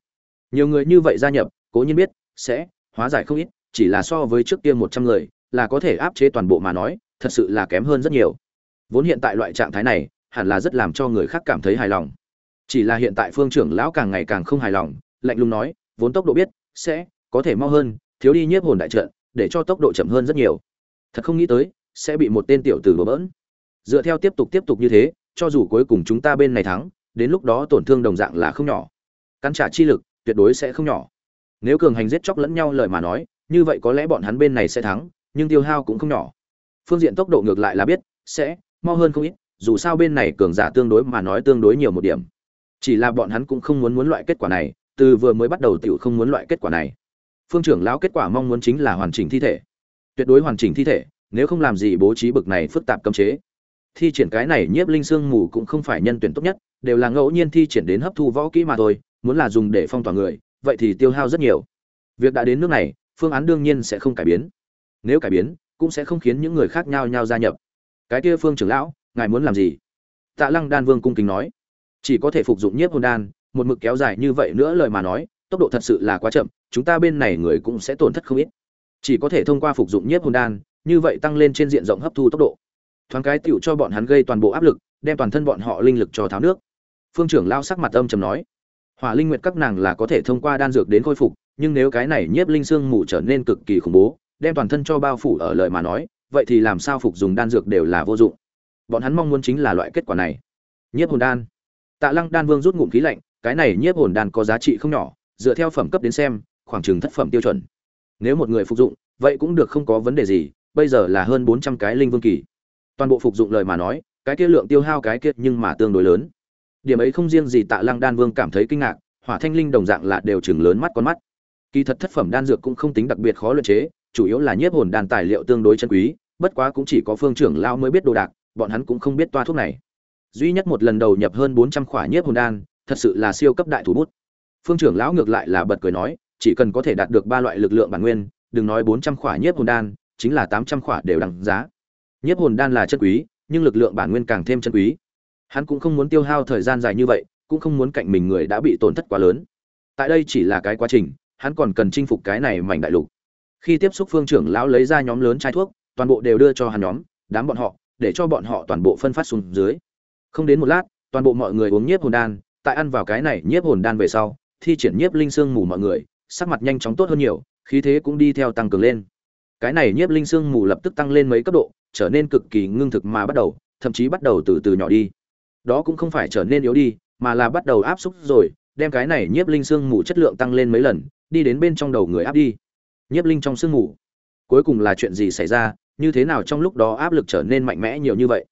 Nhiều người như vậy gia nhập, cố nhiên biết, sẽ hóa giải không ít, chỉ là so với trước kia một trăm người, là có thể áp chế toàn bộ mà nói thật sự là kém hơn rất nhiều. Vốn hiện tại loại trạng thái này, hẳn là rất làm cho người khác cảm thấy hài lòng. Chỉ là hiện tại phương trưởng lão càng ngày càng không hài lòng, lạnh lùng nói, vốn tốc độ biết, sẽ, có thể mau hơn, thiếu đi nhiếp hồn đại trận, để cho tốc độ chậm hơn rất nhiều. Thật không nghĩ tới, sẽ bị một tên tiểu tử bừa bỡn. Dựa theo tiếp tục tiếp tục như thế, cho dù cuối cùng chúng ta bên này thắng, đến lúc đó tổn thương đồng dạng là không nhỏ. Căn trả chi lực, tuyệt đối sẽ không nhỏ. Nếu cường hành giết chóc lẫn nhau lời mà nói, như vậy có lẽ bọn hắn bên này sẽ thắng, nhưng tiêu hao cũng không nhỏ phương diện tốc độ ngược lại là biết, sẽ, mau hơn không ít, dù sao bên này cường giả tương đối mà nói tương đối nhiều một điểm. Chỉ là bọn hắn cũng không muốn muốn loại kết quả này, từ vừa mới bắt đầu tiểu không muốn loại kết quả này. Phương trưởng lão kết quả mong muốn chính là hoàn chỉnh thi thể. Tuyệt đối hoàn chỉnh thi thể, nếu không làm gì bố trí bực này phức tạp cấm chế. Thi triển cái này nhiếp linh sương mù cũng không phải nhân tuyển tốt nhất, đều là ngẫu nhiên thi triển đến hấp thu võ kỹ mà thôi, muốn là dùng để phong tỏa người, vậy thì tiêu hao rất nhiều. Việc đã đến nước này, phương án đương nhiên sẽ không cải biến. Nếu cải biến cũng sẽ không khiến những người khác nhau nhau gia nhập. Cái kia phương trưởng lão, ngài muốn làm gì? Tạ lăng đan vương cung kính nói. Chỉ có thể phục dụng nhiếp hồn đan, một mực kéo dài như vậy nữa lời mà nói, tốc độ thật sự là quá chậm, chúng ta bên này người cũng sẽ tổn thất không ít. Chỉ có thể thông qua phục dụng nhiếp hồn đan, như vậy tăng lên trên diện rộng hấp thu tốc độ. Thoáng cái tựu cho bọn hắn gây toàn bộ áp lực, đem toàn thân bọn họ linh lực cho tháo nước. Phương trưởng lao sắc mặt âm trầm nói. Hỏa linh nguyệt các nàng là có thể thông qua đan dược đến khôi phục, nhưng nếu cái này nhiếp linh xương mù trở nên cực kỳ khủng bố đem toàn thân cho bao phủ ở lời mà nói, vậy thì làm sao phục dùng đan dược đều là vô dụng. Bọn hắn mong muốn chính là loại kết quả này. Nhiếp hồn đan. Tạ lăng đan vương rút ngụm khí lạnh, cái này nhiếp hồn đan có giá trị không nhỏ, dựa theo phẩm cấp đến xem, khoảng chừng thất phẩm tiêu chuẩn. Nếu một người phục dụng, vậy cũng được không có vấn đề gì, bây giờ là hơn bốn trăm cái linh vương kỳ. Toàn bộ phục dụng lời mà nói, cái kia lượng tiêu hao cái kia nhưng mà tương đối lớn. Điểm ấy không riêng gì tạ lăng đan vương cảm thấy kinh ngạc, hỏa thanh linh đồng dạng là đều chừng lớn mắt con mắt. Kỳ thật thất phẩm đan dược cũng không tính đặc biệt khó luyện chế chủ yếu là nhiếp hồn đan tài liệu tương đối chân quý, bất quá cũng chỉ có phương trưởng lão mới biết đồ đạc, bọn hắn cũng không biết toa thuốc này. Duy nhất một lần đầu nhập hơn bốn trăm khỏa nhiếp hồn đan, thật sự là siêu cấp đại thủ bút. Phương trưởng lão ngược lại là bật cười nói, chỉ cần có thể đạt được ba loại lực lượng bản nguyên, đừng nói bốn trăm khỏa nhiếp hồn đan, chính là tám trăm khỏa đều đằng giá. Nhiếp hồn đan là chân quý, nhưng lực lượng bản nguyên càng thêm chân quý. Hắn cũng không muốn tiêu hao thời gian dài như vậy, cũng không muốn cạnh mình người đã bị tổn thất quá lớn. Tại đây chỉ là cái quá trình, hắn còn cần chinh phục cái này mảnh đại lục khi tiếp xúc phương trưởng lão lấy ra nhóm lớn chai thuốc, toàn bộ đều đưa cho hàn nhóm, đám bọn họ, để cho bọn họ toàn bộ phân phát xuống dưới. Không đến một lát, toàn bộ mọi người uống nhiếp hồn đan, tại ăn vào cái này nhiếp hồn đan về sau, thi triển nhiếp linh xương mù mọi người, sắc mặt nhanh chóng tốt hơn nhiều, khí thế cũng đi theo tăng cường lên. Cái này nhiếp linh xương mù lập tức tăng lên mấy cấp độ, trở nên cực kỳ ngưng thực mà bắt đầu, thậm chí bắt đầu từ từ nhỏ đi. Đó cũng không phải trở nên yếu đi, mà là bắt đầu áp xúc rồi, đem cái này nhiếp linh xương mù chất lượng tăng lên mấy lần, đi đến bên trong đầu người áp đi nhiếp linh trong sương mù. Cuối cùng là chuyện gì xảy ra, như thế nào trong lúc đó áp lực trở nên mạnh mẽ nhiều như vậy?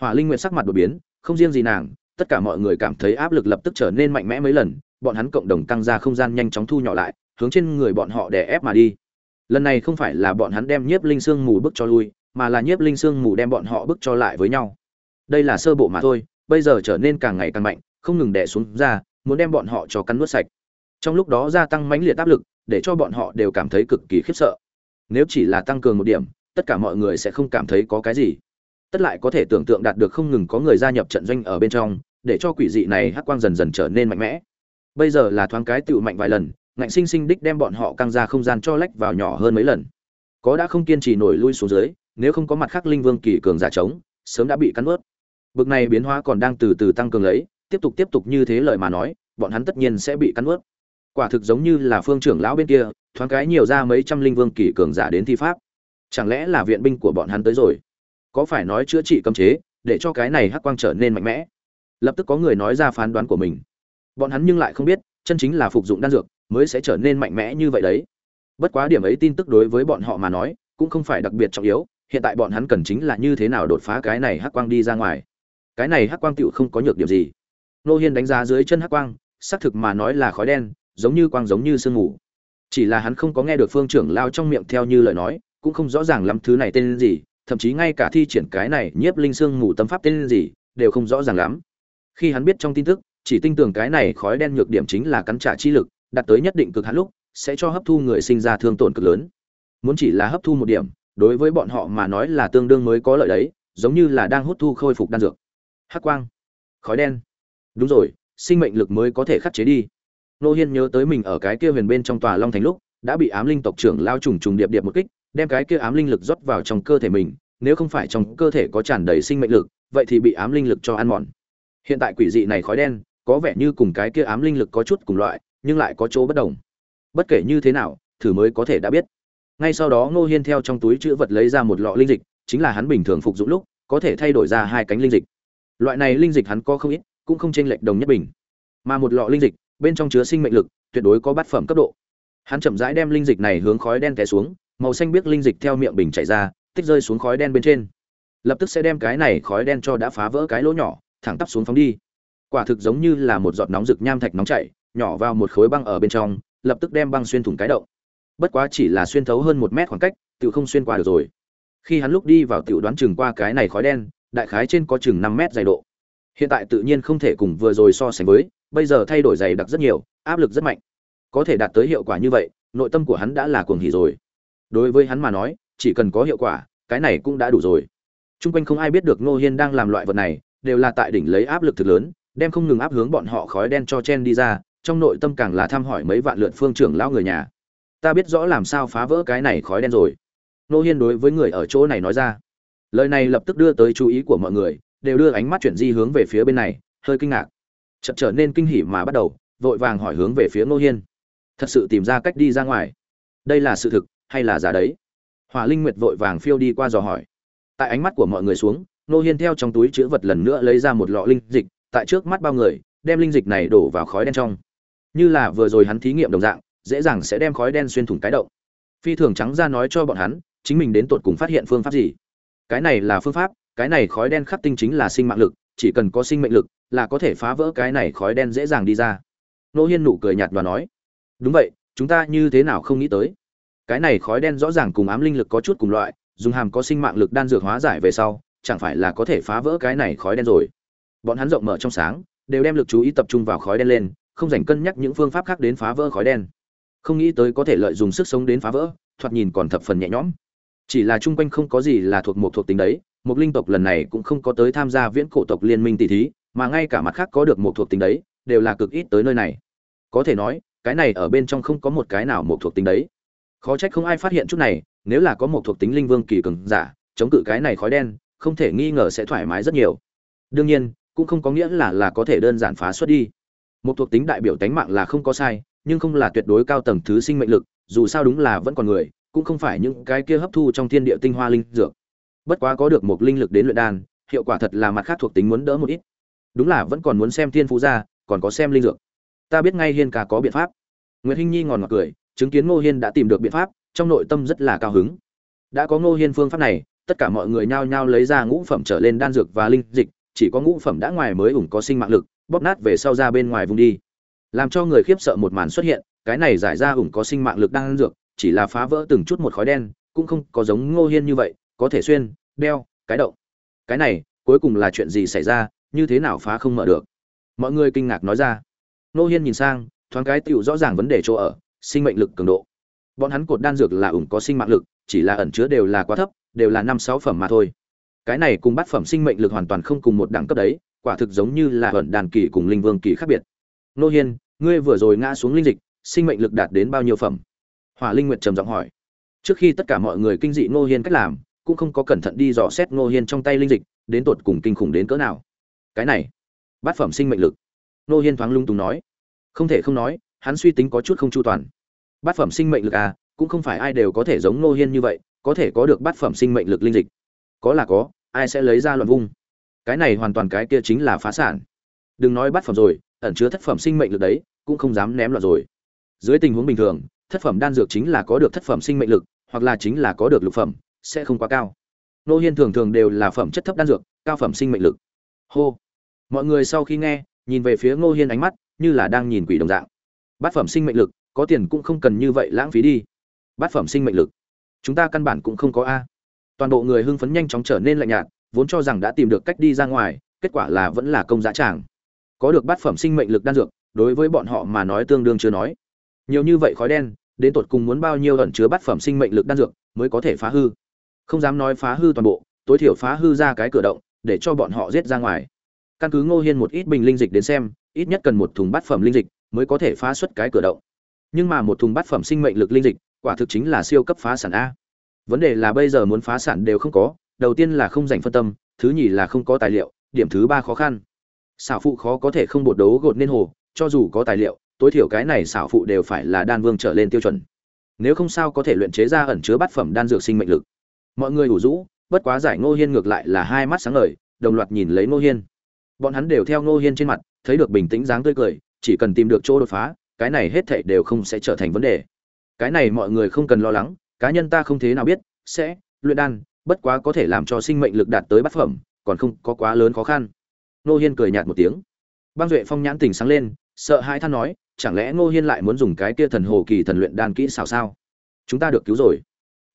Hỏa linh nguyện sắc mặt đột biến, không riêng gì nàng, tất cả mọi người cảm thấy áp lực lập tức trở nên mạnh mẽ mấy lần, bọn hắn cộng đồng tăng ra không gian nhanh chóng thu nhỏ lại, hướng trên người bọn họ đè ép mà đi. Lần này không phải là bọn hắn đem nhiếp linh sương mù bức cho lui, mà là nhiếp linh sương mù đem bọn họ bức cho lại với nhau. Đây là sơ bộ mà thôi, bây giờ trở nên càng ngày càng mạnh, không ngừng đè xuống ra, muốn đem bọn họ cho cắn nuốt sạch. Trong lúc đó gia tăng mãnh liệt áp lực để cho bọn họ đều cảm thấy cực kỳ khiếp sợ. Nếu chỉ là tăng cường một điểm, tất cả mọi người sẽ không cảm thấy có cái gì. Tất lại có thể tưởng tượng đạt được không ngừng có người gia nhập trận doanh ở bên trong, để cho quỷ dị này hắc quang dần dần trở nên mạnh mẽ. Bây giờ là thoáng cái tựu mạnh vài lần, ngạnh sinh sinh đích đem bọn họ căng ra không gian cho lách vào nhỏ hơn mấy lần. Có đã không kiên trì nổi lui xuống dưới, nếu không có mặt khác linh vương kỳ cường giả trống sớm đã bị cắn ướt bực này biến hóa còn đang từ từ tăng cường lấy, tiếp tục tiếp tục như thế lời mà nói, bọn hắn tất nhiên sẽ bị cắn ướt quả thực giống như là phương trưởng lão bên kia, thoáng cái nhiều ra mấy trăm linh vương kỳ cường giả đến thi pháp. Chẳng lẽ là viện binh của bọn hắn tới rồi? Có phải nói chữa trị cấm chế, để cho cái này hắc quang trở nên mạnh mẽ? Lập tức có người nói ra phán đoán của mình. Bọn hắn nhưng lại không biết, chân chính là phục dụng đan dược mới sẽ trở nên mạnh mẽ như vậy đấy. Bất quá điểm ấy tin tức đối với bọn họ mà nói, cũng không phải đặc biệt trọng yếu, hiện tại bọn hắn cần chính là như thế nào đột phá cái này hắc quang đi ra ngoài. Cái này hắc quang tựu không có nhược điểm gì. Nô hiên đánh giá dưới chân hắc quang, xác thực mà nói là khói đen giống như quang giống như sương ngủ chỉ là hắn không có nghe được phương trưởng lao trong miệng theo như lời nói, cũng không rõ ràng lắm thứ này tên gì, thậm chí ngay cả thi triển cái này nhiếp linh sương ngủ tâm pháp tên gì, đều không rõ ràng lắm. Khi hắn biết trong tin tức, chỉ tin tưởng cái này khói đen nhược điểm chính là cắn trả chi lực, đạt tới nhất định cực hạn lúc, sẽ cho hấp thu người sinh ra thương tổn cực lớn. Muốn chỉ là hấp thu một điểm, đối với bọn họ mà nói là tương đương mới có lợi đấy, giống như là đang hút thu khôi phục đan dược. Hắc quang. Khói đen. Đúng rồi, sinh mệnh lực mới có thể khắc chế đi nô hiên nhớ tới mình ở cái kia huyền bên trong tòa long thành lúc, đã bị ám linh tộc trưởng lao trùng trùng điệp điệp một kích, đem cái kia ám linh lực rót vào trong cơ thể mình, nếu không phải trong cơ thể có tràn đầy sinh mệnh lực, vậy thì bị ám linh lực cho ăn mòn. Hiện tại quỷ dị này khói đen, có vẻ như cùng cái kia ám linh lực có chút cùng loại, nhưng lại có chỗ bất đồng. Bất kể như thế nào, thử mới có thể đã biết. Ngay sau đó ngô hiên theo trong túi chữ vật lấy ra một lọ linh dịch, chính là hắn bình thường phục dụng lúc, có thể thay đổi ra hai cánh linh dịch. Loại này linh dịch hắn có không ít, cũng không chênh lệch đồng nhất bình. Mà một lọ linh dịch bên trong chứa sinh mệnh lực, tuyệt đối có bát phẩm cấp độ. Hắn chậm rãi đem linh dịch này hướng khói đen té xuống, màu xanh biếc linh dịch theo miệng bình chảy ra, tích rơi xuống khói đen bên trên. Lập tức sẽ đem cái này khói đen cho đã phá vỡ cái lỗ nhỏ, thẳng tắp xuống phóng đi. Quả thực giống như là một giọt nóng rực nham thạch nóng chảy, nhỏ vào một khối băng ở bên trong, lập tức đem băng xuyên thủng cái động. Bất quá chỉ là xuyên thấu hơn một mét khoảng cách tự không xuyên qua được rồi. Khi hắn lúc đi vào tiểu đoán chừng qua cái này khói đen, đại khái trên có chừng năm mét dày độ. Hiện tại tự nhiên không thể cùng vừa rồi so sánh với bây giờ thay đổi dày đặc rất nhiều áp lực rất mạnh có thể đạt tới hiệu quả như vậy nội tâm của hắn đã là cuồng hỉ rồi đối với hắn mà nói chỉ cần có hiệu quả cái này cũng đã đủ rồi Trung quanh không ai biết được Ngô Hiên đang làm loại vật này, đều là tại đỉnh lấy áp lực thực lớn, đem không ngừng áp hướng bọn họ khói đen cho chen đi ra, trong nội tâm càng là thăm hỏi mấy vạn lượt phương trưởng lão người nhà. Ta biết rõ làm sao phá vỡ cái này khói đen rồi. Ngô Hiên đối với người ở chỗ này nói ra. Lời này lập tức đưa tới chú ý của mọi người, đều đưa ánh mắt chuyển di hướng về phía bên này, hơi kinh ngạc. Chợt trở nên kinh hỉ mà bắt đầu, vội vàng hỏi hướng về phía Ngô Hiên. Thật sự tìm ra cách đi ra ngoài. Đây là sự thực hay là giả đấy? Hỏa Linh Nguyệt vội vàng phiêu đi qua dò hỏi tại ánh mắt của mọi người xuống Ngô hiên theo trong túi chữ vật lần nữa lấy ra một lọ linh dịch tại trước mắt bao người đem linh dịch này đổ vào khói đen trong như là vừa rồi hắn thí nghiệm đồng dạng dễ dàng sẽ đem khói đen xuyên thủng cái động phi thường trắng ra nói cho bọn hắn chính mình đến tột cùng phát hiện phương pháp gì cái này là phương pháp cái này khói đen khắc tinh chính là sinh mạng lực chỉ cần có sinh mệnh lực, là có thể phá vỡ cái này khói đen dễ dàng đi ra. Nô hiên nụ cười nhạt và nói, đúng vậy, chúng ta như thế nào không nghĩ tới? Cái này khói đen rõ ràng cùng ám linh lực có chút cùng loại, dùng hàm có sinh mạng lực đan dược hóa giải về sau, chẳng phải là có thể phá vỡ cái này khói đen rồi? Bọn hắn rộng mở trong sáng, đều đem lực chú ý tập trung vào khói đen lên, không dành cân nhắc những phương pháp khác đến phá vỡ khói đen. Không nghĩ tới có thể lợi dụng sức sống đến phá vỡ, thoạt nhìn còn thập phần nhẹ nhõm. Chỉ là chung quanh không có gì là thuộc một thuộc tính đấy một linh tộc lần này cũng không có tới tham gia viễn cổ tộc liên minh tỷ thí, mà ngay cả mặt khác có được một thuộc tính đấy, đều là cực ít tới nơi này. Có thể nói, cái này ở bên trong không có một cái nào một thuộc tính đấy. Khó trách không ai phát hiện chút này, nếu là có một thuộc tính linh vương kỳ cường giả, chống cự cái này khói đen, không thể nghi ngờ sẽ thoải mái rất nhiều. Đương nhiên, cũng không có nghĩa là là có thể đơn giản phá xuất đi. Một thuộc tính đại biểu tánh mạng là không có sai, nhưng không là tuyệt đối cao tầng thứ sinh mệnh lực, dù sao đúng là vẫn còn người, cũng không phải những cái kia hấp thu trong thiên địa tinh hoa linh dược bất quá có được một linh lực đến luyện đan, hiệu quả thật là mặt khác thuộc tính muốn đỡ một ít. Đúng là vẫn còn muốn xem thiên phú ra, còn có xem linh dược. Ta biết ngay hiên ca có biện pháp. Nguyễn hinh nhi ngòn ngọt cười, chứng kiến ngô hiên đã tìm được biện pháp, trong nội tâm rất là cao hứng. Đã có ngô hiên phương pháp này, tất cả mọi người nhao nhao lấy ra ngũ phẩm trở lên đan dược và linh dịch, chỉ có ngũ phẩm đã ngoài mới ủng có sinh mạng lực, bóp nát về sau ra bên ngoài vùng đi. Làm cho người khiếp sợ một màn xuất hiện, cái này giải ra ủng có sinh mạng lực đan dược, chỉ là phá vỡ từng chút một khói đen, cũng không có giống ngô hiên như vậy có thể xuyên, đeo, cái động. Cái này, cuối cùng là chuyện gì xảy ra, như thế nào phá không mở được? Mọi người kinh ngạc nói ra. Nô hiên nhìn sang, thoáng cái tựu rõ ràng vấn đề chỗ ở, sinh mệnh lực cường độ. Bọn hắn cột đan dược là ủng có sinh mạng lực, chỉ là ẩn chứa đều là quá thấp, đều là năm, sáu phẩm mà thôi. Cái này cùng bát phẩm sinh mệnh lực hoàn toàn không cùng một đẳng cấp đấy, quả thực giống như là ẩn đàn kỳ cùng linh vương kỳ khác biệt. Nô hiên, ngươi vừa rồi ngã xuống linh dịch, sinh mệnh lực đạt đến bao nhiêu phẩm? Hỏa linh nguyệt trầm giọng hỏi. Trước khi tất cả mọi người kinh dị nô hiên cách làm cũng không có cẩn thận đi dò xét nô hiên trong tay linh dịch, đến tột cùng kinh khủng đến cỡ nào. Cái này, bát phẩm sinh mệnh lực. Nô hiên thoáng lung tung nói. Không thể không nói, hắn suy tính có chút không chu toàn. Bát phẩm sinh mệnh lực à cũng không phải ai đều có thể giống nô hiên như vậy, có thể có được bát phẩm sinh mệnh lực linh dịch. Có là có, ai sẽ lấy ra luận vung? Cái này hoàn toàn cái kia chính là phá sản. Đừng nói bát phẩm rồi, ẩn chứa thất phẩm sinh mệnh lực đấy, cũng không dám ném loạn rồi. Dưới tình huống bình thường, thất phẩm đan dược chính là có được thất phẩm sinh mệnh lực, hoặc là chính là có được lục phẩm sẽ không quá cao. Nô hiên thường thường đều là phẩm chất thấp đan dược, cao phẩm sinh mệnh lực. Hô. Mọi người sau khi nghe, nhìn về phía ngô hiên ánh mắt như là đang nhìn quỷ đồng dạng. Bát phẩm sinh mệnh lực, có tiền cũng không cần như vậy lãng phí đi. Bát phẩm sinh mệnh lực. Chúng ta căn bản cũng không có a. Toàn bộ người hưng phấn nhanh chóng trở nên lạnh nhạt, vốn cho rằng đã tìm được cách đi ra ngoài, kết quả là vẫn là công giá tràng. Có được bát phẩm sinh mệnh lực đan dược, đối với bọn họ mà nói tương đương chưa nói. Nhiều như vậy khói đen, đến tột cùng muốn bao nhiêu ẩn chứa bát phẩm sinh mệnh lực đan dược mới có thể phá hư? Không dám nói phá hư toàn bộ, tối thiểu phá hư ra cái cửa động, để cho bọn họ giết ra ngoài. Căn cứ ngô hiên một ít bình linh dịch đến xem, ít nhất cần một thùng bát phẩm linh dịch mới có thể phá xuất cái cửa động. Nhưng mà một thùng bát phẩm sinh mệnh lực linh dịch, quả thực chính là siêu cấp phá sản a. Vấn đề là bây giờ muốn phá sản đều không có, đầu tiên là không dành phân tâm, thứ nhì là không có tài liệu, điểm thứ ba khó khăn. Xảo phụ khó có thể không bột đấu gột nên hồ, cho dù có tài liệu, tối thiểu cái này xảo phụ đều phải là đan vương trở lên tiêu chuẩn. Nếu không sao có thể luyện chế ra ẩn chứa bát phẩm đan dược sinh mệnh lực mọi người ủ rũ, bất quá giải ngô hiên ngược lại là hai mắt sáng ngời, đồng loạt nhìn lấy ngô hiên. Bọn hắn đều theo ngô hiên trên mặt, thấy được bình tĩnh dáng tươi cười, chỉ cần tìm được chỗ đột phá, cái này hết thảy đều không sẽ trở thành vấn đề. Cái này mọi người không cần lo lắng, cá nhân ta không thế nào biết, sẽ, luyện đan, bất quá có thể làm cho sinh mệnh lực đạt tới bát phẩm, còn không có quá lớn khó khăn. Ngô hiên cười nhạt một tiếng. Băng duệ phong nhãn tình sáng lên, sợ hãi than nói, chẳng lẽ ngô hiên lại muốn dùng cái kia thần hồ kỳ thần luyện đan kỹ xảo sao? Chúng ta được cứu rồi.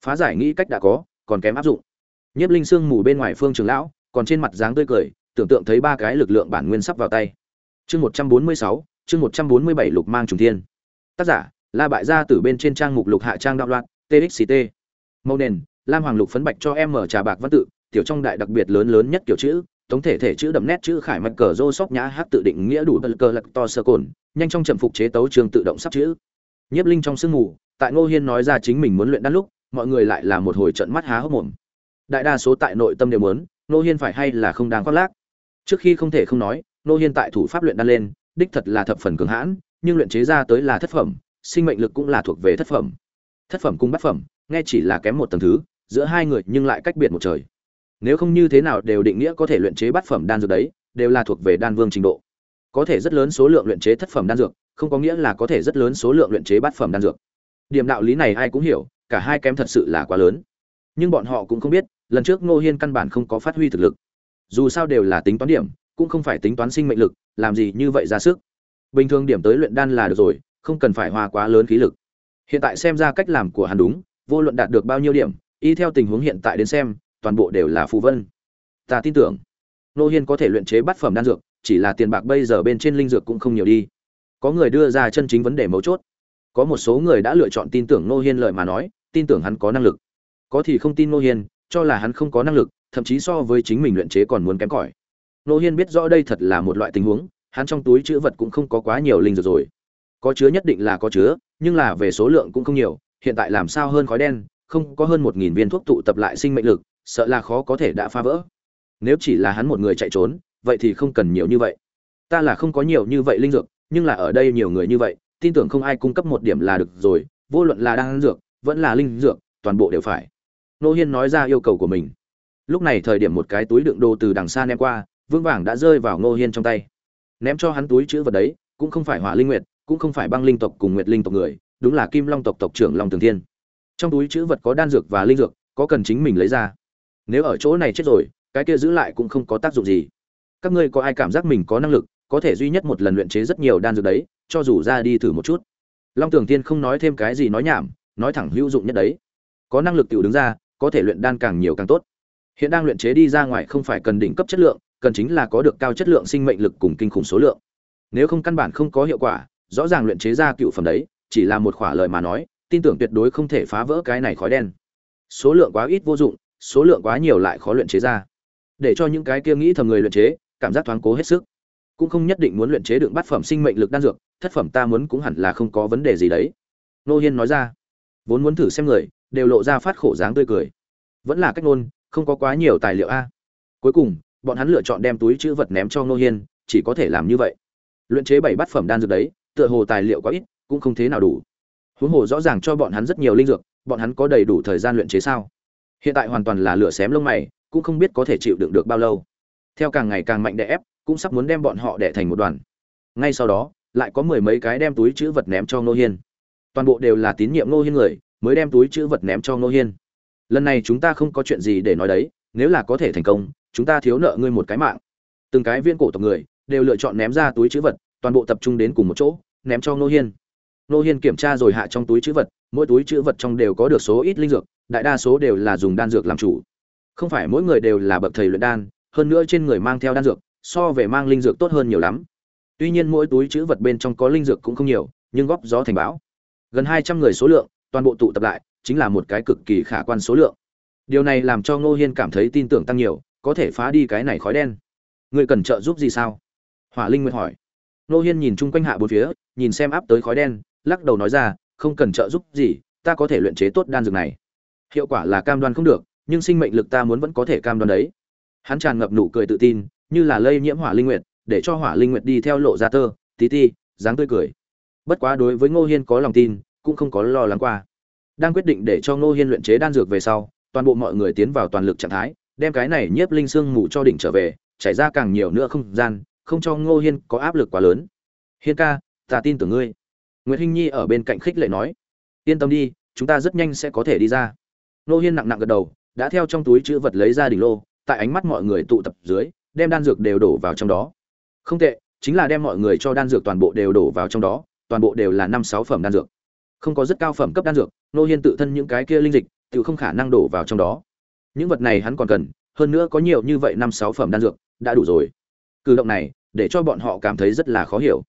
Phá giải nghĩ cách đã có còn kém áp dụng. Nhiếp linh sương mù bên ngoài phương trường lão, còn trên mặt dáng tươi cười, tưởng tượng thấy ba cái lực lượng bản nguyên sắp vào tay. Chương một trăm bốn mươi sáu, chương một trăm bốn mươi bảy lục mang trùng thiên. Tác giả, la bại gia từ bên trên trang mục lục hạ trang đạo loạn txct mâu nền, lam hoàng lục phấn bạch cho em mở trà bạc văn tự, tiểu trong đại đặc biệt lớn lớn nhất kiểu chữ tổng thể thể chữ đậm nét chữ khải mạch cờ rô sóc nhã hát tự định nghĩa đủ bờ cờ lật to sơ cồn, nhanh trong chậm phục chế tấu trường tự động sắp chữ. Nhiếp linh trong sương mù, tại ngô hiên nói ra chính mình muốn luyện đan lúc mọi người lại là một hồi trận mắt há hốc mồm. Đại đa số tại nội tâm đều muốn, Nô hiên phải hay là không đang khoác lác. Trước khi không thể không nói, Nô hiên tại thủ pháp luyện đan lên, đích thật là thập phần cường hãn, nhưng luyện chế ra tới là thất phẩm, sinh mệnh lực cũng là thuộc về thất phẩm. Thất phẩm cung bát phẩm, nghe chỉ là kém một tầng thứ, giữa hai người nhưng lại cách biệt một trời. Nếu không như thế nào đều định nghĩa có thể luyện chế bát phẩm đan dược đấy, đều là thuộc về đan vương trình độ. Có thể rất lớn số lượng luyện chế thất phẩm đan dược, không có nghĩa là có thể rất lớn số lượng luyện chế bát phẩm đan dược. Điểm đạo lý này ai cũng hiểu cả hai kém thật sự là quá lớn. Nhưng bọn họ cũng không biết, lần trước ngô hiên căn bản không có phát huy thực lực. Dù sao đều là tính toán điểm, cũng không phải tính toán sinh mệnh lực, làm gì như vậy ra sức. Bình thường điểm tới luyện đan là được rồi, không cần phải hoa quá lớn khí lực. Hiện tại xem ra cách làm của hắn đúng, vô luận đạt được bao nhiêu điểm, y theo tình huống hiện tại đến xem, toàn bộ đều là phù vân. Ta tin tưởng, Ngô hiên có thể luyện chế bát phẩm đan dược, chỉ là tiền bạc bây giờ bên trên linh dược cũng không nhiều đi. Có người đưa ra chân chính vấn đề mấu chốt. Có một số người đã lựa chọn tin tưởng Ngô hiên lời mà nói tin tưởng hắn có năng lực. Có thì không tin nô hiên, cho là hắn không có năng lực, thậm chí so với chính mình luyện chế còn muốn kém cỏi. Nô hiên biết rõ đây thật là một loại tình huống, hắn trong túi chữ vật cũng không có quá nhiều linh dược rồi. Có chứa nhất định là có chứa, nhưng là về số lượng cũng không nhiều, hiện tại làm sao hơn khói đen, không có hơn một nghìn viên thuốc tụ tập lại sinh mệnh lực, sợ là khó có thể đã phá vỡ. Nếu chỉ là hắn một người chạy trốn, vậy thì không cần nhiều như vậy. Ta là không có nhiều như vậy linh dược, nhưng là ở đây nhiều người như vậy, tin tưởng không ai cung cấp một điểm là được rồi, vô luận là đan dược vẫn là linh dược, toàn bộ đều phải. Nô hiên nói ra yêu cầu của mình. Lúc này thời điểm một cái túi đựng đồ từ đằng xa ném qua vương vàng đã rơi vào nô hiên trong tay. Ném cho hắn túi chữ vật đấy, cũng không phải hỏa linh nguyệt, cũng không phải băng linh tộc cùng nguyệt linh tộc người, đúng là kim long tộc tộc trưởng long tường thiên. Trong túi chữ vật có đan dược và linh dược, có cần chính mình lấy ra. Nếu ở chỗ này chết rồi, cái kia giữ lại cũng không có tác dụng gì. Các ngươi có ai cảm giác mình có năng lực, có thể duy nhất một lần luyện chế rất nhiều đan dược đấy, cho dù ra đi thử một chút. Long tường Thiên không nói thêm cái gì nói nhảm nói thẳng hữu dụng nhất đấy. Có năng lực tự đứng ra, có thể luyện đan càng nhiều càng tốt. Hiện đang luyện chế đi ra ngoài không phải cần đỉnh cấp chất lượng, cần chính là có được cao chất lượng sinh mệnh lực cùng kinh khủng số lượng. Nếu không căn bản không có hiệu quả, rõ ràng luyện chế ra cựu phẩm đấy, chỉ là một khỏa lời mà nói, tin tưởng tuyệt đối không thể phá vỡ cái này khói đen. Số lượng quá ít vô dụng, số lượng quá nhiều lại khó luyện chế ra. Để cho những cái kia nghĩ thầm người luyện chế, cảm giác thoáng cố hết sức. Cũng không nhất định muốn luyện chế được bát phẩm sinh mệnh lực đan dược, thất phẩm ta muốn cũng hẳn là không có vấn đề gì đấy. Nô hiên nói ra vốn muốn thử xem người, đều lộ ra phát khổ dáng tươi cười. Vẫn là cách ngôn, không có quá nhiều tài liệu a. Cuối cùng, bọn hắn lựa chọn đem túi chữ vật ném cho nô hiên, chỉ có thể làm như vậy. Luyện chế bảy bát phẩm đan dược đấy, tựa hồ tài liệu quá ít, cũng không thế nào đủ. Huống hồ rõ ràng cho bọn hắn rất nhiều linh dược, bọn hắn có đầy đủ thời gian luyện chế sao? Hiện tại hoàn toàn là lửa xém lông mày, cũng không biết có thể chịu đựng được bao lâu. Theo càng ngày càng mạnh đè ép, cũng sắp muốn đem bọn họ đẻ thành một đoàn. Ngay sau đó, lại có mười mấy cái đem túi chữ vật ném cho ngô hiên toàn bộ đều là tín nhiệm ngô hiên người, mới đem túi chữ vật ném cho ngô hiên. Lần này chúng ta không có chuyện gì để nói đấy, nếu là có thể thành công, chúng ta thiếu nợ ngươi một cái mạng. Từng cái viên cổ tộc người, đều lựa chọn ném ra túi chữ vật, toàn bộ tập trung đến cùng một chỗ, ném cho ngô hiên. Ngô hiên kiểm tra rồi hạ trong túi chữ vật, mỗi túi chữ vật trong đều có được số ít linh dược, đại đa số đều là dùng đan dược làm chủ. Không phải mỗi người đều là bậc thầy luyện đan, hơn nữa trên người mang theo đan dược, so về mang linh dược tốt hơn nhiều lắm. Tuy nhiên mỗi túi chữ vật bên trong có linh dược cũng không nhiều, nhưng góp gió thành bão gần hai trăm người số lượng, toàn bộ tụ tập lại, chính là một cái cực kỳ khả quan số lượng. Điều này làm cho ngô hiên cảm thấy tin tưởng tăng nhiều, có thể phá đi cái này khói đen. Người cần trợ giúp gì sao? Hỏa linh nguyệt hỏi. Ngô hiên nhìn chung quanh hạ bốn phía, nhìn xem áp tới khói đen, lắc đầu nói ra, không cần trợ giúp gì, ta có thể luyện chế tốt đan dược này. Hiệu quả là cam đoan không được, nhưng sinh mệnh lực ta muốn vẫn có thể cam đoan đấy. Hắn tràn ngập nụ cười tự tin, như là lây nhiễm hỏa linh nguyệt, để cho hỏa linh nguyệt đi theo lộ ra tơ, tí ti, dáng tươi cười bất quá đối với ngô hiên có lòng tin, cũng không có lo lắng qua. Đang quyết định để cho ngô hiên luyện chế đan dược về sau, toàn bộ mọi người tiến vào toàn lực trạng thái, đem cái này nhiếp linh xương mù cho đỉnh trở về chảy ra càng nhiều nữa không gian, không cho ngô hiên có áp lực quá lớn. Hiên ca, ta tin tưởng ngươi. Nguyễn hinh nhi ở bên cạnh khích lệ nói. Yên tâm đi, chúng ta rất nhanh sẽ có thể đi ra. Ngô hiên nặng nặng gật đầu, đã theo trong túi chữ vật lấy ra đỉnh lô, tại ánh mắt mọi người tụ tập dưới, đem đan dược đều đổ vào trong đó. Không tệ, chính là đem mọi người cho đan dược toàn bộ đều đổ vào trong đó toàn bộ đều là năm sáu phẩm đan dược. Không có rất cao phẩm cấp đan dược, nô hiên tự thân những cái kia linh dịch tự không khả năng đổ vào trong đó. Những vật này hắn còn cần, hơn nữa có nhiều như vậy năm sáu phẩm đan dược, đã đủ rồi. Cử động này, để cho bọn họ cảm thấy rất là khó hiểu.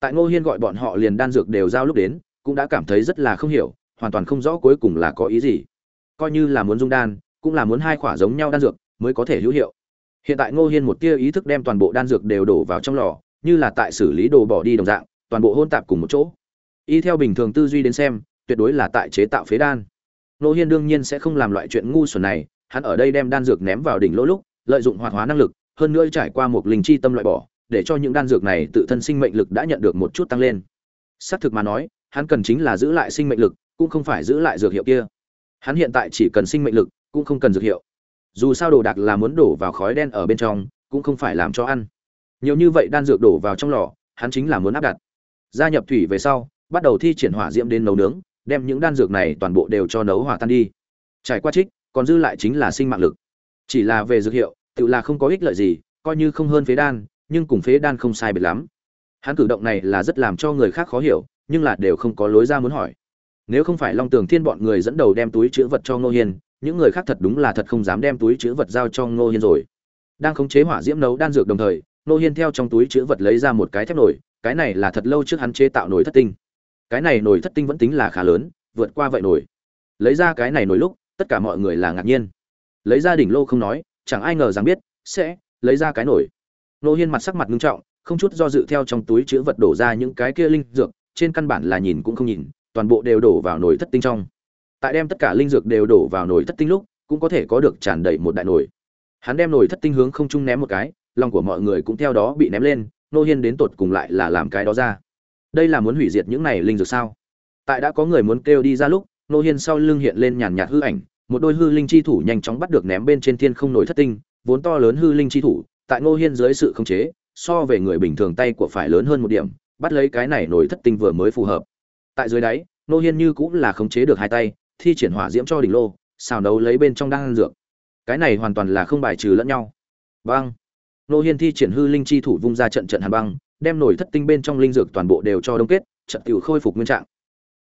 Tại ngô hiên gọi bọn họ liền đan dược đều giao lúc đến, cũng đã cảm thấy rất là không hiểu, hoàn toàn không rõ cuối cùng là có ý gì. Coi như là muốn dung đan, cũng là muốn hai khỏa giống nhau đan dược, mới có thể hữu hiệu. Hiện tại ngô hiên một tia ý thức đem toàn bộ đan dược đều đổ vào trong lò, như là tại xử lý đồ bỏ đi đồng dạng toàn bộ hôn tạp cùng một chỗ. Y theo bình thường tư duy đến xem, tuyệt đối là tại chế tạo phế đan. Nô hiên đương nhiên sẽ không làm loại chuyện ngu xuẩn này, hắn ở đây đem đan dược ném vào đỉnh lỗ lúc, lợi dụng hoạt hóa năng lực, hơn nữa trải qua một linh chi tâm loại bỏ, để cho những đan dược này tự thân sinh mệnh lực đã nhận được một chút tăng lên. Xác thực mà nói, hắn cần chính là giữ lại sinh mệnh lực, cũng không phải giữ lại dược hiệu kia. Hắn hiện tại chỉ cần sinh mệnh lực, cũng không cần dược hiệu. Dù sao đồ đạc là muốn đổ vào khói đen ở bên trong, cũng không phải làm cho ăn. Nhiều như vậy đan dược đổ vào trong lò, hắn chính là muốn áp đặt gia nhập thủy về sau, bắt đầu thi triển hỏa diễm đến nấu nướng, đem những đan dược này toàn bộ đều cho nấu hỏa tan đi. Trải qua trích, còn dư lại chính là sinh mạng lực. Chỉ là về dược hiệu, tự là không có ích lợi gì, coi như không hơn phế đan, nhưng cùng phế đan không sai biệt lắm. Hắn cử động này là rất làm cho người khác khó hiểu, nhưng là đều không có lối ra muốn hỏi. Nếu không phải long tường thiên bọn người dẫn đầu đem túi chữ vật cho ngô hiên, những người khác thật đúng là thật không dám đem túi chữ vật giao cho ngô hiên rồi. Đang khống chế hỏa diễm nấu đan dược đồng thời, ngô hiên theo trong túi chữ vật lấy ra một cái thép nổi cái này là thật lâu trước hắn chế tạo nồi thất tinh. Cái này nồi thất tinh vẫn tính là khá lớn, vượt qua vậy nồi lấy ra cái này nồi lúc, tất cả mọi người là ngạc nhiên. Lấy ra đỉnh lô không nói, chẳng ai ngờ rằng biết, sẽ lấy ra cái nồi. Lô hiên mặt sắc mặt nghiêm trọng, không chút do dự theo trong túi chữ vật đổ ra những cái kia linh dược, trên căn bản là nhìn cũng không nhìn, toàn bộ đều đổ vào nồi thất tinh trong. Tại đem tất cả linh dược đều đổ vào nồi thất tinh lúc, cũng có thể có được tràn đầy một đại nồi. Hắn đem nồi thất tinh hướng không trung ném một cái, lòng của mọi người cũng theo đó bị ném lên nô hiên đến tột cùng lại là làm cái đó ra. Đây là muốn hủy diệt những này linh dược sao? Tại đã có người muốn kêu đi ra lúc, nô hiên sau lưng hiện lên nhàn nhạt hư ảnh, một đôi hư linh chi thủ nhanh chóng bắt được ném bên trên thiên không nổi thất tinh, vốn to lớn hư linh chi thủ, tại nô hiên dưới sự khống chế, so về người bình thường tay của phải lớn hơn một điểm, bắt lấy cái này nổi thất tinh vừa mới phù hợp. Tại dưới đáy, nô hiên như cũng là khống chế được hai tay, thi triển hỏa diễm cho đỉnh lô, xào nấu lấy bên trong đang ăn dược. Cái này hoàn toàn là không bài trừ lẫn nhau. Băng nô hiên thi triển hư linh chi thủ vung ra trận trận hàn băng, đem nổi thất tinh bên trong linh dược toàn bộ đều cho đông kết, trận tiểu khôi phục nguyên trạng.